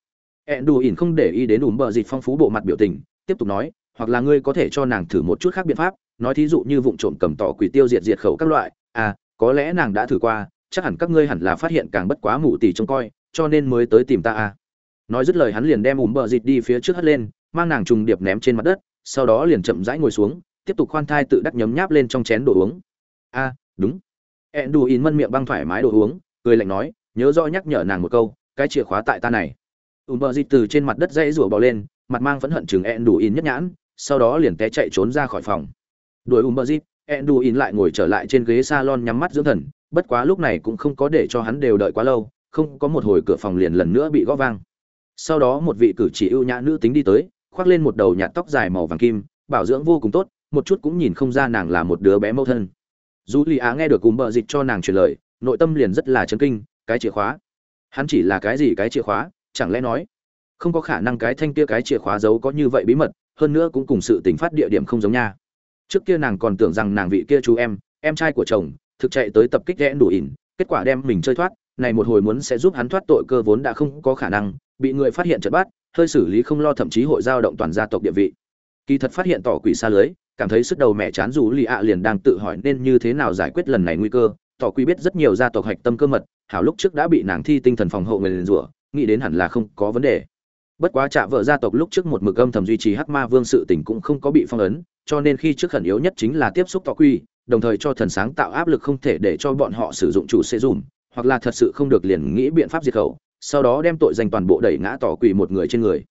ẹn đù ỉn không để ý đến ủm bờ dịt phong phú bộ mặt biểu tình tiếp tục nói hoặc là ngươi có thể cho nàng thử một chút khác biện pháp nói thí dụ như vụ trộm cầm tỏ quỷ tiêu diệt diệt khẩu các loại à có lẽ nàng đã thử qua chắc hẳn các ngươi hẳn là phát hiện càng bất quá mù tỉ trông coi cho nên mới tới tìm ta à. Nói dứt lời hắn liền đem ủm bờ dịt đi phía trước hất lên mang nàng trùng điệp ném trên mặt đất sau đó liền chậm rãi ngồi xuống tiếp tục khoan thai tự đắc nhấm nháp lên trong chén đồ uống. A à, đúng. Ẹn đù ỉn mân miệng băng thoải mái đồ uống cười lạnh nói nhớ rõ nhắc nhở nàng một câu cái chìa khóa tại ta này ùm bờ dịt từ trên mặt đất dãy rủa bò lên, mặt mang phẫn hận chừng ẹn đủ in nhất nhãn, sau đó liền té chạy trốn ra khỏi phòng. Đuổi ùm bờ dịt, ẹn đủ in lại ngồi trở lại trên ghế salon nhắm mắt dưỡng thần, bất quá lúc này cũng không có để cho hắn đều đợi quá lâu, không có một hồi cửa phòng liền lần nữa bị gõ vang. Sau đó một vị cử chỉ ưu nhã nữ tính đi tới, khoác lên một đầu nhạt tóc dài màu vàng kim, bảo dưỡng vô cùng tốt, một chút cũng nhìn không ra nàng là một đứa bé mẫu thân. Dù lì á nghe được cùm bờ dịch cho nàng truyền lời, nội tâm liền rất là chấn kinh, cái chìa khóa. Hắn chỉ là cái gì cái chìa khóa? Chẳng lẽ nói, không có khả năng cái thanh kia cái chìa khóa giấu có như vậy bí mật, hơn nữa cũng cùng sự tình phát địa điểm không giống nha. Trước kia nàng còn tưởng rằng nàng vị kia chú em em trai của chồng, thực chạy tới tập kích rẽn đủ ỉn, kết quả đem mình chơi thoát, này một hồi muốn sẽ giúp hắn thoát tội cơ vốn đã không có khả năng, bị người phát hiện chật bắt, hơi xử lý không lo thậm chí hội giao động toàn gia tộc địa vị. Kỳ thật phát hiện tỏ quỷ xa lưới, cảm thấy sức đầu mẹ chán dù lì ạ liền đang tự hỏi nên như thế nào giải quyết lần này nguy cơ, tỏ quỷ biết rất nhiều gia tộc hạch tâm cơ mật, hảo lúc trước đã bị nàng thi tinh thần phòng hộ người liền rủa nghĩ đến hẳn là không có vấn đề. Bất quá trạ vợ gia tộc lúc trước một mực âm thầm duy trì hắc ma vương sự tình cũng không có bị phong ấn, cho nên khi trước khẩn yếu nhất chính là tiếp xúc tỏ quy, đồng thời cho thần sáng tạo áp lực không thể để cho bọn họ sử dụng chủ sẽ dùm hoặc là thật sự không được liền nghĩ biện pháp diệt khẩu, sau đó đem tội danh toàn bộ đẩy ngã tỏ quỷ một người trên người.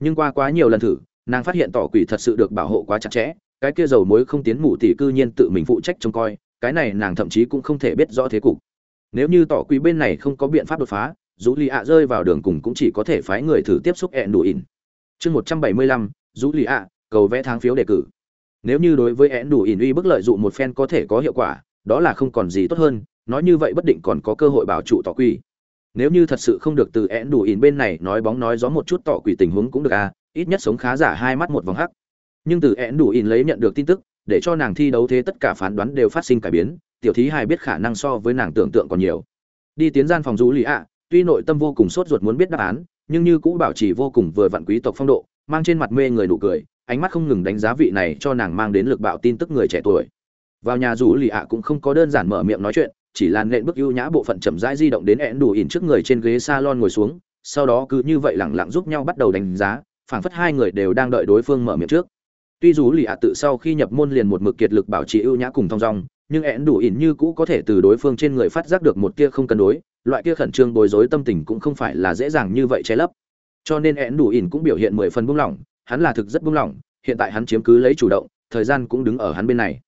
Nhưng qua quá nhiều lần thử, nàng phát hiện tỏ quỷ thật sự được bảo hộ quá chặt chẽ, cái kia dầu mối không tiến mù thì cư nhiên tự mình phụ trách trông coi, cái này nàng thậm chí cũng không thể biết rõ thế cục. Nếu như tỏ quỷ bên này không có biện pháp đột phá dù lì ạ rơi vào đường cùng cũng chỉ có thể phái người thử tiếp xúc ẹn đủ ỉn. Chương một trăm bảy mươi lăm dù lì ạ, cầu vẽ tháng phiếu đề cử. Nếu như đối với ẹn đủ ỉn uy bức lợi dụng một phen có thể có hiệu quả, đó là không còn gì tốt hơn, nói như vậy bất định còn có cơ hội bảo trụ tỏ quỷ. Nếu như thật sự không được từ ẹn đủ ỉn bên này nói bóng nói gió một chút tỏ quỷ tình huống cũng được à ít nhất sống khá giả hai mắt một vòng hắc. Nhưng từ ẹn đủ ỉn lấy nhận được tin tức, để cho nàng thi đấu thế tất cả phán đoán đều phát sinh cải biến, tiểu thí hài biết khả năng so với nàng tưởng tượng còn nhiều. Đi tiến gian phòng du lì ạ tuy nội tâm vô cùng sốt ruột muốn biết đáp án, nhưng như cũ bảo trì vô cùng vừa vặn quý tộc phong độ, mang trên mặt mê người nụ cười, ánh mắt không ngừng đánh giá vị này cho nàng mang đến lực bạo tin tức người trẻ tuổi. Vào nhà rủ lì ạ cũng không có đơn giản mở miệng nói chuyện, chỉ là nện bước ưu nhã bộ phận chậm rãi di động đến ẹn đủ ỉn trước người trên ghế salon ngồi xuống, sau đó cứ như vậy lẳng lặng giúp nhau bắt đầu đánh giá, phảng phất hai người đều đang đợi đối phương mở miệng trước. Tuy rủ lì ạ tự sau khi nhập môn liền một mực kiệt lực bảo trì ưu nhã cùng thong dong, nhưng ẹn đủ ỉn như cũ có thể từ đối phương trên người phát giác được một tia không cân đối loại kia khẩn trương bối rối tâm tình cũng không phải là dễ dàng như vậy che lấp. Cho nên én đủ ỉn cũng biểu hiện mười phần buông lỏng, hắn là thực rất buông lỏng, hiện tại hắn chiếm cứ lấy chủ động, thời gian cũng đứng ở hắn bên này.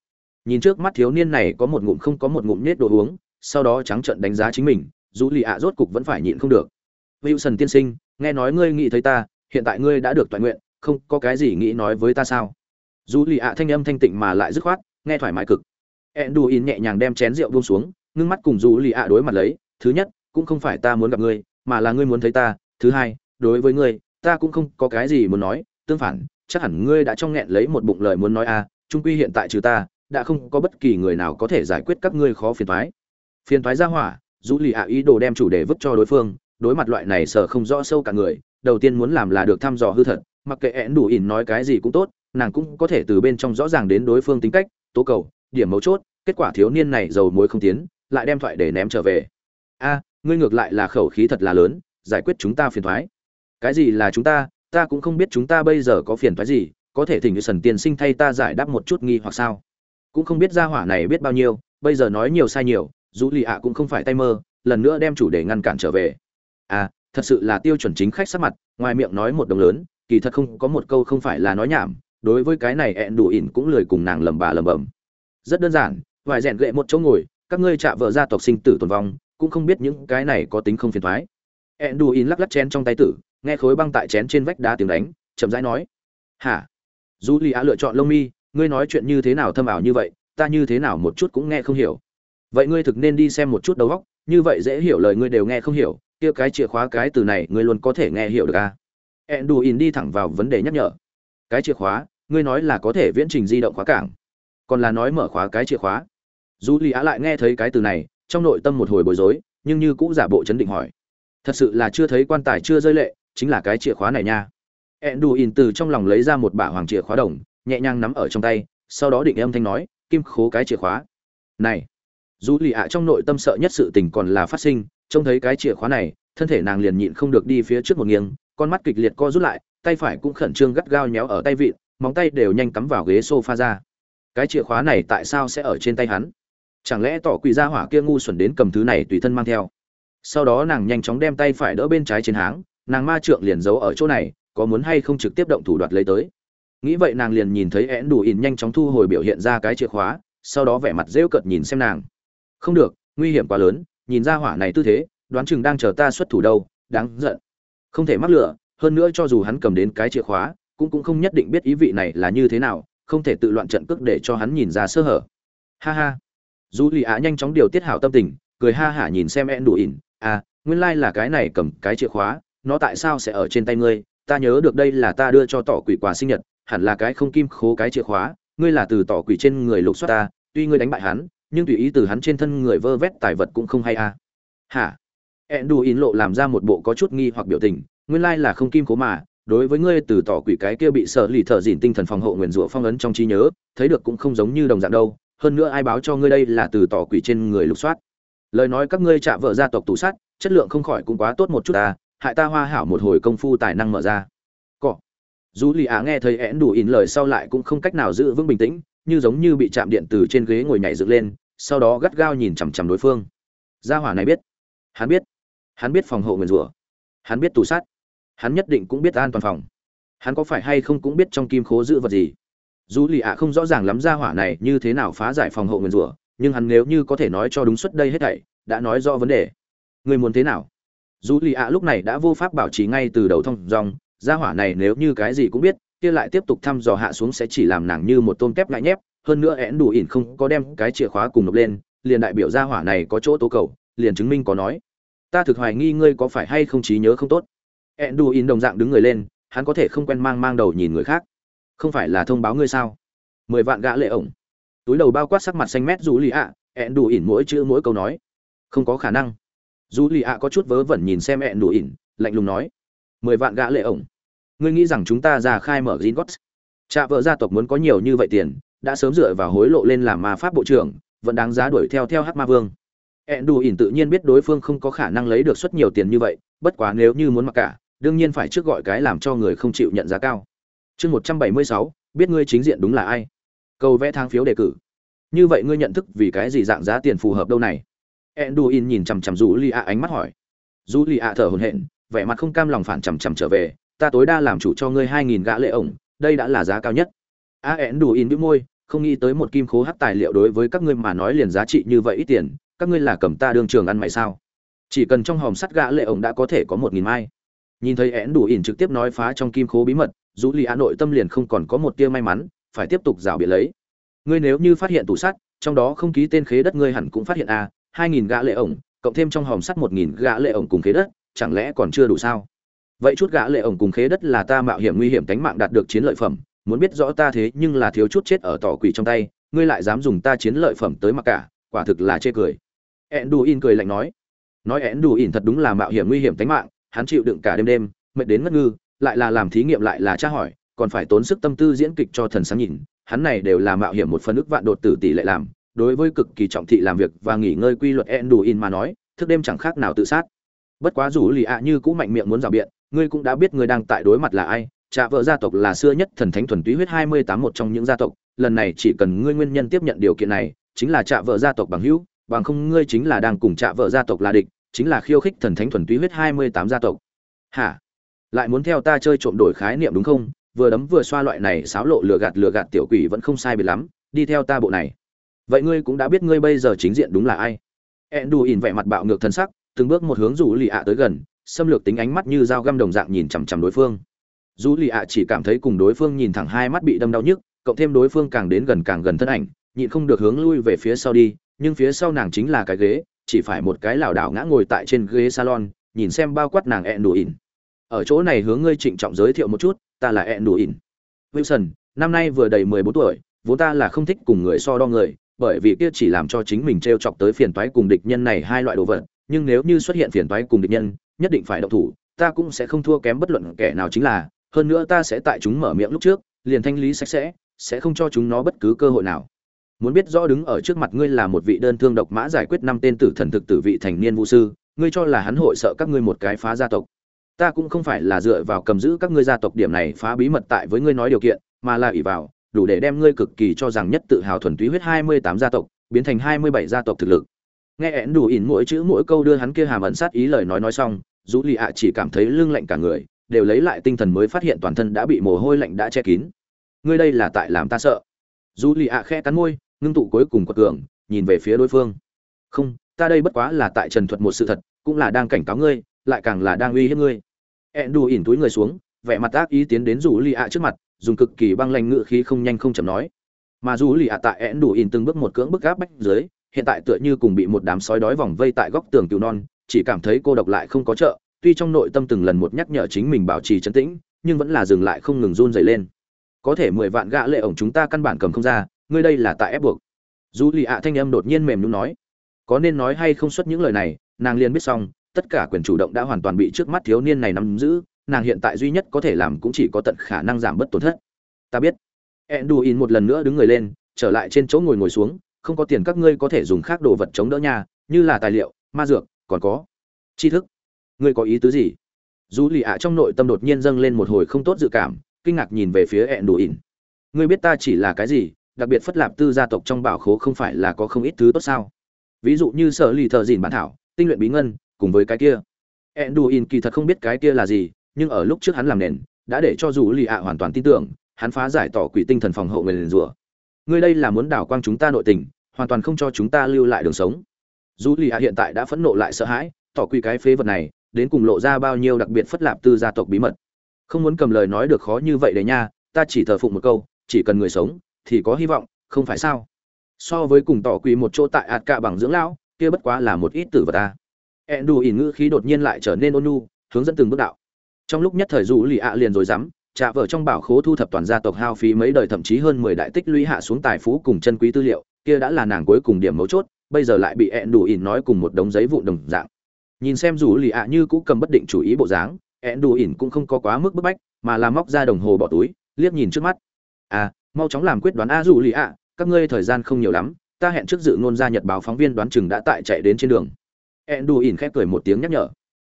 Nhìn trước mắt thiếu niên này có một ngụm không có một ngụm nhét đồ uống, sau đó trắng trợn đánh giá chính mình, dù lì ạ rốt cục vẫn phải nhịn không được. Wilson tiên sinh, nghe nói ngươi nghĩ thấy ta, hiện tại ngươi đã được toàn nguyện, không có cái gì nghĩ nói với ta sao? Dù lì ạ thanh âm thanh tịnh mà lại dứt khoát, nghe thoải mái cực. Ẹn đù in nhẹ nhàng đem chén rượu buông xuống, ngưng mắt cùng dù lì ạ đối mặt lấy thứ nhất cũng không phải ta muốn gặp ngươi mà là ngươi muốn thấy ta. Thứ hai đối với ngươi ta cũng không có cái gì muốn nói. Tương phản chắc hẳn ngươi đã trong nghẹn lấy một bụng lời muốn nói a à, trung quy hiện tại trừ ta đã không có bất kỳ người nào có thể giải quyết các ngươi khó phiền thoái phiền thoái ra hỏa dù lì ạ ý đồ đem chủ đề vứt cho đối phương. Đối mặt loại này sợ không rõ sâu cả người đầu tiên muốn làm là được thăm dò hư thật. Mặc kệ én đủ ỉn nói cái gì cũng tốt nàng cũng có thể từ bên trong rõ ràng đến đối phương tính cách tố cầu điểm mấu chốt. Kết quả thiếu niên này dầu muối không tiến lại đem thoại để ném trở về a, ngươi ngược lại là khẩu khí thật là lớn, giải quyết chúng ta phiền thoái. Cái gì là chúng ta ta cũng không biết chúng ta bây giờ có phiền thoái gì, có thể thỉnh sần tiên sinh thay ta giải đáp một chút nghi hoặc sao? Cũng không biết gia hỏa này biết bao nhiêu, bây giờ nói nhiều sai nhiều, dù lì ạ cũng không phải tay mơ, lần nữa đem chủ đề ngăn cản trở về. À thật sự là tiêu chuẩn chính khách sắc mặt, ngoài miệng nói một đồng lớn, kỳ thật không có một câu không phải là nói nhảm, đối với cái này ẹn đủ ỉn cũng lười cùng nàng lầm bà lầm bầm rất đơn giản, vài rèn gệ một chỗ ngồi, các ngươi chạ vợ gia tộc sinh tử tồn vong cũng không biết những cái này có tính không phiền thoái. Ẹn lắc lắc chén trong tay tử, nghe khối băng tại chén trên vách đá tiếng đánh, chậm rãi nói, hả? Dù lì á lựa chọn lông mi, ngươi nói chuyện như thế nào thâm ảo như vậy, ta như thế nào một chút cũng nghe không hiểu. Vậy ngươi thực nên đi xem một chút đầu óc, như vậy dễ hiểu lời ngươi đều nghe không hiểu, kia cái chìa khóa cái từ này ngươi luôn có thể nghe hiểu được à? Enduin đi thẳng vào vấn đề nhắc nhở. Cái chìa khóa, ngươi nói là có thể viễn trình di động khóa cảng, còn là nói mở khóa cái chìa khóa. Dù lì á lại nghe thấy cái từ này trong nội tâm một hồi bối rối, nhưng như cũng giả bộ chấn định hỏi. Thật sự là chưa thấy quan tài chưa rơi lệ, chính là cái chìa khóa này nha. Enduin từ trong lòng lấy ra một bả hoàng chìa khóa đồng, nhẹ nhàng nắm ở trong tay, sau đó định âm thanh nói, kim khố cái chìa khóa. Này. Dù lì ạ trong nội tâm sợ nhất sự tình còn là phát sinh, trông thấy cái chìa khóa này, thân thể nàng liền nhịn không được đi phía trước một nghiêng, con mắt kịch liệt co rút lại, tay phải cũng khẩn trương gắt gao nhéo ở tay vịn, móng tay đều nhanh cắm vào ghế sofa ra. Cái chìa khóa này tại sao sẽ ở trên tay hắn? Chẳng lẽ tỏ quỷ ra hỏa kia ngu xuẩn đến cầm thứ này tùy thân mang theo? Sau đó nàng nhanh chóng đem tay phải đỡ bên trái trên háng, nàng ma trượng liền giấu ở chỗ này, có muốn hay không trực tiếp động thủ đoạt lấy tới. Nghĩ vậy nàng liền nhìn thấy én đủ ỉn nhanh chóng thu hồi biểu hiện ra cái chìa khóa, sau đó vẻ mặt rêu cợt nhìn xem nàng. Không được, nguy hiểm quá lớn, nhìn ra hỏa này tư thế, đoán chừng đang chờ ta xuất thủ đâu, đáng giận. Không thể mắc lửa, hơn nữa cho dù hắn cầm đến cái chìa khóa, cũng cũng không nhất định biết ý vị này là như thế nào, không thể tự loạn trận cước để cho hắn nhìn ra sơ hở. Ha ha dù lì ạ nhanh chóng điều tiết hảo tâm tình, cười ha hả nhìn xem en đủ ỉn à nguyên lai、like、là cái này cầm cái chìa khóa, nó tại sao sẽ ở trên tay ngươi? Ta nhớ được đây là ta đưa cho tỏ quỷ quà sinh nhật, hẳn là cái không kim khố cái chìa khóa. Ngươi là từ tỏ quỷ trên người lục xoát ta, tuy ngươi đánh bại hắn, nhưng tùy ý từ hắn trên thân người vơ vét tài vật cũng không hay à. hả? Ẹn đù ỉn lộ làm ra một bộ có chút nghi hoặc biểu tình. Nguyên lai là không kim cố mà, đối với ngươi từ tỏ quỷ cái kia bị sợ lì thợ dìn tinh thần phòng hộ nguyền rủa phong ấn trong trí nhớ, thấy được cũng không giống như đồng dạng đâu hơn nữa ai báo cho ngươi đây là từ tỏ quỷ trên người lục soát. Lời nói các ngươi chạ vợ gia tộc tủ sát, chất lượng không khỏi cũng quá tốt một chút ta, hại ta hoa hảo một hồi công phu tài năng mở ra. Cọ. Dù lì á nghe thấy én đủ ỉn lời sau lại cũng không cách nào giữ vững bình tĩnh, như giống như bị chạm điện từ trên ghế ngồi nhảy dựng lên, sau đó gắt gao nhìn chằm chằm đối phương. Gia hỏa này biết. Hắn biết. Hắn biết phòng hộ nguyền rủa. Hắn biết tù sát. Hắn nhất định cũng biết an toàn phòng. Hắn có phải hay không cũng biết trong kim khố giữ vật gì dù lì ạ không rõ ràng lắm gia hỏa này như thế nào phá giải phòng hộ nguyền rủa, nhưng hắn nếu như có thể nói cho đúng suất đây hết thảy, đã nói rõ vấn đề. Người muốn thế nào? Dù lì ạ lúc này đã vô pháp bảo trì ngay từ đầu thông dòng gia hỏa này nếu như cái gì cũng biết, kia lại tiếp tục thăm dò hạ xuống sẽ chỉ làm nàng như một tôm kép ngại nhép, hơn nữa én đủ ỉn không có đem cái chìa khóa cùng nộp lên, liền đại biểu gia hỏa này có chỗ tố cầu, liền chứng minh có nói. Ta thực hoài nghi ngươi có phải hay không trí nhớ không tốt. Én đủ ỉn đồng dạng đứng người lên, hắn có thể không quen mang mang đầu nhìn người khác không phải là thông báo ngươi sao? Mười vạn gã lệ ổng. Túi đầu bao quát sắc mặt xanh mét dù lì ạ ẹn đủ ỉn mỗi chữ mỗi câu nói. Không có khả năng. Dù lì ạ có chút vớ vẩn nhìn xem ẹn đủ ỉn, lạnh lùng nói. Mười vạn gã lệ ổng. Ngươi nghĩ rằng chúng ta ra khai mở gin gót cha vợ gia tộc muốn có nhiều như vậy tiền, đã sớm dựa vào hối lộ lên làm ma pháp bộ trưởng, vẫn đáng giá đuổi theo theo hát ma vương. Ẹn đủ ỉn tự nhiên biết đối phương không có khả năng lấy được suất nhiều tiền như vậy, bất quá nếu như muốn mặc cả, đương nhiên phải trước gọi cái làm cho người không chịu nhận giá cao chương một trăm bảy mươi sáu, biết ngươi chính diện đúng là ai. Câu vẽ thang phiếu đề cử. Như vậy ngươi nhận thức vì cái gì dạng giá tiền phù hợp đâu này? Ẹn nhìn chằm chằm dù li ạ ánh mắt hỏi. Dù li ạ thở hồn hển, vẻ mặt không cam lòng phản chằm chằm trở về. Ta tối đa làm chủ cho ngươi hai nghìn gã lệ ổng, đây đã là giá cao nhất. A ẹn bĩu môi, không nghĩ tới một kim khố hắc tài liệu đối với các ngươi mà nói liền giá trị như vậy ít tiền, các ngươi là cầm ta đương trường ăn mày sao? Chỉ cần trong hòm sắt gã lệ ổng đã có thể có một nghìn mai. Nhìn thấy én đủ ỉn trực tiếp nói phá trong kim khố bí mật dù lì a nội tâm liền không còn có một tia may mắn, phải tiếp tục rào biệt lấy. Ngươi nếu như phát hiện tủ sắt, trong đó không ký tên khế đất ngươi hẳn cũng phát hiện a hai nghìn gã lệ ổng, cộng thêm trong hòm sắt một nghìn gã lệ ổng cùng khế đất, chẳng lẽ còn chưa đủ sao? Vậy chút gã lệ ổng cùng khế đất là ta mạo hiểm nguy hiểm cánh mạng đạt được chiến lợi phẩm, muốn biết rõ ta thế nhưng là thiếu chút chết ở tỏ quỷ trong tay, ngươi lại dám dùng ta chiến lợi phẩm tới mặc cả, quả thực là chê cười. Enduin cười lạnh nói. Nói Enduin thật đúng là mạo hiểm nguy hiểm tính mạng, hắn chịu đựng cả đêm đêm, mệt đến ngất ngư lại là làm thí nghiệm lại là tra hỏi, còn phải tốn sức tâm tư diễn kịch cho thần sáng nhìn, hắn này đều là mạo hiểm một phần ức vạn đột tử tỷ lệ làm, đối với cực kỳ trọng thị làm việc và nghỉ ngơi quy luật Enduin mà nói, thức đêm chẳng khác nào tự sát. Bất quá dù lì ạ như cũng mạnh miệng muốn rào biện, ngươi cũng đã biết ngươi đang tại đối mặt là ai, trạ vợ gia tộc là xưa nhất thần thánh thuần túy huyết hai mươi tám một trong những gia tộc, lần này chỉ cần ngươi nguyên nhân tiếp nhận điều kiện này, chính là trạ vợ gia tộc bằng hữu, bằng không ngươi chính là đang cùng trạ vợ gia tộc là địch, chính là khiêu khích thần thánh thuần túy huyết hai mươi tám gia tộc. Hả? Lại muốn theo ta chơi trộm đổi khái niệm đúng không? Vừa đấm vừa xoa loại này xáo lộ lừa gạt lừa gạt tiểu quỷ vẫn không sai biệt lắm, đi theo ta bộ này. Vậy ngươi cũng đã biết ngươi bây giờ chính diện đúng là ai. Ẹn đù ỉn vẻ mặt bạo ngược thân sắc, từng bước một hướng rủ lì ạ tới gần, xâm lược tính ánh mắt như dao găm đồng dạng nhìn chằm chằm đối phương. Dù lì ạ chỉ cảm thấy cùng đối phương nhìn thẳng hai mắt bị đâm đau nhức, cộng thêm đối phương càng đến gần càng gần thân ảnh, nhịn không được hướng lui về phía sau đi, nhưng phía sau nàng chính là cái ghế, chỉ phải một cái lảo đảo ngã ngồi tại trên ghế salon, nhìn xem bao quát nàng ẹn đù ỉn ở chỗ này hướng ngươi trịnh trọng giới thiệu một chút, ta là ed đủ ỉn wilson, năm nay vừa đầy mười bốn tuổi, vốn ta là không thích cùng người so đo người, bởi vì kia chỉ làm cho chính mình t r e o chọc tới phiền toái cùng địch nhân này hai loại đồ vật, nhưng nếu như xuất hiện phiền toái cùng địch nhân, nhất định phải độc thủ, ta cũng sẽ không thua kém bất luận kẻ nào chính là, hơn nữa ta sẽ tại chúng mở miệng lúc trước, liền thanh lý sạch sẽ sẽ không cho chúng nó bất cứ cơ hội nào. Muốn biết rõ đứng ở trước mặt ngươi là một vị đơn thương độc mã giải quyết năm tên tử thần thực tử vị thành niên vũ sư, ngươi cho là hắn hội sợ các ngươi một cái phá gia tộc ta cũng không phải là dựa vào cầm giữ các ngươi gia tộc điểm này phá bí mật tại với ngươi nói điều kiện, mà là ỷ vào, đủ để đem ngươi cực kỳ cho rằng nhất tự hào thuần túy huyết hai mươi tám gia tộc, biến thành hai mươi bảy gia tộc thực lực. Nghe én đủ ỉn mỗi chữ mỗi câu đưa hắn kia hàm ẩn sát ý lời nói nói xong dù lì ạ chỉ cảm thấy lưng lạnh cả người, đều lấy lại tinh thần mới phát hiện toàn thân đã bị mồ hôi lạnh đã che kín. Ngươi đây là tại làm ta sợ. Dù lì ạ khe cắn môi, ngưng tụ cuối cùng quật cường, nhìn về phía đối phương. Không, ta đây bất quá là tại trần thuật một sự thật, cũng là đang cảnh cáo ngươi, lại càng là đang uy hiếp ngươi ẹn đù ỉn túi người xuống, vẻ mặt ác ý tiến đến rủ lì ạ trước mặt, dùng cực kỳ băng lanh ngự khí không nhanh không chậm nói. Mà rủ lì ạ tại ẹn đù ỉn từng bước một cưỡng bức gáp bách dưới, hiện tại tựa như cùng bị một đám sói đói vòng vây tại góc tường cựu non, chỉ cảm thấy cô độc lại không có trợ, tuy trong nội tâm từng lần một nhắc nhở chính mình bảo trì trấn tĩnh, nhưng vẫn là dừng lại không ngừng run dày lên. Có thể mười vạn gã lệ ổng chúng ta căn bản cầm không ra, ngươi đây là tại ép buộc. Dù lì ạ thanh âm đột nhiên mềm nhún nói. Có nên nói hay không xuất những lời này, nàng liền biết xong tất cả quyền chủ động đã hoàn toàn bị trước mắt thiếu niên này nắm giữ, nàng hiện tại duy nhất có thể làm cũng chỉ có tận khả năng giảm bớt tổn thất. Ta biết. Enduin một lần nữa đứng người lên, trở lại trên chỗ ngồi ngồi xuống, không có tiền các ngươi có thể dùng khác đồ vật chống đỡ nhà như là tài liệu, ma dược, còn có tri thức. Ngươi có ý tứ gì? Dù lì ạ trong nội tâm đột nhiên dâng lên một hồi không tốt dự cảm, kinh ngạc nhìn về phía ẹn ngươi biết ta chỉ là cái gì, đặc biệt phất lạp tư gia tộc trong bảo khố không phải là có không ít thứ tốt sao? Ví dụ như sở lì thợ dìn bản thảo, tinh luyện bí ngân cùng với cái kia. Enduin kỳ thật không biết cái kia là gì, nhưng ở lúc trước hắn làm nền, đã để cho dù lì ạ hoàn toàn tin tưởng, hắn phá giải tỏ quỷ tinh thần phòng hộ người liền rủa. Ngươi đây là muốn đảo quang chúng ta nội tình, hoàn toàn không cho chúng ta lưu lại đường sống. Dù lì ạ hiện tại đã phẫn nộ lại sợ hãi, tỏ quỷ cái phế vật này, đến cùng lộ ra bao nhiêu đặc biệt phất lạp tư gia tộc bí mật. Không muốn cầm lời nói được khó như vậy đấy nha, ta chỉ thờ phụng một câu, chỉ cần người sống, thì có hy vọng, không phải sao? So với cùng tỏ quỷ một chỗ tại ạt cạ bằng dưỡng lão, kia bất quá là một ít tử vật ta ẹn đù ỉn ngữ khí đột nhiên lại trở nên ôn nhu, hướng dẫn từng bước đạo. Trong lúc nhất thời dù lì ạ liền rồi dám, trả vợ trong bảo khố thu thập toàn gia tộc hao phí mấy đời thậm chí hơn mười đại tích lũy hạ xuống tài phú cùng chân quý tư liệu, kia đã là nàng cuối cùng điểm mấu chốt, bây giờ lại bị ẹn đù ỉn nói cùng một đống giấy vụn đồng dạng. Nhìn xem dù lì ạ như cũ cầm bất định chủ ý bộ dáng ẹn đù ỉn cũng không có quá mức bức bách, mà là móc ra đồng hồ bỏ túi, liếc nhìn trước mắt. À mau chóng làm quyết đoán a dù lì ạ, các ngươi thời gian không nhiều lắm, ta hẹn trước dự ngôn gia nhật báo phóng viên đoán chừng đã tại chạy đến trên đường. Enduin khép cười một tiếng nhắc nhở.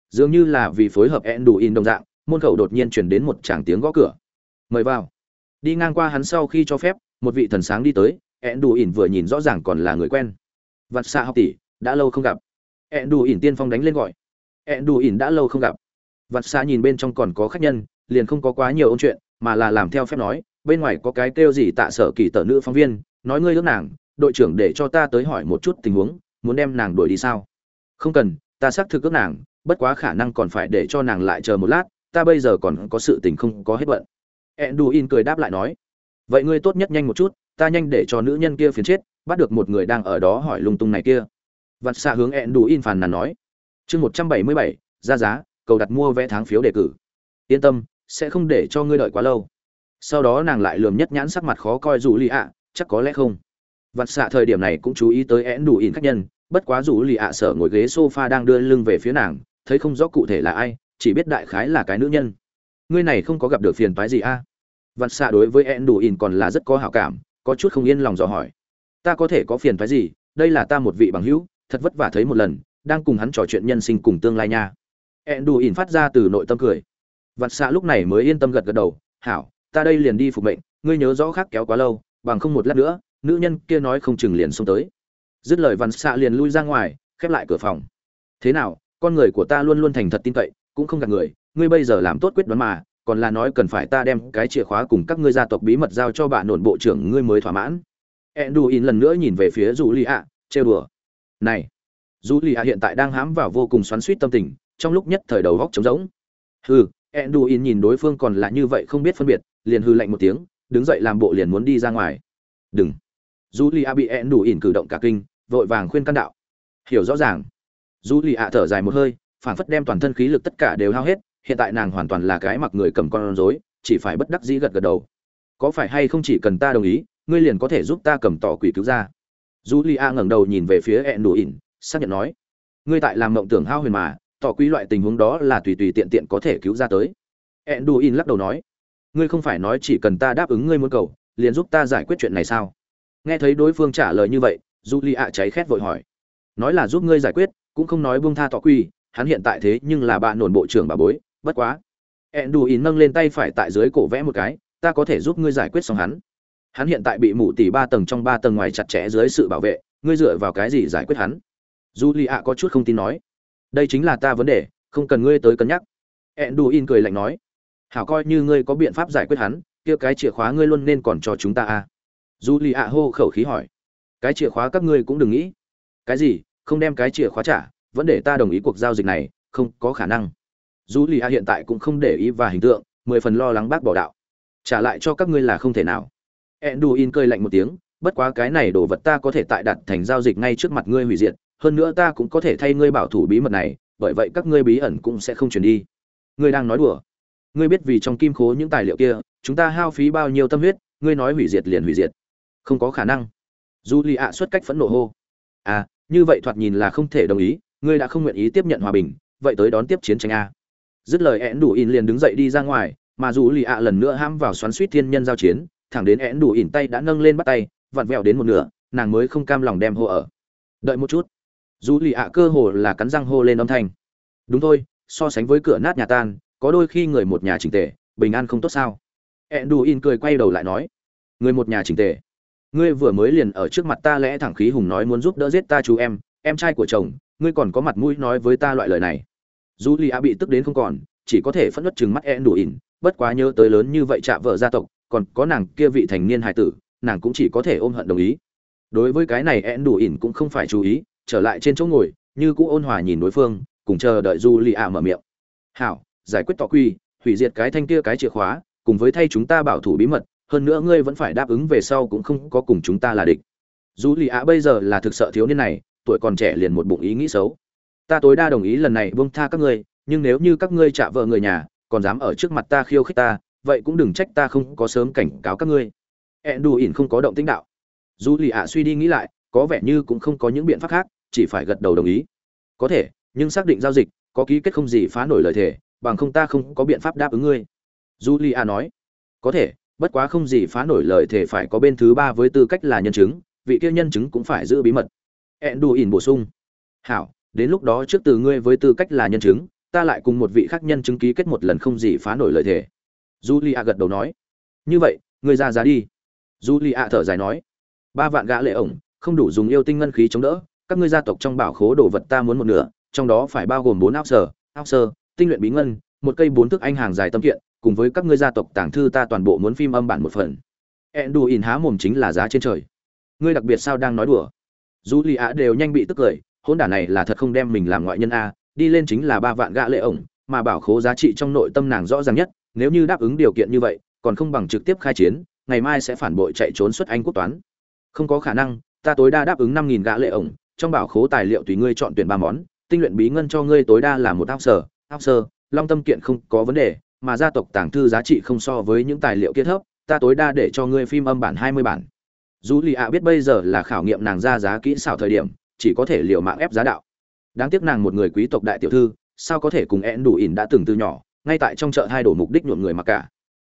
Dường như là vì phối hợp Enduin đồng dạng, môn khẩu đột nhiên truyền đến một tràng tiếng gõ cửa. Mời vào. Đi ngang qua hắn sau khi cho phép, một vị thần sáng đi tới, Enduin vừa nhìn rõ ràng còn là người quen. Vật xạ học tỷ, đã lâu không gặp. Enduin tiên phong đánh lên gọi. "Enduin đã lâu không gặp. Vật xạ nhìn bên trong còn có khách nhân, liền không có quá nhiều ôn chuyện, mà là làm theo phép nói, bên ngoài có cái kêu gì tạ sở kỳ tờ nữ phóng viên, nói ngươi ước nàng, đội trưởng để cho ta tới hỏi một chút tình huống, muốn đem nàng đuổi đi sao? Không cần, ta xác thực ước nàng, bất quá khả năng còn phải để cho nàng lại chờ một lát, ta bây giờ còn có sự tình không có hết bận. Edduin cười đáp lại nói, vậy ngươi tốt nhất nhanh một chút, ta nhanh để cho nữ nhân kia phiền chết, bắt được một người đang ở đó hỏi lung tung này kia. Vặt xạ hướng edduin phàn nàn nói, chương một trăm bảy mươi bảy, ra giá, cầu đặt mua vé tháng phiếu đề cử. Yên tâm, sẽ không để cho ngươi đợi quá lâu. Sau đó nàng lại lườm nhất nhãn sắc mặt khó coi dù lì ạ, chắc có lẽ không. Vặt xạ thời điểm này cũng chú ý tới én đủ ỉn khách nhân bất quá dù lì ạ sở ngồi ghế s o f a đang đưa lưng về phía nàng, thấy không rõ cụ thể là ai, chỉ biết đại khái là cái nữ nhân. Ngươi này không có gặp được phiền phái gì a? À? vặt xạ đối với én đủ ỉn còn là rất có hảo cảm, có chút không yên lòng dò hỏi. Ta có thể có phiền phái gì? Đây là ta một vị bằng hữu, thật vất vả thấy một lần, đang cùng hắn trò chuyện nhân sinh cùng tương lai nha. Én đủ ỉn phát ra từ nội tâm cười. Vặt xạ lúc này mới yên tâm gật gật đầu, hảo, ta đây liền đi phục mệnh, ngươi nhớ rõ khác kéo quá lâu, bằng không một lát nữa, nữ nhân kia nói không chừng liền xông tới dứt lời văn xạ liền lui ra ngoài, khép lại cửa phòng. Thế nào, con người của ta luôn luôn thành thật tin cậy, cũng không gạt người, ngươi bây giờ làm tốt quyết đoán mà, còn là nói cần phải ta đem cái chìa khóa cùng các ngươi gia tộc bí mật giao cho bạn nổn bộ trưởng ngươi mới thỏa mãn. Enduin lần nữa nhìn về phía dù lì ạ trêu đùa. Này dù lì ạ hiện tại đang hám vào vô cùng xoắn suýt tâm tình, trong lúc nhất thời đầu góc trống rỗng. Hừ, enduin nhìn đối phương còn là như vậy không biết phân biệt, liền hư lạnh một tiếng, đứng dậy làm bộ liền muốn đi ra ngoài. Đừng. Dù lì ạ bị enduin cử động cả kinh vội vàng khuyên căn đạo. Hiểu rõ ràng. Dù lì ạ thở dài một hơi, phản phất đem toàn thân khí lực tất cả đều hao hết, hiện tại nàng hoàn toàn là cái mặc người cầm con rối, chỉ phải bất đắc dĩ gật gật đầu. Có phải hay không chỉ cần ta đồng ý, ngươi liền có thể giúp ta cầm tỏ quỷ cứu ra? Dù lì a ngẩng đầu nhìn về phía ẹn đủ ỉn, xác nhận nói, ngươi tại làm mộng tưởng hao huyền mà, tỏ quỷ loại tình huống đó là tùy tùy tiện tiện có thể cứu ra tới. Ẹn đủ ỉn lắc đầu nói, ngươi không phải nói chỉ cần ta đáp ứng ngươi muốn cầu, liền giúp ta giải quyết chuyện này sao? Nghe thấy đối phương trả lời như vậy dù li ạ cháy khét vội hỏi. Nói là giúp ngươi giải quyết, cũng không nói buông tha tỏ quy. hắn hiện tại thế nhưng là bạn nổn bộ trưởng bà bối, bất quá. Ẹn đù ỉn nâng lên tay phải tại dưới cổ vẽ một cái, ta có thể giúp ngươi giải quyết xong hắn. Hắn hiện tại bị mụ tỷ ba tầng trong ba tầng ngoài chặt chẽ dưới sự bảo vệ, ngươi dựa vào cái gì giải quyết hắn? Dù li ạ có chút không tin nói. Đây chính là ta vấn đề, không cần ngươi tới cân nhắc. Ẹn đù in cười lạnh nói. Hảo coi như ngươi có biện pháp giải quyết hắn, kia cái chìa khóa ngươi luôn nên còn cho chúng ta à? Dù li ạ hô khẩu khí hỏi cái chìa khóa các ngươi cũng đừng nghĩ. Cái gì? Không đem cái chìa khóa trả, vẫn để ta đồng ý cuộc giao dịch này, không có khả năng. Dù lì a hiện tại cũng không để ý và hình tượng, mười phần lo lắng bác bỏ đạo. Trả lại cho các ngươi là không thể nào. Enduin cơi lạnh một tiếng, bất quá cái này đồ vật ta có thể tại đặt thành giao dịch ngay trước mặt ngươi hủy diệt, hơn nữa ta cũng có thể thay ngươi bảo thủ bí mật này, bởi vậy các ngươi bí ẩn cũng sẽ không chuyển đi. Ngươi đang nói đùa. Ngươi biết vì trong kim khố những tài liệu kia, chúng ta hao phí bao nhiêu tâm huyết, ngươi nói hủy diệt liền hủy diệt. Không có khả năng dù lì ạ xuất cách phẫn nộ hô. À như vậy thoạt nhìn là không thể đồng ý, ngươi đã không nguyện ý tiếp nhận hòa bình, vậy tới đón tiếp chiến tranh a. Dứt lời én đủ in liền đứng dậy đi ra ngoài, mà dù lì ạ lần nữa ham vào xoắn suýt thiên nhân giao chiến, thẳng đến én đủ in tay đã nâng lên bắt tay, vặn vẹo đến một nửa, nàng mới không cam lòng đem hô ở. Đợi một chút. Dù lì ạ cơ hồ là cắn răng hô lên âm thanh. Đúng thôi, so sánh với cửa nát nhà tan, có đôi khi người một nhà chỉnh tề, bình an không tốt sao? Én đủ in cười quay đầu lại nói. Người một nhà chỉnh tề ngươi vừa mới liền ở trước mặt ta lẽ thẳng khí hùng nói muốn giúp đỡ giết ta chú em em trai của chồng, ngươi còn có mặt mũi nói với ta loại lời này. Dù lì a bị tức đến không còn, chỉ có thể phẫn nứt chừng mắt e đủ ỉn, bất quá nhớ tới lớn như vậy chạ vợ gia tộc, còn có nàng kia vị thành niên hài tử, nàng cũng chỉ có thể ôm hận đồng ý. Đối với cái này e đủ ỉn cũng không phải chú ý, trở lại trên chỗ ngồi, như cũ ôn hòa nhìn đối phương, cùng chờ đợi du lì a mở miệng. Hảo, giải quyết tỏ quy, hủy diệt cái thanh kia cái chìa khóa, cùng với thay chúng ta bảo thủ bí mật hơn nữa ngươi vẫn phải đáp ứng về sau cũng không có cùng chúng ta là địch. Dù lì ạ bây giờ là thực sợ thiếu niên này, tuổi còn trẻ liền một bụng ý nghĩ xấu. Ta tối đa đồng ý lần này buông tha các ngươi, nhưng nếu như các ngươi trả vợ người nhà, còn dám ở trước mặt ta khiêu khích ta, vậy cũng đừng trách ta không có sớm cảnh cáo các ngươi. Ẹn đù ỉn không có động tĩnh đạo. Dù lì ạ suy đi nghĩ lại, có vẻ như cũng không có những biện pháp khác, chỉ phải gật đầu đồng ý. Có thể, nhưng xác định giao dịch, có ký kết không gì phá nổi lời thề, bằng không ta không có biện pháp đáp ứng ngươi. Dù lì ạ nói. Có thể bất quá không gì phá nổi lời thề phải có bên thứ ba với tư cách là nhân chứng, vị kia nhân chứng cũng phải giữ bí mật. Ẹn đù ỉn bổ sung. Hảo, đến lúc đó trước từ ngươi với tư cách là nhân chứng, ta lại cùng một vị khác nhân chứng ký kết một lần không gì phá nổi lời thề. Julia gật đầu nói. Như vậy, ngươi ra giá đi. Julia thở dài nói. Ba vạn gã lệ ổng, không đủ dùng yêu tinh ngân khí chống đỡ, các ngươi gia tộc trong bảo khố đồ vật ta muốn một nửa, trong đó phải bao gồm bốn áo sở áo sơ, tinh luyện bí ngân, một cây bốn thước anh hàng dài tâm kiện cùng với các ngươi gia tộc tàng thư ta toàn bộ muốn phim âm bản một phần. Ẹn ỉn há mồm chính là giá trên trời. Ngươi đặc biệt sao đang nói đùa? Julia đều nhanh bị tức cười hôn đả này là thật không đem mình làm ngoại nhân a, đi lên chính là ba vạn gạ lệ ổng, mà bảo khố giá trị trong nội tâm nàng rõ ràng nhất, nếu như đáp ứng điều kiện như vậy, còn không bằng trực tiếp khai chiến, ngày mai sẽ phản bội chạy trốn xuất anh quốc toán. Không có khả năng, ta tối đa đáp ứng năm nghìn gạ lệ ổng, trong bảo khố tài liệu tùy ngươi chọn tuyển ba món, tinh luyện bí ngân cho ngươi tối đa là một áo sở áo sơ, long tâm kiện không có vấn đề mà gia tộc tàng thư giá trị không so với những tài liệu kia thấp, ta tối đa để cho ngươi phim âm bản hai mươi bản. Dù lì ạ biết bây giờ là khảo nghiệm nàng ra giá kỹ xảo thời điểm, chỉ có thể liều mạng ép giá đạo. Đáng tiếc nàng một người quý tộc đại tiểu thư, sao có thể cùng én đủ ỉn đã từng từ nhỏ, ngay tại trong chợ hai đổ mục đích nhuộm người mặc cả.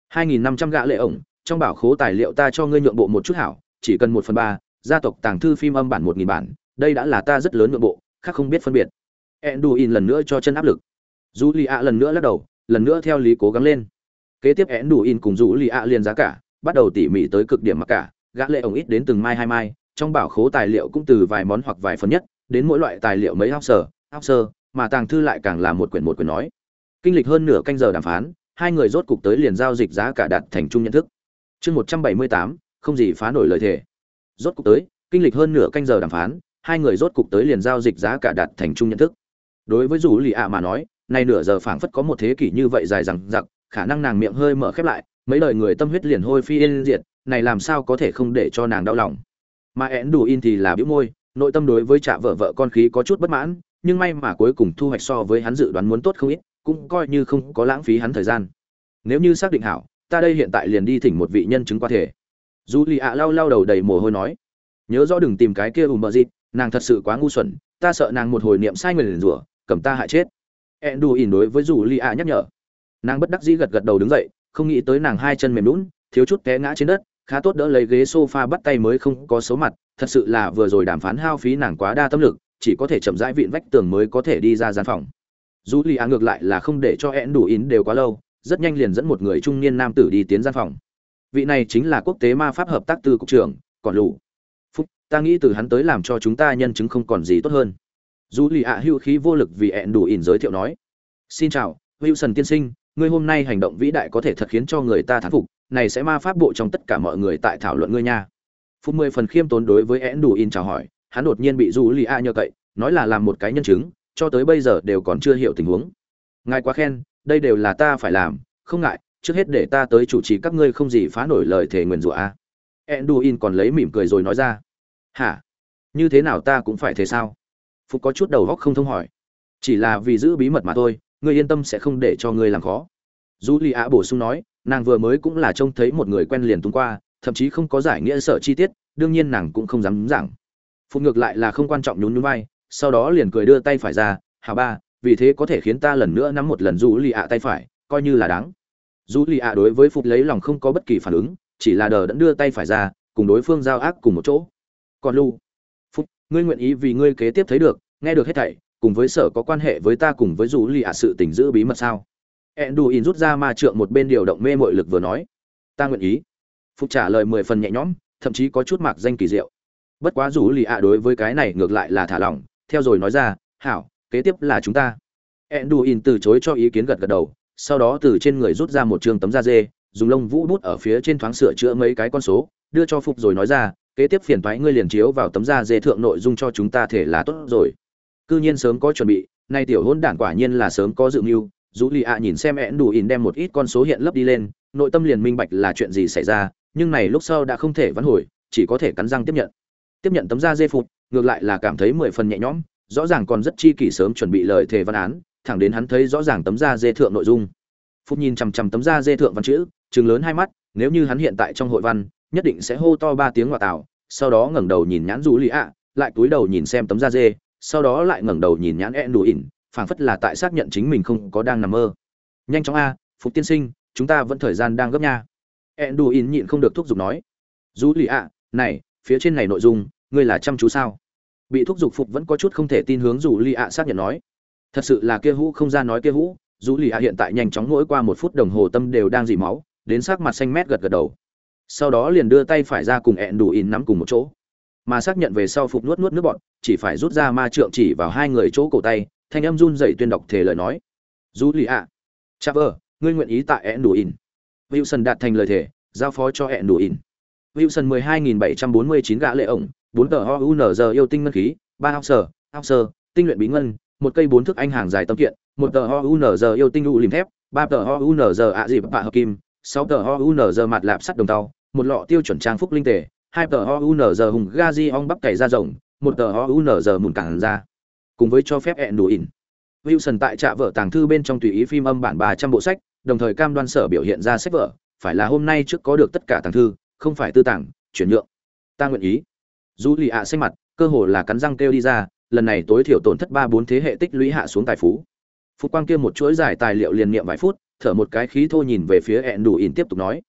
hai nghìn năm trăm gã lệ ổng, trong bảo khố tài liệu ta cho ngươi nhượng bộ một chút hảo, chỉ cần một phần ba, gia tộc tàng thư phim âm bản một nghìn bản, đây đã là ta rất lớn nhượng bộ, khác không biết phân biệt. Én đủ ỉn lần nữa cho chân áp lực. Dù lì ạ lần nữa lắc đầu lần nữa theo lý cố gắng lên. Kế tiếp én đủ in cùng rủ lì ạ liền giá cả, bắt đầu tỉ mỉ tới cực điểm mặc cả, gã lệ ổng ít đến từng mai hai mai, trong bảo khố tài liệu cũng từ vài món hoặc vài phần nhất, đến mỗi loại tài liệu mấy áo sở áo sơ mà tàng thư lại càng là một quyển một quyển nói. Kinh lịch hơn nửa canh giờ đàm phán, hai người rốt cục tới liền giao dịch giá cả đạt thành chung nhận thức. Chương một trăm bảy mươi tám, không gì phá nổi lời thề. Rốt cục tới, kinh lịch hơn nửa canh giờ đàm phán, hai người rốt cục tới liền giao dịch giá cả đạt thành chung nhận thức. Đối với dù lì ạ mà nói nay nửa giờ phảng phất có một thế kỷ như vậy dài rằng dặc, khả năng nàng miệng hơi mở khép lại, mấy lời người tâm huyết liền hôi phi yên diệt, này làm sao có thể không để cho nàng đau lòng. Mà én đủ in thì là bĩu môi, nội tâm đối với trả vợ vợ con khí có chút bất mãn, nhưng may mà cuối cùng thu hoạch so với hắn dự đoán muốn tốt không ít, cũng coi như không có lãng phí hắn thời gian. Nếu như xác định hảo, ta đây hiện tại liền đi thỉnh một vị nhân chứng qua thể. Dù lì ạ lau lau đầu đầy mồ hôi nói, nhớ rõ đừng tìm cái kia ùm bờ dịt, nàng thật sự quá ngu xuẩn, ta sợ nàng một hồi niệm sai người liền rủa, cầm ta hại chết. Enduin đối với Julia nhắc nhở. Nàng bất đắc dĩ gật gật đầu đứng dậy không nghĩ tới nàng hai chân mềm nhũn, thiếu chút té ngã trên đất khá tốt đỡ lấy ghế sofa bắt tay mới không có số mặt thật sự là vừa rồi đàm phán hao phí nàng quá đa tâm lực chỉ có thể chậm rãi vịn vách tường mới có thể đi ra gian phòng. Julia ngược lại là không để cho Enduin đều quá lâu rất nhanh liền dẫn một người trung niên nam tử đi tiến gian phòng. Vị này chính là quốc tế ma pháp hợp tác tư cục trưởng còn lù. Phúc ta nghĩ từ hắn tới làm cho chúng ta nhân chứng không còn gì tốt hơn dù lì ạ hữu khí vô lực vì ẹn đủ ỉn giới thiệu nói, xin chào, wilson tiên sinh, ngươi hôm nay hành động vĩ đại có thể thật khiến cho người ta thán phục, này sẽ ma pháp bộ trong tất cả mọi người tại thảo luận ngươi nha. Phút mười phần khiêm tốn đối với ẹn đủ ỉn chào hỏi, hắn đột nhiên bị dù lì ạ nhờ cậy, nói là làm một cái nhân chứng, cho tới bây giờ đều còn chưa hiểu tình huống. Ngài quá khen, đây đều là ta phải làm, không ngại, trước hết để ta tới chủ trì các ngươi không gì phá nổi lời thề nguyền rủa a. Enduin còn lấy mỉm cười rồi nói ra, hả? Như thế nào ta cũng phải thế sao? Phục có chút đầu góc không thông hỏi. Chỉ là vì giữ bí mật mà thôi, ngươi yên tâm sẽ không để cho ngươi làm khó. Dù lì ạ bổ sung nói, nàng vừa mới cũng là trông thấy một người quen liền tung qua, thậm chí không có giải nghĩa sợ chi tiết, đương nhiên nàng cũng không dám giảng. Phục ngược lại là không quan trọng nhún nhún vai, sau đó liền cười đưa tay phải ra, hà ba, vì thế có thể khiến ta lần nữa nắm một lần dù lì ạ tay phải, coi như là đáng. Dù lì ạ đối với phục lấy lòng không có bất kỳ phản ứng, chỉ là đờ đẫn đưa tay phải ra, cùng đối phương giao ác cùng một chỗ. Còn lu ngươi nguyện ý vì ngươi kế tiếp thấy được, nghe được hết thảy, cùng với sở có quan hệ với ta cùng với dù lì ạ sự tình giữ bí mật sao? In rút ra ma trượng một bên điều động mê mội lực vừa nói. Ta nguyện ý. Phục trả lời mười phần nhẹ nhõm, thậm chí có chút mạc danh kỳ diệu. Bất quá dù lì ạ đối với cái này ngược lại là thả lỏng, theo rồi nói ra, hảo, kế tiếp là chúng ta. In từ chối cho ý kiến gật gật đầu, sau đó từ trên người rút ra một trường tấm da dê, dùng lông vũ bút ở phía trên thoáng sửa chữa mấy cái con số, đưa cho phục rồi nói ra kế tiếp phiền thoái ngươi liền chiếu vào tấm da dê thượng nội dung cho chúng ta thể là tốt rồi. Cư nhiên sớm có chuẩn bị, nay tiểu hôn đản quả nhiên là sớm có dự mưu. Dù lì ạ nhìn xem ẹn đủ ỉn đem một ít con số hiện lấp đi lên, nội tâm liền minh bạch là chuyện gì xảy ra, nhưng này lúc sau đã không thể vãn hồi, chỉ có thể cắn răng tiếp nhận. Tiếp nhận tấm da dê phục, ngược lại là cảm thấy mười phần nhẹ nhõm, rõ ràng còn rất chi kỷ sớm chuẩn bị lời thề văn án, thẳng đến hắn thấy rõ ràng tấm da dê thượng nội dung. Phúc nhìn chằm chằm tấm da dê thượng văn chữ chừng lớn hai mắt, nếu như hắn hiện tại trong hội văn nhất định sẽ hô to ba tiếng ngoại tảo, sau đó ngẩng đầu nhìn nhãn rủ lì ạ, lại cúi đầu nhìn xem tấm da dê, sau đó lại ngẩng đầu nhìn nhãn ẹn đủ ỉn, phảng phất là tại xác nhận chính mình không có đang nằm mơ. Nhanh chóng a, phục tiên sinh, chúng ta vẫn thời gian đang gấp nha. Ẹn đủ ỉn nhịn không được thúc giục nói. Rủ lì ạ, này, phía trên này nội dung, ngươi là chăm chú sao? Bị thúc giục phục vẫn có chút không thể tin hướng rủ lì ạ xác nhận nói. Thật sự là kia hũ không ra nói kia hũ dù lì ạ hiện tại nhanh chóng mỗi qua một phút đồng hồ tâm đều đang dỉ máu, đến sắc mặt xanh mét gật gật đầu sau đó liền đưa tay phải ra cùng ẹn đủ in nắm cùng một chỗ. Mà xác nhận về sau phục nuốt nuốt nước bọn, chỉ phải rút ra ma trượng chỉ vào hai người chỗ cổ tay, thanh âm run dậy tuyên đọc thể lời nói. Dù lì ạ. Cha vơ ngươi nguyện ý tại ẹn đủ in. Wilson đạt thành lời thể, giao phó cho ẹn đủ in. Wilson mười hai nghìn bảy trăm bốn mươi chín gã lệ ổng, bốn tờ ho unz yêu tinh ngân khí, ba học sở học sơ tinh luyện bí ngân, một cây bốn thước anh hàng dài tâm kiện, một tờ ho unz yêu tinh u lim thép, ba tờ ho unz ạ dịp bạ hợp kim sáu tờ ho unz mặt lạp sắt đồng tàu, một lọ tiêu chuẩn trang phúc linh tề, hai tờ ho unz hùng gazi ong bắp cày ra rồng, một tờ ho unz mùn cản ra cùng với cho phép hẹn đủ in. Wilson tại trạ vợ tàng thư bên trong tùy ý phim âm bản ba trăm bộ sách, đồng thời cam đoan sở biểu hiện ra sách vở, phải là hôm nay trước có được tất cả tàng thư, không phải tư tàng, chuyển nhượng. Ta nguyện ý. Dù lì ạ xanh mặt, cơ hồ là cắn răng kêu đi ra, lần này tối thiểu tổn thất ba bốn thế hệ tích lũy hạ xuống tài phú. Phục quang kia một chuỗi dài tài liệu liền niệm vài phút thở một cái khí thô nhìn về phía ẹn đủ ỉn tiếp tục nói.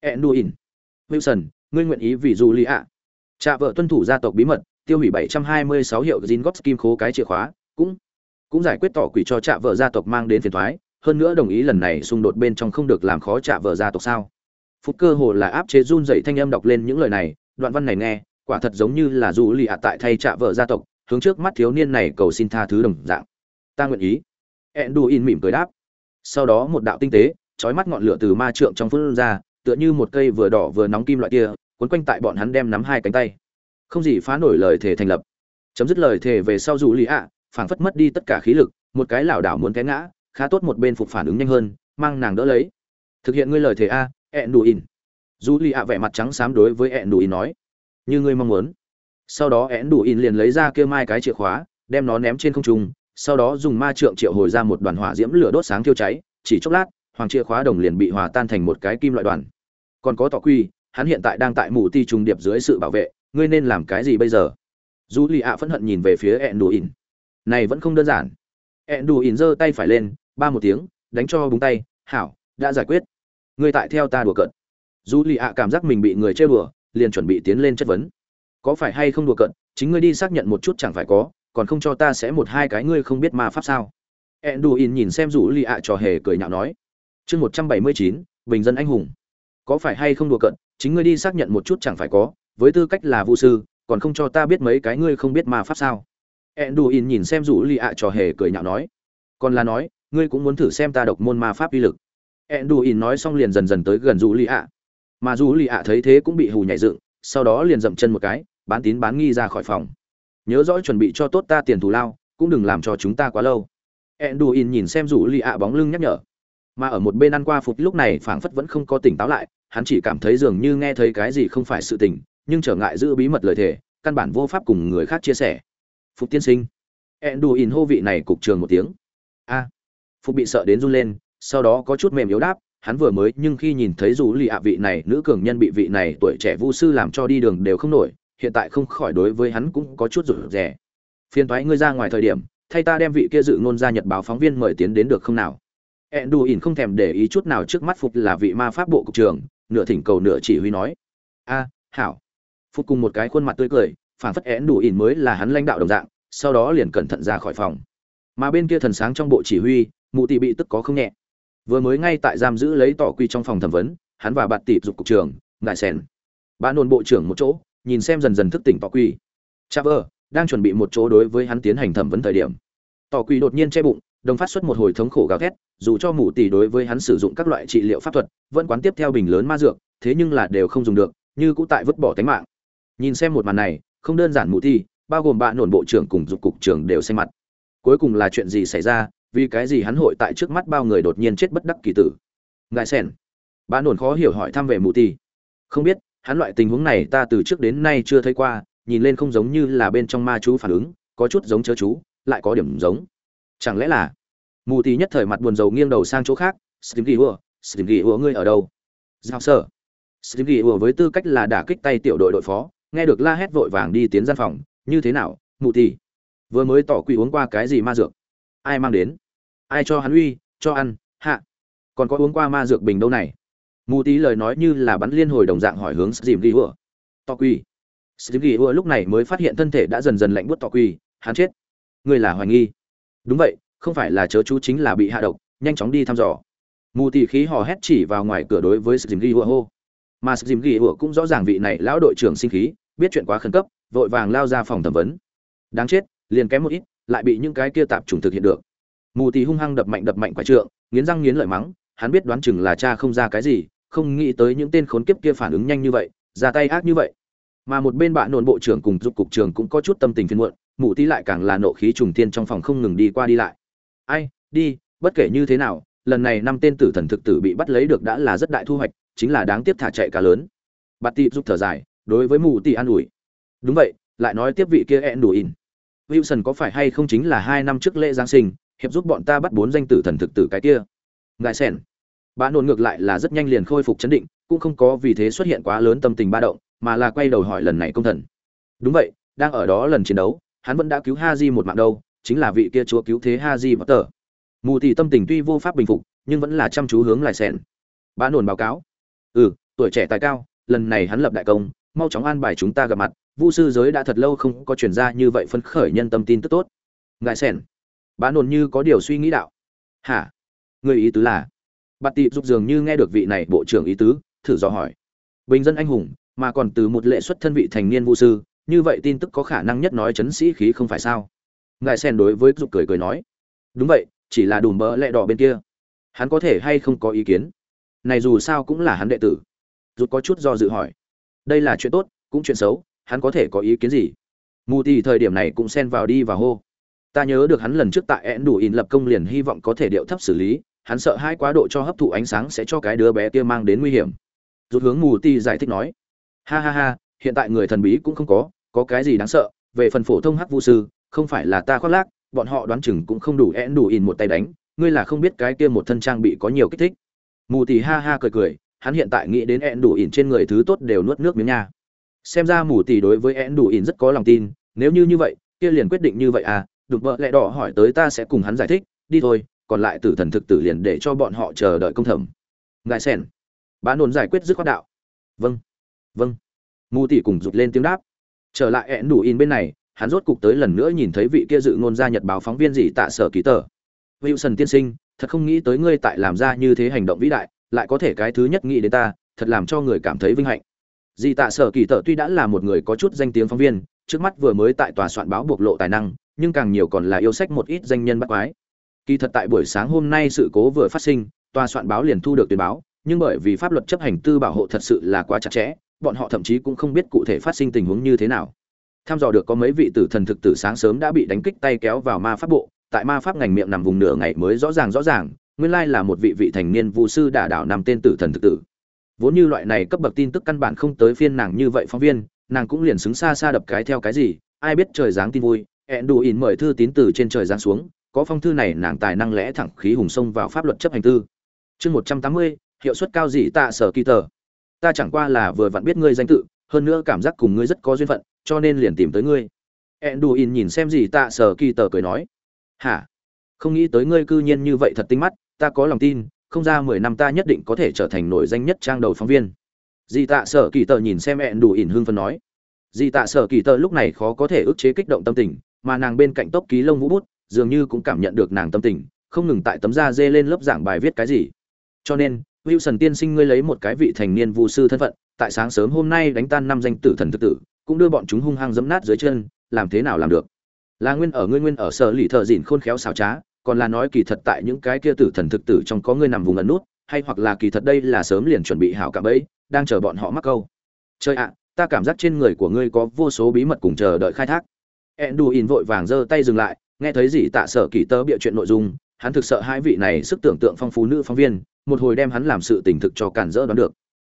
Ẹn đủ ỉn wilson, ngươi nguyện ý vì dù lì ạ cha vợ tuân thủ gia tộc bí mật, tiêu hủy bảy trăm hai mươi sáu hiệu gin góp kim khố cái chìa khóa, cũng cũng giải quyết tỏ quỷ cho trạ vợ gia tộc mang đến phiền thoái, hơn nữa đồng ý lần này xung đột bên trong không được làm khó trạ vợ gia tộc sao? Phúc cơ hồ là áp chế run dậy thanh âm đọc lên những lời này, đoạn văn này nghe, quả thật giống như là dù lì ạ tại thay trạ vợ gia tộc, hướng trước mắt thiếu niên này cầu xin tha thứ đồng dạng. Ta nguyện ý. Ẹn đù in mỉm cười đáp sau đó một đạo tinh tế, chói mắt ngọn lửa từ ma trượng trong phun ra, tựa như một cây vừa đỏ vừa nóng kim loại kia quấn quanh tại bọn hắn đem nắm hai cánh tay. Không gì phá nổi lời thề thành lập. Chấm dứt lời thề về sau dù lì ạ, phảng phất mất đi tất cả khí lực, một cái lảo đảo muốn té ngã, khá tốt một bên phục phản ứng nhanh hơn, mang nàng đỡ lấy. Thực hiện ngươi lời thề a ẹn đủ in dù lì ạ vẻ mặt trắng xám đối với ẹn đủ in nói. Như ngươi mong muốn. Sau đó ẹn đủ in liền lấy ra kia mai cái chìa khóa, đem nó ném trên không trung sau đó dùng ma trượng triệu hồi ra một đoàn hỏa diễm lửa đốt sáng thiêu cháy, chỉ chốc lát, hoàng chìa khóa đồng liền bị hòa tan thành một cái kim loại đoàn. Còn có tỏ quy, hắn hiện tại đang tại mù ti trùng điệp dưới sự bảo vệ, ngươi nên làm cái gì bây giờ? Dù lì ạ phẫn hận nhìn về phía ẹn đù ỉn này vẫn không đơn giản. Ẹn đù ỉn giơ tay phải lên, ba một tiếng, đánh cho búng tay, hảo, đã giải quyết. Ngươi tại theo ta đùa cận dù lì ạ cảm giác mình bị người chơi đùa, liền chuẩn bị tiến lên chất vấn. Có phải hay không đùa cận chính ngươi đi xác nhận một chút chẳng phải có còn không cho ta sẽ một hai cái ngươi không biết ma pháp sao? Ẹn in nhìn xem rủ lì ạ trò hề cười nhạo nói. Chương một trăm bảy mươi chín, bình dân anh hùng. Có phải hay không đùa cận chính ngươi đi xác nhận một chút chẳng phải có, với tư cách là vũ sư, còn không cho ta biết mấy cái ngươi không biết ma pháp sao? Ẹn in nhìn xem rủ lì ạ trò hề cười nhạo nói. Còn là nói, ngươi cũng muốn thử xem ta độc môn ma pháp uy lực. Ẹn in nói xong liền dần dần tới gần rủ lì ạ. Mà rủ lì ạ thấy thế cũng bị hù nhảy dựng, sau đó liền dậm chân một cái, bán tín bán nghi ra khỏi phòng nhớ rõ chuẩn bị cho tốt ta tiền thù lao, cũng đừng làm cho chúng ta quá lâu. Enduin nhìn xem rủ lì ạ bóng lưng nhắc nhở. Mà ở một bên ăn qua phục, lúc này phảng phất vẫn không có tỉnh táo lại, hắn chỉ cảm thấy dường như nghe thấy cái gì không phải sự tình, nhưng trở ngại giữ bí mật lời thề, căn bản vô pháp cùng người khác chia sẻ. Phục tiên sinh. Enduin hô vị này cục trường một tiếng. A. Phục bị sợ đến run lên, sau đó có chút mềm yếu đáp, hắn vừa mới nhưng khi nhìn thấy rủ lì ạ vị này, nữ cường nhân bị vị này tuổi trẻ vu sư làm cho đi đường đều không nổi hiện tại không khỏi đối với hắn cũng có chút rủi rẻ phiền thoái ngươi ra ngoài thời điểm, thay ta đem vị kia dự ngôn ra nhật báo phóng viên mời tiến đến được không nào? Ẹn đù ỉn không thèm để ý chút nào trước mắt phục là vị ma pháp bộ cục trưởng, nửa thỉnh cầu nửa chỉ huy nói. A, hảo. Phục cùng một cái khuôn mặt tươi cười, phản phất ẹn đù ỉn mới là hắn lãnh đạo đồng dạng, sau đó liền cẩn thận ra khỏi phòng. Mà bên kia thần sáng trong bộ chỉ huy, mụ tỷ bị tức có không nhẹ. Vừa mới ngay tại giam giữ lấy tỏ quy trong phòng thẩm vấn, hắn và bạn tỷ dục cục trưởng ngại sèn bạn nôn bộ trưởng một chỗ nhìn xem dần dần thức tỉnh tỏ quy. Traver đang chuẩn bị một chỗ đối với hắn tiến hành thẩm vấn thời điểm. Tỏ quy đột nhiên che bụng, đồng phát xuất một hồi thống khổ gào thét, dù cho mù tỷ đối với hắn sử dụng các loại trị liệu pháp thuật, vẫn quán tiếp theo bình lớn ma dược, thế nhưng là đều không dùng được, như cũ tại vứt bỏ tính mạng. Nhìn xem một màn này, không đơn giản mù thi bao gồm bạn nổn bộ trưởng cùng dục cục trưởng đều xanh mặt. Cuối cùng là chuyện gì xảy ra, vì cái gì hắn hội tại trước mắt bao người đột nhiên chết bất đắc kỳ tử? Ngài sen bạn nổn khó hiểu hỏi thăm về mù tỷ không biết hắn loại tình huống này ta từ trước đến nay chưa thấy qua, nhìn lên không giống như là bên trong ma chú phản ứng, có chút giống chớ chú, lại có điểm giống. Chẳng lẽ là mù tì nhất thời mặt buồn rầu nghiêng đầu sang chỗ khác stim ghi ùa stim ghi ùa ngươi ở đâu? Giao sở. Stim ghi ùa với tư cách là đả kích tay tiểu đội đội phó, nghe được la hét vội vàng đi tiến gian phòng, như thế nào, mù tì? Vừa mới tỏ quỷ uống qua cái gì ma dược? Ai mang đến? Ai cho hắn uy, cho ăn, hạ. Còn có uống qua ma dược bình đâu này? Mù tí lời nói như là bắn liên hồi đồng dạng hỏi hướng dìm ghi ủa. To quy. Dìm ghi ủa lúc này mới phát hiện thân thể đã dần dần lạnh buốt to quy. Hắn chết. Ngươi là hoài nghi. Đúng vậy, không phải là chớ chú chính là bị hạ độc, nhanh chóng đi thăm dò. Mù tỉ khí hò hét chỉ vào ngoài cửa đối với dìm ghi ủa hô. Mà dìm ghi ủa cũng rõ ràng vị này lão đội trưởng sinh khí, biết chuyện quá khẩn cấp, vội vàng lao ra phòng thẩm vấn. Đáng chết, liền kém một ít, lại bị những cái kia tạp trùng thực hiện được. Mù tỉ hung hăng đập mạnh đập mạnh quả trượng, nghiến răng nghiến lợi mắng, hắn biết đoán chừng là cha không ra cái gì không nghĩ tới những tên khốn kiếp kia phản ứng nhanh như vậy, ra tay ác như vậy. Mà một bên bạn nộn bộ trưởng cùng giúp cục trưởng cũng có chút tâm tình phiền muộn, mụ tí lại càng là nộ khí trùng tiên trong phòng không ngừng đi qua đi lại. Ai, đi, bất kể như thế nào, lần này năm tên tử thần thực tử bị bắt lấy được đã là rất đại thu hoạch, chính là đáng tiếp thả chạy cá lớn. Bà tị giúp thở dài, đối với mù tị an ủi. Đúng vậy, lại nói tiếp vị kia ẹn đủ in wilson có phải hay không chính là hai năm trước lễ giáng sinh, hiệp giúp bọn ta bắt bốn danh tử thần thực tử cái kia? Ngài sen bà nôn ngược lại là rất nhanh liền khôi phục chấn định, cũng không có vì thế xuất hiện quá lớn tâm tình ba động, mà là quay đầu hỏi lần này công thần. Đúng vậy, đang ở đó lần chiến đấu, hắn vẫn đã cứu Haji một mạng đâu, chính là vị kia chúa cứu thế Haji tờ Mù thì tâm tình tuy vô pháp bình phục, nhưng vẫn là chăm chú hướng lại sẻn bà nôn báo cáo. Ừ, tuổi trẻ tài cao, lần này hắn lập đại công, mau chóng an bài chúng ta gặp mặt, Vu sư giới đã thật lâu không có truyền ra như vậy phấn khởi nhân tâm tin tức tốt. Ngại sẻn bà nôn như có điều suy nghĩ đạo. Hả? Người ý tứ là? Bạt tị dục dường như nghe được vị này bộ trưởng ý tứ, thử dò hỏi. Bình dân anh hùng, mà còn từ một lệ xuất thân vị thành niên vũ sư, như vậy tin tức có khả năng nhất nói chấn sĩ khí không phải sao? Ngài sen đối với dục cười cười nói. Đúng vậy, chỉ là đùm bỡ lẹ đỏ bên kia. Hắn có thể hay không có ý kiến? Này dù sao cũng là hắn đệ tử. Giục có chút do dự hỏi. Đây là chuyện tốt, cũng chuyện xấu, hắn có thể có ý kiến gì? Mù tì thời điểm này cũng xen vào đi và hô. Ta nhớ được hắn lần trước tại én đủ in lập công liền hy vọng có thể điệu thấp xử lý hắn sợ hai quá độ cho hấp thụ ánh sáng sẽ cho cái đứa bé kia mang đến nguy hiểm. Rút hướng mù tì giải thích nói, ha ha ha, hiện tại người thần bí cũng không có có cái gì đáng sợ, về phần phổ thông hắc vu sư, không phải là ta khoác lác, bọn họ đoán chừng cũng không đủ én đủ in một tay đánh, ngươi là không biết cái kia một thân trang bị có nhiều kích thích. Mù tì ha ha cười cười, hắn hiện tại nghĩ đến én đủ in trên người thứ tốt đều nuốt nước miếng nha. Xem ra mù tì đối với én đủ in rất có lòng tin, nếu như như vậy, kia liền quyết định như vậy à đục vợ lẹ đỏ hỏi tới ta sẽ cùng hắn giải thích, đi thôi còn lại tử thần thực tử liền để cho bọn họ chờ đợi công thẩm. Ngài sen bán nôn giải quyết dứt khoát đạo. Vâng vâng. Mù tỷ cùng rụt lên tiếng đáp. Trở lại ẹn đủ in bên này hắn rốt cục tới lần nữa nhìn thấy vị kia dự ngôn gia nhật báo phóng viên gì tạ sở ký tờ. Wilson tiên sinh thật không nghĩ tới ngươi tại làm ra như thế hành động vĩ đại lại có thể cái thứ nhất nghĩ đến ta thật làm cho người cảm thấy vinh hạnh. Dị Tạ Sở Kỳ Tở tuy đã là một người có chút danh tiếng phóng viên, trước mắt vừa mới tại tòa soạn báo bộc lộ tài năng, nhưng càng nhiều còn là yêu sách một ít danh nhân bắt quái. Kỳ thật tại buổi sáng hôm nay sự cố vừa phát sinh, tòa soạn báo liền thu được tuyên báo, nhưng bởi vì pháp luật chấp hành tư bảo hộ thật sự là quá chặt chẽ, bọn họ thậm chí cũng không biết cụ thể phát sinh tình huống như thế nào. Tham dò được có mấy vị tử thần thực tử sáng sớm đã bị đánh kích tay kéo vào ma pháp bộ, tại ma pháp ngành miệng nằm vùng nửa ngày mới rõ ràng rõ ràng, nguyên lai là một vị vị thành niên vu sư đả đảo năm tên tử thần thực tử vốn như loại này cấp bậc tin tức căn bản không tới phiên nàng như vậy phóng viên nàng cũng liền xứng xa xa đập cái theo cái gì ai biết trời giáng tin vui hẹn đủ ỉn mời thư tín từ trên trời giáng xuống có phong thư này nàng tài năng lẽ thẳng khí hùng sông vào pháp luật chấp hành tư. Chương một trăm tám mươi, hiệu suất cao gì tạ sở kỳ tờ. Ta chẳng qua là vừa vặn biết ngươi danh tự, hơn nữa cảm giác cùng ngươi rất có duyên phận, cho nên liền tìm tới ngươi. Enduin nhìn xem gì tạ sở kỳ tờ cười nói. Hả? Không nghĩ tới ngươi cư nhiên như vậy thật tinh mắt, ta có lòng tin, không ra mười năm ta nhất định có thể trở thành nổi danh nhất trang đầu phóng viên. Di tạ sở kỳ tờ nhìn xem ẹn đủ ỉn hương phân nói. Di tạ sở kỳ tờ lúc này khó có thể ức chế kích động tâm tình, mà nàng bên cạnh tốc ký lông vũ bút dường như cũng cảm nhận được nàng tâm tình, không ngừng tại tấm da dê lên lớp giảng bài viết cái gì. Cho nên, wilson tiên sinh ngươi lấy một cái vị thành niên vu sư thân phận, tại sáng sớm hôm nay đánh tan năm danh tử thần thực tử, cũng đưa bọn chúng hung hăng dẫm nát dưới chân, làm thế nào làm được? Là nguyên ở ngươi nguyên ở sở lì thợ dịn khôn khéo xảo trá, còn là nói kỳ thật tại những cái kia tử thần thực tử trong có người nằm vùng ẩn nút, hay hoặc là kỳ thật đây là sớm liền chuẩn bị hảo cả bẫy đang chờ bọn họ mắc câu. Chơi ạ, ta cảm giác trên người của ngươi có vô số bí mật cùng chờ đợi khai thác. Enduin vội vàng giơ tay dừng lại nghe thấy gì tạ sở kỳ tớ bịa chuyện nội dung, hắn thực sợ hai vị này sức tưởng tượng phong phú nữ phóng viên, một hồi đem hắn làm sự tình thực cho cản rỡ đoán được.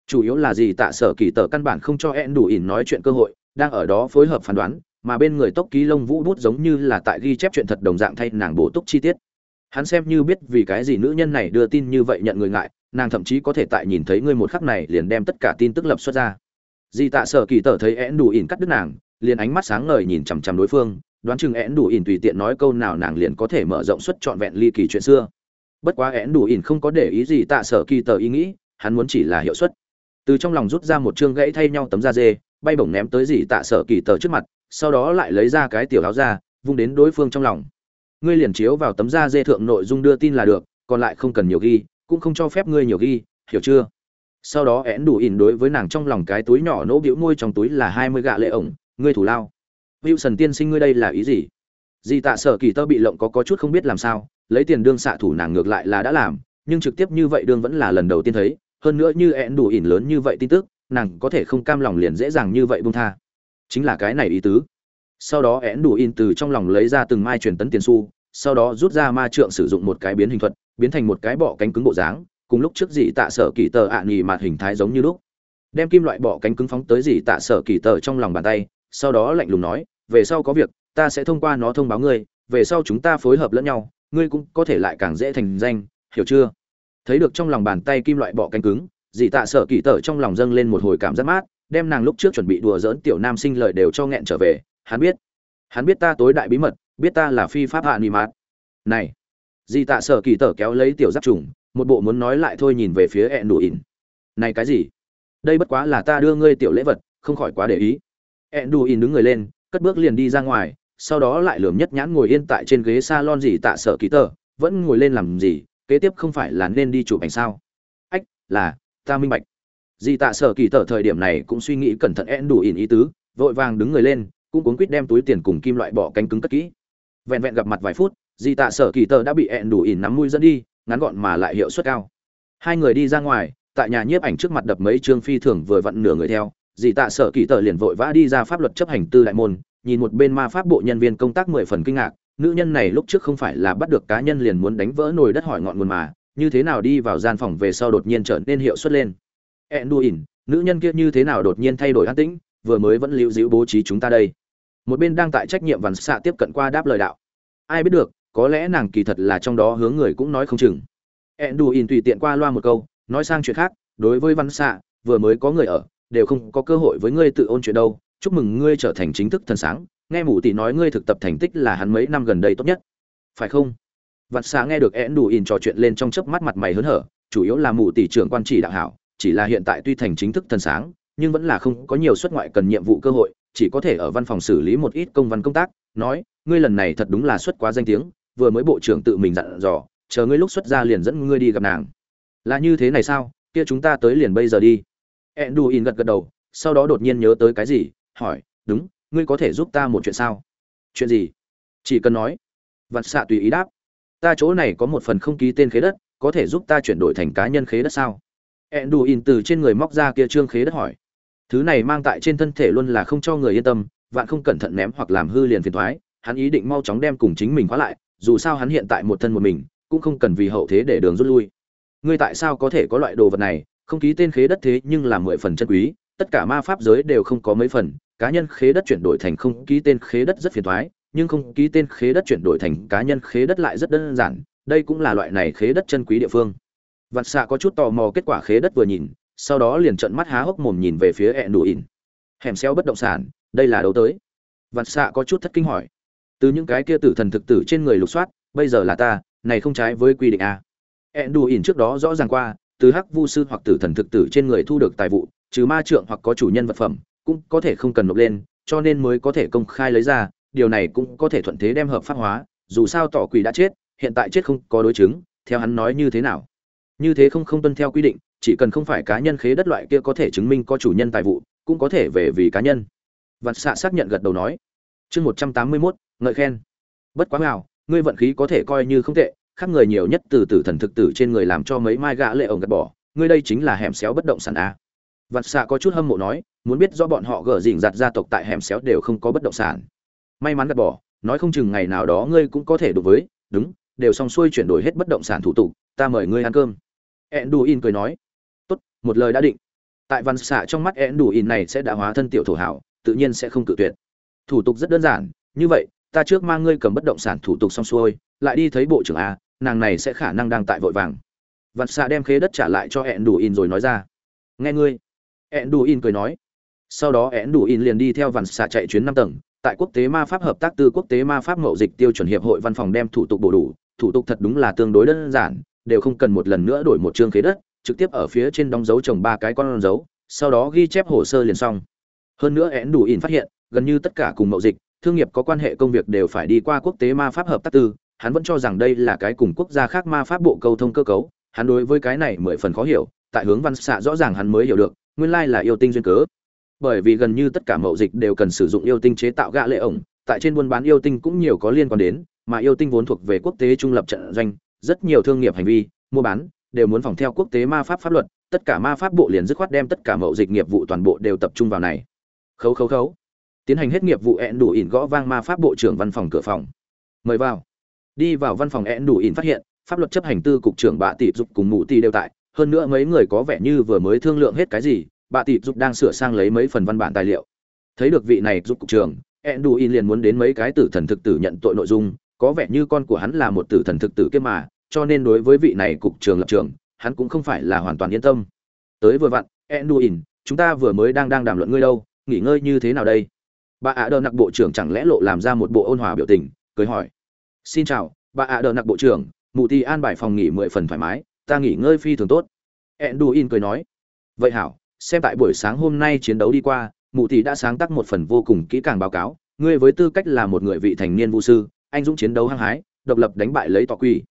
Chủ yếu là gì tạ sở kỳ tờ căn bản không cho ăn đủ ỉn nói chuyện cơ hội, đang ở đó phối hợp phán đoán, mà bên người tốc ký lông vũ bút giống như là tại ghi chép chuyện thật đồng dạng thay nàng bổ túc chi tiết. Hắn xem như biết vì cái gì nữ nhân này đưa tin như vậy nhận người ngại, nàng thậm chí có thể tại nhìn thấy ngươi một khắc này liền đem tất cả tin tức lập xuất ra. Di tạ sở kỳ tờ thấy én đủ ỉn cắt đứt nàng, liền ánh mắt sáng ngời nhìn chằm chằm đối phương đoán chừng én đủ ỉn tùy tiện nói câu nào nàng liền có thể mở rộng suất trọn vẹn ly kỳ chuyện xưa. Bất quá én đủ ỉn không có để ý gì tạ sở kỳ tờ ý nghĩ, hắn muốn chỉ là hiệu suất. Từ trong lòng rút ra một chương gãy thay nhau tấm da dê, bay bổng ném tới gì tạ sở kỳ tờ trước mặt, sau đó lại lấy ra cái tiểu áo ra vung đến đối phương trong lòng. Ngươi liền chiếu vào tấm da dê thượng nội dung đưa tin là được, còn lại không cần nhiều ghi, cũng không cho phép ngươi nhiều ghi, hiểu chưa? Sau đó én đủ ỉn đối với nàng trong lòng cái túi nhỏ nỗ bĩu môi trong túi là hai mươi gạ lệ ổng, ngươi thủ lao wilson tiên sinh ngươi đây là ý gì? Di tạ sở kỳ tơ bị lộng có có chút không biết làm sao, lấy tiền đương xạ thủ nàng ngược lại là đã làm, nhưng trực tiếp như vậy đương vẫn là lần đầu tiên thấy, hơn nữa như ẹn đủ ỉn lớn như vậy tin tức, nàng có thể không cam lòng liền dễ dàng như vậy buông tha. Chính là cái này ý tứ. Sau đó ẹn đủ ỉn từ trong lòng lấy ra từng mai truyền tấn tiền xu, sau đó rút ra ma trượng sử dụng một cái biến hình thuật, biến thành một cái bọ cánh cứng bộ dáng, cùng lúc trước dị tạ sở kỳ tờ ạ à nhì mạt hình thái giống như lúc. Đem kim loại bọ cánh cứng phóng tới dị tạ sở kỳ tờ trong lòng bàn tay, sau đó lạnh lùng nói về sau có việc, ta sẽ thông qua nó thông báo ngươi, về sau chúng ta phối hợp lẫn nhau, ngươi cũng có thể lại càng dễ thành danh, hiểu chưa? Thấy được trong lòng bàn tay kim loại bọ cánh cứng dị tạ sở kỳ tở trong lòng dâng lên một hồi cảm giác mát, đem nàng lúc trước chuẩn bị đùa dỡn tiểu nam sinh lời đều cho nghẹn trở về, hắn biết hắn biết ta tối đại bí mật, biết ta là phi pháp hạ nị mạt này di tạ sở kỳ tở kéo lấy tiểu giáp trùng, một bộ muốn nói lại thôi nhìn về phía ẹn đủ ỉn. Này cái gì? Đây bất quá là ta đưa ngươi tiểu lễ vật, không khỏi quá để ý. Ẹn đủ ỉn đứng người lên cất bước liền đi ra ngoài sau đó lại lườm nhất nhãn ngồi yên tại trên ghế salon gì tạ sở ký tờ, vẫn ngồi lên làm gì kế tiếp không phải là nên đi chụp ảnh sao? Ách là ta minh bạch. Dì tạ sở kỳ tờ thời điểm này cũng suy nghĩ cẩn thận én đủ ỉn ý tứ vội vàng đứng người lên cũng cuốn quýt đem túi tiền cùng kim loại bỏ cánh cứng cất kỹ. Vẹn vẹn gặp mặt vài phút dì tạ sở kỳ tờ đã bị én đủ ỉn nắm mũi dẫn đi ngắn gọn mà lại hiệu suất cao. Hai người đi ra ngoài tại nhà nhiếp ảnh trước mặt đập mấy trương phi thường vừa vặn nửa người theo dì tạ sợ kỳ tờ liền vội vã đi ra pháp luật chấp hành tư đại môn, nhìn một bên ma pháp bộ nhân viên công tác mười phần kinh ngạc, nữ nhân này lúc trước không phải là bắt được cá nhân liền muốn đánh vỡ nồi đất hỏi ngọn nguồn mà, như thế nào đi vào gian phòng về sau đột nhiên trở nên hiệu suất lên. Enduin, nữ nhân kia như thế nào đột nhiên thay đổi an tĩnh, vừa mới vẫn lưu giữ bố trí chúng ta đây. Một bên đang tại trách nhiệm vằn xạ tiếp cận qua đáp lời đạo. Ai biết được, có lẽ nàng kỳ thật là trong đó hướng người cũng nói không chừng. Enduin tùy tiện qua loa một câu, nói sang chuyện khác, đối với văn xạ, vừa mới có người ở đều không có cơ hội với ngươi tự ôn chuyện đâu. Chúc mừng ngươi trở thành chính thức thần sáng. Nghe mù tỷ nói ngươi thực tập thành tích là hắn mấy năm gần đây tốt nhất. Phải không? Vặt xạ nghe được én đủ in trò chuyện lên trong chớp mắt mặt mày hớn hở, chủ yếu là mù tỷ trưởng quan chỉ đạo hảo, chỉ là hiện tại tuy thành chính thức thần sáng, nhưng vẫn là không có nhiều xuất ngoại cần nhiệm vụ cơ hội, chỉ có thể ở văn phòng xử lý một ít công văn công tác, nói, ngươi lần này thật đúng là xuất quá danh tiếng, vừa mới bộ trưởng tự mình dặn dò, chờ ngươi lúc xuất ra liền dẫn ngươi đi gặp nàng. Là như thế này sao? Kia chúng ta tới liền bây giờ đi enduin gật gật đầu, sau đó đột nhiên nhớ tới cái gì, hỏi, đúng, ngươi có thể giúp ta một chuyện sao? Chuyện gì? Chỉ cần nói. Vạn xạ tùy ý đáp, ta chỗ này có một phần không ký tên khế đất, có thể giúp ta chuyển đổi thành cá nhân khế đất sao? Enduin từ trên người móc ra kia trương khế đất hỏi, thứ này mang tại trên thân thể luôn là không cho người yên tâm, vạn không cẩn thận ném hoặc làm hư liền phiền thoái, hắn ý định mau chóng đem cùng chính mình khóa lại, dù sao hắn hiện tại một thân một mình, cũng không cần vì hậu thế để đường rút lui. Ngươi tại sao có thể có loại đồ vật này không ký tên khế đất thế nhưng là mười phần chân quý, tất cả ma pháp giới đều không có mấy phần, cá nhân khế đất chuyển đổi thành không ký tên khế đất rất phiền thoái, nhưng không ký tên khế đất chuyển đổi thành cá nhân khế đất lại rất đơn giản, đây cũng là loại này khế đất chân quý địa phương. Vạn xạ có chút tò mò kết quả khế đất vừa nhìn, sau đó liền trợn mắt há hốc mồm nhìn về phía hẹn đủ ỉn. Hẻm xeo bất động sản, đây là đâu tới? Vạn xạ có chút thất kinh hỏi. Từ những cái kia tử thần thực tử trên người lục soát, bây giờ là ta, này không trái với quy định a. À. đủ ỉn trước đó rõ ràng qua từ hắc vu sư hoặc tử thần thực tử trên người thu được tài vụ, trừ ma trượng hoặc có chủ nhân vật phẩm, cũng có thể không cần nộp lên, cho nên mới có thể công khai lấy ra, điều này cũng có thể thuận thế đem hợp pháp hóa, dù sao tỏ quỷ đã chết, hiện tại chết không có đối chứng, theo hắn nói như thế nào. Như thế không không tuân theo quy định, chỉ cần không phải cá nhân khế đất loại kia có thể chứng minh có chủ nhân tài vụ, cũng có thể về vì cá nhân. Vặt xạ xác nhận gật đầu nói. Chương một trăm tám mươi mốt, ngợi khen. Bất quá nào ngươi vận khí có thể coi như không tệ khác người nhiều nhất từ tử thần thực tử trên người làm cho mấy mai gã lệ ổng gạt bỏ, ngươi đây chính là hẻm xéo bất động sản a. Vặt xạ có chút hâm mộ nói, muốn biết do bọn họ gỡ dình giặt gia tộc tại hẻm xéo đều không có bất động sản. May mắn gạt bỏ, nói không chừng ngày nào đó ngươi cũng có thể đối với, đúng, đều xong xuôi chuyển đổi hết bất động sản thủ tục, ta mời ngươi ăn cơm. Enduin cười nói, tốt, một lời đã định. Tại văn xạ trong mắt enduin này sẽ đã hóa thân tiểu thổ hảo, tự nhiên sẽ không cự tuyệt. Thủ tục rất đơn giản, như vậy, ta trước mang ngươi cầm bất động sản thủ tục xong xuôi lại đi thấy bộ trưởng a, nàng này sẽ khả năng đang tại vội vàng. Vặt xạ đem khế đất trả lại cho eãn đủ in rồi nói ra. Nghe ngươi. Eãn đủ in cười nói. Sau đó eãn đủ in liền đi theo vặt xạ chạy chuyến năm tầng, tại quốc tế ma pháp hợp tác tư quốc tế ma pháp mậu dịch tiêu chuẩn hiệp hội văn phòng đem thủ tục bổ đủ. Thủ tục thật đúng là tương đối đơn giản, đều không cần một lần nữa đổi một chương khế đất, trực tiếp ở phía trên đóng dấu trồng ba cái con dấu, sau đó ghi chép hồ sơ liền xong. Hơn nữa én đủ in phát hiện, gần như tất cả cùng mậu dịch, thương nghiệp có quan hệ công việc đều phải đi qua quốc tế ma pháp hợp tác tư hắn vẫn cho rằng đây là cái cùng quốc gia khác ma pháp bộ câu thông cơ cấu, hắn đối với cái này mười phần khó hiểu, tại hướng văn xạ rõ ràng hắn mới hiểu được, nguyên lai là yêu tinh duyên cớ. Bởi vì gần như tất cả mậu dịch đều cần sử dụng yêu tinh chế tạo gạ lệ ổng, tại trên buôn bán yêu tinh cũng nhiều có liên quan đến, mà yêu tinh vốn thuộc về quốc tế trung lập trận doanh, rất nhiều thương nghiệp hành vi, mua bán, đều muốn phòng theo quốc tế ma pháp pháp luật, tất cả ma pháp bộ liền dứt khoát đem tất cả mậu dịch nghiệp vụ toàn bộ đều tập trung vào này. Khấu khấu khấu. Tiến hành hết nghiệp vụ ẹn đủ ỉn gõ vang ma pháp bộ trưởng văn phòng cửa phòng. Mời vào đi vào văn phòng ẹn đủ ỉn phát hiện, pháp luật chấp hành tư cục trưởng bạ tỷ dục cùng mụ tỷ đều tại, hơn nữa mấy người có vẻ như vừa mới thương lượng hết cái gì, bà tỷ dục đang sửa sang lấy mấy phần văn bản tài liệu. Thấy được vị này giúp cục trưởng enduin liền muốn đến mấy cái tử thần thực tử nhận tội nội dung, có vẻ như con của hắn là một tử thần thực tử kia mà, cho nên đối với vị này cục trưởng lập trường, hắn cũng không phải là hoàn toàn yên tâm. Tới vừa vặn enduin chúng ta vừa mới đang đang đàm luận ngươi đâu, nghỉ ngơi như thế nào đây? Bà ạ đờ nặc bộ trưởng chẳng lẽ lộ làm ra một bộ ôn hòa biểu tình, cười hỏi xin chào, bà ạ đờ nặc bộ trưởng, mụ ti an bài phòng nghỉ mười phần thoải mái, ta nghỉ ngơi phi thường tốt. Edduin cười nói. Vậy hảo, xem tại buổi sáng hôm nay chiến đấu đi qua, mụ tỷ đã sáng tác một phần vô cùng kỹ càng báo cáo. Ngươi với tư cách là một người vị thành niên vũ sư, anh dũng chiến đấu hăng hái, độc lập đánh bại lấy tỏ quy.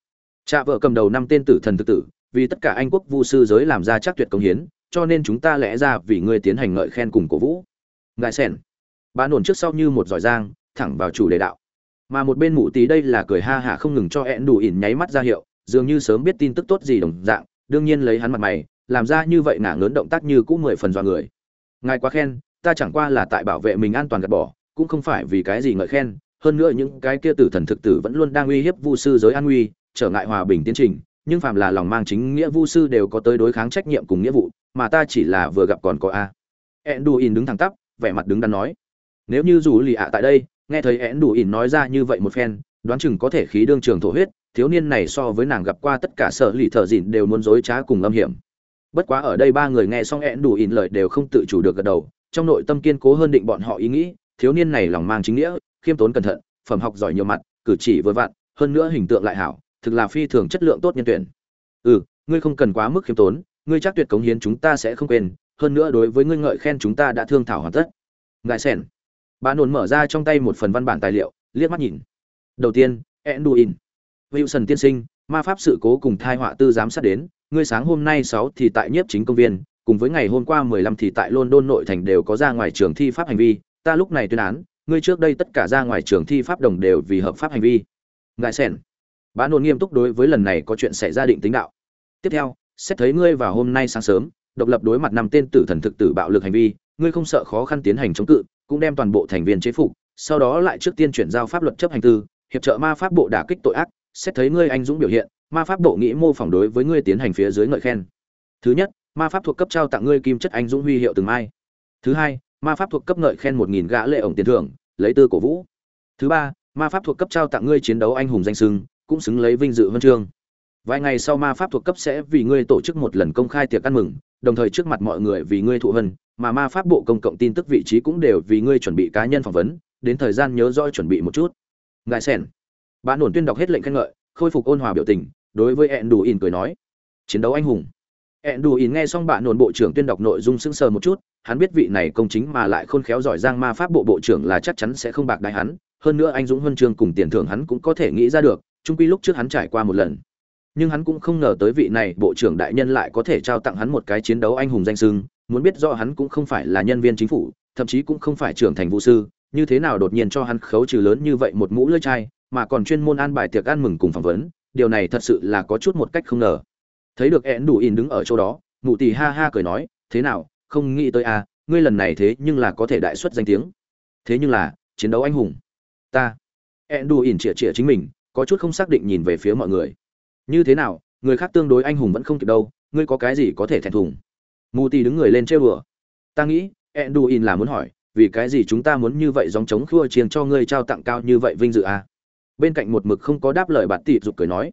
Cha vợ cầm đầu năm tên tử thần tự tử, vì tất cả anh quốc vũ sư giới làm ra chắc tuyệt công hiến, cho nên chúng ta lẽ ra vì ngươi tiến hành ngợi khen cùng cổ vũ. Ngại sen bà nổn trước sau như một giỏi giang, thẳng vào chủ đề đạo mà một bên mụ tí đây là cười ha hả không ngừng cho ẹn đủ ỉn nháy mắt ra hiệu, dường như sớm biết tin tức tốt gì đồng dạng, đương nhiên lấy hắn mặt mày, làm ra như vậy ngả lớn động tác như cũ mười phần dọa người. Ngài quá khen, ta chẳng qua là tại bảo vệ mình an toàn gạt bỏ, cũng không phải vì cái gì ngợi khen, hơn nữa những cái kia tử thần thực tử vẫn luôn đang uy hiếp vu sư giới an nguy trở ngại hòa bình tiến trình, nhưng phàm là lòng mang chính nghĩa vu sư đều có tới đối kháng trách nhiệm cùng nghĩa vụ, mà ta chỉ là vừa gặp còn có a. Enduin đứng thẳng tắp, vẻ mặt đứng đắn nói. Nếu như dù lì ạ tại đây nghe thấy ẽn đủ ỉn nói ra như vậy một phen, đoán chừng có thể khí đương trường thổ huyết, thiếu niên này so với nàng gặp qua tất cả sợ lì thợ dịn đều muốn dối trá cùng âm hiểm. Bất quá ở đây ba người nghe xong ẽn đủ ỉn lời đều không tự chủ được gật đầu, trong nội tâm kiên cố hơn định bọn họ ý nghĩ, thiếu niên này lòng mang chính nghĩa, khiêm tốn cẩn thận, phẩm học giỏi nhiều mặt, cử chỉ vừa vặn, hơn nữa hình tượng lại hảo, thực là phi thường chất lượng tốt nhân tuyển. Ừ ngươi không cần quá mức khiêm tốn, ngươi chắc tuyệt cống hiến chúng ta sẽ không quên, hơn nữa đối với ngươi ngợi khen chúng ta đã thương thảo hoàn tất. Ngài sen bà nồn mở ra trong tay một phần văn bản tài liệu, liếc mắt nhìn. Đầu tiên, enduin. Wilson tiên sinh, ma pháp sự cố cùng thai họa tư giám sát đến, ngươi sáng hôm nay sáu thì tại nhiếp chính công viên, cùng với ngày hôm qua mười lăm thì tại london nội thành đều có ra ngoài trường thi pháp hành vi, ta lúc này tuyên án, ngươi trước đây tất cả ra ngoài trường thi pháp đồng đều vì hợp pháp hành vi. Ngại sen. Bà nôn nghiêm túc đối với lần này có chuyện xảy ra định tính đạo. Tiếp theo, xét thấy ngươi vào hôm nay sáng sớm, độc lập đối mặt năm tên tử thần thực tử bạo lực hành vi, ngươi không sợ khó khăn tiến hành chống cự cũng đem toàn bộ thành viên chế phục sau đó lại trước tiên chuyển giao pháp luật chấp hành tư hiệp trợ ma pháp bộ đả kích tội ác xét thấy ngươi anh dũng biểu hiện ma pháp bộ nghĩ mô phỏng đối với ngươi tiến hành phía dưới ngợi khen. Thứ nhất ma pháp thuộc cấp trao tặng ngươi kim chất anh dũng huy hiệu từng mai. Thứ hai ma pháp thuộc cấp ngợi khen một nghìn gã lệ ổng tiền thưởng lấy tư cổ vũ. Thứ ba ma pháp thuộc cấp trao tặng ngươi chiến đấu anh hùng danh xưng, cũng xứng lấy vinh dự huân chương. Vài ngày sau ma pháp thuộc cấp sẽ vì ngươi tổ chức một lần công khai tiệc ăn mừng đồng thời trước mặt mọi người vì ngươi thụ hân mà ma pháp bộ công cộng tin tức vị trí cũng đều vì ngươi chuẩn bị cá nhân phỏng vấn, đến thời gian nhớ rõ chuẩn bị một chút. Ngài sen, bạn ổn tuyên đọc hết lệnh khen ngợi, khôi phục ôn hòa biểu tình, đối với ẹn đủ in cười nói. Chiến đấu anh hùng. Ẹn đủ in nghe xong bạn ổn bộ trưởng tuyên đọc nội dung sững sờ một chút, hắn biết vị này công chính mà lại khôn khéo giỏi giang ma pháp bộ bộ trưởng là chắc chắn sẽ không bạc đại hắn, hơn nữa anh dũng huân chương cùng tiền thưởng hắn cũng có thể nghĩ ra được trung quy lúc trước hắn trải qua một lần nhưng hắn cũng không ngờ tới vị này bộ trưởng đại nhân lại có thể trao tặng hắn một cái chiến đấu anh hùng danh sưng muốn biết rõ hắn cũng không phải là nhân viên chính phủ, thậm chí cũng không phải trưởng thành vũ sư, như thế nào đột nhiên cho hắn khấu trừ lớn như vậy một mũ lưỡi chai, mà còn chuyên môn an bài tiệc ăn mừng cùng phỏng vấn, điều này thật sự là có chút một cách không ngờ. Thấy được én đủ in đứng ở chỗ đó, mụ tì ha ha cười nói, thế nào, không nghĩ tới à ngươi lần này thế nhưng là có thể đại xuất danh tiếng. Thế nhưng là, chiến đấu anh hùng. Ta. Én đủ in chĩa chĩa chính mình, có chút không xác định nhìn về phía mọi người như thế nào, người khác tương đối anh hùng vẫn không kịp đâu, ngươi có cái gì có thể thẹn thùng? Mù tì đứng người lên trêu đùa. Ta nghĩ enduin là muốn hỏi, vì cái gì chúng ta muốn như vậy dòng chống khua chiêng cho ngươi trao tặng cao như vậy vinh dự à? bên cạnh một mực không có đáp lời Bạt tị dục cười nói.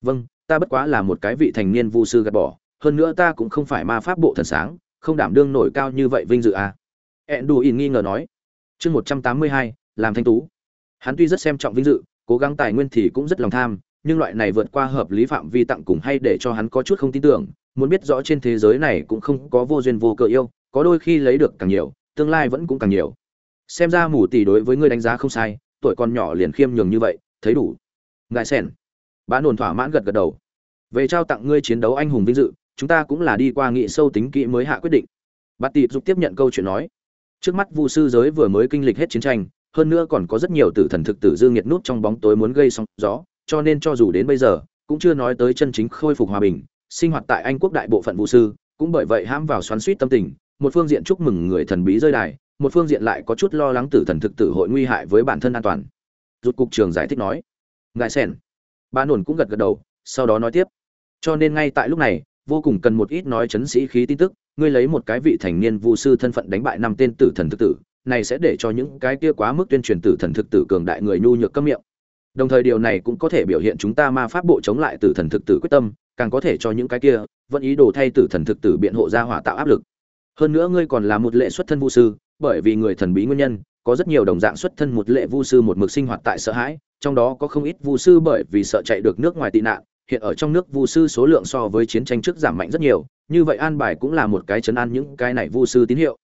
Vâng ta bất quá là một cái vị thành niên vu sư gạt bỏ, hơn nữa ta cũng không phải ma pháp bộ thần sáng, không đảm đương nổi cao như vậy vinh dự à? enduin nghi ngờ nói. Chương một trăm tám mươi hai, làm thanh tú. Hắn tuy rất xem trọng vinh dự, cố gắng tài nguyên thì cũng rất lòng tham nhưng loại này vượt qua hợp lý phạm vi tặng cùng hay để cho hắn có chút không tin tưởng, muốn biết rõ trên thế giới này cũng không có vô duyên vô cớ yêu, có đôi khi lấy được càng nhiều, tương lai vẫn cũng càng nhiều. Xem ra mù tỷ đối với ngươi đánh giá không sai, tuổi còn nhỏ liền khiêm nhường như vậy, thấy đủ. Ngài sen bán ổn thỏa mãn gật gật đầu. Về trao tặng ngươi chiến đấu anh hùng vinh dự, chúng ta cũng là đi qua nghị sâu tính kỹ mới hạ quyết định. Bát tỷ dục tiếp nhận câu chuyện nói. Trước mắt vu sư giới vừa mới kinh lịch hết chiến tranh, hơn nữa còn có rất nhiều tử thần thực tử dương nghiệt nút trong bóng tối muốn gây sóng gió cho nên cho dù đến bây giờ, cũng chưa nói tới chân chính khôi phục hòa bình, sinh hoạt tại anh quốc đại bộ phận vũ sư, cũng bởi vậy hãm vào xoắn suýt tâm tình, một phương diện chúc mừng người thần bí rơi đài, một phương diện lại có chút lo lắng tử thần thực tử hội nguy hại với bản thân an toàn. Rút cục trường giải thích nói ngại sen. Bà nổn cũng gật gật đầu, sau đó nói tiếp, cho nên ngay tại lúc này, vô cùng cần một ít nói chấn sĩ khí tin tức, ngươi lấy một cái vị thành niên vu sư thân phận đánh bại năm tên tử thần thực tử, này sẽ để cho những cái kia quá mức tuyên truyền tử thần thực tử cường đại người nhu nhược cấm miệng đồng thời điều này cũng có thể biểu hiện chúng ta ma pháp bộ chống lại tử thần thực tử quyết tâm, càng có thể cho những cái kia vẫn ý đồ thay tử thần thực tử biện hộ ra hỏa tạo áp lực. Hơn nữa ngươi còn là một lệ xuất thân vu sư, bởi vì người thần bí nguyên nhân, có rất nhiều đồng dạng xuất thân một lệ vu sư một mực sinh hoạt tại sợ hãi, trong đó có không ít vu sư bởi vì sợ chạy được nước ngoài tị nạn, hiện ở trong nước vu sư số lượng so với chiến tranh trước giảm mạnh rất nhiều, như vậy an bài cũng là một cái chấn an những cái này vu sư tín hiệu.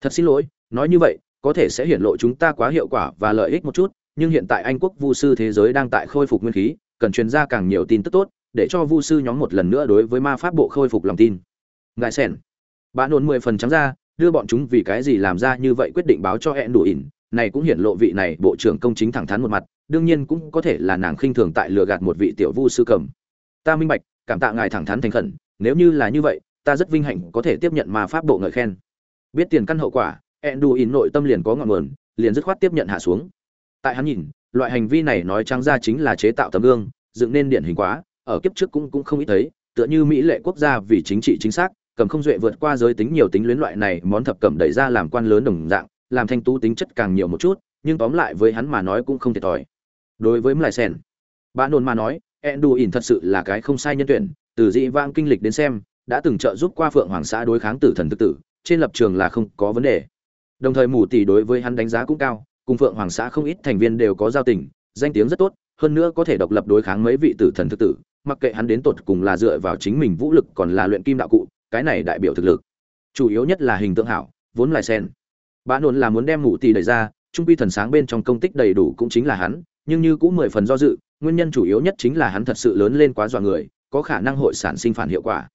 Thật xin lỗi, nói như vậy, có thể sẽ hiển lộ chúng ta quá hiệu quả và lợi ích một chút nhưng hiện tại Anh quốc Vu sư thế giới đang tại khôi phục nguyên khí, cần truyền ra càng nhiều tin tức tốt, để cho Vu sư nhóm một lần nữa đối với ma pháp bộ khôi phục lòng tin. Ngài sen, bạn nôn mười phần trắng ra, đưa bọn chúng vì cái gì làm ra như vậy quyết định báo cho hẹn đủ ỉn, này cũng hiển lộ vị này bộ trưởng công chính thẳng thắn một mặt, đương nhiên cũng có thể là nàng khinh thường tại lừa gạt một vị tiểu Vu sư cầm. ta minh bạch cảm tạ ngài thẳng thắn thành khẩn nếu như là như vậy ta rất vinh hạnh có thể tiếp nhận ma pháp bộ ngợi khen biết tiền căn hậu quả hẹn đủ ỉn nội tâm liền có ngọn nguồn liền dứt khoát tiếp nhận hạ xuống tại hắn nhìn, loại hành vi này nói trắng ra chính là chế tạo tấm gương, dựng nên điển hình quá, ở kiếp trước cũng cũng không ít thấy, tựa như mỹ lệ quốc gia vì chính trị chính xác, cầm không duệ vượt qua giới tính nhiều tính luyến loại này món thập cẩm đẩy ra làm quan lớn đồng dạng, làm thanh tú tính chất càng nhiều một chút, nhưng tóm lại với hắn mà nói cũng không thiệt thòi. Đối với mlại sen bà nôn mà nói, enduin thật sự là cái không sai nhân tuyển, từ dị vãng kinh lịch đến xem, đã từng trợ giúp qua phượng hoàng xã đối kháng tử thần thực tử, trên lập trường là không có vấn đề. Đồng thời mù tỷ đối với hắn đánh giá cũng cao cùng phượng hoàng xã không ít thành viên đều có giao tình, danh tiếng rất tốt, hơn nữa có thể độc lập đối kháng mấy vị tử thần thực tử, mặc kệ hắn đến tột cùng là dựa vào chính mình vũ lực còn là luyện kim đạo cụ, cái này đại biểu thực lực. Chủ yếu nhất là hình tượng hảo, vốn lại sen. Bạn nôn là muốn đem mụ tỷ đẩy ra, trung quy thần sáng bên trong công tích đầy đủ cũng chính là hắn, nhưng như cũng mười phần do dự, nguyên nhân chủ yếu nhất chính là hắn thật sự lớn lên quá dọa người, có khả năng hội sản sinh phản hiệu quả.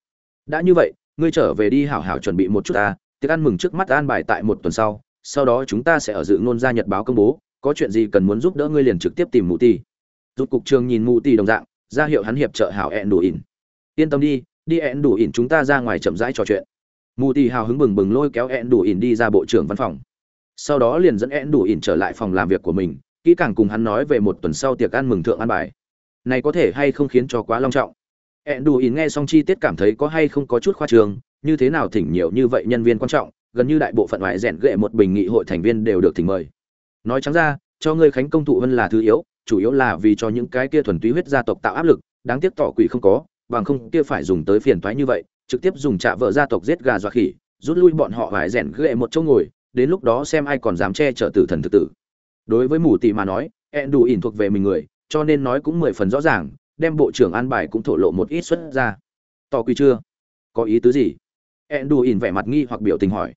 Đã như vậy, ngươi trở về đi hảo hảo chuẩn bị một chút ta, tiệc ăn mừng trước mắt an bài tại một tuần sau sau đó chúng ta sẽ ở dự ngôn gia nhật báo công bố, có chuyện gì cần muốn giúp đỡ ngươi liền trực tiếp tìm mụ ti rút cục trường nhìn mụ ti đồng dạng, ra hiệu hắn hiệp trợ hảo ẹn đủ ỉn. Yên tâm đi đi ẹn đủ ỉn chúng ta ra ngoài chậm rãi trò chuyện. Mụ ti hào hứng bừng bừng lôi kéo ẹn đủ ỉn đi ra bộ trưởng văn phòng. Sau đó liền dẫn ẹn đủ ỉn trở lại phòng làm việc của mình, kỹ càng cùng hắn nói về một tuần sau tiệc ăn mừng thượng ăn bài. Này có thể hay không khiến cho quá long trọng? Ẹn đủ ỉn nghe xong chi tiết cảm thấy có hay không có chút khoa trường như thế nào thỉnh nhiều như vậy nhân viên quan trọng gần như đại bộ phận ngoại rèn ghệ một bình nghị hội thành viên đều được thỉnh mời. Nói trắng ra, cho ngươi khánh công thụ vân là thứ yếu, chủ yếu là vì cho những cái kia thuần túy huyết gia tộc tạo áp lực, đáng tiếc tỏ quỷ không có, bằng không kia phải dùng tới phiền toái như vậy, trực tiếp dùng trạ vợ gia tộc giết gà dọa khỉ, rút lui bọn họ vải rèn ghệ một chỗ ngồi, đến lúc đó xem ai còn dám che chở tử thần thực tử. Đối với mù tị mà nói, ẹn đủ ỉn thuộc về mình người, cho nên nói cũng mười phần rõ ràng, đem bộ trưởng an bài cũng thổ lộ một ít xuất ra. Tỏ quỷ chưa? Có ý tứ gì? ẹn đủ ỉn vẻ mặt nghi hoặc biểu tình hỏi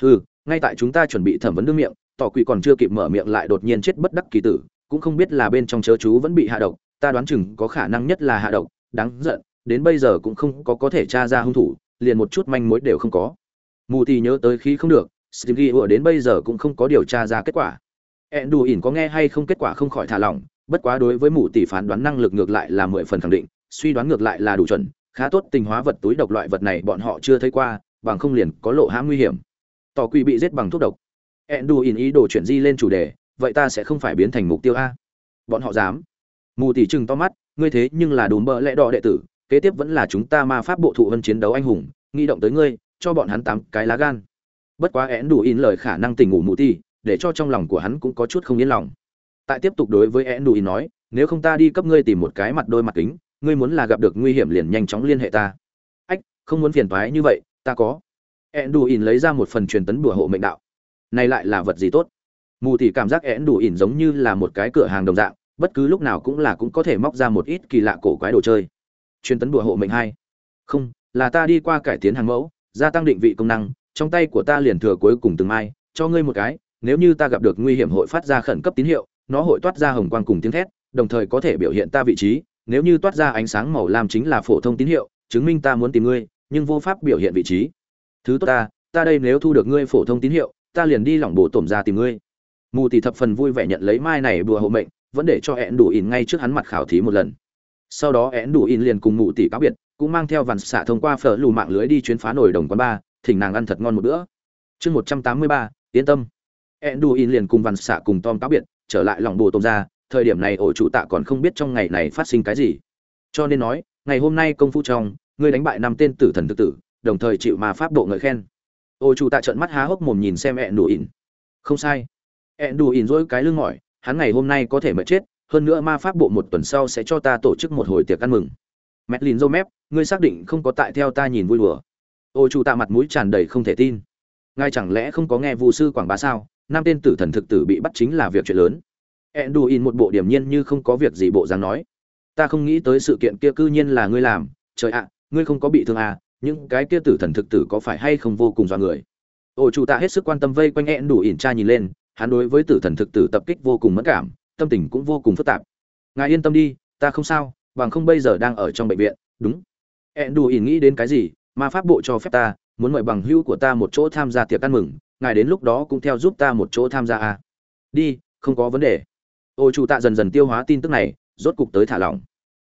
hừ, ngay tại chúng ta chuẩn bị thẩm vấn đương miệng, tỏ quỷ còn chưa kịp mở miệng lại đột nhiên chết bất đắc kỳ tử, cũng không biết là bên trong chớ chú vẫn bị hạ độc, ta đoán chừng có khả năng nhất là hạ độc, đáng giận, đến bây giờ cũng không có có thể tra ra hung thủ, liền một chút manh mối đều không có. Mù thì nhớ tới khi không được stevie ủa đến bây giờ cũng không có điều tra ra kết quả. Ẹn đù ỉn có nghe hay không kết quả không khỏi thả lỏng, bất quá đối với mù tỷ phán đoán năng lực ngược lại là mười phần khẳng định, suy đoán ngược lại là đủ chuẩn, khá tốt tình hóa vật túi độc loại vật này bọn họ chưa thấy qua, bằng không liền có lộ hãm nguy hiểm tỏ quỷ bị giết bằng thuốc độc. Ẹn đù ỉn ý đồ chuyển di lên chủ đề, vậy ta sẽ không phải biến thành mục tiêu a. Bọn họ dám. Mù tỷ chừng to mắt, ngươi thế nhưng là đùm bỡ lẽ đỏ đệ tử, kế tiếp vẫn là chúng ta ma pháp bộ thụ vân chiến đấu anh hùng nghi động tới ngươi, cho bọn hắn tám cái lá gan. Bất quá én đủ in lời khả năng tỉnh ngủ mù ti để cho trong lòng của hắn cũng có chút không yên lòng. Tại tiếp tục đối với én đủ in nói, nếu không ta đi cấp ngươi tìm một cái mặt đôi mặt kính, ngươi muốn là gặp được nguy hiểm liền nhanh chóng liên hệ ta. Ách, không muốn phiền toái như vậy, ta có ẹn đủ ỉn lấy ra một phần truyền tấn bùa hộ mệnh đạo. Này lại là vật gì tốt? Mù thì cảm giác ẹn đủ ỉn giống như là một cái cửa hàng đồng dạng, bất cứ lúc nào cũng là cũng có thể móc ra một ít kỳ lạ cổ quái đồ chơi. Truyền tấn bùa hộ mệnh hai. Không, là ta đi qua cải tiến hàng mẫu, gia tăng định vị công năng, trong tay của ta liền thừa cuối cùng từng mai, cho ngươi một cái, nếu như ta gặp được nguy hiểm hội phát ra khẩn cấp tín hiệu, nó hội toát ra hồng quang cùng tiếng thét, đồng thời có thể biểu hiện ta vị trí, nếu như toát ra ánh sáng màu lam chính là phổ thông tín hiệu, chứng minh ta muốn tìm ngươi, nhưng vô pháp biểu hiện vị trí thứ tốt ta ta đây nếu thu được ngươi phổ thông tín hiệu, ta liền đi lỏng bộ tổm ra tìm ngươi. Mù tỷ thập phần vui vẻ nhận lấy mai này bùa hộ mệnh, vẫn để cho hẹn đủ ỉn ngay trước hắn mặt khảo thí một lần. Sau đó hẹn đủ ỉn liền cùng mù tỷ cáo biệt, cũng mang theo vằn xạ thông qua phở lù mạng lưới đi chuyến phá nổi đồng quán ba, thỉnh nàng ăn thật ngon một bữa. Chương một trăm tám mươi ba, yên tâm. Hẹn đủ ỉn liền cùng vằn xạ cùng tom cáo biệt, trở lại lòng bồ tôm ra, thời điểm này ổ chủ tạ còn không biết trong ngày này phát sinh cái gì. Cho nên nói, ngày hôm nay công phu trong, ngươi đánh bại năm tên tử thần tự tử đồng thời chịu mà pháp bộ ngợi khen. Ô chủ tạ trận mắt há hốc mồm nhìn xem ẹn đủ ỉn. Không sai. Ẹn đủ ỉn dỗi cái lưng mỏi, hắn ngày hôm nay có thể mệt chết, hơn nữa ma pháp bộ một tuần sau sẽ cho ta tổ chức một hồi tiệc ăn mừng. Mẹt lìn dâu mép, ngươi xác định không có tại theo ta nhìn vui đùa. Ô chủ tạ mặt mũi tràn đầy không thể tin. Ngài chẳng lẽ không có nghe vụ sư quảng bá sao? Nam tên tử thần thực tử bị bắt chính là việc chuyện lớn. In một bộ điểm nhiên như không có việc gì bộ dáng nói. Ta không nghĩ tới sự kiện kia cư nhiên là ngươi làm. Trời ạ, ngươi không có bị thương à? Những cái kia tử thần thực tử có phải hay không vô cùng do người? Ổ chủ tạ hết sức quan tâm vây quanh hẹn đủ ỉn cha nhìn lên, hắn đối với tử thần thực tử tập kích vô cùng mất cảm, tâm tình cũng vô cùng phức tạp. Ngài yên tâm đi, ta không sao, bằng không bây giờ đang ở trong bệnh viện, đúng. Hẹn đủ ỉn nghĩ đến cái gì mà pháp bộ cho phép ta, muốn mời bằng hữu của ta một chỗ tham gia tiệc ăn mừng, ngài đến lúc đó cũng theo giúp ta một chỗ tham gia à. đi, không có vấn đề. Ô chủ tạ dần dần tiêu hóa tin tức này, rốt cục tới thả lỏng.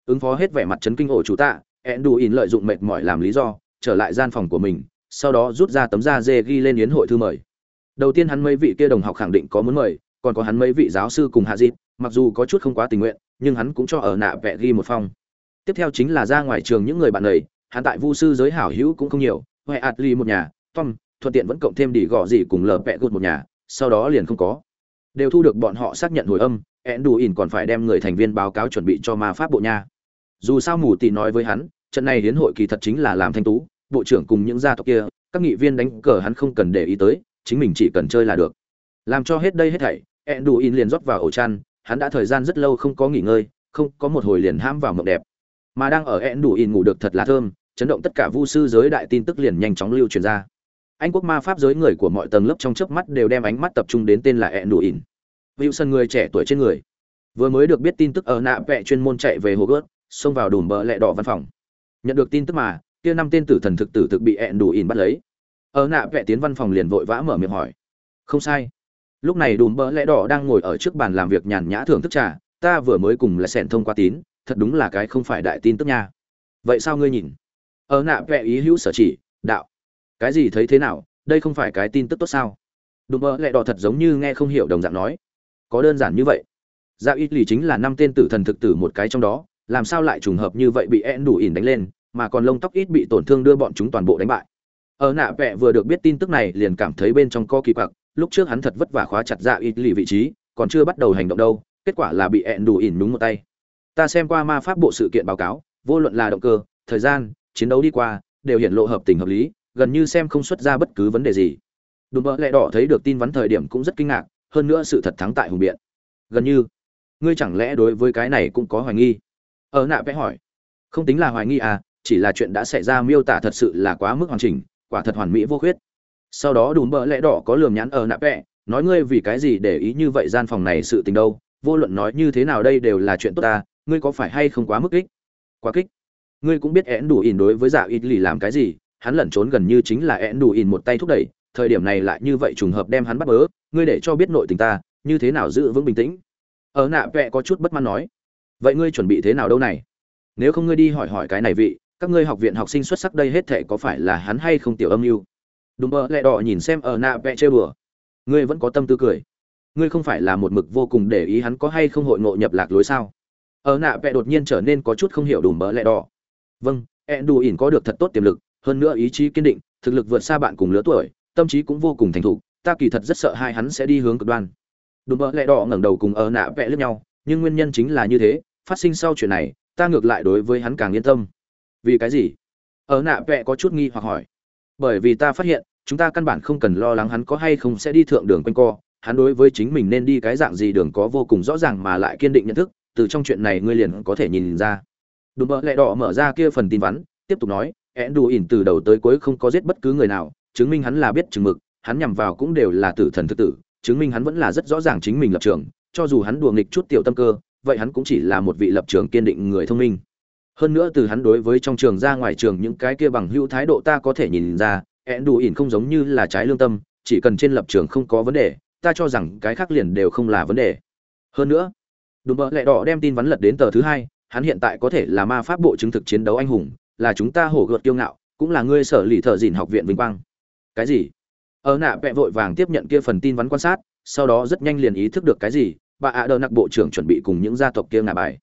Ứng phó hết vẻ mặt chấn kinh ổ chủ tạ ẹn đủ ỉn lợi dụng mệt mỏi làm lý do trở lại gian phòng của mình, sau đó rút ra tấm da dê ghi lên yến hội thư mời. Đầu tiên hắn mấy vị kia đồng học khẳng định có muốn mời, còn có hắn mấy vị giáo sư cùng hạ dịp, mặc dù có chút không quá tình nguyện, nhưng hắn cũng cho ở nạ vẽ ghi một phong. Tiếp theo chính là ra ngoài trường những người bạn này, hắn tại vu sư giới hảo hữu cũng không nhiều, huệ ạt ly một nhà, tom, thuận tiện vẫn cộng thêm đi gõ gì cùng lờ vẽ gột một nhà, sau đó liền không có. Đều thu được bọn họ xác nhận hồi âm ẹn đủ ỉn còn phải đem người thành viên báo cáo chuẩn bị cho ma pháp bộ nha. Dù sao mù tì nói với hắn, trận này hiến hội kỳ thật chính là làm thanh tú bộ trưởng cùng những gia tộc kia các nghị viên đánh cờ hắn không cần để ý tới chính mình chỉ cần chơi là được làm cho hết đây hết thảy ẹn đủ in liền rót vào ổ chăn hắn đã thời gian rất lâu không có nghỉ ngơi không có một hồi liền ham vào mộng đẹp mà đang ở ẹn đủ in ngủ được thật là thơm chấn động tất cả vu sư giới đại tin tức liền nhanh chóng lưu truyền ra anh quốc ma pháp giới người của mọi tầng lớp trong chớp mắt đều đem ánh mắt tập trung đến tên là ẹn đủ hữu sân người trẻ tuổi trên người. Vừa mới được biết tin tức ở nạ vẹ chuyên môn chạy về hồ gớt, xông vào đùm bờ lẹ đỏ văn phòng. Nhận được tin tức mà, kia năm tên tử thần thực tử thực bị ẹn đủ ỉn bắt lấy. Ở nạ vẽ tiến văn phòng liền vội vã mở miệng hỏi. Không sai. Lúc này đùm bỡ lẹ đỏ đang ngồi ở trước bàn làm việc nhàn nhã thưởng thức trà, ta vừa mới cùng là sẻn thông qua tín, thật đúng là cái không phải đại tin tức nha. Vậy sao ngươi nhìn? Ở nạ vẽ ý hữu sở chỉ, đạo. Cái gì thấy thế nào, đây không phải cái tin tức tốt sao? Đùm bỡ lẹ đỏ thật giống như nghe không hiểu đồng dạng nói có đơn giản như vậy dạ ít lì chính là năm tên tử thần thực tử một cái trong đó làm sao lại trùng hợp như vậy bị ẹn đủ ỉn đánh lên mà còn lông tóc ít bị tổn thương đưa bọn chúng toàn bộ đánh bại. Ở nạ vẽ vừa được biết tin tức này liền cảm thấy bên trong co kỳ quặc, lúc trước hắn thật vất vả khóa chặt dạ ít lì vị trí, còn chưa bắt đầu hành động đâu, kết quả là bị ẹn đủ ỉn đúng một tay. Ta xem qua ma pháp bộ sự kiện báo cáo, vô luận là động cơ, thời gian, chiến đấu đi qua, đều hiện lộ hợp tình hợp lý, gần như xem không xuất ra bất cứ vấn đề gì. Đùm bỡ lẹ đỏ thấy được tin vắn thời điểm cũng rất kinh ngạc, hơn nữa sự thật thắng tại hùng biện. Gần như, ngươi chẳng lẽ đối với cái này cũng có hoài nghi? Ở nạ vẽ hỏi. Không tính là hoài nghi à chỉ là chuyện đã xảy ra miêu tả thật sự là quá mức hoàn chỉnh, quả thật hoàn mỹ vô khuyết. Sau đó đùm bợ lẽ đỏ có lườm nhắn ở nạ vẽ nói ngươi vì cái gì để ý như vậy gian phòng này sự tình đâu, vô luận nói như thế nào đây đều là chuyện tốt ta, ngươi có phải hay không quá mức kích? Quá kích. Ngươi cũng biết én đủ ỉn đối với giả ít lì làm cái gì, hắn lẩn trốn gần như chính là én đủ ỉn một tay thúc đẩy, thời điểm này lại như vậy trùng hợp đem hắn bắt bớ, ngươi để cho biết nội tình ta, như thế nào giữ vững bình tĩnh? Ở nạ vẽ có chút bất mãn nói. Vậy ngươi chuẩn bị thế nào đâu này? Nếu không ngươi đi hỏi hỏi cái này vị các ngươi học viện học sinh xuất sắc đây hết thể có phải là hắn hay không tiểu âm mưu? Đùm bơ lẹ đỏ nhìn xem ở nạ vẽ chơi bừa ngươi vẫn có tâm tư cười. Ngươi không phải là một mực vô cùng để ý hắn có hay không hội ngộ nhập lạc lối sao? Ở nạ vẽ đột nhiên trở nên có chút không hiểu đùm bơ lẹ đỏ. Vâng ẹn đù ỉn có được thật tốt tiềm lực, hơn nữa ý chí kiên định, thực lực vượt xa bạn cùng lứa tuổi, tâm trí cũng vô cùng thành thục, ta kỳ thật rất sợ hai hắn sẽ đi hướng cực đoan. Đùm bơ lẹ đỏ ngẩng đầu cùng ở nạ vẽ lướt nhau, nhưng nguyên nhân chính là như thế, phát sinh sau chuyện này, ta ngược lại đối với hắn càng yên tâm vì cái gì? Ở nạ vẽ có chút nghi hoặc hỏi. Bởi vì ta phát hiện, chúng ta căn bản không cần lo lắng hắn có hay không sẽ đi thượng đường quanh co. Hắn đối với chính mình nên đi cái dạng gì đường có vô cùng rõ ràng mà lại kiên định nhận thức, từ trong chuyện này ngươi liền có thể nhìn ra. Đùm bợ lẹ đỏ mở ra kia phần tin vắn, tiếp tục nói én đủ ỉn từ đầu tới cuối không có giết bất cứ người nào, chứng minh hắn là biết chừng mực, hắn nhằm vào cũng đều là tử thần thực tử, chứng minh hắn vẫn là rất rõ ràng chính mình lập trường, cho dù hắn đùa nghịch chút tiểu tâm cơ, vậy hắn cũng chỉ là một vị lập trường kiên định người thông minh hơn nữa từ hắn đối với trong trường ra ngoài trường những cái kia bằng hữu thái độ ta có thể nhìn ra ẹn đủ ỉn không giống như là trái lương tâm, chỉ cần trên lập trường không có vấn đề, ta cho rằng cái khác liền đều không là vấn đề. Hơn nữa, đùm bợ lẹ đỏ đem tin vắn lật đến tờ thứ hai, hắn hiện tại có thể là ma pháp bộ chứng thực chiến đấu anh hùng, là chúng ta hổ gợt kiêu ngạo, cũng là ngươi sở lì thợ dìn học viện vinh quang. Cái gì? Ở nạ vẹ vội vàng tiếp nhận kia phần tin vắn quan sát, sau đó rất nhanh liền ý thức được cái gì, bà ạ đờ nặc bộ trưởng chuẩn bị cùng những gia tộc kia ngả bài.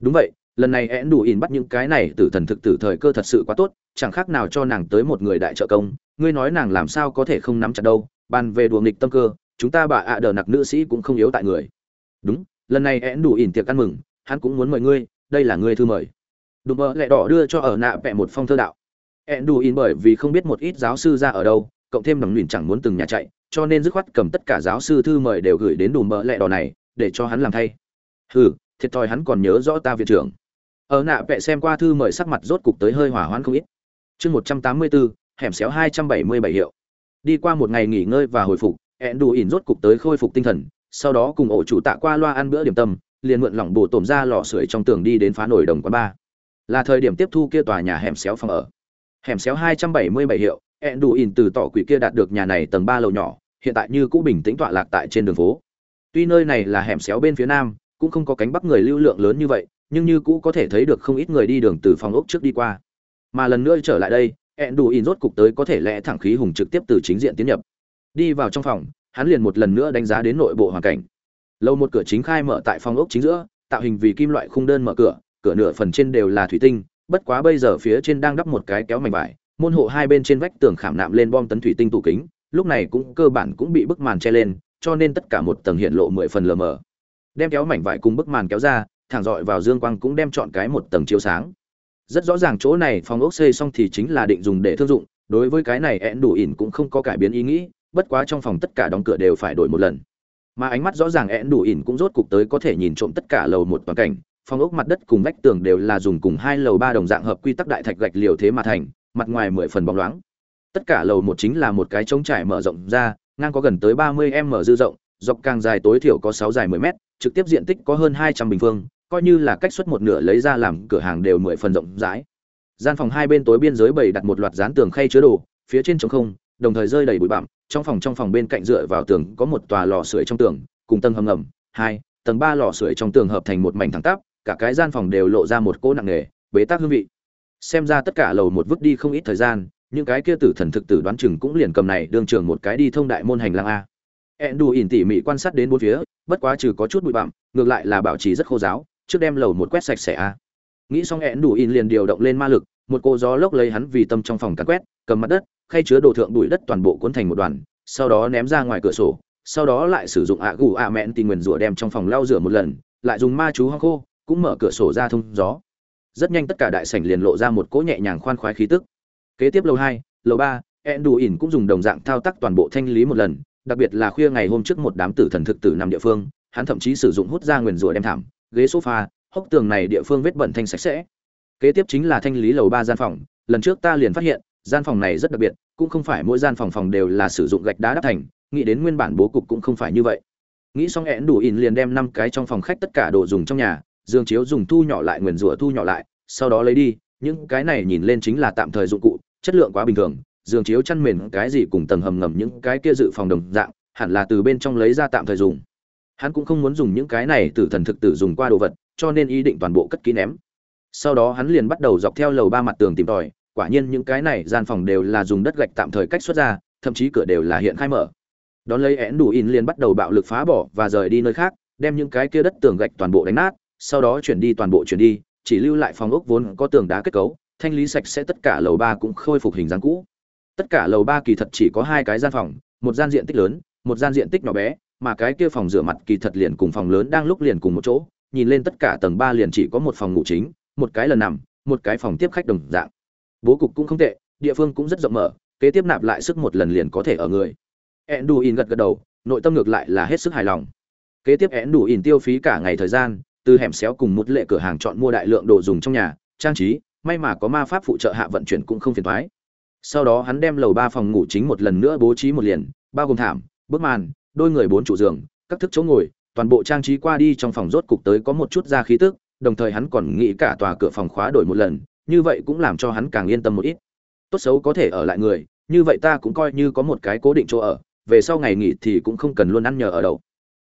Đúng vậy lần này én đủ in bắt những cái này tử thần thực tử thời cơ thật sự quá tốt, chẳng khác nào cho nàng tới một người đại trợ công. Ngươi nói nàng làm sao có thể không nắm chặt đâu, bàn về đùa nghịch tâm cơ, chúng ta bà ạ đờ nặc nữ sĩ cũng không yếu tại người. Đúng, lần này én đủ in tiệc ăn mừng, hắn cũng muốn mời ngươi, đây là ngươi thư mời. Đùm bơ lẹ đỏ đưa cho ở nạ vẹ một phong thơ đạo. Én đủ in bởi vì không biết một ít giáo sư ra ở đâu, cộng thêm nằm luyện chẳng muốn từng nhà chạy, cho nên dứt khoát cầm tất cả giáo sư thư mời đều gửi đến đùm mỡ lẹ đỏ này, để cho hắn làm thay. Hừ, thiệt thòi hắn còn nhớ rõ ta viện trưởng ở nạ vẽ xem qua thư mời sắc mặt rốt cục tới hơi hỏa hoãn không ít. Chương một trăm tám mươi bốn hẻm xéo hai trăm bảy mươi bảy hiệu. Đi qua một ngày nghỉ ngơi và hồi phục ẹn đủ ỉn rốt cục tới khôi phục tinh thần, sau đó cùng ổ chủ tạ qua loa ăn bữa điểm tâm, liền mượn lỏng bồ tổm ra lò sưởi trong tường đi đến phá nổi đồng quán ba. Là thời điểm tiếp thu kia tòa nhà hẻm xéo phòng ở. Hẻm xéo hai trăm bảy mươi bảy hiệu ẹn đủ ỉn từ tỏ quỷ kia đạt được nhà này tầng ba lầu nhỏ, hiện tại như cũ bình tĩnh tọa lạc tại trên đường phố. Tuy nơi này là hẻm xéo bên phía nam, cũng không có cánh bắc người lưu lượng lớn như vậy nhưng như cũ có thể thấy được không ít người đi đường từ phòng ốc trước đi qua. Mà lần nữa trở lại đây ẹn đủ in rốt cục tới có thể lẽ thẳng khí hùng trực tiếp từ chính diện tiến nhập. Đi vào trong phòng, hắn liền một lần nữa đánh giá đến nội bộ hoàn cảnh. Lâu một cửa chính khai mở tại phòng ốc chính giữa, tạo hình vì kim loại khung đơn mở cửa cửa nửa phần trên đều là thủy tinh, bất quá bây giờ phía trên đang đắp một cái kéo mảnh vải, môn hộ hai bên trên vách tường khảm nạm lên bom tấn thủy tinh tủ kính, lúc này cũng cơ bản cũng bị bức màn che lên, cho nên tất cả một tầng hiện lộ mười phần lờ mờ. Đem kéo mảnh vải cùng bức màn kéo ra thẳng dọi vào dương quang cũng đem chọn cái một tầng chiếu sáng. Rất rõ ràng chỗ này phòng ốc xây xong thì chính là định dùng để thương dụng, đối với cái này én đủ ỉn cũng không có cải biến ý nghĩ, bất quá trong phòng tất cả đóng cửa đều phải đổi một lần. Mà ánh mắt rõ ràng én đủ ỉn cũng rốt cục tới có thể nhìn trộm tất cả lầu một toàn cảnh, phòng ốc mặt đất cùng vách tường đều là dùng cùng hai lầu ba đồng dạng hợp quy tắc đại thạch gạch liều thế mà thành, mặt ngoài mười phần bóng loáng. Tất cả lầu một chính là một cái trống trải mở rộng ra, ngang có gần tới ba mươi m dư rộng, dọc càng dài tối thiểu có sáu dài mười m trực tiếp diện tích có hơn hai trăm bình phương coi như là cách xuất một nửa lấy ra làm cửa hàng đều mười phần rộng rãi. Gian phòng hai bên tối biên giới bày đặt một loạt dán tường khay chứa đồ, phía trên trống không, đồng thời rơi đầy bụi bặm, trong phòng trong phòng bên cạnh dựa vào tường có một tòa lò sưởi trong tường, cùng tầng hầm ngầm, hai, tầng ba lò sưởi trong tường hợp thành một mảnh thẳng tắp, cả cái gian phòng đều lộ ra một cỗ nặng nề, bế tắc hương vị. Xem ra tất cả lầu một vứt đi không ít thời gian, những cái kia tử thần thực tử đoán chừng cũng liền cầm này đương trường một cái đi thông đại môn hành lang a. Endu ỉn tỉ mỉ quan sát đến bốn phía, bất quá trừ có chút bụi bặm, ngược lại là bảo trì rất khô giáo trước đem lầu một quét sạch sẽ a. Nghĩ xong hẹn đủ in liền điều động lên ma lực, một cô gió lốc lấy hắn vì tâm trong phòng cắn quét, cầm mặt đất, khay chứa đồ thượng bụi đất toàn bộ cuốn thành một đoàn, sau đó ném ra ngoài cửa sổ, sau đó lại sử dụng ạ gù ạ mẹn tìm nguyền rủa đem trong phòng lau rửa một lần, lại dùng ma chú hoang khô, cũng mở cửa sổ ra thông gió. Rất nhanh tất cả đại sảnh liền lộ ra một cỗ nhẹ nhàng khoan khoái khí tức. Kế tiếp lầu hai, lầu ba, ẹn đủ ỉn cũng dùng đồng dạng thao tác toàn bộ thanh lý một lần, đặc biệt là khuya ngày hôm trước một đám tử thần thực tử nằm địa phương, hắn thậm chí sử dụng hút ra nguyền rủa đem thảm ghế sofa, hốc tường này địa phương vết bẩn thanh sạch sẽ. Kế tiếp chính là thanh lý lầu ba gian phòng, lần trước ta liền phát hiện, gian phòng này rất đặc biệt, cũng không phải mỗi gian phòng phòng đều là sử dụng gạch đá đắp thành, nghĩ đến nguyên bản bố cục cũng không phải như vậy. Nghĩ xong ẻn đủ ỉn liền đem năm cái trong phòng khách tất cả đồ dùng trong nhà, giường chiếu dùng thu nhỏ lại, nguyền rủa thu nhỏ lại, sau đó lấy đi, những cái này nhìn lên chính là tạm thời dụng cụ, chất lượng quá bình thường, giường chiếu chăn mền cái gì cùng tầng hầm ngầm những cái kia dự phòng đồng dạng, hẳn là từ bên trong lấy ra tạm thời dùng hắn cũng không muốn dùng những cái này từ thần thực tử dùng qua đồ vật, cho nên ý định toàn bộ cất kỹ ném. Sau đó hắn liền bắt đầu dọc theo lầu ba mặt tường tìm tòi, quả nhiên những cái này gian phòng đều là dùng đất gạch tạm thời cách xuất ra, thậm chí cửa đều là hiện khai mở. Đón lấy én đủ in liền bắt đầu bạo lực phá bỏ và rời đi nơi khác, đem những cái kia đất tường gạch toàn bộ đánh nát, sau đó chuyển đi toàn bộ chuyển đi, chỉ lưu lại phòng ốc vốn có tường đá kết cấu, thanh lý sạch sẽ tất cả lầu ba cũng khôi phục hình dáng cũ. Tất cả lầu ba kỳ thật chỉ có hai cái gian phòng, một gian diện tích lớn, một gian diện tích nhỏ bé mà cái kia phòng rửa mặt kỳ thật liền cùng phòng lớn đang lúc liền cùng một chỗ, nhìn lên tất cả tầng ba liền chỉ có một phòng ngủ chính, một cái lần nằm, một cái phòng tiếp khách đồng dạng. Bố cục cũng không tệ, địa phương cũng rất rộng mở, kế tiếp nạp lại sức một lần liền có thể ở người. Enduin gật gật đầu, nội tâm ngược lại là hết sức hài lòng. Kế tiếp Enduin tiêu phí cả ngày thời gian, từ hẻm xéo cùng một lệ cửa hàng chọn mua đại lượng đồ dùng trong nhà, trang trí, may mà có ma pháp phụ trợ hạ vận chuyển cũng không phiền toái. Sau đó hắn đem lầu ba phòng ngủ chính một lần nữa bố trí một liền, bao gồm thảm, bức màn đôi người bốn trụ giường, các thức chỗ ngồi, toàn bộ trang trí qua đi trong phòng rốt cục tới có một chút ra khí tức, đồng thời hắn còn nghĩ cả tòa cửa phòng khóa đổi một lần, như vậy cũng làm cho hắn càng yên tâm một ít. Tốt xấu có thể ở lại người, như vậy ta cũng coi như có một cái cố định chỗ ở, về sau ngày nghỉ thì cũng không cần luôn ăn nhờ ở đâu.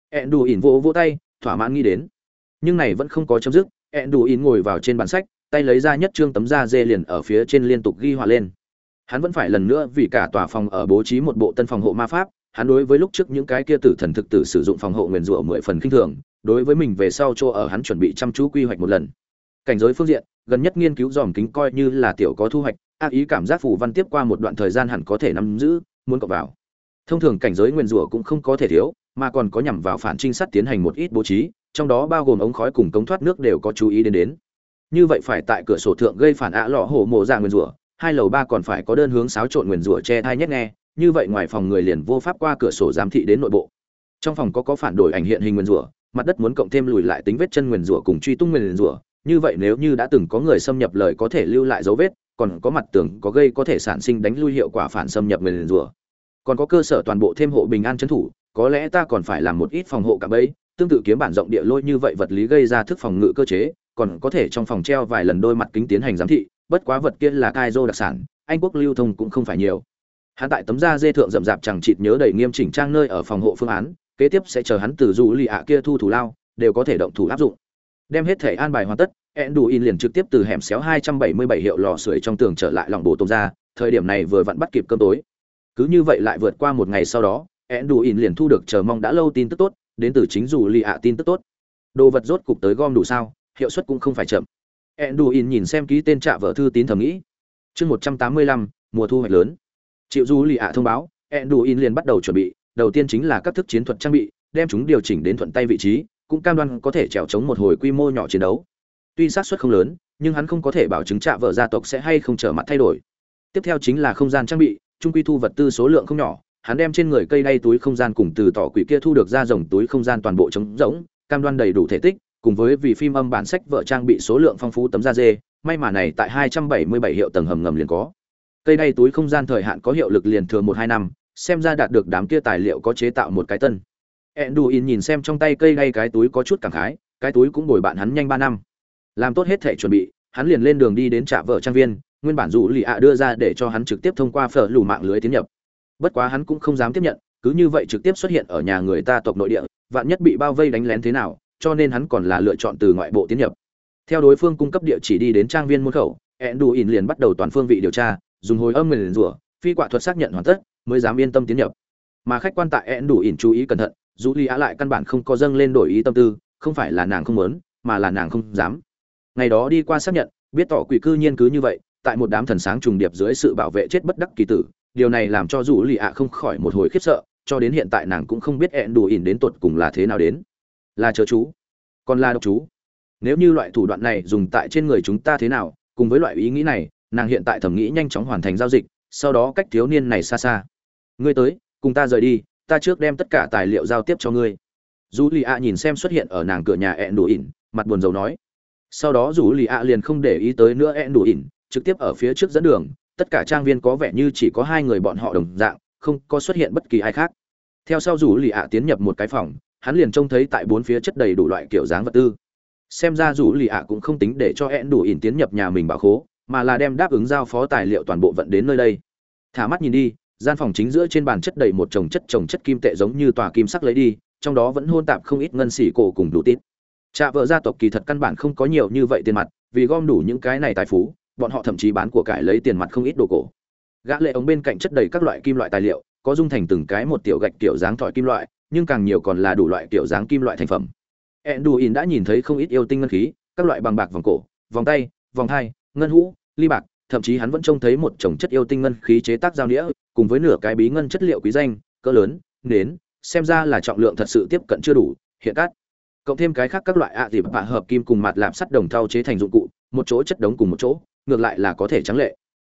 Ẹn đù ỉn vỗ vỗ tay, thỏa mãn nghĩ đến. Nhưng này vẫn không có chấm dứt ẹn đù ỉn ngồi vào trên bàn sách, tay lấy ra nhất trương tấm da dê liền ở phía trên liên tục ghi họa lên. Hắn vẫn phải lần nữa vì cả tòa phòng ở bố trí một bộ tân phòng hộ ma pháp hắn đối với lúc trước những cái kia tử thần thực tử sử dụng phòng hộ nguyền rủa mười phần kinh thường, đối với mình về sau chỗ ở hắn chuẩn bị chăm chú quy hoạch một lần. Cảnh giới phương diện, gần nhất nghiên cứu dòm kính coi như là tiểu có thu hoạch, ác ý cảm giác phù văn tiếp qua một đoạn thời gian hẳn có thể nắm giữ, muốn cập vào. Thông thường cảnh giới nguyền rủa cũng không có thể thiếu, mà còn có nhằm vào phản trinh sát tiến hành một ít bố trí, trong đó bao gồm ống khói cùng cống thoát nước đều có chú ý đến đến. Như vậy phải tại cửa sổ thượng gây phản ạ lọ hổ mộ dạng nguyền rủa, hai lầu ba còn phải có đơn hướng xáo trộn nguyền rủa che thai nhét nghe như vậy ngoài phòng người liền vô pháp qua cửa sổ giám thị đến nội bộ. Trong phòng có có phản đổi ảnh hiện hình nguyền rủa, mặt đất muốn cộng thêm lùi lại tính vết chân nguyền rủa cùng truy tung nguyền rủa. Như vậy nếu như đã từng có người xâm nhập lời có thể lưu lại dấu vết, còn có mặt tường có gây có thể sản sinh đánh lui hiệu quả phản xâm nhập nguyền rủa. Còn có cơ sở toàn bộ thêm hộ bình an trấn thủ, có lẽ ta còn phải làm một ít phòng hộ cả bấy, tương tự kiếm bản rộng địa lôi như vậy vật lý gây ra thức phòng ngự cơ chế, còn có thể trong phòng treo vài lần đôi mặt kính tiến hành giám thị, bất quá vật kia là cai đặc sản, anh quốc lưu thông cũng không phải nhiều hắn tại tấm da dê thượng rậm rạp chẳng chịt nhớ đầy nghiêm chỉnh trang nơi ở phòng hộ phương án kế tiếp sẽ chờ hắn từ dù lì ạ kia thu thủ lao đều có thể động thủ áp dụng đem hết thể an bài hoàn tất Enduin liền trực tiếp từ hẻm xéo 277 hiệu lò sưởi trong tường trở lại lòng bồ tôm ra, thời điểm này vừa vặn bắt kịp cơm tối. Cứ như vậy lại vượt qua một ngày sau đó, Enduin liền thu được chờ mong đã lâu tin tức tốt, đến từ chính dù lì ạ tin tức tốt. Đồ vật rốt cục tới gom đủ sao, hiệu suất cũng không phải chậm. Enduin nhìn xem ký tên trạ vợ thư tín thầm nghĩ. Chương 185, mùa thu hoạch lớn. Chịu Du lì ạ thông báo, Enduin liền bắt đầu chuẩn bị, đầu tiên chính là các thức chiến thuật trang bị, đem chúng điều chỉnh đến thuận tay vị trí, cũng cam đoan có thể trèo chống một hồi quy mô nhỏ chiến đấu. Tuy xác suất không lớn, nhưng hắn không có thể bảo chứng trạ vợ gia tộc sẽ hay không trở mặt thay đổi. Tiếp theo chính là không gian trang bị, trung quy thu vật tư số lượng không nhỏ, hắn đem trên người cây đay túi không gian cùng từ tỏ quỷ kia thu được ra dòng túi không gian toàn bộ trống rỗng, cam đoan đầy đủ thể tích, cùng với vì phim âm bản sách vợ trang bị số lượng phong phú tấm da dê, may mà này tại 277 hiệu tầng hầm ngầm liền có. Cây đay túi không gian thời hạn có hiệu lực liền thừa 1 2 năm, xem ra đạt được đám kia tài liệu có chế tạo một cái tân. edduin nhìn xem trong tay cây đay cái túi có chút cảm khái, cái túi cũng bồi bạn hắn nhanh ba năm. Làm tốt hết thể chuẩn bị, hắn liền lên đường đi đến trạm vợ trang viên, nguyên bản dù lì ạ đưa ra để cho hắn trực tiếp thông qua phở lù mạng lưới tiến nhập. Bất quá hắn cũng không dám tiếp nhận, cứ như vậy trực tiếp xuất hiện ở nhà người ta tộc nội địa, vạn nhất bị bao vây đánh lén thế nào, cho nên hắn còn là lựa chọn từ ngoại bộ tiến nhập. Theo đối phương cung cấp địa chỉ đi đến trang viên môn khẩu, Enduin liền bắt đầu toàn phương vị điều tra, dùng hồi âm nguyền rủa, phi quả thuật xác nhận hoàn tất, mới dám yên tâm tiến nhập. Mà khách quan tại e đủ ỉn chú ý cẩn thận, Julia lại căn bản không có dâng lên đổi ý tâm tư, không phải là nàng không muốn, mà là nàng không dám. Ngày đó đi qua xác nhận, biết tỏ quỷ cư nhiên cứ như vậy, tại một đám thần sáng trùng điệp dưới sự bảo vệ chết bất đắc kỳ tử, điều này làm cho Julia không khỏi một hồi khiếp sợ, cho đến hiện tại nàng cũng không biết e đủ ỉn đến tột cùng là thế nào đến. Là chớ chú, còn là độc chú. Nếu như loại thủ đoạn này dùng tại trên người chúng ta thế nào, cùng với loại ý nghĩ này, nàng hiện tại thẩm nghĩ nhanh chóng hoàn thành giao dịch, sau đó cách thiếu niên này xa xa. Ngươi tới, cùng ta rời đi, ta trước đem tất cả tài liệu giao tiếp cho ngươi. Dù lì ạ nhìn xem xuất hiện ở nàng cửa nhà ẹn đủ ỉn mặt buồn rầu nói. Sau đó dù lì ạ liền không để ý tới nữa ẹn đủ ỉn trực tiếp ở phía trước dẫn đường tất cả trang viên có vẻ như chỉ có hai người bọn họ đồng dạng không có xuất hiện bất kỳ ai khác. Theo sau dù lì ạ tiến nhập một cái phòng hắn liền trông thấy tại bốn phía chất đầy đủ loại kiểu dáng vật tư. Xem ra dù lì ạ cũng không tính để cho ẹn đủ ỉn tiến nhập nhà mình bảo khố mà là đem đáp ứng giao phó tài liệu toàn bộ vận đến nơi đây. Thả mắt nhìn đi gian phòng chính giữa trên bàn chất đầy một chồng chất chồng chất kim tệ giống như tòa kim sắc lấy đi trong đó vẫn hôn tạp không ít ngân xỉ cổ cùng đủ tít. Trạ vợ gia tộc kỳ thật căn bản không có nhiều như vậy tiền mặt vì gom đủ những cái này tài phú bọn họ thậm chí bán của cải lấy tiền mặt không ít đồ cổ. Gã lệ ống bên cạnh chất đầy các loại kim loại tài liệu có dung thành từng cái một tiểu gạch kiểu dáng thỏi kim loại nhưng càng nhiều còn là đủ loại kiểu dáng kim loại thành phẩm. Enduin đã nhìn thấy không ít yêu tinh ngân khí các loại bằng bạc vòng cổ vòng tay vòng thay, ngân hũ ly bạc thậm chí hắn vẫn trông thấy một chồng chất yêu tinh ngân khí chế tác giao đĩa, cùng với nửa cái bí ngân chất liệu quý danh, cỡ lớn, nến, xem ra là trọng lượng thật sự tiếp cận chưa đủ, hiện cát. Cộng thêm cái khác các loại ạ à dịp bạ hợp kim cùng mặt làm sắt đồng thau chế thành dụng cụ, một chỗ chất đống cùng một chỗ, ngược lại là có thể trắng lệ.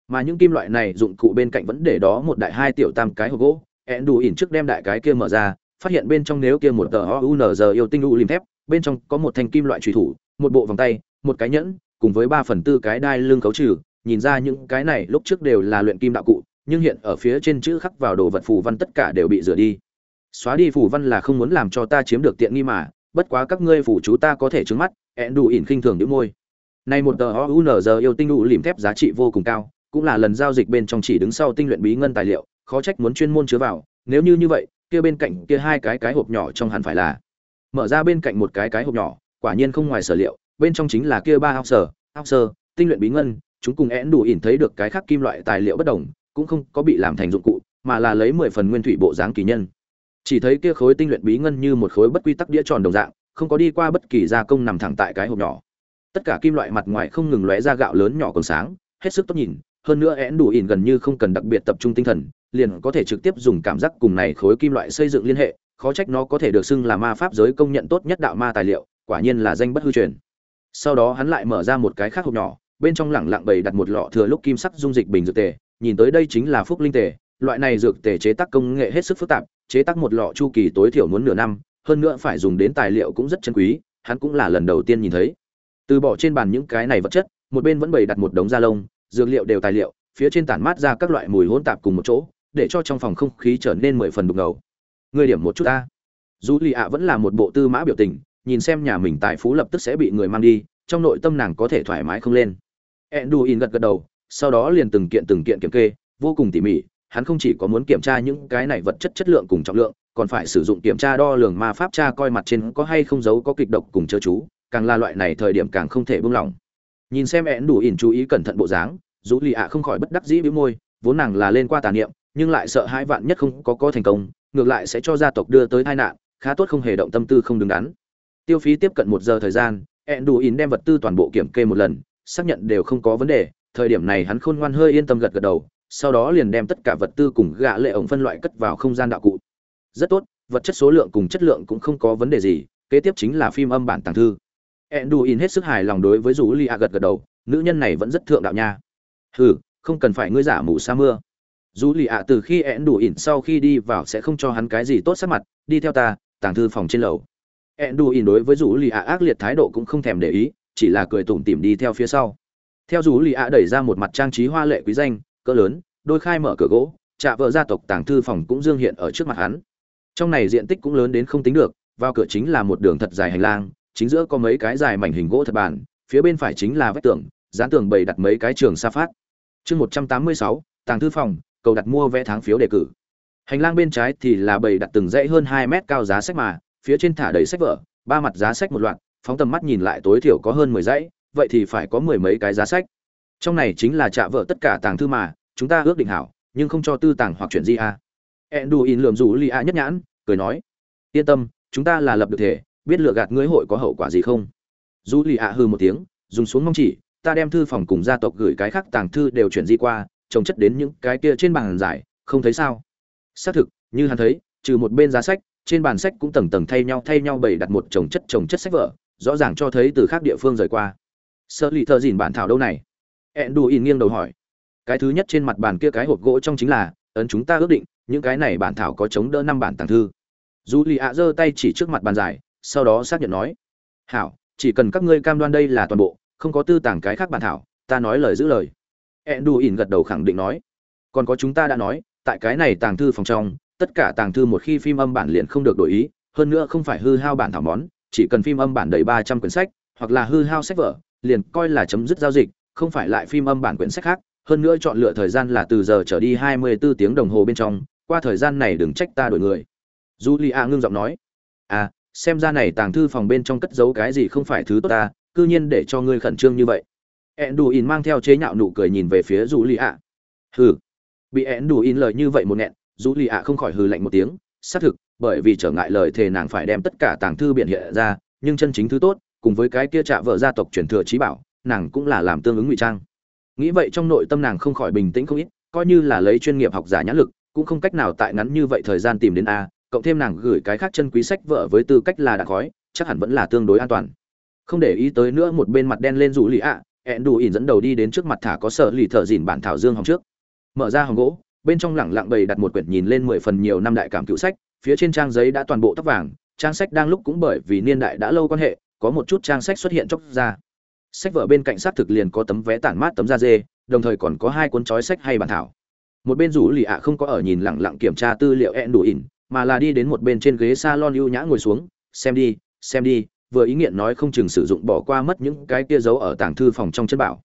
Mà những kim loại này dụng cụ bên cạnh vẫn để đó một đại hai tiểu tam cái hộp gỗ, ẹn đủ ỉn trước đem đại cái kia mở ra, phát hiện bên trong nếu kia một tờ OUNZ yêu tinh u lim thép, bên trong có một thanh kim loại trùy thủ, một bộ vòng tay, một cái nhẫn, cùng với 3 phần tư cái đai lưng cấu trừ, nhìn ra những cái này lúc trước đều là luyện kim đạo cụ nhưng hiện ở phía trên chữ khắc vào đồ vật phù văn tất cả đều bị rửa đi. Xóa đi phù văn là không muốn làm cho ta chiếm được tiện nghi mà bất quá các ngươi phủ chú ta có thể trứng mắt ẹn đủ ỉn khinh thường nhíu môi. Này một tờ OUNZ yêu tinh đủ lìm thép giá trị vô cùng cao cũng là lần giao dịch bên trong chỉ đứng sau tinh luyện bí ngân tài liệu khó trách muốn chuyên môn chứa vào nếu như như vậy kia bên cạnh kia hai cái cái hộp nhỏ trong hẳn phải là. Mở ra bên cạnh một cái cái hộp nhỏ quả nhiên không ngoài sở liệu bên trong chính là kia ba học sở học sơ tinh luyện bí ngân, chúng cùng én đủ ỉn thấy được cái khác kim loại tài liệu bất đồng, cũng không có bị làm thành dụng cụ, mà là lấy mười phần nguyên thủy bộ dáng kỳ nhân. Chỉ thấy kia khối tinh luyện bí ngân như một khối bất quy tắc đĩa tròn đồng dạng, không có đi qua bất kỳ gia công nằm thẳng tại cái hộp nhỏ. Tất cả kim loại mặt ngoài không ngừng lóe ra gạo lớn nhỏ còn sáng, hết sức tốt nhìn, hơn nữa én đủ ỉn gần như không cần đặc biệt tập trung tinh thần, liền có thể trực tiếp dùng cảm giác cùng này khối kim loại xây dựng liên hệ, khó trách nó có thể được xưng là ma pháp giới công nhận tốt nhất đạo ma tài liệu, quả nhiên là danh bất hư truyền sau đó hắn lại mở ra một cái khác hộp nhỏ, bên trong lẳng lặng bày đặt một lọ thừa lúc kim sắc dung dịch bình dược tề, nhìn tới đây chính là phúc linh tề. Loại này dược tề chế tác công nghệ hết sức phức tạp, chế tác một lọ chu kỳ tối thiểu muốn nửa năm, hơn nữa phải dùng đến tài liệu cũng rất chân quý, hắn cũng là lần đầu tiên nhìn thấy. Từ bỏ trên bàn những cái này vật chất, một bên vẫn bày đặt một đống da lông, dược liệu đều tài liệu, phía trên tản mát ra các loại mùi hỗn tạp cùng một chỗ, để cho trong phòng không khí trở nên mười phần đục ngầu người điểm một chút ta. Dù lì ạ vẫn là một bộ tư mã biểu tình nhìn xem nhà mình tài phú lập tức sẽ bị người mang đi trong nội tâm nàng có thể thoải mái không lên. Enduin gật gật đầu, sau đó liền từng kiện từng kiện kiểm kê, vô cùng tỉ mỉ, hắn không chỉ có muốn kiểm tra những cái này vật chất chất lượng cùng trọng lượng, còn phải sử dụng kiểm tra đo lường ma pháp tra coi mặt trên có hay không dấu có kịch độc cùng chớ chú, càng là loại này thời điểm càng không thể buông lỏng. Nhìn xem én đủ ỉn chú ý cẩn thận bộ dáng dù lì ạ không khỏi bất đắc dĩ bĩu môi vốn nàng là lên qua tà niệm nhưng lại sợ hai vạn nhất không có có thành công ngược lại sẽ cho gia tộc đưa tới tai nạn khá tốt không hề động tâm tư không đứng đắn tiêu phí tiếp cận một giờ thời gian én đủ ỉn đem vật tư toàn bộ kiểm kê một lần xác nhận đều không có vấn đề thời điểm này hắn khôn ngoan hơi yên tâm gật gật đầu sau đó liền đem tất cả vật tư cùng gạ lệ ổng phân loại cất vào không gian đạo cụ rất tốt vật chất số lượng cùng chất lượng cũng không có vấn đề gì kế tiếp chính là phim âm bản tàng thư Eãn Đủ In hết sức hài lòng đối với dù li a gật gật đầu, nữ nhân này vẫn rất thượng đạo nha. Hừ, không cần phải ngươi giả mù sa mưa. dù lì ạ từ khi ẹn đủ ỉn sau khi đi vào sẽ không cho hắn cái gì tốt sắc mặt, đi theo ta, tàng thư phòng trên lầu. Enduin đối với rủ lì ạ ác liệt thái độ cũng không thèm để ý, chỉ là cười tủm tỉm đi theo phía sau. Theo rủ lì ạ đẩy ra một mặt trang trí hoa lệ quý danh, cỡ lớn, đôi khai mở cửa gỗ, trạ vợ gia tộc tàng thư phòng cũng dương hiện ở trước mặt hắn. Trong này diện tích cũng lớn đến không tính được, vào cửa chính là một đường thật dài hành lang, chính giữa có mấy cái dài mảnh hình gỗ thật bàn, phía bên phải chính là vách tường, dán tường bày đặt mấy cái trường sa phát. Chương 186, tàng thư phòng, cầu đặt mua vé tháng phiếu đề cử. Hành lang bên trái thì là bày đặt từng dãy hơn 2 mét cao giá sách mà, phía trên thả đầy sách vở, ba mặt giá sách một loạt, phóng tầm mắt nhìn lại tối thiểu có hơn 10 dãy, vậy thì phải có mười mấy cái giá sách. Trong này chính là trạ vợ tất cả tàng thư mà, chúng ta ước định hảo, nhưng không cho tư tàng hoặc chuyển di a. Enduin lườm rủ Lia nhất nhãn, cười nói: "Yên tâm, chúng ta là lập được thể, biết lựa gạt ngươi hội có hậu quả gì không dù Lia hừ một tiếng dùng xuống mong chỉ ta đem thư phòng cùng gia tộc gửi cái khác tàng thư đều chuyển di qua trồng chất đến những cái kia trên bàn giải không thấy sao xác thực như hắn thấy trừ một bên giá sách trên bàn sách cũng tầng tầng thay nhau thay nhau bày đặt một chồng chất chồng chất sách vở, rõ ràng cho thấy từ khác địa phương rời qua. Sợ lì thợ dìn bản thảo đâu này? Ẹn đù ỉn nghiêng đầu hỏi. Cái thứ nhất trên mặt bàn kia cái hộp gỗ trong chính là, ấn chúng ta ước định, những cái này bản thảo có chống đỡ năm bản tàng thư. Dù lì ạ giơ tay chỉ trước mặt bàn giải, sau đó xác nhận nói, hảo, chỉ cần các ngươi cam đoan đây là toàn bộ, không có tư tàng cái khác bản thảo, ta nói lời giữ lời. Ẹn đù ỉn gật đầu khẳng định nói, còn có chúng ta đã nói, tại cái này tàng thư phòng trong tất cả tàng thư một khi phim âm bản liền không được đổi ý, hơn nữa không phải hư hao bản thảo món, chỉ cần phim âm bản đầy ba trăm quyển sách, hoặc là hư hao sách vở, liền coi là chấm dứt giao dịch, không phải lại phim âm bản quyển sách khác, hơn nữa chọn lựa thời gian là từ giờ trở đi hai mươi bốn tiếng đồng hồ bên trong, qua thời gian này đừng trách ta đổi người. Julia ngưng giọng nói. À xem ra này tàng thư phòng bên trong cất giấu cái gì không phải thứ tốt ta, cư nhiên để cho ngươi khẩn trương như vậy. Ẹn đù in mang theo chế nhạo nụ cười nhìn về phía dù lì a hừ. Bị ẹn đù in lời như vậy một nghẹn dù lì ạ không khỏi hừ lạnh một tiếng, xác thực, bởi vì trở ngại lời thề nàng phải đem tất cả tàng thư biện hiện ra, nhưng chân chính thứ tốt, cùng với cái kia trạ vợ gia tộc truyền thừa trí bảo, nàng cũng là làm tương ứng ngụy trang. Nghĩ vậy trong nội tâm nàng không khỏi bình tĩnh không ít, coi như là lấy chuyên nghiệp học giả nhãn lực, cũng không cách nào tại ngắn như vậy thời gian tìm đến a, cộng thêm nàng gửi cái khác chân quý sách vợ với tư cách là đã khói, chắc hẳn vẫn là tương đối an toàn. Không để ý tới nữa một bên mặt đen lên rủ lì ạ, ẹn đủ ỉn dẫn đầu đi đến trước mặt thả có sợ lì thợ dìn bản thảo dương hồng trước. Mở ra hồng gỗ bên trong lẳng lặng bày đặt một quyển nhìn lên mười phần nhiều năm đại cảm cựu sách phía trên trang giấy đã toàn bộ tóc vàng trang sách đang lúc cũng bởi vì niên đại đã lâu quan hệ có một chút trang sách xuất hiện chốc ra sách vở bên cạnh xác thực liền có tấm vé tản mát tấm da dê đồng thời còn có hai cuốn chói sách hay bản thảo một bên rủ lì ạ không có ở nhìn lẳng lặng kiểm tra tư liệu ẹn đủ ỉn mà là đi đến một bên trên ghế salon ưu nhã ngồi xuống, xem đi, xem đi, vừa ý nghiện nói không chừng sử dụng bỏ qua mất những cái kia giấu ở tàng thư phòng trong chân bảo.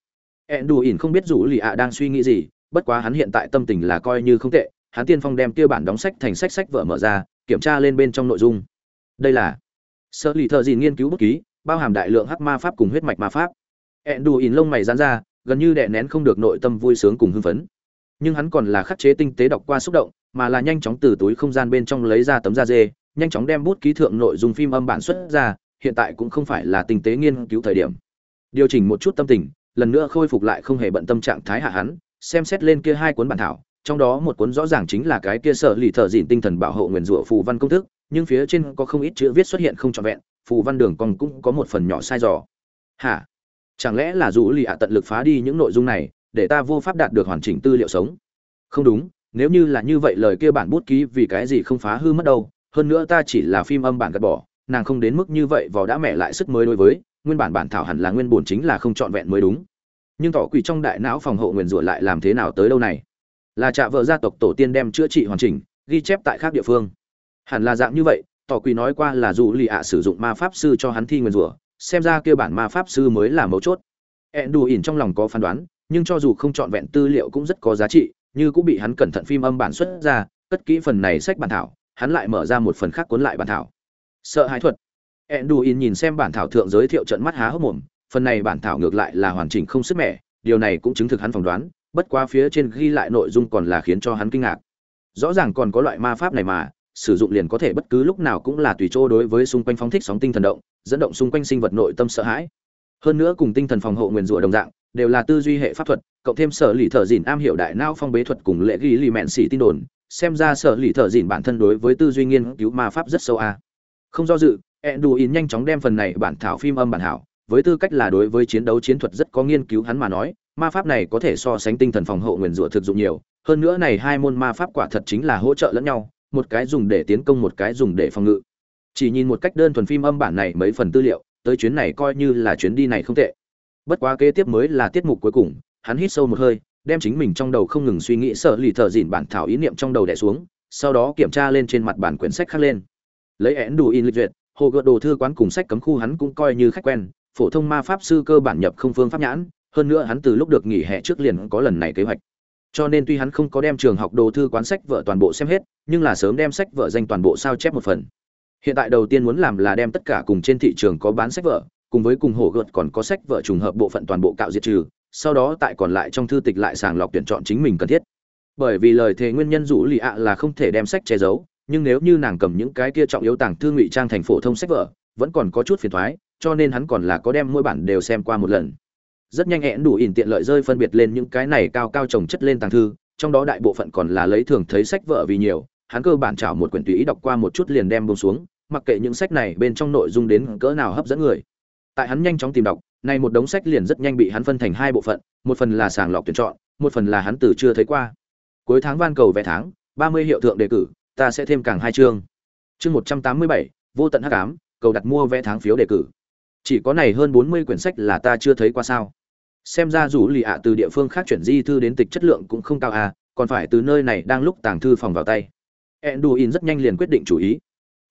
ỉn không biết rủ lì ạ đang suy nghĩ gì, bất quá hắn hiện tại tâm tình là coi như không tệ, hắn tiên phong đem kia bản đóng sách thành sách sách vở mở ra, kiểm tra lên bên trong nội dung. Đây là Sở lì thợ dìn nghiên cứu bút ký, bao hàm đại lượng hắc ma pháp cùng huyết mạch ma pháp. ỉn lông mày giãn ra, gần như đè nén không được nội tâm vui sướng cùng hưng phấn. Nhưng hắn còn là khắc chế tinh tế đọc qua xúc động, mà là nhanh chóng từ túi không gian bên trong lấy ra tấm da dê nhanh chóng đem bút ký thượng nội dung phim âm bản xuất ra hiện tại cũng không phải là tinh tế nghiên cứu thời điểm điều chỉnh một chút tâm tình lần nữa khôi phục lại không hề bận tâm trạng thái hạ hắn xem xét lên kia hai cuốn bản thảo, trong đó một cuốn rõ ràng chính là cái kia sợ lì thợ dịn tinh thần bảo hộ nguyền rủa phù văn công thức, nhưng phía trên có không ít chữ viết xuất hiện không trọn vẹn, phù văn đường còn cũng có một phần nhỏ sai dò. Hả? Chẳng lẽ là dù lì ạ tận lực phá đi những nội dung này, để ta vô pháp đạt được hoàn chỉnh tư liệu sống? Không đúng, nếu như là như vậy lời kia bản bút ký vì cái gì không phá hư mất đâu, hơn nữa ta chỉ là phim âm bản gạt bỏ, nàng không đến mức như vậy vò đã mẹ lại sức mới đối với, nguyên bản bản thảo hẳn là nguyên bổn chính là không trọn vẹn mới đúng nhưng tỏ quỷ trong đại não phòng hộ nguyền rủa lại làm thế nào tới đâu này? Là trạ vợ gia tộc tổ tiên đem chữa trị hoàn chỉnh ghi chép tại khác địa phương. Hẳn là dạng như vậy tỏ quỷ nói qua là dù lì ạ sử dụng ma pháp sư cho hắn thi nguyền rủa xem ra kêu bản ma pháp sư mới là mấu chốt. Ẹn đù ỉn trong lòng có phán đoán nhưng cho dù không trọn vẹn tư liệu cũng rất có giá trị như cũng bị hắn cẩn thận phim âm bản xuất ra cất kỹ phần này sách bản thảo hắn lại mở ra một phần khác cuốn lại bản thảo. Sợ hãi thuật. Enduin nhìn xem bản thảo thượng giới thiệu trận mắt há hốc mồm, phần này bản thảo ngược lại là hoàn chỉnh không sức mẻ, điều này cũng chứng thực hắn phỏng đoán, bất quá phía trên ghi lại nội dung còn là khiến cho hắn kinh ngạc. Rõ ràng còn có loại ma pháp này mà, sử dụng liền có thể bất cứ lúc nào cũng là tùy chỗ đối với xung quanh phóng thích sóng tinh thần động, dẫn động xung quanh sinh vật nội tâm sợ hãi. Hơn nữa cùng tinh thần phòng hộ nguyên rủa đồng dạng, đều là tư duy hệ pháp thuật, cộng thêm sở lì thở dìn am hiểu đại não phong bế thuật cùng lệ ghi lì mẹn xỉ tin đồn, xem ra sở lì thở dìn bản thân đối với tư duy nghiên cứu ma pháp rất sâu a. Không do dự, Enduin nhanh chóng đem phần này bản thảo phim âm bản hảo, với tư cách là đối với chiến đấu chiến thuật rất có nghiên cứu hắn mà nói, ma pháp này có thể so sánh tinh thần phòng hộ nguyên rủa thực dụng nhiều, hơn nữa này hai môn ma pháp quả thật chính là hỗ trợ lẫn nhau, một cái dùng để tiến công một cái dùng để phòng ngự. Chỉ nhìn một cách đơn thuần phim âm bản này mấy phần tư liệu, tới chuyến này coi như là chuyến đi này không tệ. Bất quá kế tiếp mới là tiết mục cuối cùng, hắn hít sâu một hơi, đem chính mình trong đầu không ngừng suy nghĩ sợ lì thở dỉn bản thảo ý niệm trong đầu đè xuống, sau đó kiểm tra lên trên mặt bản quyển sách khác lên. Lấy én đủ in lịch duyệt, hồ gợt đồ thư quán cùng sách cấm khu hắn cũng coi như khách quen phổ thông ma pháp sư cơ bản nhập không phương pháp nhãn, hơn nữa hắn từ lúc được nghỉ hè trước liền có lần này kế hoạch. Cho nên tuy hắn không có đem trường học đồ thư quán sách vợ toàn bộ xem hết, nhưng là sớm đem sách vợ danh toàn bộ sao chép một phần. Hiện tại đầu tiên muốn làm là đem tất cả cùng trên thị trường có bán sách vợ, cùng với cùng hổ gợt còn có sách vợ trùng hợp bộ phận toàn bộ cạo diệt trừ, sau đó tại còn lại trong thư tịch lại sàng lọc tuyển chọn chính mình cần thiết. Bởi vì lời thề nguyên nhân rủ lì ạ là không thể đem sách che giấu, nhưng nếu như nàng cầm những cái kia trọng yếu tàng thư ngụy trang thành phổ thông sách vở vẫn còn có chút phiền thoái cho nên hắn còn là có đem mỗi bản đều xem qua một lần. Rất nhanh hẹn đủ ỉn tiện lợi rơi phân biệt lên những cái này cao cao trồng chất lên tàng thư, trong đó đại bộ phận còn là lấy thường thấy sách vợ vì nhiều, hắn cơ bản chảo một quyển tùy ý đọc qua một chút liền đem bông xuống, mặc kệ những sách này bên trong nội dung đến cỡ nào hấp dẫn người. Tại hắn nhanh chóng tìm đọc này một đống sách liền rất nhanh bị hắn phân thành hai bộ phận, một phần là sàng lọc tuyển chọn, một phần là hắn từ chưa thấy qua. Cuối tháng van cầu vé tháng, ba mươi hiệu thượng đề cử, ta sẽ thêm càng hai chương. Chương một trăm tám mươi bảy, vô tận hắc ám, cầu đặt mua vé tháng phiếu đề cử chỉ có này hơn bốn mươi quyển sách là ta chưa thấy qua sao? Xem ra dù lì ạ từ địa phương khác chuyển di thư đến tịch chất lượng cũng không cao à còn phải từ nơi này đang lúc tàng thư phòng vào tay. Enduin rất nhanh liền quyết định chủ ý.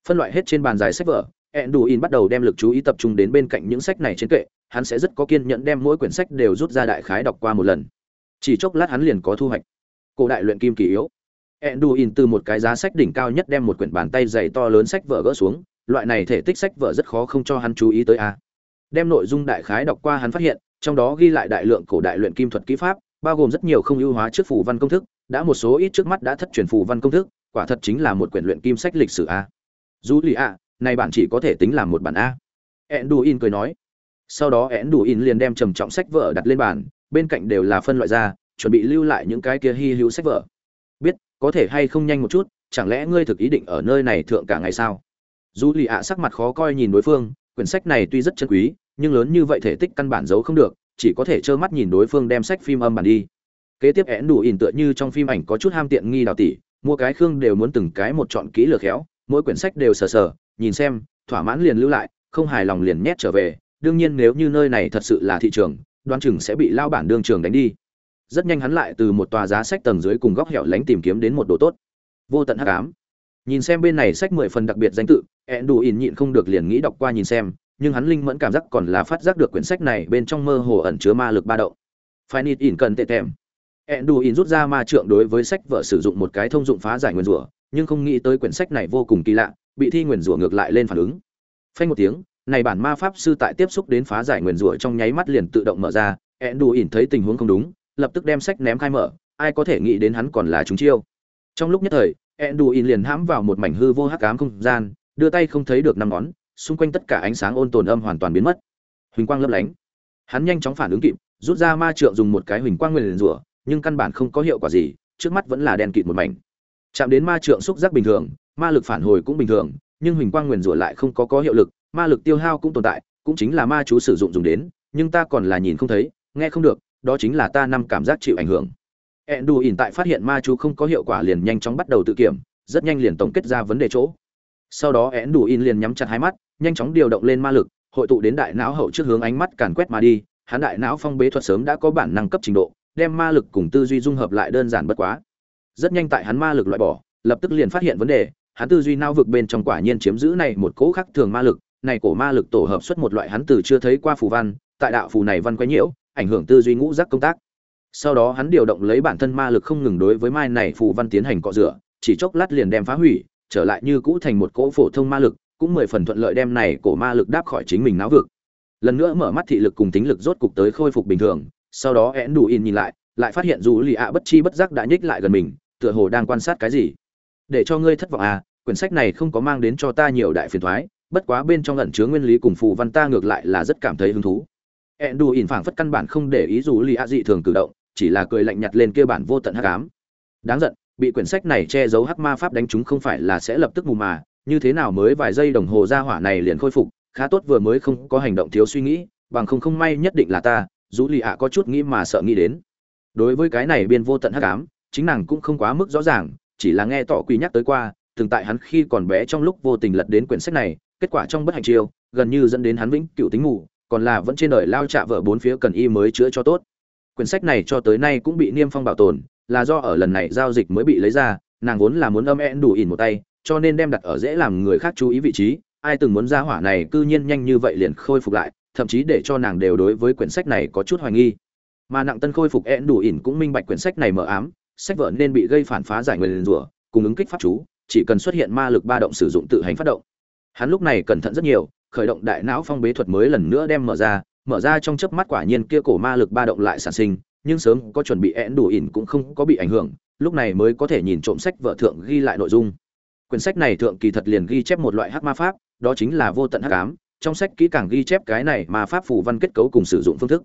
Phân loại hết trên bàn dài sách vở enduin bắt đầu đem lực chú ý tập trung đến bên cạnh những sách này trên kệ hắn sẽ rất có kiên nhẫn đem mỗi quyển sách đều rút ra đại khái đọc qua một lần. Chỉ chốc lát hắn liền có thu hoạch. Cổ đại luyện kim kỳ yếu. Enduin từ một cái giá sách đỉnh cao nhất đem một quyển bàn tay dày to lớn sách vở gỡ xuống, loại này thể tích sách vở rất khó không cho hắn chú ý tới a. Đem nội dung đại khái đọc qua hắn phát hiện, trong đó ghi lại đại lượng cổ đại luyện kim thuật kỹ pháp, bao gồm rất nhiều không ưu hóa trước phù văn công thức, đã một số ít trước mắt đã thất truyền phù văn công thức, quả thật chính là một quyển luyện kim sách lịch sử a. Julia, này bản chỉ có thể tính là một bản a. Enduin cười nói. Sau đó Enduin liền đem trầm trọng sách vở đặt lên bàn, bên cạnh đều là phân loại ra, chuẩn bị lưu lại những cái kia hi hữu sách vở. Biết, có thể hay không nhanh một chút chẳng lẽ ngươi thực ý định ở nơi này thượng cả ngày sao dù lì ạ sắc mặt khó coi nhìn đối phương, quyển sách này tuy rất chân quý, nhưng lớn như vậy thể tích căn bản giấu không được, chỉ có thể trơ mắt nhìn đối phương đem sách phim âm bản đi. Kế tiếp én đủ ỉn tựa như trong phim ảnh có chút ham tiện nghi đào tỷ mua cái khương đều muốn từng cái một chọn kỹ lược khéo, mỗi quyển sách đều sờ sờ, nhìn xem, thỏa mãn liền lưu lại, không hài lòng liền nhét trở về. Đương nhiên nếu như nơi này thật sự là thị trường đoan chừng sẽ bị lao bản đương trường đánh đi. Rất nhanh hắn lại từ một tòa giá sách tầng dưới cùng góc hẻo lánh tìm kiếm đến một đồ tốt. Vô tận hắc ám. Nhìn xem bên này sách mười phần đặc biệt danh tự ẹn đủ ỉn nhịn không được liền nghĩ đọc qua nhìn xem, nhưng hắn linh mẫn cảm giác còn là phát giác được quyển sách này bên trong mơ hồ ẩn chứa ma lực ba đậu phải nịt ỉn cần tệ tèm. Ẹn đủ ỉn rút ra ma trượng đối với sách vợ sử dụng một cái thông dụng phá giải nguyền rủa, nhưng không nghĩ tới quyển sách này vô cùng kỳ lạ, bị thi nguyền rủa ngược lại lên phản ứng. Phanh một tiếng, này bản ma pháp sư tại tiếp xúc đến phá giải nguyền rủa trong nháy mắt liền tự động mở ra ẹn đủ ỉn thấy tình huống không đúng, lập tức đem sách ném khai mở, ai có thể nghĩ đến hắn còn là chúng chiêu. Trong lúc nhất thời, enduin liền hãm vào một mảnh hư vô hắc ám không gian đưa tay không thấy được năm ngón, xung quanh tất cả ánh sáng ôn tồn âm hoàn toàn biến mất. Huỳnh quang lấp lánh. Hắn nhanh chóng phản ứng kịp, rút ra ma trượng dùng một cái huỳnh quang nguyền rủa, nhưng căn bản không có hiệu quả gì, trước mắt vẫn là đen kịt một mảnh. Chạm đến ma trượng xúc giác bình thường, ma lực phản hồi cũng bình thường, nhưng huỳnh quang nguyền rủa lại không có có hiệu lực, ma lực tiêu hao cũng tồn tại, cũng chính là ma chú sử dụng dùng đến, nhưng ta còn là nhìn không thấy, nghe không được, đó chính là ta năm cảm giác chịu ảnh hưởng. Ẹn ỉn tại phát hiện ma chú không có hiệu quả liền nhanh chóng bắt đầu tự kiểm, rất nhanh liền tổng kết ra vấn đề chỗ sau đó én đủ in liền nhắm chặt hai mắt, nhanh chóng điều động lên ma lực, hội tụ đến đại não hậu trước hướng ánh mắt càn quét mà đi. Hắn đại não phong bế thuật sớm đã có bản năng cấp trình độ, đem ma lực cùng tư duy dung hợp lại đơn giản bất quá. Rất nhanh tại hắn ma lực loại bỏ, lập tức liền phát hiện vấn đề. Hắn tư duy não vực bên trong quả nhiên chiếm giữ này một cỗ khắc thường ma lực. Này cổ ma lực tổ hợp xuất một loại hắn từ chưa thấy qua phù văn, tại đạo phù này văn quấy nhiễu, ảnh hưởng tư duy ngũ giác công tác. Sau đó hắn điều động lấy bản thân ma lực không ngừng đối với mai này phù văn tiến hành cọ rửa, chỉ chốc lát liền đem phá hủy trở lại như cũ thành một cỗ phổ thông ma lực, cũng mười phần thuận lợi đem này cổ ma lực đáp khỏi chính mình não vực. Lần nữa mở mắt thị lực cùng tính lực rốt cục tới khôi phục bình thường, sau đó én đủ in nhìn lại lại phát hiện dù lì ạ bất chi bất giác đã nhích lại gần mình, tựa hồ đang quan sát cái gì. Để cho ngươi thất vọng à quyển sách này không có mang đến cho ta nhiều đại phiền thoái, bất quá bên trong ẩn chứa nguyên lý cùng phù văn ta ngược lại là rất cảm thấy hứng thú. Ẹn đủ ỉn phảng phất căn bản không để ý dù lì ạ dị thường cử động, chỉ là cười lạnh nhặt lên kia bản vô tận hắc ám. Đáng giận bị quyển sách này che giấu hắc ma pháp đánh chúng không phải là sẽ lập tức mù mà, như thế nào mới vài giây đồng hồ ra hỏa này liền khôi phục, khá tốt vừa mới không có hành động thiếu suy nghĩ, bằng không không may nhất định là ta, dù lì ạ có chút nghĩ mà sợ nghĩ đến. Đối với cái này biên vô tận hắc ám, chính nàng cũng không quá mức rõ ràng, chỉ là nghe tỏ quỳ nhắc tới qua từng tại hắn khi còn bé trong lúc vô tình lật đến quyển sách này, kết quả trong bất hạnh chiêu, gần như dẫn đến hắn vĩnh cựu tính ngủ còn là vẫn trên đời lao chạ vợ bốn phía cần y mới chữa cho tốt. Quyển sách này cho tới nay cũng bị niêm phong bảo tồn là do ở lần này giao dịch mới bị lấy ra, nàng vốn là muốn âm én đủ ỉn một tay, cho nên đem đặt ở dễ làm người khác chú ý vị trí. Ai từng muốn ra hỏa này cư nhiên nhanh như vậy liền khôi phục lại, thậm chí để cho nàng đều đối với quyển sách này có chút hoài nghi. Mà nặng tân khôi phục én đủ ỉn cũng minh bạch quyển sách này mở ám, sách vợ nên bị gây phản phá giải người liền rủa, cùng ứng kích pháp chú, chỉ cần xuất hiện ma lực ba động sử dụng tự hành phát động. Hắn lúc này cẩn thận rất nhiều, khởi động đại não phong bế thuật mới lần nữa đem mở ra mở ra trong chớp mắt quả nhiên kia cổ ma lực ba động lại sản sinh nhưng sớm có chuẩn bị én đủ ỉn cũng không có bị ảnh hưởng, lúc này mới có thể nhìn trộm sách vợ thượng ghi lại nội dung. Quyển sách này thượng kỳ thật liền ghi chép một loại hắc ma pháp, đó chính là vô tận hắc ám, trong sách kỹ càng ghi chép cái này ma pháp phù văn kết cấu cùng sử dụng phương thức.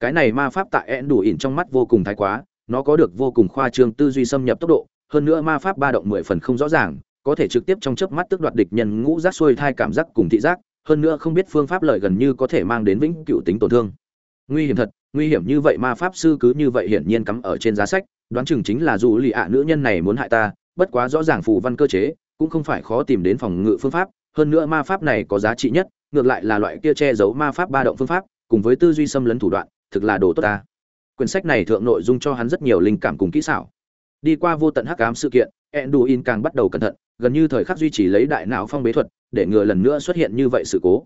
Cái này ma pháp tại én đủ ỉn trong mắt vô cùng thái quá, nó có được vô cùng khoa trương tư duy xâm nhập tốc độ, hơn nữa ma pháp ba động mười phần không rõ ràng, có thể trực tiếp trong chớp mắt tước đoạt địch nhân ngũ giác xuôi thai cảm giác cùng thị giác, hơn nữa không biết phương pháp lợi gần như có thể mang đến vĩnh cựu tính tổn thương nguy hiểm thật, nguy hiểm như vậy ma pháp sư cứ như vậy hiển nhiên cắm ở trên giá sách, đoán chừng chính là dù lì ạ nữ nhân này muốn hại ta, bất quá rõ ràng phù văn cơ chế, cũng không phải khó tìm đến phòng ngự phương pháp, hơn nữa ma pháp này có giá trị nhất, ngược lại là loại kia che giấu ma pháp ba động phương pháp, cùng với tư duy xâm lấn thủ đoạn, thực là đồ tốt ta. Quyển sách này thượng nội dung cho hắn rất nhiều linh cảm cùng kỹ xảo. Đi qua vô tận hắc ám sự kiện, enduin càng bắt đầu cẩn thận, gần như thời khắc duy trì lấy đại não phong bế thuật, để ngừa lần nữa xuất hiện như vậy sự cố.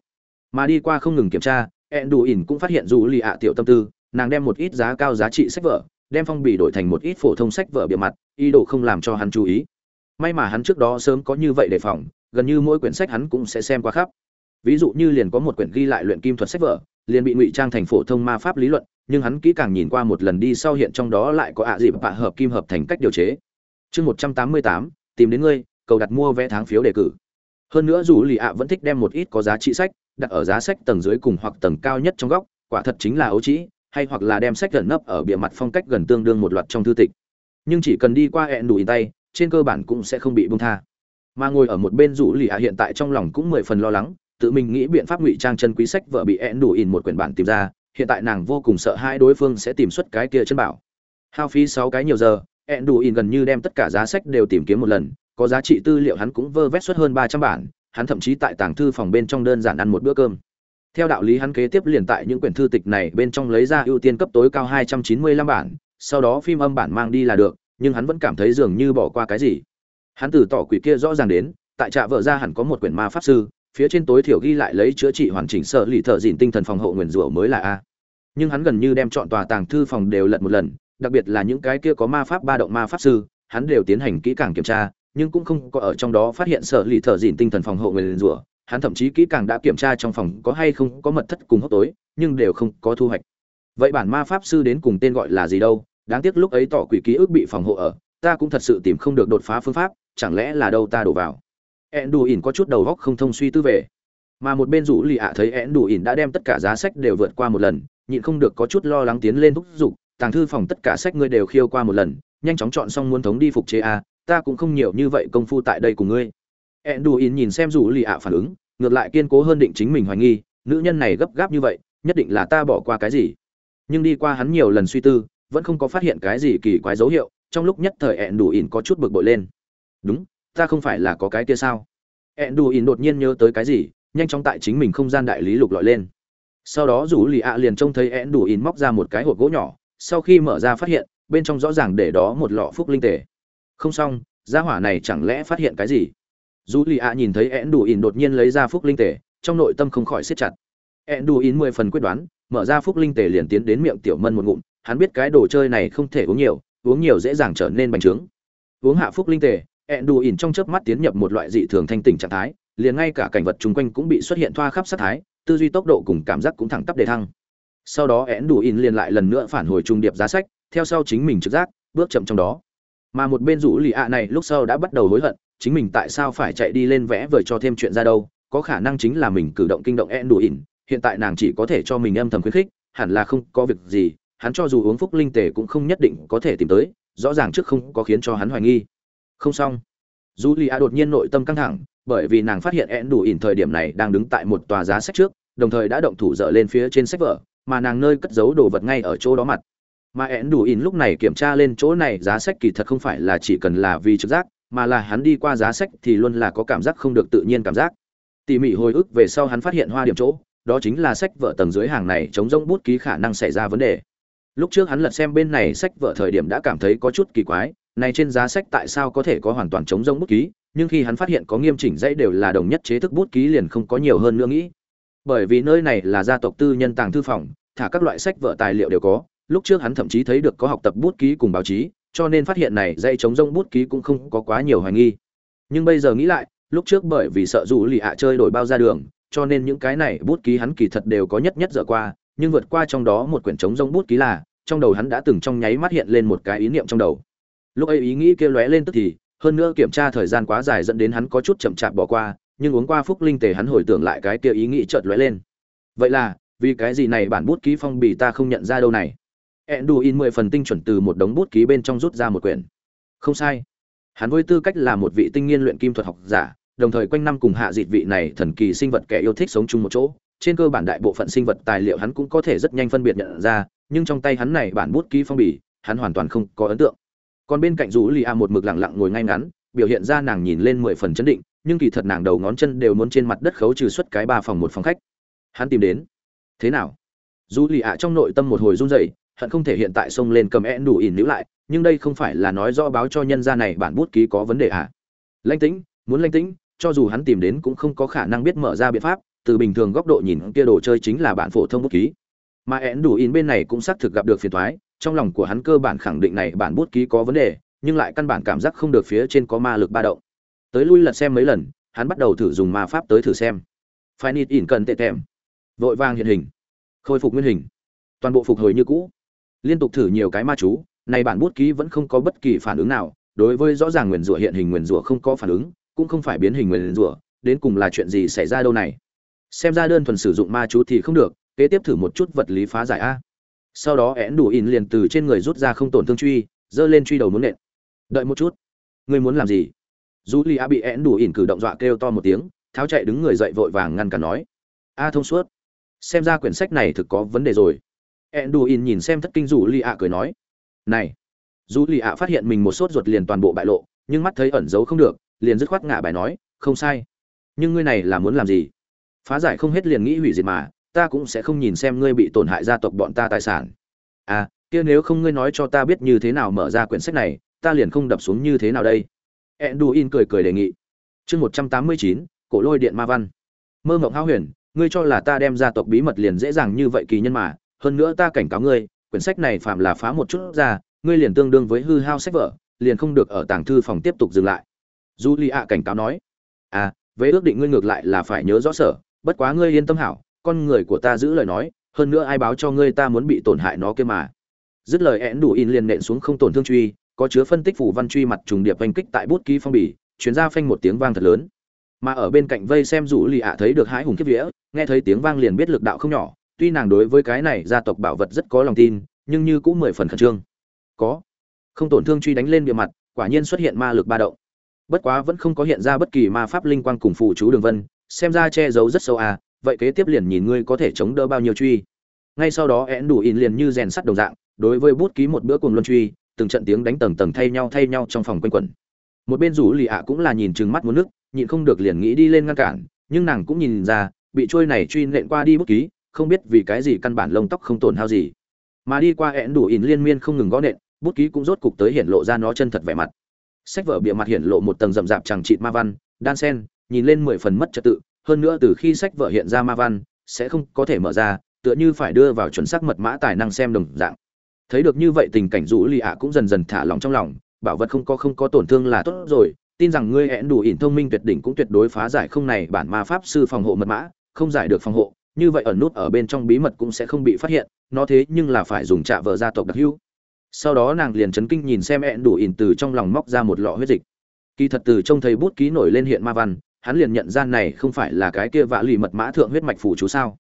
Mà đi qua không ngừng kiểm tra enduin cũng phát hiện dù lì ạ tiểu tâm tư, nàng đem một ít giá cao giá trị sách vở, đem phong bì đổi thành một ít phổ thông sách vở bìa mặt, ý đồ không làm cho hắn chú ý. May mà hắn trước đó sớm có như vậy đề phòng, gần như mỗi quyển sách hắn cũng sẽ xem qua khắp. Ví dụ như liền có một quyển ghi lại luyện kim thuật sách vở, liền bị ngụy trang thành phổ thông ma pháp lý luận, nhưng hắn kỹ càng nhìn qua một lần đi sau hiện trong đó lại có ạ à dịp bạ hợp kim hợp thành cách điều chế. Chương một trăm tám mươi tám, tìm đến ngươi, cầu đặt mua vé tháng phiếu đề cử. Hơn nữa dù lì ạ vẫn thích đem một ít có giá trị sách đặt ở giá sách tầng dưới cùng hoặc tầng cao nhất trong góc, quả thật chính là ấu trĩ, hay hoặc là đem sách gần nấp ở bìa mặt phong cách gần tương đương một loạt trong thư tịch. Nhưng chỉ cần đi qua hẹn đủ tay, trên cơ bản cũng sẽ không bị buông tha. Mà ngồi ở một bên rủ lì ạ hiện tại trong lòng cũng mười phần lo lắng, tự mình nghĩ biện pháp ngụy trang chân quý sách vợ bị hẹn đủ in một quyển bản tìm ra, hiện tại nàng vô cùng sợ hai đối phương sẽ tìm xuất cái kia chân bảo. Hao phí sáu cái nhiều giờ hẹn đủ in gần như đem tất cả giá sách đều tìm kiếm một lần, có giá trị tư liệu hắn cũng vơ vét xuất hơn ba trăm bản hắn thậm chí tại tàng thư phòng bên trong đơn giản ăn một bữa cơm. Theo đạo lý hắn kế tiếp liền tại những quyển thư tịch này bên trong lấy ra ưu tiên cấp tối cao hai trăm chín mươi lăm bản, sau đó phim âm bản mang đi là được, nhưng hắn vẫn cảm thấy dường như bỏ qua cái gì. Hắn từ tỏ quỷ kia rõ ràng đến, tại trạ vợ ra hẳn có một quyển ma pháp sư, phía trên tối thiểu ghi lại lấy chữa trị hoàn chỉnh sợ lì thợ dịn tinh thần phòng hộ nguyền rủa mới là a. Nhưng hắn gần như đem chọn tòa tàng thư phòng đều lật một lần, đặc biệt là những cái kia có ma pháp ba động ma pháp sư, hắn đều tiến hành kỹ càng kiểm tra nhưng cũng không có ở trong đó phát hiện sở lì thợ dìn tinh thần phòng hộ người liền rủa. Hắn thậm chí kỹ càng đã kiểm tra trong phòng có hay không có mật thất cùng hốc tối, nhưng đều không có thu hoạch. Vậy bản ma pháp sư đến cùng tên gọi là gì đâu? Đáng tiếc lúc ấy tỏ quỷ ký ức bị phòng hộ ở, ta cũng thật sự tìm không được đột phá phương pháp, chẳng lẽ là đâu ta đổ vào? Ẹn đù ỉn có chút đầu góc không thông suy tư về. Mà một bên rủ lì ạ thấy ẹn đù ỉn đã đem tất cả giá sách đều vượt qua một lần, nhịn không được có chút lo lắng tiến lên thúc giục. Tàng thư phòng tất cả sách ngươi đều khiêu qua một lần, nhanh chóng chọn xong muốn thống đi phục chế a ta cũng không nhiều như vậy công phu tại đây cùng ngươi. Ẹn đù ỉn nhìn xem rủ lì ạ phản ứng, ngược lại kiên cố hơn định chính mình hoài nghi, nữ nhân này gấp gáp như vậy, nhất định là ta bỏ qua cái gì. Nhưng đi qua hắn nhiều lần suy tư, vẫn không có phát hiện cái gì kỳ quái dấu hiệu, trong lúc nhất thời ẹn đủ ỉn có chút bực bội lên. Đúng, ta không phải là có cái kia sao? Ẹn đủ ỉn đột nhiên nhớ tới cái gì, nhanh chóng tại chính mình không gian đại lý lục lọi lên. Sau đó rủ lì ạ liền trông thấy ẹn đủ ỉn móc ra một cái hộp gỗ nhỏ, sau khi mở ra phát hiện, bên trong rõ ràng để đó một lọ phúc linh tề không xong, gia hỏa này chẳng lẽ phát hiện cái gì? Dù lì ạ nhìn thấy ẹn đủ ỉn đột nhiên lấy ra phúc linh tề trong nội tâm không khỏi siết chặt. Ẹn đủ ỉn mười phần quyết đoán, mở ra phúc linh tề liền tiến đến miệng tiểu mân một ngụm, hắn biết cái đồ chơi này không thể uống nhiều uống nhiều dễ dàng trở nên bành trướng. Uống hạ phúc linh tề ẹn đủ ỉn trong chớp mắt tiến nhập một loại dị thường thanh tỉnh trạng thái, liền ngay cả cảnh vật chung quanh cũng bị xuất hiện thoa khắp sát thái, tư duy tốc độ cùng cảm giác cũng thẳng tắp đề thăng. Sau đó én đủ ỉn liền lại lần nữa phản hồi trung điệp giá sách, theo sau chính mình trực giác, bước chậm trong đó mà một bên rủ lì ạ này lúc sau đã bắt đầu hối hận, chính mình tại sao phải chạy đi lên vẽ vời cho thêm chuyện ra đâu, có khả năng chính là mình cử động kinh động én đủ ỉn hiện tại nàng chỉ có thể cho mình âm thầm khuyến khích, hẳn là không có việc gì, hắn cho dù uống phúc linh tề cũng không nhất định có thể tìm tới, rõ ràng trước không có khiến cho hắn hoài nghi. Không xong. Dù lì a đột nhiên nội tâm căng thẳng, bởi vì nàng phát hiện én đủ ỉn thời điểm này đang đứng tại một tòa giá sách trước, đồng thời đã động thủ dở lên phía trên sách vở, mà nàng nơi cất giấu đồ vật ngay ở chỗ đó mặt mà én đủ in lúc này kiểm tra lên chỗ này giá sách kỳ thật không phải là chỉ cần là vì trực giác, mà là hắn đi qua giá sách thì luôn là có cảm giác không được tự nhiên cảm giác. Tỉ mỉ hồi ức về sau hắn phát hiện hoa điểm chỗ, đó chính là sách vở tầng dưới hàng này chống rông bút ký khả năng xảy ra vấn đề. Lúc trước hắn lật xem bên này sách vở thời điểm đã cảm thấy có chút kỳ quái, này trên giá sách tại sao có thể có hoàn toàn chống rông bút ký, nhưng khi hắn phát hiện có nghiêm chỉnh dãy đều là đồng nhất chế thức bút ký liền không có nhiều hơn nữa nghĩ. Bởi vì nơi này là gia tộc tư nhân tàng thư phòng, thả các loại sách vở tài liệu đều có lúc trước hắn thậm chí thấy được có học tập bút ký cùng báo chí, cho nên phát hiện này dây chống rông bút ký cũng không có quá nhiều hoài nghi. Nhưng bây giờ nghĩ lại, lúc trước bởi vì sợ dù lì ạ chơi đổi bao ra đường, cho nên những cái này bút ký hắn kỳ thật đều có nhất nhất dở qua, nhưng vượt qua trong đó một quyển chống rông bút ký là, trong đầu hắn đã từng trong nháy mắt hiện lên một cái ý niệm trong đầu. Lúc ấy ý nghĩ kia lóe lên tức thì, hơn nữa kiểm tra thời gian quá dài dẫn đến hắn có chút chậm chạp bỏ qua, nhưng uống qua phúc linh tề hắn hồi tưởng lại cái kia ý nghĩ chợt lóe lên. Vậy là, vì cái gì này bản bút ký phong bì ta không nhận ra đâu này? In mười phần tinh chuẩn từ một đống bút ký bên trong rút ra một quyển. Không sai. Hắn với tư cách là một vị tinh nghiên luyện kim thuật học giả, đồng thời quanh năm cùng hạ dịt vị này thần kỳ sinh vật kẻ yêu thích sống chung một chỗ. Trên cơ bản đại bộ phận sinh vật tài liệu hắn cũng có thể rất nhanh phân biệt nhận ra, nhưng trong tay hắn này bản bút ký phong bì, hắn hoàn toàn không có ấn tượng. Còn bên cạnh rủ lì một mực lặng lặng ngồi ngay ngắn, biểu hiện ra nàng nhìn lên mười phần chấn định, nhưng kỳ thật nàng đầu ngón chân đều muốn trên mặt đất khấu trừ suất cái ba phòng một phòng khách. Hắn tìm đến. Thế nào? Dù lì trong nội tâm một hồi run rẩy hận không thể hiện tại xông lên cầm én đủ ỉn níu lại, nhưng đây không phải là nói rõ báo cho nhân gia này bản bút ký có vấn đề à? Lanh tĩnh, muốn lãnh tĩnh, cho dù hắn tìm đến cũng không có khả năng biết mở ra biện pháp, từ bình thường góc độ nhìn kia đồ chơi chính là bản phổ thông bút ký. Mà én đủ ỉn bên này cũng xác thực gặp được phiền toái. trong lòng của hắn cơ bản khẳng định này bản bút ký có vấn đề, nhưng lại căn bản cảm giác không được phía trên có ma lực ba động. Tới lui lật xem mấy lần, hắn bắt đầu thử dùng ma pháp tới thử xem. Phải nịt ỉn cần tệ tèm. Vội vàng hiện hình. Khôi phục nguyên hình. Toàn bộ phục hồi như cũ liên tục thử nhiều cái ma chú, này bản bút ký vẫn không có bất kỳ phản ứng nào, đối với rõ ràng nguyền rủa hiện hình nguyền rủa không có phản ứng, cũng không phải biến hình nguyền rủa, đến cùng là chuyện gì xảy ra đâu này. Xem ra đơn thuần sử dụng ma chú thì không được, kế tiếp thử một chút vật lý phá giải a. Sau đó én đủ in liền từ trên người rút ra không tổn thương truy, giơ lên truy đầu muốn nện. Đợi một chút. Ngươi muốn làm gì? Dù li a bị én đủ in cử động dọa kêu to một tiếng, tháo chạy đứng người dậy vội vàng ngăn cản nói. A thông suốt. Xem ra quyển sách này thực có vấn đề rồi. Enduin nhìn xem thất kinh dù Lý ạ cười nói, này. Dù Lý ạ phát hiện mình một sốt ruột liền toàn bộ bại lộ, nhưng mắt thấy ẩn giấu không được, liền dứt khoát ngã bài nói, không sai. Nhưng ngươi này là muốn làm gì? Phá giải không hết liền nghĩ hủy diệt mà, ta cũng sẽ không nhìn xem ngươi bị tổn hại gia tộc bọn ta tài sản. À kia nếu không ngươi nói cho ta biết như thế nào mở ra quyển sách này, ta liền không đập xuống như thế nào đây. Enduin cười cười đề nghị. Chương một trăm tám mươi chín, cổ lôi điện ma văn. Mơ mộng hao huyền, ngươi cho là ta đem gia tộc bí mật liền dễ dàng như vậy kỳ nhân mà hơn nữa ta cảnh cáo ngươi, quyển sách này phạm là phá một chút ra, ngươi liền tương đương với hư hao sách vở, liền không được ở tàng thư phòng tiếp tục dừng lại. Julia cảnh cáo nói. À với ước định ngươi ngược lại là phải nhớ rõ sở, bất quá ngươi yên tâm hảo, con người của ta giữ lời nói, hơn nữa ai báo cho ngươi ta muốn bị tổn hại nó kia mà. Dứt lời én đủ in liền nện xuống không tổn thương truy, có chứa phân tích phủ văn truy mặt trùng điệp oanh kích tại bút ký phong bì, chuyến ra phanh một tiếng vang thật lớn. Mà ở bên cạnh vây xem rủ lì ạ thấy được hái hùng kiếp vía, nghe thấy tiếng vang liền biết lực đạo không nhỏ tuy nàng đối với cái này gia tộc bảo vật rất có lòng tin, nhưng như cũng mười phần khẩn trương. Có. Không tổn thương truy đánh lên bề mặt, quả nhiên xuất hiện ma lực ba động. Bất quá vẫn không có hiện ra bất kỳ ma pháp linh quang cùng phụ chú đường vân, xem ra che giấu rất sâu à vậy kế tiếp liền nhìn ngươi có thể chống đỡ bao nhiêu truy. Ngay sau đó én đủ in liền như rèn sắt đồng dạng, đối với bút ký một bữa cùng luân truy, từng trận tiếng đánh tầng tầng thay nhau thay nhau trong phòng quanh quẩn. Một bên rủ lì ạ cũng là nhìn chừng mắt muốn nước, nhịn không được liền nghĩ đi lên ngăn cản, nhưng nàng cũng nhìn ra, bị trôi này truy nện qua đi bút ký không biết vì cái gì căn bản lông tóc không tổn hao gì. Mà đi qua én đủ ỉn liên miên không ngừng gõ nện, bút ký cũng rốt cục tới hiện lộ ra nó chân thật vẻ mặt. Sách vở bịa mặt hiện lộ một tầng rậm rạp chẳng trị ma văn, đan sen, nhìn lên mười phần mất trật tự, hơn nữa từ khi sách vở hiện ra ma văn, sẽ không có thể mở ra, tựa như phải đưa vào chuẩn xác mật mã tài năng xem đồng dạng. Thấy được như vậy tình cảnh rũ lì ạ cũng dần dần thả lòng trong lòng, bảo vật không có không có tổn thương là tốt rồi, tin rằng ngươi hẹn đủ ỉn thông minh tuyệt đỉnh cũng tuyệt đối phá giải không này bản ma pháp sư phòng hộ mật mã, không giải được phòng hộ như vậy ẩn nút ở bên trong bí mật cũng sẽ không bị phát hiện, nó thế nhưng là phải dùng trạ vợ gia tộc đặc hữu. Sau đó nàng liền chấn kinh nhìn xem ẹn đủ ỉn từ trong lòng móc ra một lọ huyết dịch. Kỳ thật từ trông thấy bút ký nổi lên hiện ma văn, hắn liền nhận ra này không phải là cái kia vạ lì mật mã thượng huyết mạch phụ chú sao.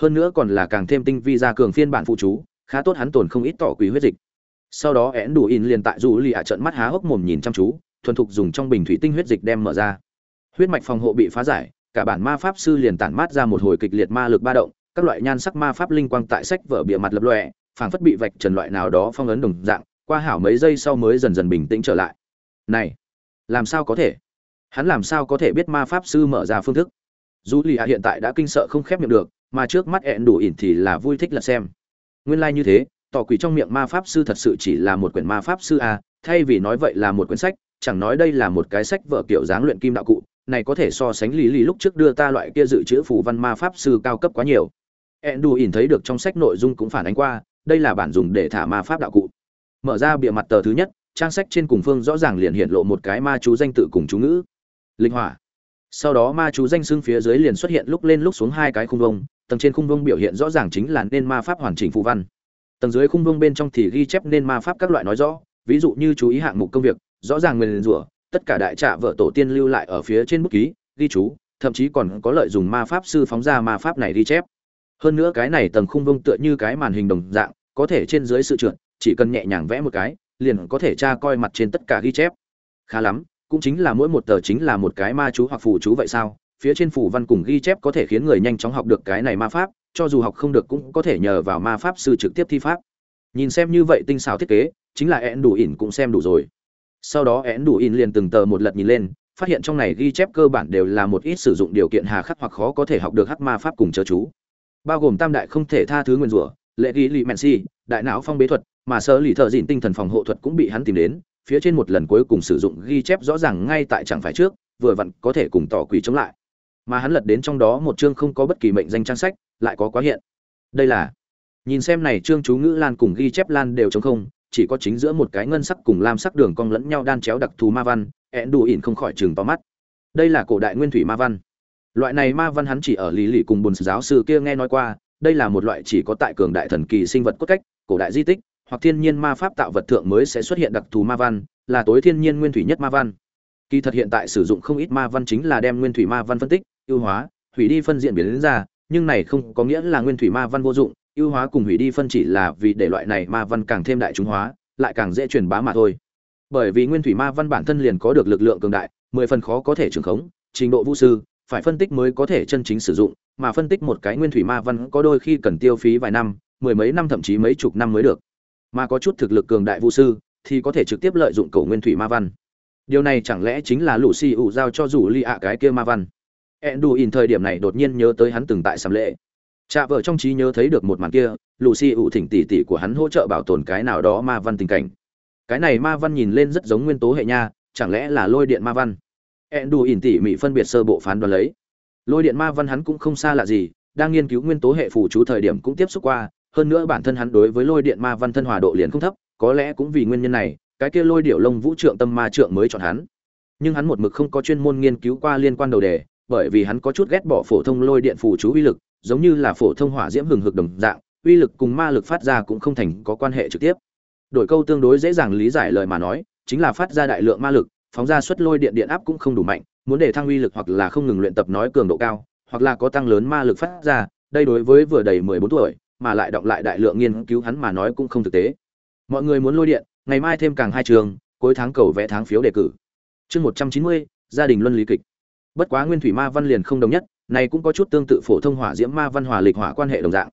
Hơn nữa còn là càng thêm tinh vi ra cường phiên bản phụ chú, khá tốt hắn tồn không ít tỏ quý huyết dịch. Sau đó én đủ in liền tại dù lì ạ trận mắt há hốc mồm nhìn chăm chú, thuần thục dùng trong bình thủy tinh huyết dịch đem mở ra. Huyết mạch phòng hộ bị phá giải cả bản ma pháp sư liền tản mát ra một hồi kịch liệt ma lực ba động, các loại nhan sắc ma pháp linh quang tại sách vở bìa mặt lập lòe, phảng phất bị vạch trần loại nào đó phong ấn đồng dạng, qua hảo mấy giây sau mới dần dần bình tĩnh trở lại. Này, làm sao có thể? Hắn làm sao có thể biết ma pháp sư mở ra phương thức? Dù lì hiện tại đã kinh sợ không khép miệng được, mà trước mắt ẹn đủ ỉn thì là vui thích là xem. Nguyên lai、like、như thế, tỏ quỷ trong miệng ma pháp sư thật sự chỉ là một quyển ma pháp sư a thay vì nói vậy là một quyển sách, chẳng nói đây là một cái sách vở kiểu dáng luyện kim đạo cụ này có thể so sánh lý lý lúc trước đưa ta loại kia dự trữ phù văn ma pháp sư cao cấp quá nhiều. Ẹn ỉn thấy được trong sách nội dung cũng phản ánh qua, đây là bản dùng để thả ma pháp đạo cụ. Mở ra bìa mặt tờ thứ nhất, trang sách trên cùng phương rõ ràng liền hiện lộ một cái ma chú danh tự cùng chú ngữ. Linh hỏa. Sau đó ma chú danh xưng phía dưới liền xuất hiện lúc lên lúc xuống hai cái khung vông tầng trên khung vông biểu hiện rõ ràng chính là nên ma pháp hoàn chỉnh phù văn. Tầng dưới khung vông bên trong thì ghi chép nên ma pháp các loại nói rõ, ví dụ như chú ý hạng mục công việc, rõ ràng nguyền rủa tất cả đại trạ vợ tổ tiên lưu lại ở phía trên bút ký, ghi chú, thậm chí còn có lợi dùng ma pháp sư phóng ra ma pháp này ghi chép. Hơn nữa cái này tầng khung vông tựa như cái màn hình đồng dạng, có thể trên dưới sự trượt, chỉ cần nhẹ nhàng vẽ một cái, liền có thể tra coi mặt trên tất cả ghi chép. Khá lắm, cũng chính là mỗi một tờ chính là một cái ma chú hoặc phù chú vậy sao? Phía trên phù văn cùng ghi chép có thể khiến người nhanh chóng học được cái này ma pháp, cho dù học không được cũng có thể nhờ vào ma pháp sư trực tiếp thi pháp. Nhìn xem như vậy tinh xảo thiết kế, chính là én đủ ỉn cũng xem đủ rồi sau đó én đủ in liền từng tờ một lật nhìn lên, phát hiện trong này ghi chép cơ bản đều là một ít sử dụng điều kiện hà khắc hoặc khó có thể học được hắc ma pháp cùng chớ chú. Bao gồm tam đại không thể tha thứ nguyên rủa, lệ ghi lì mèn si đại não phong bế thuật, mà sơ lì thợ dịn tinh thần phòng hộ thuật cũng bị hắn tìm đến, phía trên một lần cuối cùng sử dụng ghi chép rõ ràng ngay tại chẳng phải trước, vừa vặn có thể cùng tỏ quỷ chống lại. Mà hắn lật đến trong đó một chương không có bất kỳ mệnh danh trang sách, lại có quá hiện. Đây là, nhìn xem này chương chú ngữ lan cùng ghi chép lan đều chống không chỉ có chính giữa một cái ngân sắc cùng lam sắc đường cong lẫn nhau đan chéo đặc thù ma văn ẹn đủ ỉn không khỏi chừng to mắt. Đây là cổ đại nguyên thủy ma văn. Loại này ma văn hắn chỉ ở lý lì cùng bùn giáo sư kia nghe nói qua, đây là một loại chỉ có tại cường đại thần kỳ sinh vật cốt cách, cổ đại di tích, hoặc thiên nhiên ma pháp tạo vật thượng mới sẽ xuất hiện đặc thù ma văn, là tối thiên nhiên nguyên thủy nhất ma văn. Kỳ thật hiện tại sử dụng không ít ma văn chính là đem nguyên thủy ma văn phân tích, ưu hóa, hủy đi phân diện biến đến ra, nhưng này không có nghĩa là nguyên thủy ma văn vô dụng ưu hóa cùng hủy đi phân chỉ là vì để loại này ma văn càng thêm đại chúng hóa, lại càng dễ truyền bá mà thôi. Bởi vì nguyên thủy ma văn bản thân liền có được lực lượng cường đại, mười phần khó có thể trưởng khống, trình độ vũ sư, phải phân tích mới có thể chân chính sử dụng, mà phân tích một cái nguyên thủy ma văn có đôi khi cần tiêu phí vài năm, mười mấy năm thậm chí mấy chục năm mới được. Mà có chút thực lực cường đại vũ sư thì có thể trực tiếp lợi dụng cầu nguyên thủy ma văn. Điều này chẳng lẽ chính là lũ xì ủ giao cho rủ ly ạ cái kia ma văn? In thời điểm này đột nhiên nhớ tới hắn từng tại sầm lệ cha vợ trong trí nhớ thấy được một màn kia, Lucy ủ thỉnh tỷ tỷ của hắn hỗ trợ bảo tồn cái nào đó ma văn tình cảnh. Cái này ma văn nhìn lên rất giống nguyên tố hệ nha, chẳng lẽ là lôi điện ma văn? In tỉ mỉ phân biệt sơ bộ phán đoán lấy. Lôi điện ma văn hắn cũng không xa lạ gì, đang nghiên cứu nguyên tố hệ phù chú thời điểm cũng tiếp xúc qua, hơn nữa bản thân hắn đối với lôi điện ma văn thân hòa độ liền không thấp, có lẽ cũng vì nguyên nhân này, cái kia lôi điểu lông vũ trượng tâm ma trượng mới chọn hắn. Nhưng hắn một mực không có chuyên môn nghiên cứu qua liên quan đầu đề bởi vì hắn có chút ghét bỏ phổ thông lôi điện phù chú uy lực, giống như là phổ thông hỏa diễm hừng hực đồng dạng, uy lực cùng ma lực phát ra cũng không thành có quan hệ trực tiếp. Đổi câu tương đối dễ dàng lý giải lời mà nói, chính là phát ra đại lượng ma lực, phóng ra suất lôi điện điện áp cũng không đủ mạnh, muốn để thăng uy lực hoặc là không ngừng luyện tập nói cường độ cao, hoặc là có tăng lớn ma lực phát ra, đây đối với vừa đầy mười bốn tuổi, mà lại đọc lại đại lượng nghiên cứu hắn mà nói cũng không thực tế. Mọi người muốn lôi điện, ngày mai thêm càng hai trường, cuối tháng cầu vẽ tháng phiếu đề cử. Chương một trăm chín mươi, gia đình luân lý kịch bất quá nguyên thủy ma văn liền không đồng nhất này cũng có chút tương tự phổ thông hỏa diễm ma văn hòa lịch hỏa quan hệ đồng dạng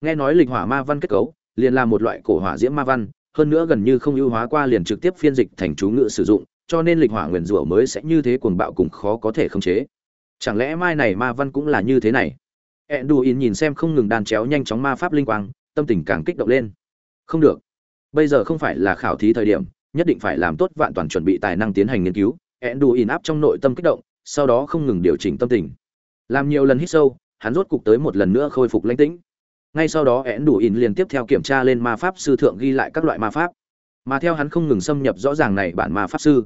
nghe nói lịch hỏa ma văn kết cấu liền là một loại cổ hỏa diễm ma văn hơn nữa gần như không ưu hóa qua liền trực tiếp phiên dịch thành chú ngữ sử dụng cho nên lịch hỏa nguyền rủa mới sẽ như thế cuồng bạo cùng khó có thể khống chế chẳng lẽ mai này ma văn cũng là như thế này Enduin nhìn xem không ngừng đàn chéo nhanh chóng ma pháp linh quang, tâm tình càng kích động lên. Không được, bây giờ không phải là khảo thí thời điểm, nhất định phải làm tốt vạn toàn chuẩn bị tài năng tiến hành nghiên cứu. Enduin áp trong nội tâm kích động, sau đó không ngừng điều chỉnh tâm tình. Làm nhiều lần hít sâu, hắn rốt cục tới một lần nữa khôi phục lãnh tĩnh. Ngay sau đó Eãn Đủ In liền tiếp theo kiểm tra lên ma pháp sư thượng ghi lại các loại ma pháp. Mà theo hắn không ngừng xâm nhập rõ ràng này bản ma pháp sư,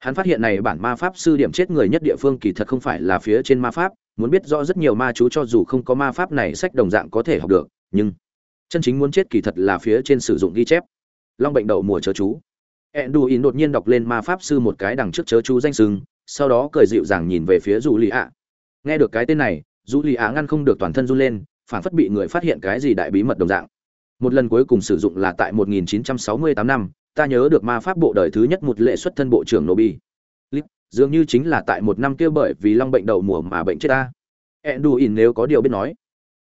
hắn phát hiện này bản ma pháp sư điểm chết người nhất địa phương kỳ thật không phải là phía trên ma pháp muốn biết rõ rất nhiều ma chú cho dù không có ma pháp này sách đồng dạng có thể học được nhưng chân chính muốn chết kỳ thật là phía trên sử dụng ghi chép long bệnh đậu mùa chớ chú Enduin đột nhiên đọc lên ma pháp sư một cái đằng trước chớ chú danh sừng sau đó cười dịu dàng nhìn về phía dù lì ạ nghe được cái tên này dù lì ạ ngăn không được toàn thân run lên phản phất bị người phát hiện cái gì đại bí mật đồng dạng một lần cuối cùng sử dụng là tại 1968 năm ta nhớ được ma pháp bộ đời thứ nhất một lệ xuất thân bộ trưởng Nobi. Lip, dường như chính là tại một năm kia bởi vì long bệnh đầu mùa mà bệnh chết ta. Enduin nếu có điều biết nói,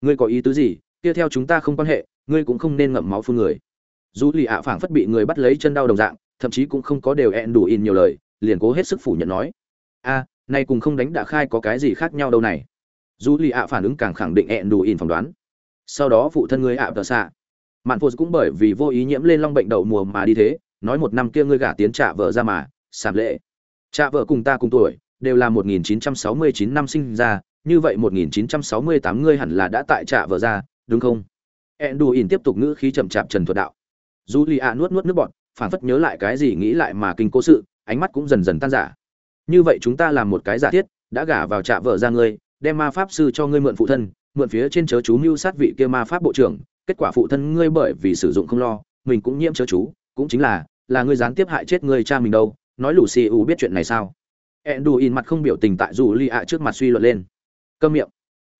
ngươi có ý tứ gì, kia theo chúng ta không quan hệ, ngươi cũng không nên ngậm máu phun người. Dù lì ạ phảng phất bị người bắt lấy chân đau đồng dạng, thậm chí cũng không có đều Enduin nhiều lời, liền cố hết sức phủ nhận nói, a, à, nay cùng không đánh đã khai có cái gì khác nhau đâu này. Dù lì ạ phản ứng càng khẳng định hẹn đủ in phỏng đoán. Sau đó phụ thân ngươi ạ tờ xạ. Mạn phô cũng bởi vì vô ý nhiễm lên long bệnh đậu mùa mà đi thế nói một năm kia ngươi gả tiến trả vợ ra mà sảm lệ. Trả vợ cùng ta cùng tuổi đều là 1969 năm sinh ra như vậy 1968 ngươi hẳn là đã tại trả vợ ra đúng không? Hẹn đủ in tiếp tục ngữ khí chậm chạp trần thuật đạo. Julia nuốt nuốt nước bọt phản phất nhớ lại cái gì nghĩ lại mà kinh cố sự ánh mắt cũng dần dần tan giả như vậy chúng ta làm một cái giả thiết, đã gả vào trạ vợ ra ngươi, đem ma pháp sư cho ngươi mượn phụ thân, mượn phía trên chớ chú mưu sát vị kia ma pháp bộ trưởng, kết quả phụ thân ngươi bởi vì sử dụng không lo, mình cũng nhiễm chớ chú, cũng chính là là ngươi gián tiếp hại chết ngươi cha mình đâu, nói lù xì u biết chuyện này sao? In mặt không biểu tình tại dù lì ạ trước mặt suy luận lên. Câm miệng.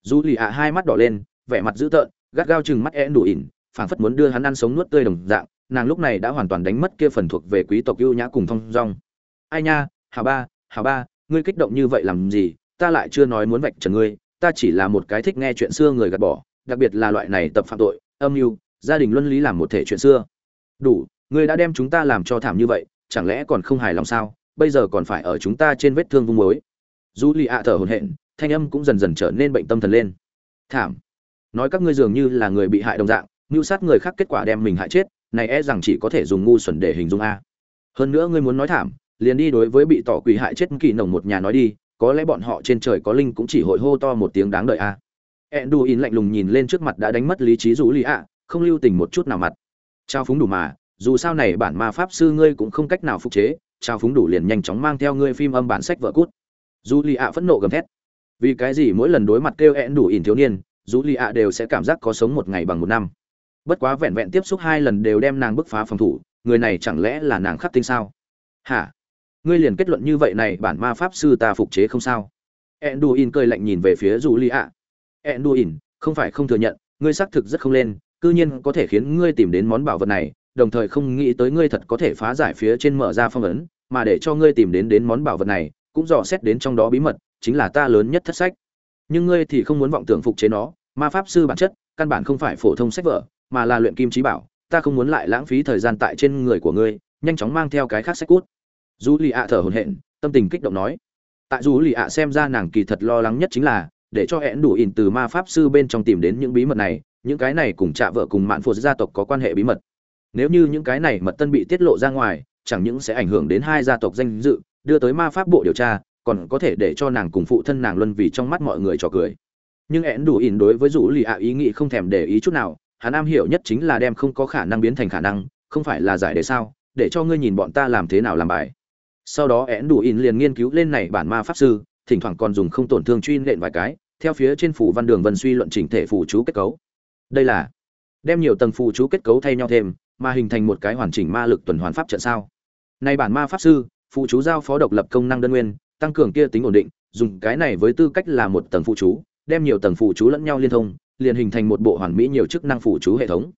Dù lì ạ hai mắt đỏ lên, vẻ mặt dữ tợn, gắt gao chừng mắt in phảng phất muốn đưa hắn ăn sống nuốt tươi đồng dạng, nàng lúc này đã hoàn toàn đánh mất kia phần thuộc về quý tộc ưu nhã cùng thong dong. Ai nha hà ba hà ba, ngươi kích động như vậy làm gì? Ta lại chưa nói muốn vạch trần ngươi, ta chỉ là một cái thích nghe chuyện xưa người gạt bỏ, đặc biệt là loại này tập phạm tội, âm mưu, gia đình luân lý làm một thể chuyện xưa. Đủ, ngươi đã đem chúng ta làm cho thảm như vậy, chẳng lẽ còn không hài lòng sao? Bây giờ còn phải ở chúng ta trên vết thương vung mối Dù lì ạ thở hổn hển, thanh âm cũng dần dần trở nên bệnh tâm thần lên. Thảm. Nói các ngươi dường như là người bị hại đồng dạng, mưu sát người khác kết quả đem mình hại chết, này e rằng chỉ có thể dùng ngu xuẩn để hình dung a. Hơn nữa ngươi muốn nói thảm liền đi đối với bị tỏ quỷ hại chết kỳ nồng một nhà nói đi có lẽ bọn họ trên trời có linh cũng chỉ hội hô to một tiếng đáng đợi a Enduin lạnh lùng nhìn lên trước mặt đã đánh mất lý trí rủ lì ạ, không lưu tình một chút nào mặt. Trao phúng đủ mà, dù sao này bản ma pháp sư ngươi cũng không cách nào phục chế, trao phúng đủ liền nhanh chóng mang theo ngươi phim âm bản sách vợ cút. dù lì ạ phẫn nộ gầm thét. Vì cái gì mỗi lần đối mặt kêu Enduin thiếu niên, dù lì ạ đều sẽ cảm giác có sống một ngày bằng một năm. Bất quá vẹn vẹn tiếp xúc hai lần đều đem nàng bức phá phòng thủ, người này chẳng lẽ là nàng khắc tinh sao? Hả? Ngươi liền kết luận như vậy này bản ma pháp sư ta phục chế không sao? Enduin cười lạnh nhìn về phía Dụ Lý ạ Enduin, không phải không thừa nhận, ngươi xác thực rất không lên, cư nhiên có thể khiến ngươi tìm đến món bảo vật này, đồng thời không nghĩ tới ngươi thật có thể phá giải phía trên mở ra phong ấn, mà để cho ngươi tìm đến đến món bảo vật này, cũng dò xét đến trong đó bí mật, chính là ta lớn nhất thất sách. Nhưng ngươi thì không muốn vọng tưởng phục chế nó, ma pháp sư bản chất, căn bản không phải phổ thông sách vở, mà là luyện kim trí bảo, ta không muốn lại lãng phí thời gian tại trên người của ngươi, nhanh chóng mang theo cái khác sách cút. Julia thở hổn hển, tâm tình kích động nói. Tại Julia xem ra nàng kỳ thật lo lắng nhất chính là, để cho hẹn đủ ỉn từ ma pháp sư bên trong tìm đến những bí mật này những cái này cùng chạ vợ cùng mạn phụt gia tộc có quan hệ bí mật. Nếu như những cái này mật tân bị tiết lộ ra ngoài chẳng những sẽ ảnh hưởng đến hai gia tộc danh dự đưa tới ma pháp bộ điều tra còn có thể để cho nàng cùng phụ thân nàng luân vì trong mắt mọi người trò cười. Nhưng hẹn đủ ỉn đối với dù lì ạ ý nghĩ không thèm để ý chút nào hắn am hiểu nhất chính là đem không có khả năng biến thành khả năng không phải là giải đề sao để cho ngươi nhìn bọn ta làm thế nào làm bài sau đó én đủ in liền nghiên cứu lên này bản ma pháp sư, thỉnh thoảng còn dùng không tổn thương truy nện vài cái, theo phía trên phủ văn đường vân suy luận chỉnh thể phủ chú kết cấu. Đây là đem nhiều tầng phủ chú kết cấu thay nhau thêm, mà hình thành một cái hoàn chỉnh ma lực tuần hoàn pháp trận sao. Này bản ma pháp sư phụ chú giao phó độc lập công năng đơn nguyên, tăng cường kia tính ổn định, dùng cái này với tư cách là một tầng phụ chú, đem nhiều tầng phụ chú lẫn nhau liên thông, liền hình thành một bộ hoàn mỹ nhiều chức năng phụ chú hệ thống.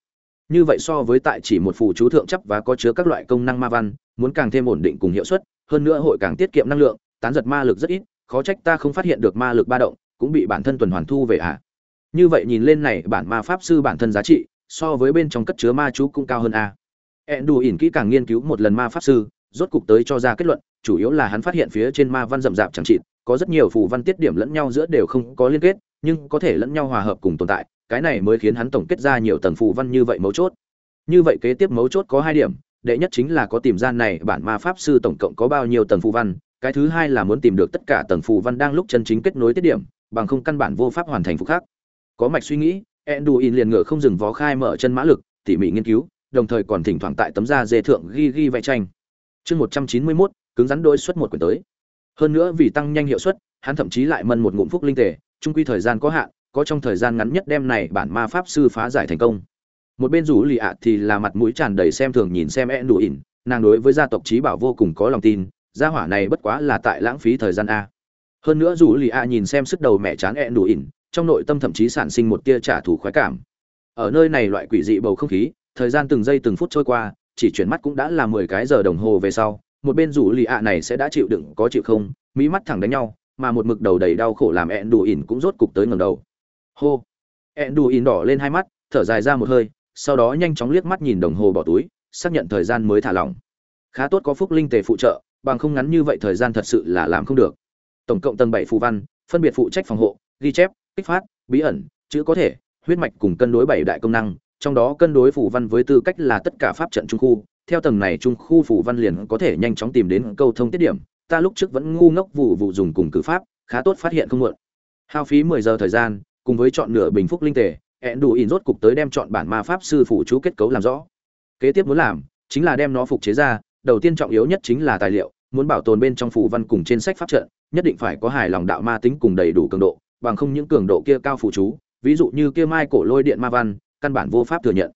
Như vậy so với tại chỉ một phụ chú thượng chấp và có chứa các loại công năng ma văn, muốn càng thêm ổn định cùng hiệu suất hơn nữa hội càng tiết kiệm năng lượng, tán giật ma lực rất ít, khó trách ta không phát hiện được ma lực ba động, cũng bị bản thân tuần hoàn thu về ạ à. như vậy nhìn lên này, bản ma pháp sư bản thân giá trị, so với bên trong cất chứa ma chú cũng cao hơn a ẹn đù ỉn kỹ càng nghiên cứu một lần ma pháp sư, rốt cục tới cho ra kết luận, chủ yếu là hắn phát hiện phía trên ma văn rậm rạp chẳng trị có rất nhiều phù văn tiết điểm lẫn nhau giữa đều không có liên kết, nhưng có thể lẫn nhau hòa hợp cùng tồn tại, cái này mới khiến hắn tổng kết ra nhiều tầng phù văn như vậy mấu chốt như vậy kế tiếp mấu chốt có hai điểm đệ nhất chính là có tìm ra này bản ma pháp sư tổng cộng có bao nhiêu tầng phù văn, cái thứ hai là muốn tìm được tất cả tầng phù văn đang lúc chân chính kết nối tiết điểm, bằng không căn bản vô pháp hoàn thành phục khác có mạch suy nghĩ, enduin liền ngựa không dừng vó khai mở chân mã lực, tỉ mỉ nghiên cứu, đồng thời còn thỉnh thoảng tại tấm da dê thượng ghi ghi vẽ tranh. Chương một trăm chín mươi mốt, cứng rắn đôi suất một quyển tới. Hơn nữa vì tăng nhanh hiệu suất, hắn thậm chí lại mân một ngụm phúc linh tề, trung quy thời gian có hạn, có trong thời gian ngắn nhất đem này bản ma pháp sư phá giải thành công một bên rủ lì ạ thì là mặt mũi tràn đầy xem thường nhìn xem e đủ ỉn. Nàng đối với gia tộc trí bảo vô cùng có lòng tin, gia hỏa này bất quá là tại lãng phí thời gian a. Hơn nữa rủ lì ạ nhìn xem sức đầu mẹ chán e đủ ỉn, trong nội tâm thậm chí sản sinh một tia trả thù khoái cảm. Ở nơi này loại quỷ dị bầu không khí, thời gian từng giây từng phút trôi qua, chỉ chuyển mắt cũng đã là mười cái giờ đồng hồ về sau, một bên rủ lì ạ này sẽ đã chịu đựng có chịu không mỹ mắt thẳng đánh nhau, mà một mực đầu đầy đau khổ làm ẹn đủ ỉn cũng rốt cục tới ngầm đầu. Hô! Ẹn đủ ỉn đỏ lên hai mắt, thở dài ra một hơi sau đó nhanh chóng liếc mắt nhìn đồng hồ bỏ túi, xác nhận thời gian mới thả lỏng. Khá tốt có phúc linh tề phụ trợ, bằng không ngắn như vậy thời gian thật sự là làm không được. Tổng cộng tầng bảy phù văn, phân biệt phụ trách phòng hộ, ghi chép, kích phát, bí ẩn, chữ có thể, huyết mạch cùng cân đối bảy đại công năng, trong đó cân đối phù văn với tư cách là tất cả pháp trận trung khu. Theo tầng này trung khu phù văn liền có thể nhanh chóng tìm đến câu thông tiết điểm, ta lúc trước vẫn ngu ngốc vụ vụ dùng cùng cử pháp, khá tốt phát hiện không muộn. Hao phí mười giờ thời gian, cùng với chọn nửa bình phúc linh tề ẹn đủ in rốt cục tới đem chọn bản ma pháp sư phụ chú kết cấu làm rõ. Kế tiếp muốn làm chính là đem nó phục chế ra, đầu tiên trọng yếu nhất chính là tài liệu, muốn bảo tồn bên trong phù văn cùng trên sách pháp trận, nhất định phải có hài lòng đạo ma tính cùng đầy đủ cường độ, bằng không những cường độ kia cao phủ chú, ví dụ như kia mai cổ lôi điện ma văn, căn bản vô pháp thừa nhận.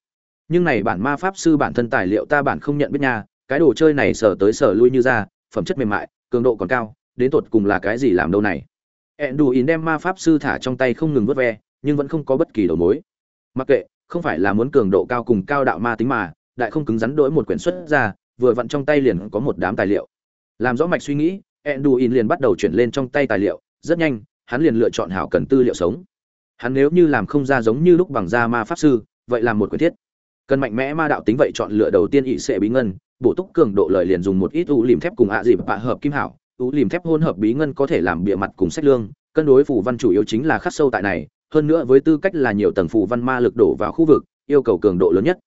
Nhưng này bản ma pháp sư bản thân tài liệu ta bản không nhận biết nha, cái đồ chơi này sở tới sở lui như ra, phẩm chất mềm mại, cường độ còn cao, đến tột cùng là cái gì làm đâu này. Ẹn đủ ỉn đem ma pháp sư thả trong tay không ngừng vớt ve nhưng vẫn không có bất kỳ đầu mối. Mặc kệ, không phải là muốn cường độ cao cùng cao đạo ma tính mà, đại không cứng rắn đổi một quyển xuất ra, vừa vặn trong tay liền có một đám tài liệu. Làm rõ mạch suy nghĩ, enduin liền bắt đầu chuyển lên trong tay tài liệu, rất nhanh, hắn liền lựa chọn hảo cần tư liệu sống. Hắn nếu như làm không ra giống như lúc bằng da ma pháp sư, vậy làm một quyển thiết. Cần mạnh mẽ ma đạo tính vậy chọn lựa đầu tiên ỵ sẽ bí ngân, bổ túc cường độ lời liền dùng một ít u lìm thép cùng ạ à dịp bạ hợp kim hảo. U lìm thép hôn hợp bí ngân có thể làm bịa mặt cùng sách lương, cân đối phù văn chủ yếu chính là khắc sâu tại này hơn nữa với tư cách là nhiều tầng phù văn ma lực đổ vào khu vực, yêu cầu cường độ lớn nhất.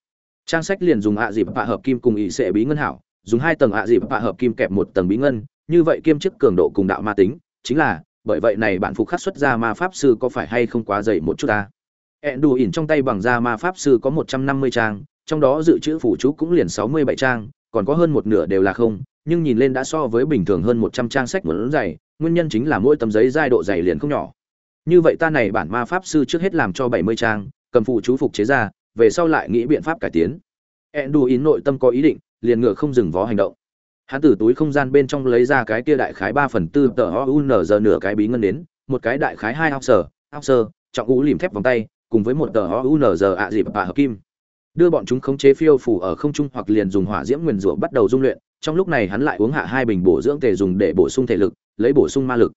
Trang sách liền dùng ạ dịp bạ hợp kim cùng ỵ sẽ bí ngân hảo, dùng hai tầng ạ dịp bạ hợp kim kẹp một tầng bí ngân, như vậy kiêm chức cường độ cùng đạo ma tính, chính là, bởi vậy này bạn phục khắc xuất ra ma pháp sư có phải hay không quá dày một chút ta? Ẹn đù ỉn trong tay bằng da ma pháp sư có một trăm năm mươi trang, trong đó dự trữ phủ chú cũng liền sáu mươi bảy trang, còn có hơn một nửa đều là không, nhưng nhìn lên đã so với bình thường hơn một trăm trang sách muốn dày, nguyên nhân chính là mỗi tấm giấy giai độ dày liền không nhỏ như vậy ta này bản ma pháp sư trước hết làm cho bảy mươi trang, cầm phụ chú phục chế ra, về sau lại nghĩ biện pháp cải tiến. Ẹn đù nội tâm có ý định, liền ngựa không dừng vó hành động. Hắn từ túi không gian bên trong lấy ra cái kia đại khái ba phần tư tờ o giờ nửa cái bí ngân đến, một cái đại khái hai ao sở ao sơ trọng ú lìm thép vòng tay, cùng với một tờ o giờ ạ dịp bà hợp kim. Đưa bọn chúng khống chế phiêu phủ ở không trung hoặc liền dùng hỏa diễm nguyền rủa bắt đầu dung luyện, trong lúc này hắn lại uống hạ hai bình bổ dưỡng tề dùng để bổ sung thể lực, lấy bổ sung ma lực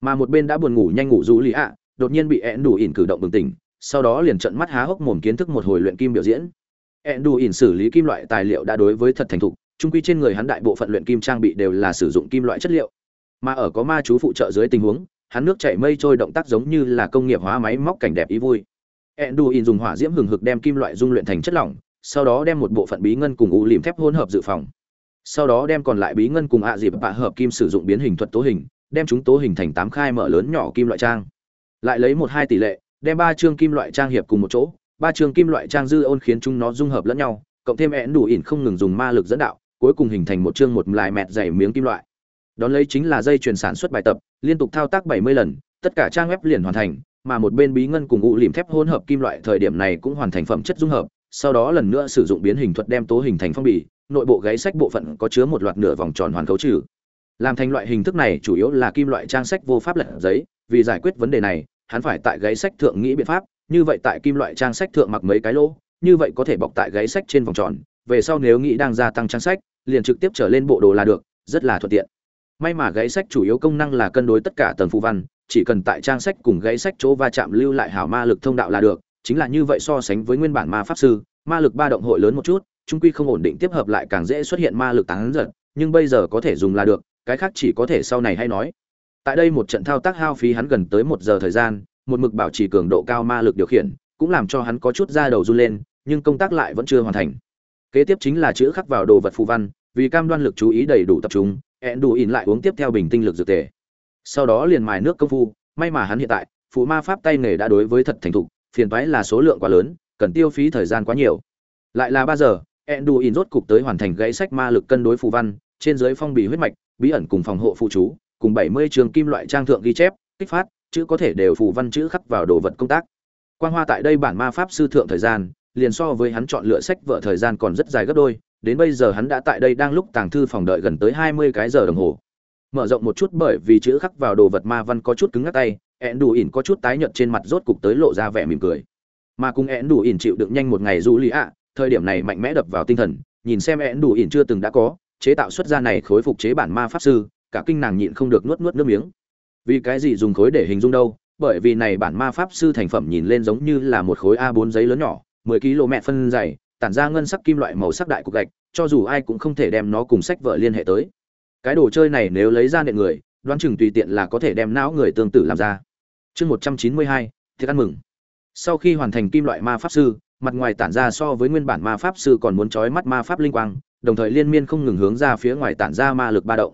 mà một bên đã buồn ngủ nhanh ngủ rú lý ạ đột nhiên bị ẹn đủ ỉn cử động bừng tỉnh sau đó liền trận mắt há hốc mồm kiến thức một hồi luyện kim biểu diễn. Ẹn đủ ỉn xử lý kim loại tài liệu đã đối với thật thành thục trung quy trên người hắn đại bộ phận luyện kim trang bị đều là sử dụng kim loại chất liệu. Mà ở có ma chú phụ trợ dưới tình huống hắn nước chảy mây trôi động tác giống như là công nghiệp hóa máy móc cảnh đẹp ý vui. Enduin dùng hỏa diễm hừng hực đem kim loại dung luyện thành chất lỏng, sau đó đem một bộ phận bí ngân cùng u lìm thép hỗn hợp dự phòng. Sau đó đem còn lại bí ngân cùng ạ dịp bạ hợp kim sử dụng biến hình thuật tố hình, đem chúng tố hình thành tám khai mở lớn nhỏ kim loại trang. Lại lấy một hai tỷ lệ, đem ba chương kim loại trang hiệp cùng một chỗ, ba chương kim loại trang dư ôn khiến chúng nó dung hợp lẫn nhau, cộng thêm én đủ ỉn không ngừng dùng ma lực dẫn đạo, cuối cùng hình thành một chương một lại mẹt dày miếng kim loại. Đón lấy chính là dây chuyển sản xuất bài tập, liên tục thao tác 70 lần, tất cả trang web liền hoàn thành, mà một bên bí ngân cùng ụ lìm thép hỗn hợp kim loại thời điểm này cũng hoàn thành phẩm chất dung hợp sau đó lần nữa sử dụng biến hình thuật đem tố hình thành phong bì nội bộ gáy sách bộ phận có chứa một loạt nửa vòng tròn hoàn cấu trừ làm thành loại hình thức này chủ yếu là kim loại trang sách vô pháp lật giấy vì giải quyết vấn đề này hắn phải tại gáy sách thượng nghĩ biện pháp như vậy tại kim loại trang sách thượng mặc mấy cái lỗ như vậy có thể bọc tại gáy sách trên vòng tròn về sau nếu nghĩ đang gia tăng trang sách liền trực tiếp trở lên bộ đồ là được rất là thuận tiện. May mà gáy sách chủ yếu công năng là cân đối tất cả tầng phù văn chỉ cần tại trang sách cùng gáy sách chỗ va chạm lưu lại hảo ma lực thông đạo là được, chính là như vậy so sánh với nguyên bản ma pháp sư, ma lực ba động hội lớn một chút, trung quy không ổn định tiếp hợp lại càng dễ xuất hiện ma lực tán giật, nhưng bây giờ có thể dùng là được, cái khác chỉ có thể sau này hay nói. Tại đây một trận thao tác hao phí hắn gần tới một giờ thời gian, một mực bảo trì cường độ cao ma lực điều khiển, cũng làm cho hắn có chút da đầu run lên, nhưng công tác lại vẫn chưa hoàn thành. Kế tiếp chính là chữ khắc vào đồ vật phù văn, vì cam đoan lực chú ý đầy đủ tập trung, ẹn đủ ỉn lại uống tiếp theo bình tinh lực dược tề sau đó liền mài nước công phu may mà hắn hiện tại phụ ma pháp tay nghề đã đối với thật thành thục phiền toái là số lượng quá lớn cần tiêu phí thời gian quá nhiều lại là ba giờ ẹn đủ ỉn rốt cục tới hoàn thành gãy sách ma lực cân đối phù văn trên dưới phong bì huyết mạch bí ẩn cùng phòng hộ phụ chú, cùng bảy mươi trường kim loại trang thượng ghi chép, kích phát, chữ có thể đều phù văn chữ khắc vào đồ vật công tác. Quang hoa tại đây bản ma pháp sư thượng thời gian, liền so với hắn chọn lựa sách vợ thời gian còn rất dài gấp đôi, đến bây giờ hắn đã tại đây đang lúc tàng thư phòng đợi gần tới hai mươi cái giờ đồng hồ. Mở rộng một chút bởi vì chữ khắc vào đồ vật ma văn có chút cứng ngắc tay ẹn đủ ỉn có chút tái nhợt trên mặt rốt cục tới lộ ra vẻ mỉm cười. Mà cùng ẹn đủ ỉn chịu đựng nhanh một ngày du lý ạ thời điểm này mạnh mẽ đập vào tinh thần, nhìn xem ẹn đủ ỉn chưa từng đã có chế tạo xuất ra này khối phục chế bản ma pháp sư cả kinh nàng nhịn không được nuốt nuốt nước miếng. Vì cái gì dùng khối để hình dung đâu? Bởi vì này bản ma pháp sư thành phẩm nhìn lên giống như là một khối a 4 giấy lớn nhỏ 10 km phân dày tản ra ngân sắc kim loại màu sắc đại cục gạch cho dù ai cũng không thể đem nó cùng sách vợ liên hệ tới. Cái đồ chơi này nếu lấy ra nện người đoán chừng tùy tiện là có thể đem não người tương tự làm ra. Chương 192, thiệt ăn mừng. Sau khi hoàn thành kim loại ma pháp sư mặt ngoài tản ra so với nguyên bản ma pháp sư còn muốn trói mắt ma pháp linh quang đồng thời liên miên không ngừng hướng ra phía ngoài tản ra ma lực ba động.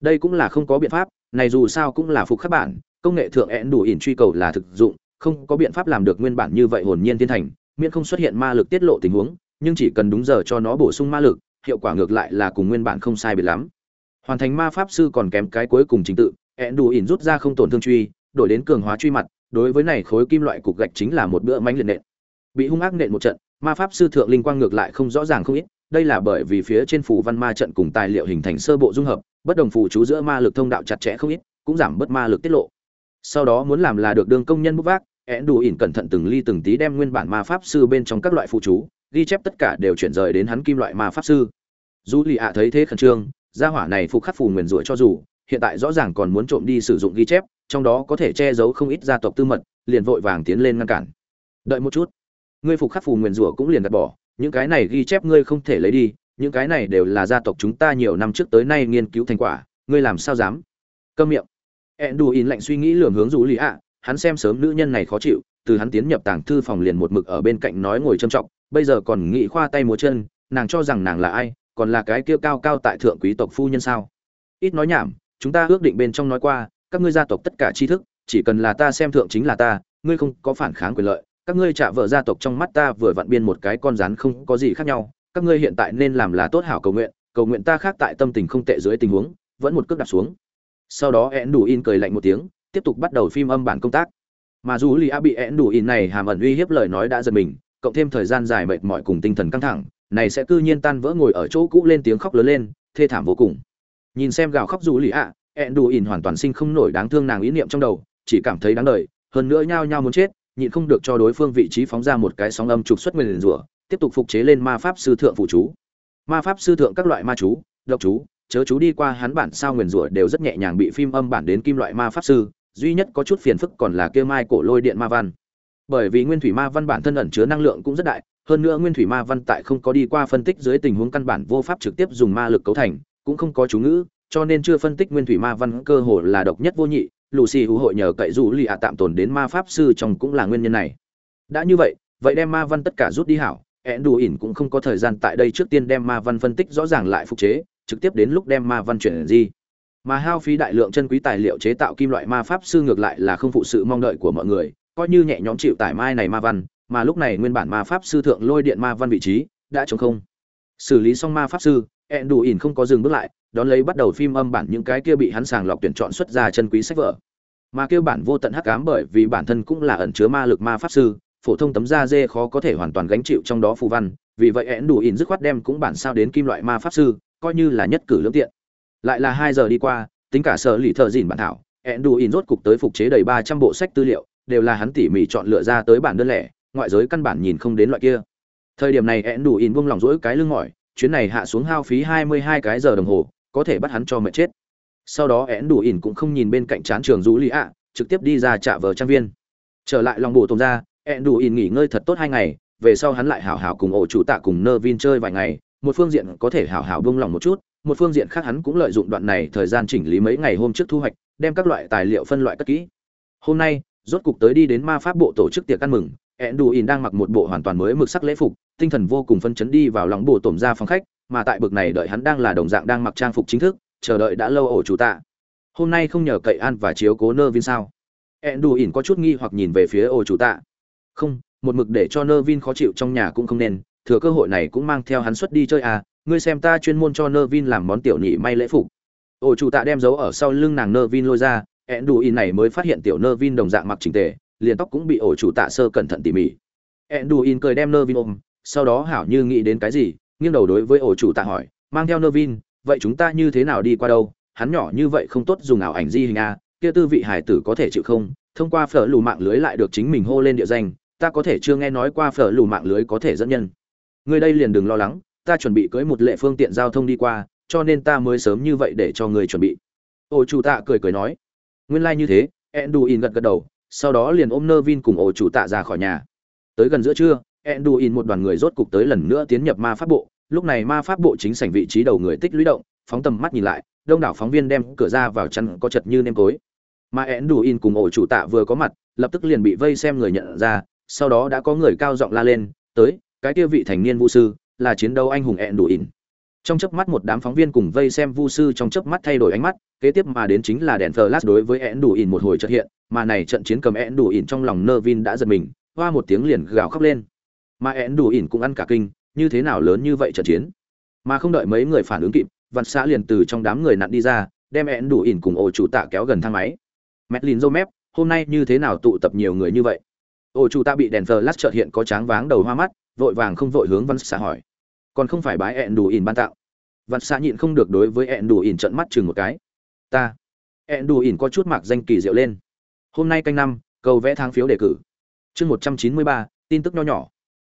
Đây cũng là không có biện pháp, này dù sao cũng là phục khắc bản, công nghệ thượng ẻn đủ ỉn truy cầu là thực dụng, không có biện pháp làm được nguyên bản như vậy hồn nhiên thiên thành, miễn không xuất hiện ma lực tiết lộ tình huống, nhưng chỉ cần đúng giờ cho nó bổ sung ma lực, hiệu quả ngược lại là cùng nguyên bản không sai biệt lắm. Hoàn thành ma pháp sư còn kém cái cuối cùng chính tự, ẻn đủ ỉn rút ra không tổn thương truy, đổi đến cường hóa truy mặt, đối với này khối kim loại cục gạch chính là một bữa mánh liệt nện. Bị hung ác nện một trận, ma pháp sư thượng linh quang ngược lại không rõ ràng không ít đây là bởi vì phía trên phủ văn ma trận cùng tài liệu hình thành sơ bộ dung hợp, bất đồng phù chú giữa ma lực thông đạo chặt chẽ không ít, cũng giảm bớt ma lực tiết lộ. Sau đó muốn làm là được đường công nhân bút vác én đủ ỉn cẩn thận từng ly từng tí đem nguyên bản ma pháp sư bên trong các loại phụ chú, ghi chép tất cả đều chuyển rời đến hắn kim loại ma pháp sư. Dù lì ạ thấy thế khẩn trương, gia hỏa này phục khắc phù nguyền rủa cho dù, hiện tại rõ ràng còn muốn trộm đi sử dụng ghi chép, trong đó có thể che giấu không ít gia tộc tư mật, liền vội vàng tiến lên ngăn cản. Đợi một chút, ngươi phục khắc phù nguyền rủa cũng liền đặt bỏ những cái này ghi chép ngươi không thể lấy đi, những cái này đều là gia tộc chúng ta nhiều năm trước tới nay nghiên cứu thành quả, ngươi làm sao dám? Câm miệng. Ẹn đù in lạnh suy nghĩ lường hướng rủ lì ạ hắn xem sớm nữ nhân này khó chịu, từ hắn tiến nhập tàng thư phòng liền một mực ở bên cạnh nói ngồi trâm trọng, bây giờ còn nghĩ khoa tay múa chân, nàng cho rằng nàng là ai, còn là cái kia cao cao tại thượng quý tộc phu nhân sao? Ít nói nhảm, chúng ta ước định bên trong nói qua, các ngươi gia tộc tất cả tri thức, chỉ cần là ta xem thượng chính là ta, ngươi không có phản kháng quyền lợi các ngươi trả vợ gia tộc trong mắt ta vừa vặn biên một cái con rắn không có gì khác nhau, các ngươi hiện tại nên làm là tốt hảo cầu nguyện cầu nguyện ta khác tại tâm tình không tệ dưới tình huống, vẫn một cước đặt xuống. Sau đó én đủ in cười lạnh một tiếng, tiếp tục bắt đầu phim âm bản công tác. Mà dù lì a bị én đủ in này hàm ẩn uy hiếp lời nói đã giật mình, cộng thêm thời gian dài mệt mỏi cùng tinh thần căng thẳng, này sẽ cư nhiên tan vỡ ngồi ở chỗ cũ lên tiếng khóc lớn lên, thê thảm vô cùng. Nhìn xem gào khóc dù lì a én đủ in hoàn toàn sinh không nổi đáng thương nàng ý niệm trong đầu, chỉ cảm thấy đáng đời, hơn nữa nhao nhao muốn chết nhịn không được cho đối phương vị trí phóng ra một cái sóng âm trục xuất nguyên rủa, tiếp tục phục chế lên ma pháp sư thượng phụ chú. Ma pháp sư thượng các loại ma chú, độc chú, chớ chú đi qua hắn bản sao nguyên rủa đều rất nhẹ nhàng bị phim âm bản đến kim loại ma pháp sư, duy nhất có chút phiền phức còn là kia mai cổ lôi điện ma văn. Bởi vì nguyên thủy ma văn bản thân ẩn chứa năng lượng cũng rất đại, hơn nữa nguyên thủy ma văn tại không có đi qua phân tích dưới tình huống căn bản vô pháp trực tiếp dùng ma lực cấu thành, cũng không có chú ngữ, cho nên chưa phân tích nguyên thủy ma văn cơ hồ là độc nhất vô nhị lucy hữu hội nhờ cậy dù lì ạ tạm tồn đến ma pháp sư trong cũng là nguyên nhân này. Đã như vậy vậy đem ma văn tất cả rút đi hảo ẹn đù ỉn cũng không có thời gian tại đây trước tiên đem ma văn phân tích rõ ràng lại phục chế, trực tiếp đến lúc đem ma văn chuyển di. Mà hao phí đại lượng chân quý tài liệu chế tạo kim loại ma pháp sư ngược lại là không phụ sự mong đợi của mọi người, coi như nhẹ nhõm chịu tải mai này ma văn, mà lúc này nguyên bản ma pháp sư thượng lôi điện ma văn vị trí đã trống không. Xử lý xong ma pháp sư ẹn đủ ỉn không có dừng bước lại, đón lấy bắt đầu phim âm bản những cái kia bị hắn sàng lọc tuyển chọn xuất ra chân quý sách vở. Mà kêu bản vô tận hắc ám bởi vì bản thân cũng là ẩn chứa ma lực ma pháp sư, phổ thông tấm da dê khó có thể hoàn toàn gánh chịu trong đó phù văn, vì vậy ẹn đủ ỉn dứt khoát đem cũng bản sao đến kim loại ma pháp sư, coi như là nhất cử lưỡng tiện. Lại là hai giờ đi qua, tính cả sở lì thợ dìn bản thảo ẹn đủ ỉn rốt cục tới phục chế đầy ba trăm bộ sách tư liệu, đều là hắn tỉ mỉ chọn lựa ra tới bản đơn lẻ, ngoại giới căn bản nhìn không đến loại kia. Thời điểm này ẹn đủ ỉn buông lỏng rỗi cái lưng mỏi chuyến này hạ xuống hao phí hai mươi hai cái giờ đồng hồ, có thể bắt hắn cho mệt chết. Sau đó én đủ ỉn cũng không nhìn bên cạnh chán trường rũ lý ạ trực tiếp đi ra trả vờ trang viên. Trở lại lòng bổ tổng ra én đủ ỉn nghỉ ngơi thật tốt hai ngày, về sau hắn lại hảo hảo cùng ổ chủ tạ cùng nơ vin chơi vài ngày, một phương diện có thể hảo hảo buông lòng một chút, một phương diện khác hắn cũng lợi dụng đoạn này thời gian chỉnh lý mấy ngày hôm trước thu hoạch, đem các loại tài liệu phân loại cất kỹ. Hôm nay, rốt cục tới đi đến ma pháp bộ tổ chức tiệc ăn mừng ẹn đù ỉn đang mặc một bộ hoàn toàn mới mực sắc lễ phục, tinh thần vô cùng phân chấn đi vào lòng bộ tổm ra phòng khách, mà tại bực này đợi hắn đang là đồng dạng đang mặc trang phục chính thức, chờ đợi đã lâu ổ chủ tạ. Hôm nay không nhờ cậy an và chiếu cố nơ vin sao? Ẹn đù ỉn có chút nghi hoặc nhìn về phía ổ chủ tạ. Không, một mực để cho nơ vin khó chịu trong nhà cũng không nên, thừa cơ hội này cũng mang theo hắn xuất đi chơi à ngươi xem ta chuyên môn cho nơ vin làm món tiểu nhị may lễ phục. Ổ chủ tạ đem dấu ở sau lưng nàng nơ vin lôi ra ẹn đù in này mới phát hiện tiểu nơ vin đồng dạng mặc chỉnh tề liền tóc cũng bị ổ chủ tạ sơ cẩn thận tỉ mỉ. Enduin in cười đem nơ vin ôm, sau đó hảo như nghĩ đến cái gì, nghiêng đầu đối với ổ chủ tạ hỏi, mang theo nơ vin vậy chúng ta như thế nào đi qua đâu? Hắn nhỏ như vậy không tốt dùng ảo ảnh di hình a, kia tư vị hải tử có thể chịu không? Thông qua phở lù mạng lưới lại được chính mình hô lên địa danh, ta có thể chưa nghe nói qua phở lù mạng lưới có thể dẫn nhân. Người đây liền đừng lo lắng, ta chuẩn bị cưới một lệ phương tiện giao thông đi qua, cho nên ta mới sớm như vậy để cho người chuẩn bị. Ổ chủ tạ cười cười nói, nguyên lai、like、như thế. Enduin gật gật đầu sau đó liền ôm nơ vin cùng ổ chủ tạ ra khỏi nhà. Tới gần giữa trưa, enduin một đoàn người rốt cục tới lần nữa tiến nhập ma pháp bộ. Lúc này ma pháp bộ chính sảnh vị trí đầu người tích lũy động, phóng tầm mắt nhìn lại, đông đảo phóng viên đem cửa ra vào chăn có chật như nêm tối mà enduin cùng ổ chủ tạ vừa có mặt, lập tức liền bị vây xem người nhận ra, sau đó đã có người cao giọng la lên, tới, cái kia vị thành niên vũ sư, là chiến đấu anh hùng enduin trong chớp mắt một đám phóng viên cùng vây xem vu sư trong chớp mắt thay đổi ánh mắt, kế tiếp mà đến chính là đèn flash đối với én đủ ỉn một hồi trật hiện, mà này trận chiến cầm én đủ ỉn trong lòng nơ vin đã giật mình, hoa một tiếng liền gào khóc lên. Mà én đủ ỉn cũng ăn cả kinh, như thế nào lớn như vậy trận chiến? Mà không đợi mấy người phản ứng kịp, văn xã liền từ trong đám người nặn đi ra, đem én đủ ỉn cùng ổ chủ tạ kéo gần thang máy. Medlin dâu mép hôm nay như thế nào tụ tập nhiều người như vậy? Ổ chủ tạ bị đèn flash trợt hiện có tráng váng đầu hoa mắt, vội vàng không vội hướng văn xã hỏi còn không phải bái ẹn đủ ỉn ban tạo. Vặt xạ nhịn không được đối với ẹn đủ ỉn trận mắt chừng một cái. Ta, ẹn đủ ỉn có chút mạc danh kỳ diệu lên. Hôm nay canh năm, cầu vẽ tháng phiếu đề cử. Chương một trăm chín mươi ba, tin tức nho nhỏ.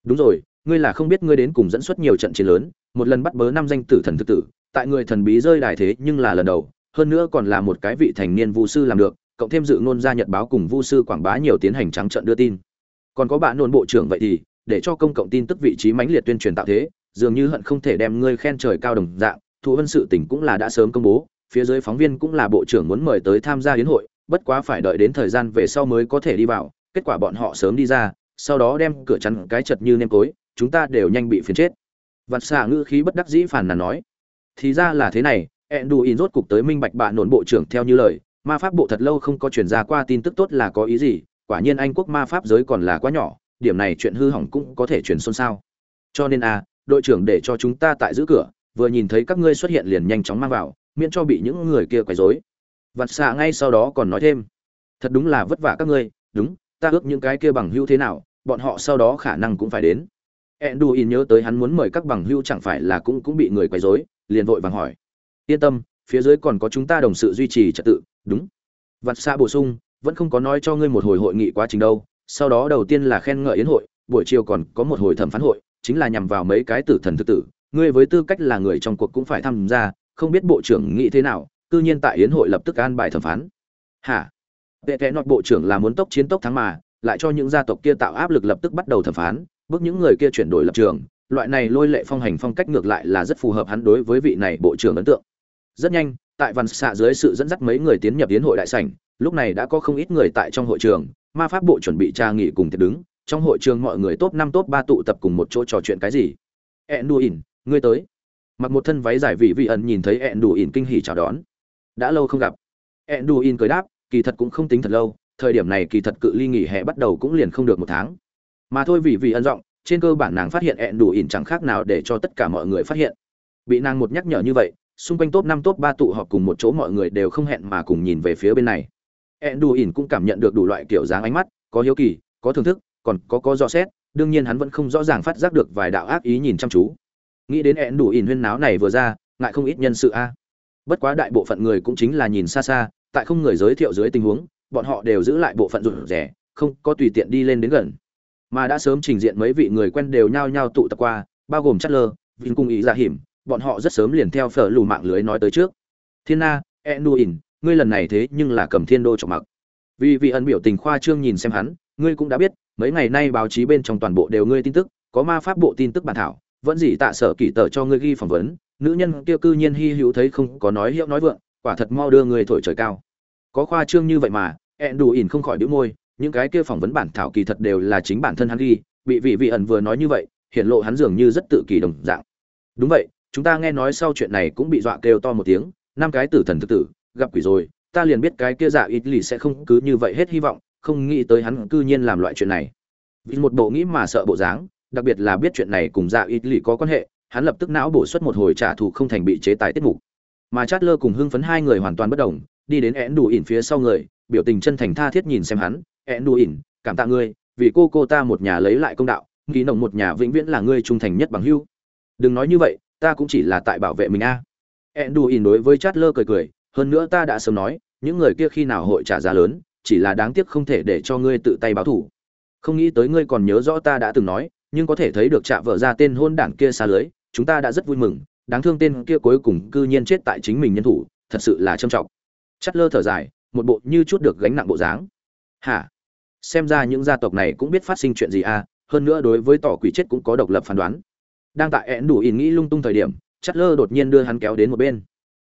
Đúng rồi, ngươi là không biết ngươi đến cùng dẫn xuất nhiều trận chiến lớn, một lần bắt bớ năm danh tử thần thực tử, tại người thần bí rơi đài thế nhưng là lần đầu, hơn nữa còn là một cái vị thành niên vu sư làm được, cộng thêm dự ngôn gia nhật báo cùng vu sư quảng bá nhiều tiến hành trắng trận đưa tin. Còn có bạn nôn bộ trưởng vậy thì, để cho công cộng tin tức vị trí mãnh liệt tuyên truyền tạo thế dường như hận không thể đem ngươi khen trời cao đồng dạng thụ vân sự tỉnh cũng là đã sớm công bố, phía dưới phóng viên cũng là bộ trưởng muốn mời tới tham gia hiến hội, bất quá phải đợi đến thời gian về sau mới có thể đi vào, kết quả bọn họ sớm đi ra, sau đó đem cửa chắn cái chật như nêm tối chúng ta đều nhanh bị phiền chết. Vặt xạ ngữ khí bất đắc dĩ phản nàn nói, thì ra là thế này ẹn đù in rốt cục tới minh bạch bạn nổn bộ trưởng theo như lời, ma pháp bộ thật lâu không có chuyển ra qua tin tức tốt là có ý gì, quả nhiên anh quốc ma pháp giới còn là quá nhỏ, điểm này chuyện hư hỏng cũng có thể chuyển xôn xao. Cho nên a đội trưởng để cho chúng ta tại giữ cửa, vừa nhìn thấy các ngươi xuất hiện liền nhanh chóng mang vào, miễn cho bị những người kia quấy rối. Vặt xạ ngay sau đó còn nói thêm, thật đúng là vất vả các ngươi, đúng, ta ước những cái kia bằng hữu thế nào, bọn họ sau đó khả năng cũng phải đến. Enduin nhớ tới hắn muốn mời các bằng hữu chẳng phải là cũng cũng bị người quấy rối, liền vội vàng hỏi, yên tâm, phía dưới còn có chúng ta đồng sự duy trì trật tự, đúng. Vặt xạ bổ sung, vẫn không có nói cho ngươi một hồi hội nghị quá trình đâu, sau đó đầu tiên là khen ngợi yến hội, buổi chiều còn có một hồi thẩm phán hội chính là nhằm vào mấy cái tử thần thực tử. Ngươi với tư cách là người trong cuộc cũng phải tham gia, không biết bộ trưởng nghĩ thế nào, cư nhiên tại hiến hội lập tức an bài thẩm phán. Hả? Vệ vẽ nọt bộ trưởng là muốn tốc chiến tốc thắng mà, lại cho những gia tộc kia tạo áp lực lập tức bắt đầu thẩm phán, bước những người kia chuyển đổi lập trường. Loại này lôi lệ phong hành phong cách ngược lại là rất phù hợp hắn đối với vị này bộ trưởng ấn tượng. Rất nhanh, tại văn xạ dưới sự dẫn dắt mấy người tiến nhập hiến hội đại sảnh, lúc này đã có không ít người tại trong hội trường, ma pháp bộ chuẩn bị tra nghị cùng thiệt đứng trong hội trường mọi người top năm, top ba tụ tập cùng một chỗ trò chuyện cái gì? Ẹn đù ỉn ngươi tới. Mặc một thân váy dài vị vị ẩn nhìn thấy ẹn đù ỉn kinh hỉ chào đón. Đã lâu không gặp. Ẹn đù ỉn cười đáp, kỳ thật cũng không tính thật lâu, thời điểm này kỳ thật cự ly nghỉ hè bắt đầu cũng liền không được một tháng. Mà thôi vì vị ẩn giọng, trên cơ bản nàng phát hiện ẹn đù ỉn chẳng khác nào để cho tất cả mọi người phát hiện. Bị nàng một nhắc nhở như vậy, xung quanh top năm, top ba tụ họp cùng một chỗ mọi người đều không hẹn mà cùng nhìn về phía bên này. Ẹn đù ỉn cũng cảm nhận được đủ loại kiểu dáng ánh mắt, có hiếu kỳ, có thưởng thức còn có có dò xét, đương nhiên hắn vẫn không rõ ràng phát giác được vài đạo ác ý nhìn chăm chú. Nghĩ đến ẹn đủ ỉn huyên náo này vừa ra, ngại không ít nhân sự a. Bất quá đại bộ phận người cũng chính là nhìn xa xa, tại không người giới thiệu dưới tình huống, bọn họ đều giữ lại bộ phận rụt rẻ không có tùy tiện đi lên đến gần. Mà đã sớm trình diện mấy vị người quen đều nhao nhao tụ tập qua, bao gồm chất lơ vin cung ý dạ ra hiểm bọn họ rất sớm liền theo phở lù mạng lưới nói tới trước. Thiên na ẹn đủ ỉn, ngươi lần này thế nhưng là cầm thiên đô trọng mặc. Vì vị ẩn biểu tình khoa trương nhìn xem hắn ngươi cũng đã biết, mấy ngày nay báo chí bên trong toàn bộ đều ngươi tin tức, có ma pháp bộ tin tức bản thảo, vẫn gì tạ sở kỷ tờ cho ngươi ghi phỏng vấn, nữ nhân kia cư nhiên hy hữu thấy không có nói hiệu nói vượng, quả thật mau đưa người thổi trời cao. Có khoa trương như vậy mà ẹn đủ ỉn không khỏi đĩu môi, những cái kia phỏng vấn bản thảo kỳ thật đều là chính bản thân hắn ghi, bị vị vị ẩn vừa nói như vậy hiện lộ hắn dường như rất tự kỳ đồng dạng. Đúng vậy, chúng ta nghe nói sau chuyện này cũng bị dọa kêu to một tiếng, năm cái tử thần thực tử, gặp quỷ rồi, ta liền biết cái kia dạ ít lì sẽ không cứ như vậy hết hy vọng không nghĩ tới hắn cư nhiên làm loại chuyện này. Vì một bộ nghĩ mà sợ bộ dáng, đặc biệt là biết chuyện này cùng dạ ít lì có quan hệ, hắn lập tức não bổ xuất một hồi trả thù không thành bị chế tài tiết mục. Mà chát lơ cùng hưng phấn hai người hoàn toàn bất đồng, đi đến én đủ ỉn phía sau người, biểu tình chân thành tha thiết nhìn xem hắn én đủ ỉn, cảm tạ ngươi, vì cô cô ta một nhà lấy lại công đạo, nghĩ nồng một nhà vĩnh viễn là ngươi trung thành nhất bằng hưu đừng nói như vậy, ta cũng chỉ là tại bảo vệ mình a. Én đủ ỉn đối với chát lơ cười cười, hơn nữa ta đã sớm nói, những người kia khi nào hội trả giá lớn chỉ là đáng tiếc không thể để cho ngươi tự tay báo thủ. Không nghĩ tới ngươi còn nhớ rõ ta đã từng nói, nhưng có thể thấy được chạ vợ ra tên hôn đảng kia xa lưới, chúng ta đã rất vui mừng, đáng thương tên kia cuối cùng cư nhiên chết tại chính mình nhân thủ, thật sự là trâm trọng. Chắt lơ thở dài, một bộ như chút được gánh nặng bộ dáng. Hả? Xem ra những gia tộc này cũng biết phát sinh chuyện gì à hơn nữa đối với tỏ quỷ chết cũng có độc lập phán đoán. Đang tại ẹn đủ ỉn nghĩ lung tung thời điểm, chắt lơ đột nhiên đưa hắn kéo đến một bên.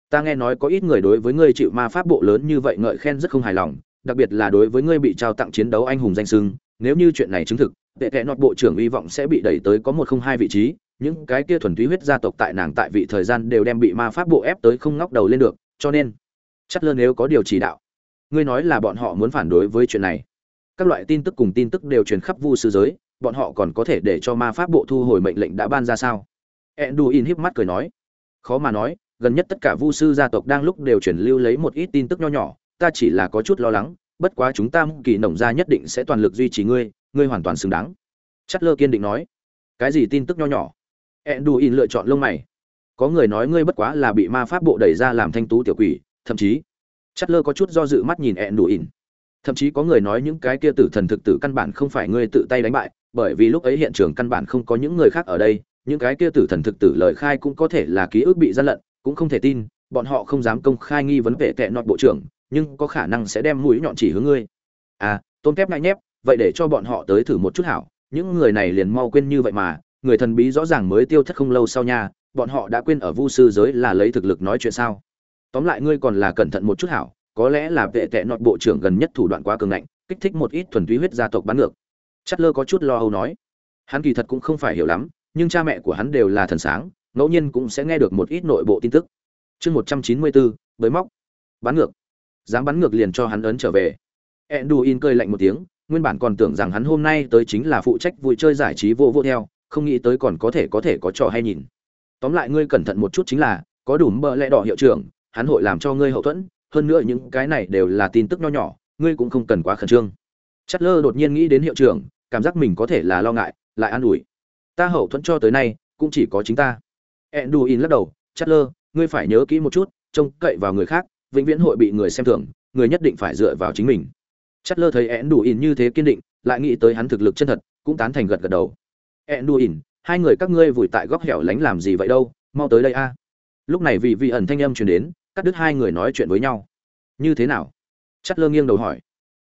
Ta nghe nói có ít người đối với ngươi chịu ma pháp bộ lớn như vậy ngợi khen rất không hài lòng đặc biệt là đối với ngươi bị trao tặng chiến đấu anh hùng danh sưng nếu như chuyện này chứng thực, tệ tệ nọt bộ trưởng hy vọng sẽ bị đẩy tới có một không hai vị trí, những cái kia thuần túy huyết gia tộc tại nàng tại vị thời gian đều đem bị ma pháp bộ ép tới không ngóc đầu lên được, cho nên, chắc lơ nếu có điều chỉ đạo, ngươi nói là bọn họ muốn phản đối với chuyện này. Các loại tin tức cùng tin tức đều truyền khắp vu sư giới, bọn họ còn có thể để cho ma pháp bộ thu hồi mệnh lệnh đã ban ra sao? Enduin híp mắt cười nói. Khó mà nói, gần nhất tất cả vu sư gia tộc đang lúc đều truyền lưu lấy một ít tin tức nho nhỏ ta chỉ là có chút lo lắng, bất quá chúng ta kỳ nồng gia nhất định sẽ toàn lực duy trì ngươi ngươi hoàn toàn xứng đáng. Chất lơ kiên định nói. Cái gì tin tức nho nhỏ? Enduin lựa chọn lông mày. Có người nói ngươi bất quá là bị ma pháp bộ đẩy ra làm thanh tú tiểu quỷ, thậm chí chất lơ có chút do dự mắt nhìn enduin. Thậm chí có người nói những cái kia tử thần thực tử căn bản không phải ngươi tự tay đánh bại, bởi vì lúc ấy hiện trường căn bản không có những người khác ở đây, những cái kia tử thần thực tử lời khai cũng có thể là ký ức bị gian lận, cũng không thể tin, bọn họ không dám công khai nghi vấn về tệ nọt bộ trưởng nhưng có khả năng sẽ đem mũi nhọn chỉ hướng ngươi. À tôm kép ngại nhép, vậy để cho bọn họ tới thử một chút hảo. Những người này liền mau quên như vậy mà, người thần bí rõ ràng mới tiêu thất không lâu sau nha, bọn họ đã quên ở vu sư giới là lấy thực lực nói chuyện sao. Tóm lại ngươi còn là cẩn thận một chút hảo, có lẽ là vệ tệ nọt bộ trưởng gần nhất thủ đoạn quá cường ngạnh, kích thích một ít thuần túy huyết gia tộc bắn ngược. Chất lơ có chút lo âu nói. Hắn kỳ thật cũng không phải hiểu lắm, nhưng cha mẹ của hắn đều là thần sáng, ngẫu nhiên cũng sẽ nghe được một ít nội bộ tin tức. Chương một trăm chín mươi bốn, bới móc. Bán ngược dám bắn ngược liền cho hắn ấn trở về. Enduin cười lạnh một tiếng, nguyên bản còn tưởng rằng hắn hôm nay tới chính là phụ trách vui chơi giải trí vô vô theo, không nghĩ tới còn có thể có thể có trò hay nhìn. Tóm lại ngươi cẩn thận một chút chính là, có đủ bờ lẽ đỏ hiệu trưởng, hắn hội làm cho ngươi hậu thuẫn, hơn nữa những cái này đều là tin tức nho nhỏ, ngươi cũng không cần quá khẩn trương. Chất lơ đột nhiên nghĩ đến hiệu trưởng, cảm giác mình có thể là lo ngại, lại an ủi. Ta hậu thuẫn cho tới nay, cũng chỉ có chính ta. Enduin lắc đầu chất lơ ngươi phải nhớ kỹ một chút, trông cậy vào người khác vĩnh viễn hội bị người xem thường, người nhất định phải dựa vào chính mình. Chất lơ thấy én đủ ỉn như thế kiên định, lại nghĩ tới hắn thực lực chân thật, cũng tán thành gật gật đầu. Én đủ ỉn hai người các ngươi vùi tại góc hẻo lánh làm gì vậy đâu? Mau tới đây a. Lúc này vị vị ẩn thanh âm truyền đến, cắt đứt hai người nói chuyện với nhau. Như thế nào? Chất lơ nghiêng đầu hỏi.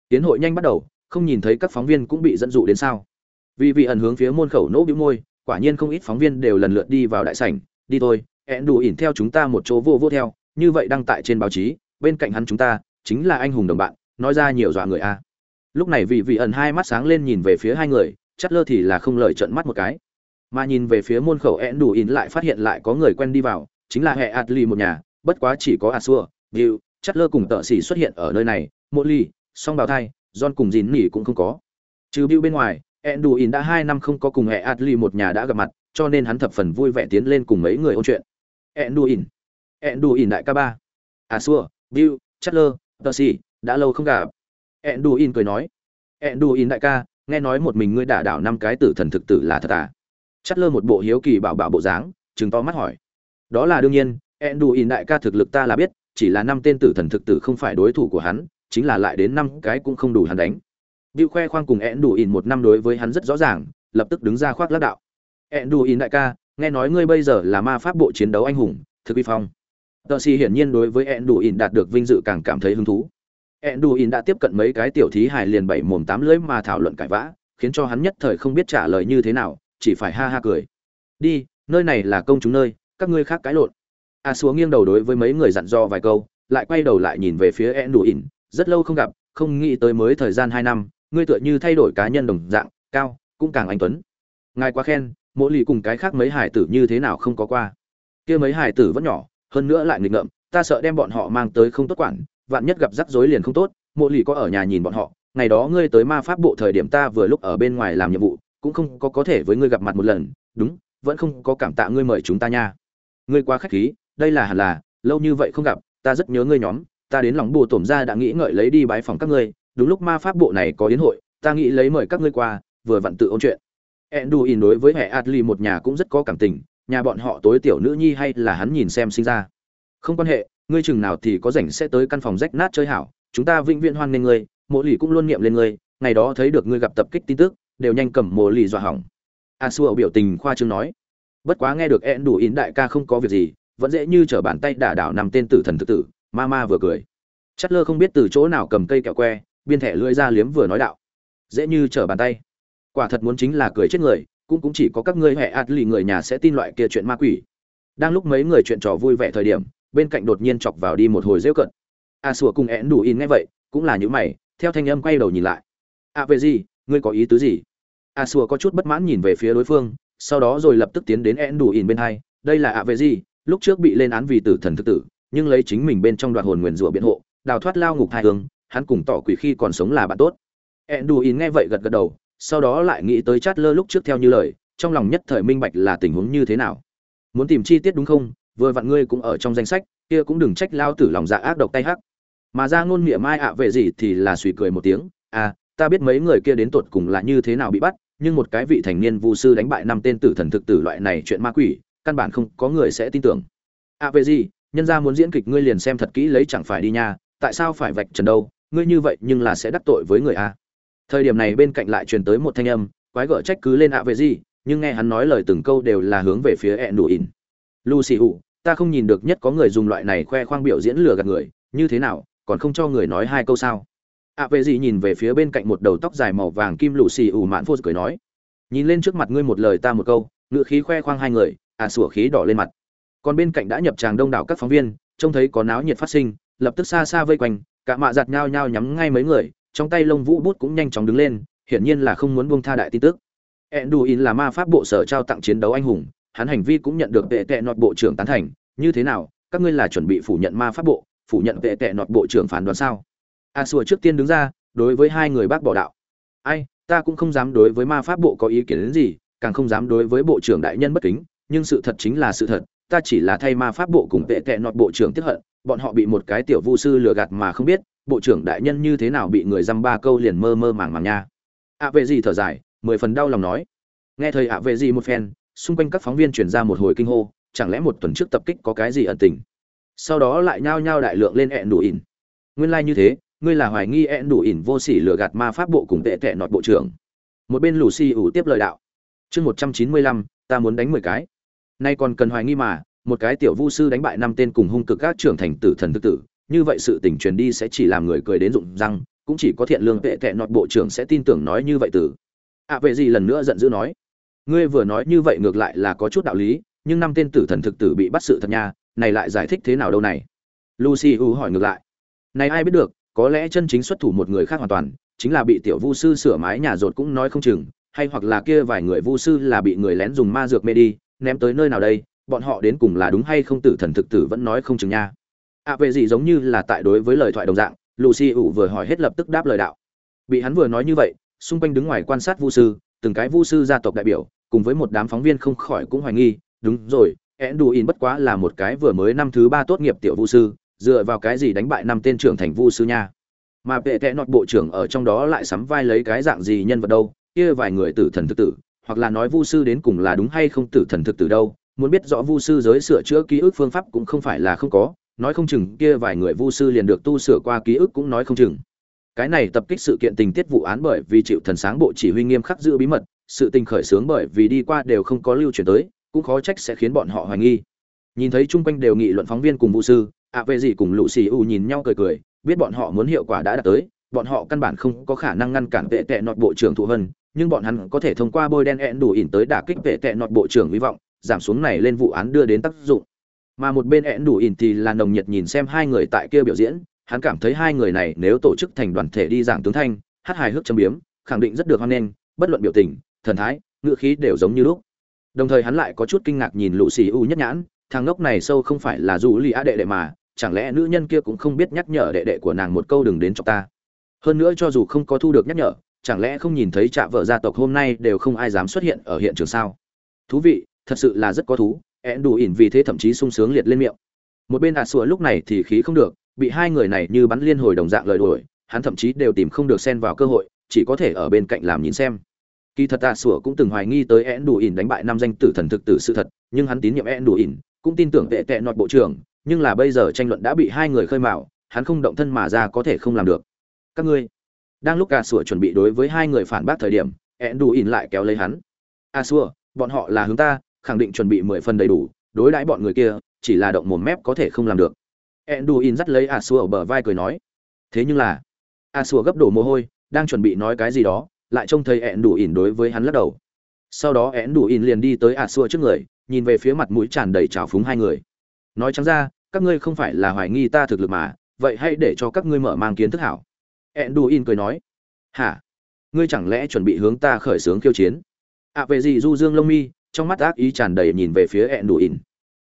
Tiến hội nhanh bắt đầu, không nhìn thấy các phóng viên cũng bị dẫn dụ đến sao? Vì vị ẩn hướng phía môn khẩu nỗ bĩu môi, quả nhiên không ít phóng viên đều lần lượt đi vào đại sảnh. Đi thôi hẹn đủ ỉn theo chúng ta một chỗ vô vô theo như vậy đăng tại trên báo chí bên cạnh hắn chúng ta chính là anh hùng đồng bạn nói ra nhiều dọa người a lúc này vị vị ẩn hai mắt sáng lên nhìn về phía hai người chất lơ thì là không lời trận mắt một cái mà nhìn về phía môn khẩu hẹn đủ in lại phát hiện lại có người quen đi vào chính là hệ atli một nhà bất quá chỉ có Asua, Bill, chất lơ cùng tợ xỉ xuất hiện ở nơi này, mộ ly, song bào thai, John cùng Dìn nỉ cũng không có. Trừ Bill bên ngoài, Enduin đã hai năm không có cùng hệ Atli một nhà đã gặp mặt, cho nên hắn thập phần vui vẻ tiến lên cùng mấy người ôn chuyện. Enduin, ỉn đại ca ba, à, Asua, Bill, chất lơ, tợ đã lâu không gặp. Enduin cười nói, Enduin đại ca, nghe nói một mình ngươi đả đảo năm cái tử thần thực tử là thật à? Chất một bộ hiếu kỳ bảo bảo bộ dáng, trừng to mắt hỏi. Đó là đương nhiên, Enduin đại ca thực lực ta là biết, chỉ là năm tên tử thần thực tử không phải đối thủ của hắn, chính là lại đến năm cái cũng không đủ hắn đánh. Bill khoe khoang cùng Enduin một năm đối với hắn rất rõ ràng, lập tức đứng ra khoác lác đạo. Enduin đại ca, nghe nói ngươi bây giờ là ma pháp bộ chiến đấu anh hùng, thực vi phong. Tờ si hiển nhiên đối với Enduin đạt được vinh dự càng cảm thấy hứng thú. Enduin đã tiếp cận mấy cái tiểu thí hài liền bảy mồm tám lưỡi mà thảo luận cãi vã, khiến cho hắn nhất thời không biết trả lời như thế nào, chỉ phải ha ha cười. Đi, nơi này là công chúng nơi, các ngươi khác cãi lộn a xúa nghiêng đầu đối với mấy người dặn dò vài câu lại quay đầu lại nhìn về phía e đủ ỉn rất lâu không gặp không nghĩ tới mới thời gian hai năm ngươi tựa như thay đổi cá nhân đồng dạng cao cũng càng anh tuấn ngài quá khen mỗi lì cùng cái khác mấy hải tử như thế nào không có qua kia mấy hải tử vẫn nhỏ hơn nữa lại nghịch ngợm ta sợ đem bọn họ mang tới không tốt quản vạn nhất gặp rắc rối liền không tốt mỗi lì có ở nhà nhìn bọn họ ngày đó ngươi tới ma pháp bộ thời điểm ta vừa lúc ở bên ngoài làm nhiệm vụ cũng không có có thể với ngươi gặp mặt một lần đúng vẫn không có cảm tạ ngươi mời chúng ta nha. Ngươi quá khách khí đây là hẳn là lâu như vậy không gặp ta rất nhớ ngươi nhóm ta đến lòng bồ tổm ra đã nghĩ ngợi lấy đi bái phòng các ngươi đúng lúc ma pháp bộ này có yến hội ta nghĩ lấy mời các ngươi qua vừa vặn tự ôn chuyện. Enduin đối với hệ adli một nhà cũng rất có cảm tình, nhà bọn họ tối tiểu nữ nhi hay là hắn nhìn xem sinh ra. Không quan hệ, ngươi chừng nào thì có rảnh sẽ tới căn phòng rách nát chơi hảo, chúng ta vĩnh viễn hoan nghênh ngươi, Mộ Lỷ cũng luôn niệm lên ngươi, ngày đó thấy được ngươi gặp tập kích tin tức, đều nhanh cầm Mộ Lỷ dọa hỏng. A Su biểu tình khoa trương nói. Bất quá nghe được Enduin đại ca không có việc gì, vẫn dễ như trở bàn tay đả đảo nằm tên tử thần tự tử, Mama vừa cười. Chất lơ không biết từ chỗ nào cầm cây kẹo que, biên thẻ lưỡi ra liếm vừa nói đạo. Dễ như trở bàn tay quả thật muốn chính là cười chết người cũng cũng chỉ có các ngươi hệ ạt lì người nhà sẽ tin loại kia chuyện ma quỷ. Đang lúc mấy người chuyện trò vui vẻ thời điểm, bên cạnh đột nhiên chọc vào đi một hồi rêu cận. A sủa cùng én đủ in nghe vậy, cũng là những mày, theo thanh âm quay đầu nhìn lại. A à về gì ngươi có ý tứ gì? A sủa có chút bất mãn nhìn về phía đối phương, sau đó rồi lập tức tiến đến én đủ in bên hai. Đây là a về gì lúc trước bị lên án vì tử thần thực tử, nhưng lấy chính mình bên trong đoạn hồn nguyền rủa biện hộ, đào thoát lao ngục hai hướng, hắn cùng tỏ quỷ khi còn sống là bạn tốt. Én đủ in nghe vậy gật gật đầu sau đó lại nghĩ tới chát lơ lúc trước theo như lời, trong lòng nhất thời minh bạch là tình huống như thế nào. Muốn tìm chi tiết đúng không? Vừa vặn ngươi cũng ở trong danh sách, kia cũng đừng trách lao tử lòng dạ ác độc tay hắc. Mà ra ngôn miệng mai ạ về gì thì là suy cười một tiếng à ta biết mấy người kia đến tột cùng là như thế nào bị bắt, nhưng một cái vị thành niên vu sư đánh bại năm tên tử thần thực tử loại này chuyện ma quỷ, căn bản không có người sẽ tin tưởng. À về gì? Nhân ra muốn diễn kịch ngươi liền xem thật kỹ lấy chẳng phải đi nha, tại sao phải vạch trần đâu? Ngươi như vậy nhưng là sẽ đắc tội với người a thời điểm này bên cạnh lại truyền tới một thanh âm, quái gở trách cứ lên ạ về gì, nhưng nghe hắn nói lời từng câu đều là hướng về phía ẹn đủ ỉn. Lucy hụ ta không nhìn được nhất có người dùng loại này khoe khoang biểu diễn lừa gạt người, như thế nào, còn không cho người nói hai câu sao? ạ về gì nhìn về phía bên cạnh một đầu tóc dài màu vàng kim lù xì ù mãn phô cười nói, nhìn lên trước mặt ngươi một lời ta một câu ngựa khí khoe khoang hai người ạ sủa khí đỏ lên mặt. Còn bên cạnh đã nhập tràng đông đảo các phóng viên, trông thấy có náo nhiệt phát sinh, lập tức xa xa vây quanh, cả mạ giặt nhao nhao nhắm ngay mấy người trong tay lông vũ bút cũng nhanh chóng đứng lên, hiển nhiên là không muốn buông tha đại tin tức. Enduin là ma pháp bộ sở trao tặng chiến đấu anh hùng, hắn hành vi cũng nhận được vệ tệ nọt bộ trưởng tán thành. Như thế nào, các ngươi là chuẩn bị phủ nhận ma pháp bộ, phủ nhận vệ tệ nọt bộ trưởng phán đoán sao? A sùa trước tiên đứng ra, đối với hai người bác bỏ đạo. Ai, ta cũng không dám đối với ma pháp bộ có ý kiến đến gì, càng không dám đối với bộ trưởng đại nhân bất kính, nhưng sự thật chính là sự thật, ta chỉ là thay ma pháp bộ cùng vệ tệ nọt bộ trưởng tiếp hận, bọn họ bị một cái tiểu vu sư lừa gạt mà không biết bộ trưởng đại nhân như thế nào bị người dăm ba câu liền mơ mơ màng màng nha. Ạ vệ gì thở dài, mười phần đau lòng nói. Nghe thầy ạ vệ gì một phen, xung quanh các phóng viên chuyển ra một hồi kinh hô, chẳng lẽ một tuần trước tập kích có cái gì ẩn tình? Sau đó lại nhao nhao đại lượng lên ẹn đủ ỉn. Nguyên lai như thế, ngươi là hoài nghi ẹn đủ ỉn vô sỉ lừa gạt ma pháp bộ cùng tệ tệ nọt bộ trưởng. Một bên lù xì ủ tiếp lời đạo. Chương một trăm chín mươi lăm, ta muốn đánh mười cái. Nay còn cần hoài nghi mà, một cái tiểu vu sư đánh bại năm tên cùng hung cực các trưởng thành tử thần thực tử như vậy sự tình truyền đi sẽ chỉ làm người cười đến rụng răng cũng chỉ có thiện lương tệ tệ nọt bộ trưởng sẽ tin tưởng nói như vậy từ. Ạ à, vậy gì lần nữa giận dữ nói? Ngươi vừa nói như vậy ngược lại là có chút đạo lý nhưng năm tên tử thần thực tử bị bắt sự thật nha này lại giải thích thế nào đâu này? Lucy u hỏi ngược lại. Này ai biết được có lẽ chân chính xuất thủ một người khác hoàn toàn chính là bị tiểu vu sư sửa mái nhà rột cũng nói không chừng hay hoặc là kia vài người vu sư là bị người lén dùng ma dược mê đi ném tới nơi nào đây bọn họ đến cùng là đúng hay không tử thần thực tử vẫn nói không chừng nha ạ về gì giống như là tại đối với lời thoại đồng dạng, lucy ủ vừa hỏi hết lập tức đáp lời đạo. Bị hắn vừa nói như vậy, xung quanh đứng ngoài quan sát vu sư, từng cái vu sư gia tộc đại biểu, cùng với một đám phóng viên không khỏi cũng hoài nghi, đúng rồi én đủ in bất quá là một cái vừa mới năm thứ ba tốt nghiệp tiểu vu sư, dựa vào cái gì đánh bại năm tên trưởng thành vu sư nha? Mà vệ tệ nọt bộ trưởng ở trong đó lại sắm vai lấy cái dạng gì nhân vật đâu, kia vài người tử thần thực tử, hoặc là nói vu sư đến cùng là đúng hay không tử thần thực tử đâu, muốn biết rõ vu sư giới sửa chữa ký ức phương pháp cũng không phải là không có nói không chừng kia vài người vu sư liền được tu sửa qua ký ức cũng nói không chừng. Cái này tập kích sự kiện tình tiết vụ án bởi vì chịu thần sáng bộ chỉ huy nghiêm khắc giữ bí mật, sự tình khởi sướng bởi vì đi qua đều không có lưu truyền tới, cũng khó trách sẽ khiến bọn họ hoài nghi. Nhìn thấy chung quanh đều nghị luận phóng viên cùng vu sư, ạ về gì cùng lũ xì u nhìn nhau cười cười, biết bọn họ muốn hiệu quả đã đạt tới, bọn họ căn bản không có khả năng ngăn cản vệ tệ nọt bộ trưởng thụ hân, nhưng bọn hắn có thể thông qua bôi đen ẹn đủ ỉn tới đả kích vệ tệ nọt bộ trưởng hy vọng, giảm xuống này lên vụ án đưa đến tác dụng mà một bên ẹn đủ ỉn thì là nồng nhiệt nhìn xem hai người tại kia biểu diễn, hắn cảm thấy hai người này nếu tổ chức thành đoàn thể đi giảng tướng thanh, hát hài hước châm biếm, khẳng định rất được hoan nghênh, bất luận biểu tình, thần thái, ngữ khí đều giống như lúc. Đồng thời hắn lại có chút kinh ngạc nhìn lũ xì u nhất nhãn, thằng ngốc này sâu không phải là dù lì á đệ đệ mà, chẳng lẽ nữ nhân kia cũng không biết nhắc nhở đệ đệ của nàng một câu đừng đến cho ta. Hơn nữa cho dù không có thu được nhắc nhở, chẳng lẽ không nhìn thấy trạ vợ gia tộc hôm nay đều không ai dám xuất hiện ở hiện trường sao? Thú vị, thật sự là rất có thú ẹn đủ ỉn vì thế thậm chí sung sướng liệt lên miệng. Một bên à sủa lúc này thì khí không được, bị hai người này như bắn liên hồi đồng dạng lời đuổi, hắn thậm chí đều tìm không được xen vào cơ hội, chỉ có thể ở bên cạnh làm nhìn xem. Kỳ thật à sủa cũng từng hoài nghi tới én đủ ỉn đánh bại năm danh tử thần thực tử sự thật, nhưng hắn tín nhiệm én đủ ỉn cũng tin tưởng tệ tệ nọt bộ trưởng, nhưng là bây giờ tranh luận đã bị hai người khơi mào, hắn không động thân mà ra có thể không làm được. Các ngươi, đang lúc cả sủa chuẩn bị đối với hai người phản bác thời điểm én đủ ỉn lại kéo lấy hắn. A xua bọn họ là hướng ta khẳng định chuẩn bị mười phần đầy đủ, đối đãi bọn người kia, chỉ là động mồm mép có thể không làm được. Enduin dắt lấy a xua ở bờ vai cười nói, thế nhưng là a xua gấp đổ mồ hôi, đang chuẩn bị nói cái gì đó, lại trông thấy enduin đối với hắn lắc đầu. Sau đó enduin liền đi tới a xua trước người, nhìn về phía mặt mũi tràn đầy trào phúng hai người. Nói trắng ra, các ngươi không phải là hoài nghi ta thực lực mà, vậy hãy để cho các ngươi mở mang kiến thức hảo. Enduin cười nói, hả? Ngươi chẳng lẽ chuẩn bị hướng ta khởi xướng khiêu chiến? Ạ về gì du dương lông mi trong mắt ác ý tràn đầy nhìn về phía ẹn đủ ỉn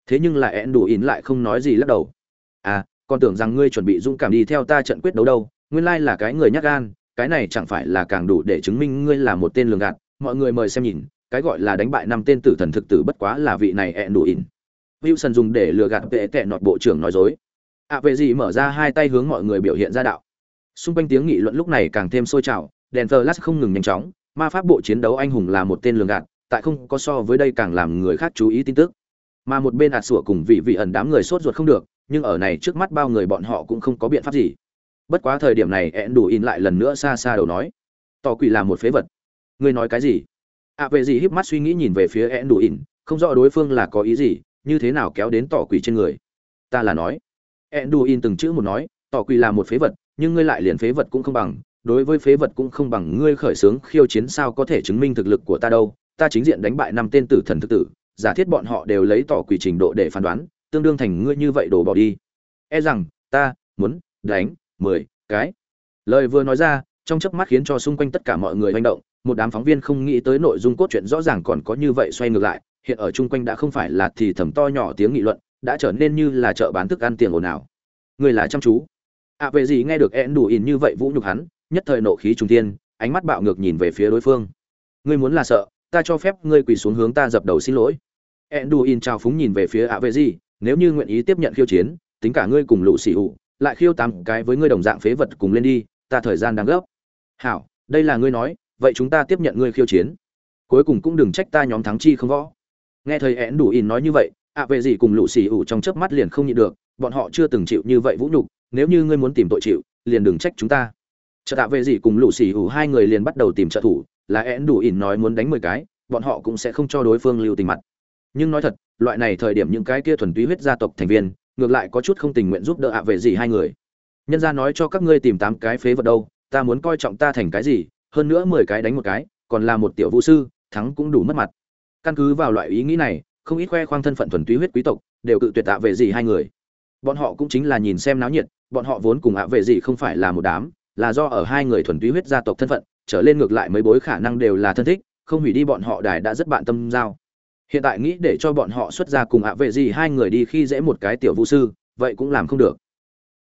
thế nhưng là ẹn đủ ỉn lại không nói gì lắc đầu. À còn tưởng rằng ngươi chuẩn bị dũng cảm đi theo ta trận quyết đấu đâu, nguyên lai là cái người nhát gan, cái này chẳng phải là càng đủ để chứng minh ngươi là một tên lường gạt. Mọi người mời xem nhìn, cái gọi là đánh bại năm tên tử thần thực tử bất quá là vị này ẹn đủ ỉn wilson dùng để lừa gạt vệ tệ nọt bộ trưởng nói dối. Ạ vệ gì mở ra hai tay hướng mọi người biểu hiện ra đạo. Xung quanh tiếng nghị luận lúc này càng thêm sôi trào đèn thờ lát không ngừng nhanh chóng, ma pháp bộ chiến đấu anh hùng là một tên lường gạt tại không có so với đây càng làm người khác chú ý tin tức. Mà một bên ạt sủa cùng vị vị ẩn đám người sốt ruột không được nhưng ở này trước mắt bao người bọn họ cũng không có biện pháp gì. Bất quá thời điểm này ẹn đủ in lại lần nữa xa xa đầu nói. Tỏ quỷ là một phế vật. Ngươi nói cái gì? Ạ à, về gì híp mắt suy nghĩ nhìn về phía ẹn đủ in không rõ đối phương là có ý gì như thế nào kéo đến tỏ quỷ trên người. Ta là nói. Ẹn đủ in từng chữ một nói tỏ quỷ là một phế vật nhưng ngươi lại liền phế vật cũng không bằng đối với phế vật cũng không bằng ngươi khởi sướng khiêu chiến sao có thể chứng minh thực lực của ta đâu ta chính diện đánh bại năm tên tử thần thực tử giả thiết bọn họ đều lấy tỏ quỷ trình độ để phán đoán tương đương thành ngươi như vậy đổ bỏ đi. E rằng ta muốn đánh mười cái. Lời vừa nói ra trong chớp mắt khiến cho xung quanh tất cả mọi người manh động một đám phóng viên không nghĩ tới nội dung cốt truyện rõ ràng còn có như vậy xoay ngược lại hiện ở chung quanh đã không phải là thì thầm to nhỏ tiếng nghị luận đã trở nên như là chợ bán thức ăn tiền ồn ào. Người là chăm chú. Ạ à, về gì nghe được én đủ ỉn như vậy vũ nhục hắn nhất thời nộ khí trung tiên ánh mắt bạo ngược nhìn về phía đối phương. Ngươi muốn là sợ ta cho phép ngươi quỳ xuống hướng ta dập đầu xin lỗi. Enduin trao phúng nhìn về phía ạ vệ gì nếu như nguyện ý tiếp nhận khiêu chiến, tính cả ngươi cùng lũ xỉ ủ, lại khiêu tám cái với ngươi đồng dạng phế vật cùng lên đi, ta thời gian đang gấp. Hảo, đây là ngươi nói, vậy chúng ta tiếp nhận ngươi khiêu chiến. Cuối cùng cũng đừng trách ta nhóm thắng chi không võ. Nghe thầy én đủ in nói như vậy, ạ vệ gì cùng lũ xỉ ủ trong chớp mắt liền không nhịn được, bọn họ chưa từng chịu như vậy vũ nhục, nếu như ngươi muốn tìm tội chịu, liền đừng trách chúng ta. Trợ tạ vệ gì cùng lũ xỉ ủ hai người liền bắt đầu tìm trợ thủ là én đủ ỉn nói muốn đánh mười cái, bọn họ cũng sẽ không cho đối phương lưu tình mặt. Nhưng nói thật, loại này thời điểm những cái kia thuần túy huyết gia tộc thành viên, ngược lại có chút không tình nguyện giúp đỡ ạ về gì hai người. Nhân ra nói cho các ngươi tìm tám cái phế vật đâu, ta muốn coi trọng ta thành cái gì, hơn nữa mười cái đánh một cái, còn là một tiểu vũ sư, thắng cũng đủ mất mặt. Căn cứ vào loại ý nghĩ này, không ít khoe khoang thân phận thuần túy huyết quý tộc đều cự tuyệt tạ về gì hai người. Bọn họ cũng chính là nhìn xem náo nhiệt, bọn họ vốn cùng ạ về gì không phải là một đám, là do ở hai người thuần túy huyết gia tộc thân phận trở lên ngược lại mấy bối khả năng đều là thân thích, không hủy đi bọn họ đài đã rất bạn tâm giao. Hiện tại nghĩ để cho bọn họ xuất ra cùng ạ vệ gì hai người đi khi dễ một cái tiểu vũ sư, vậy cũng làm không được.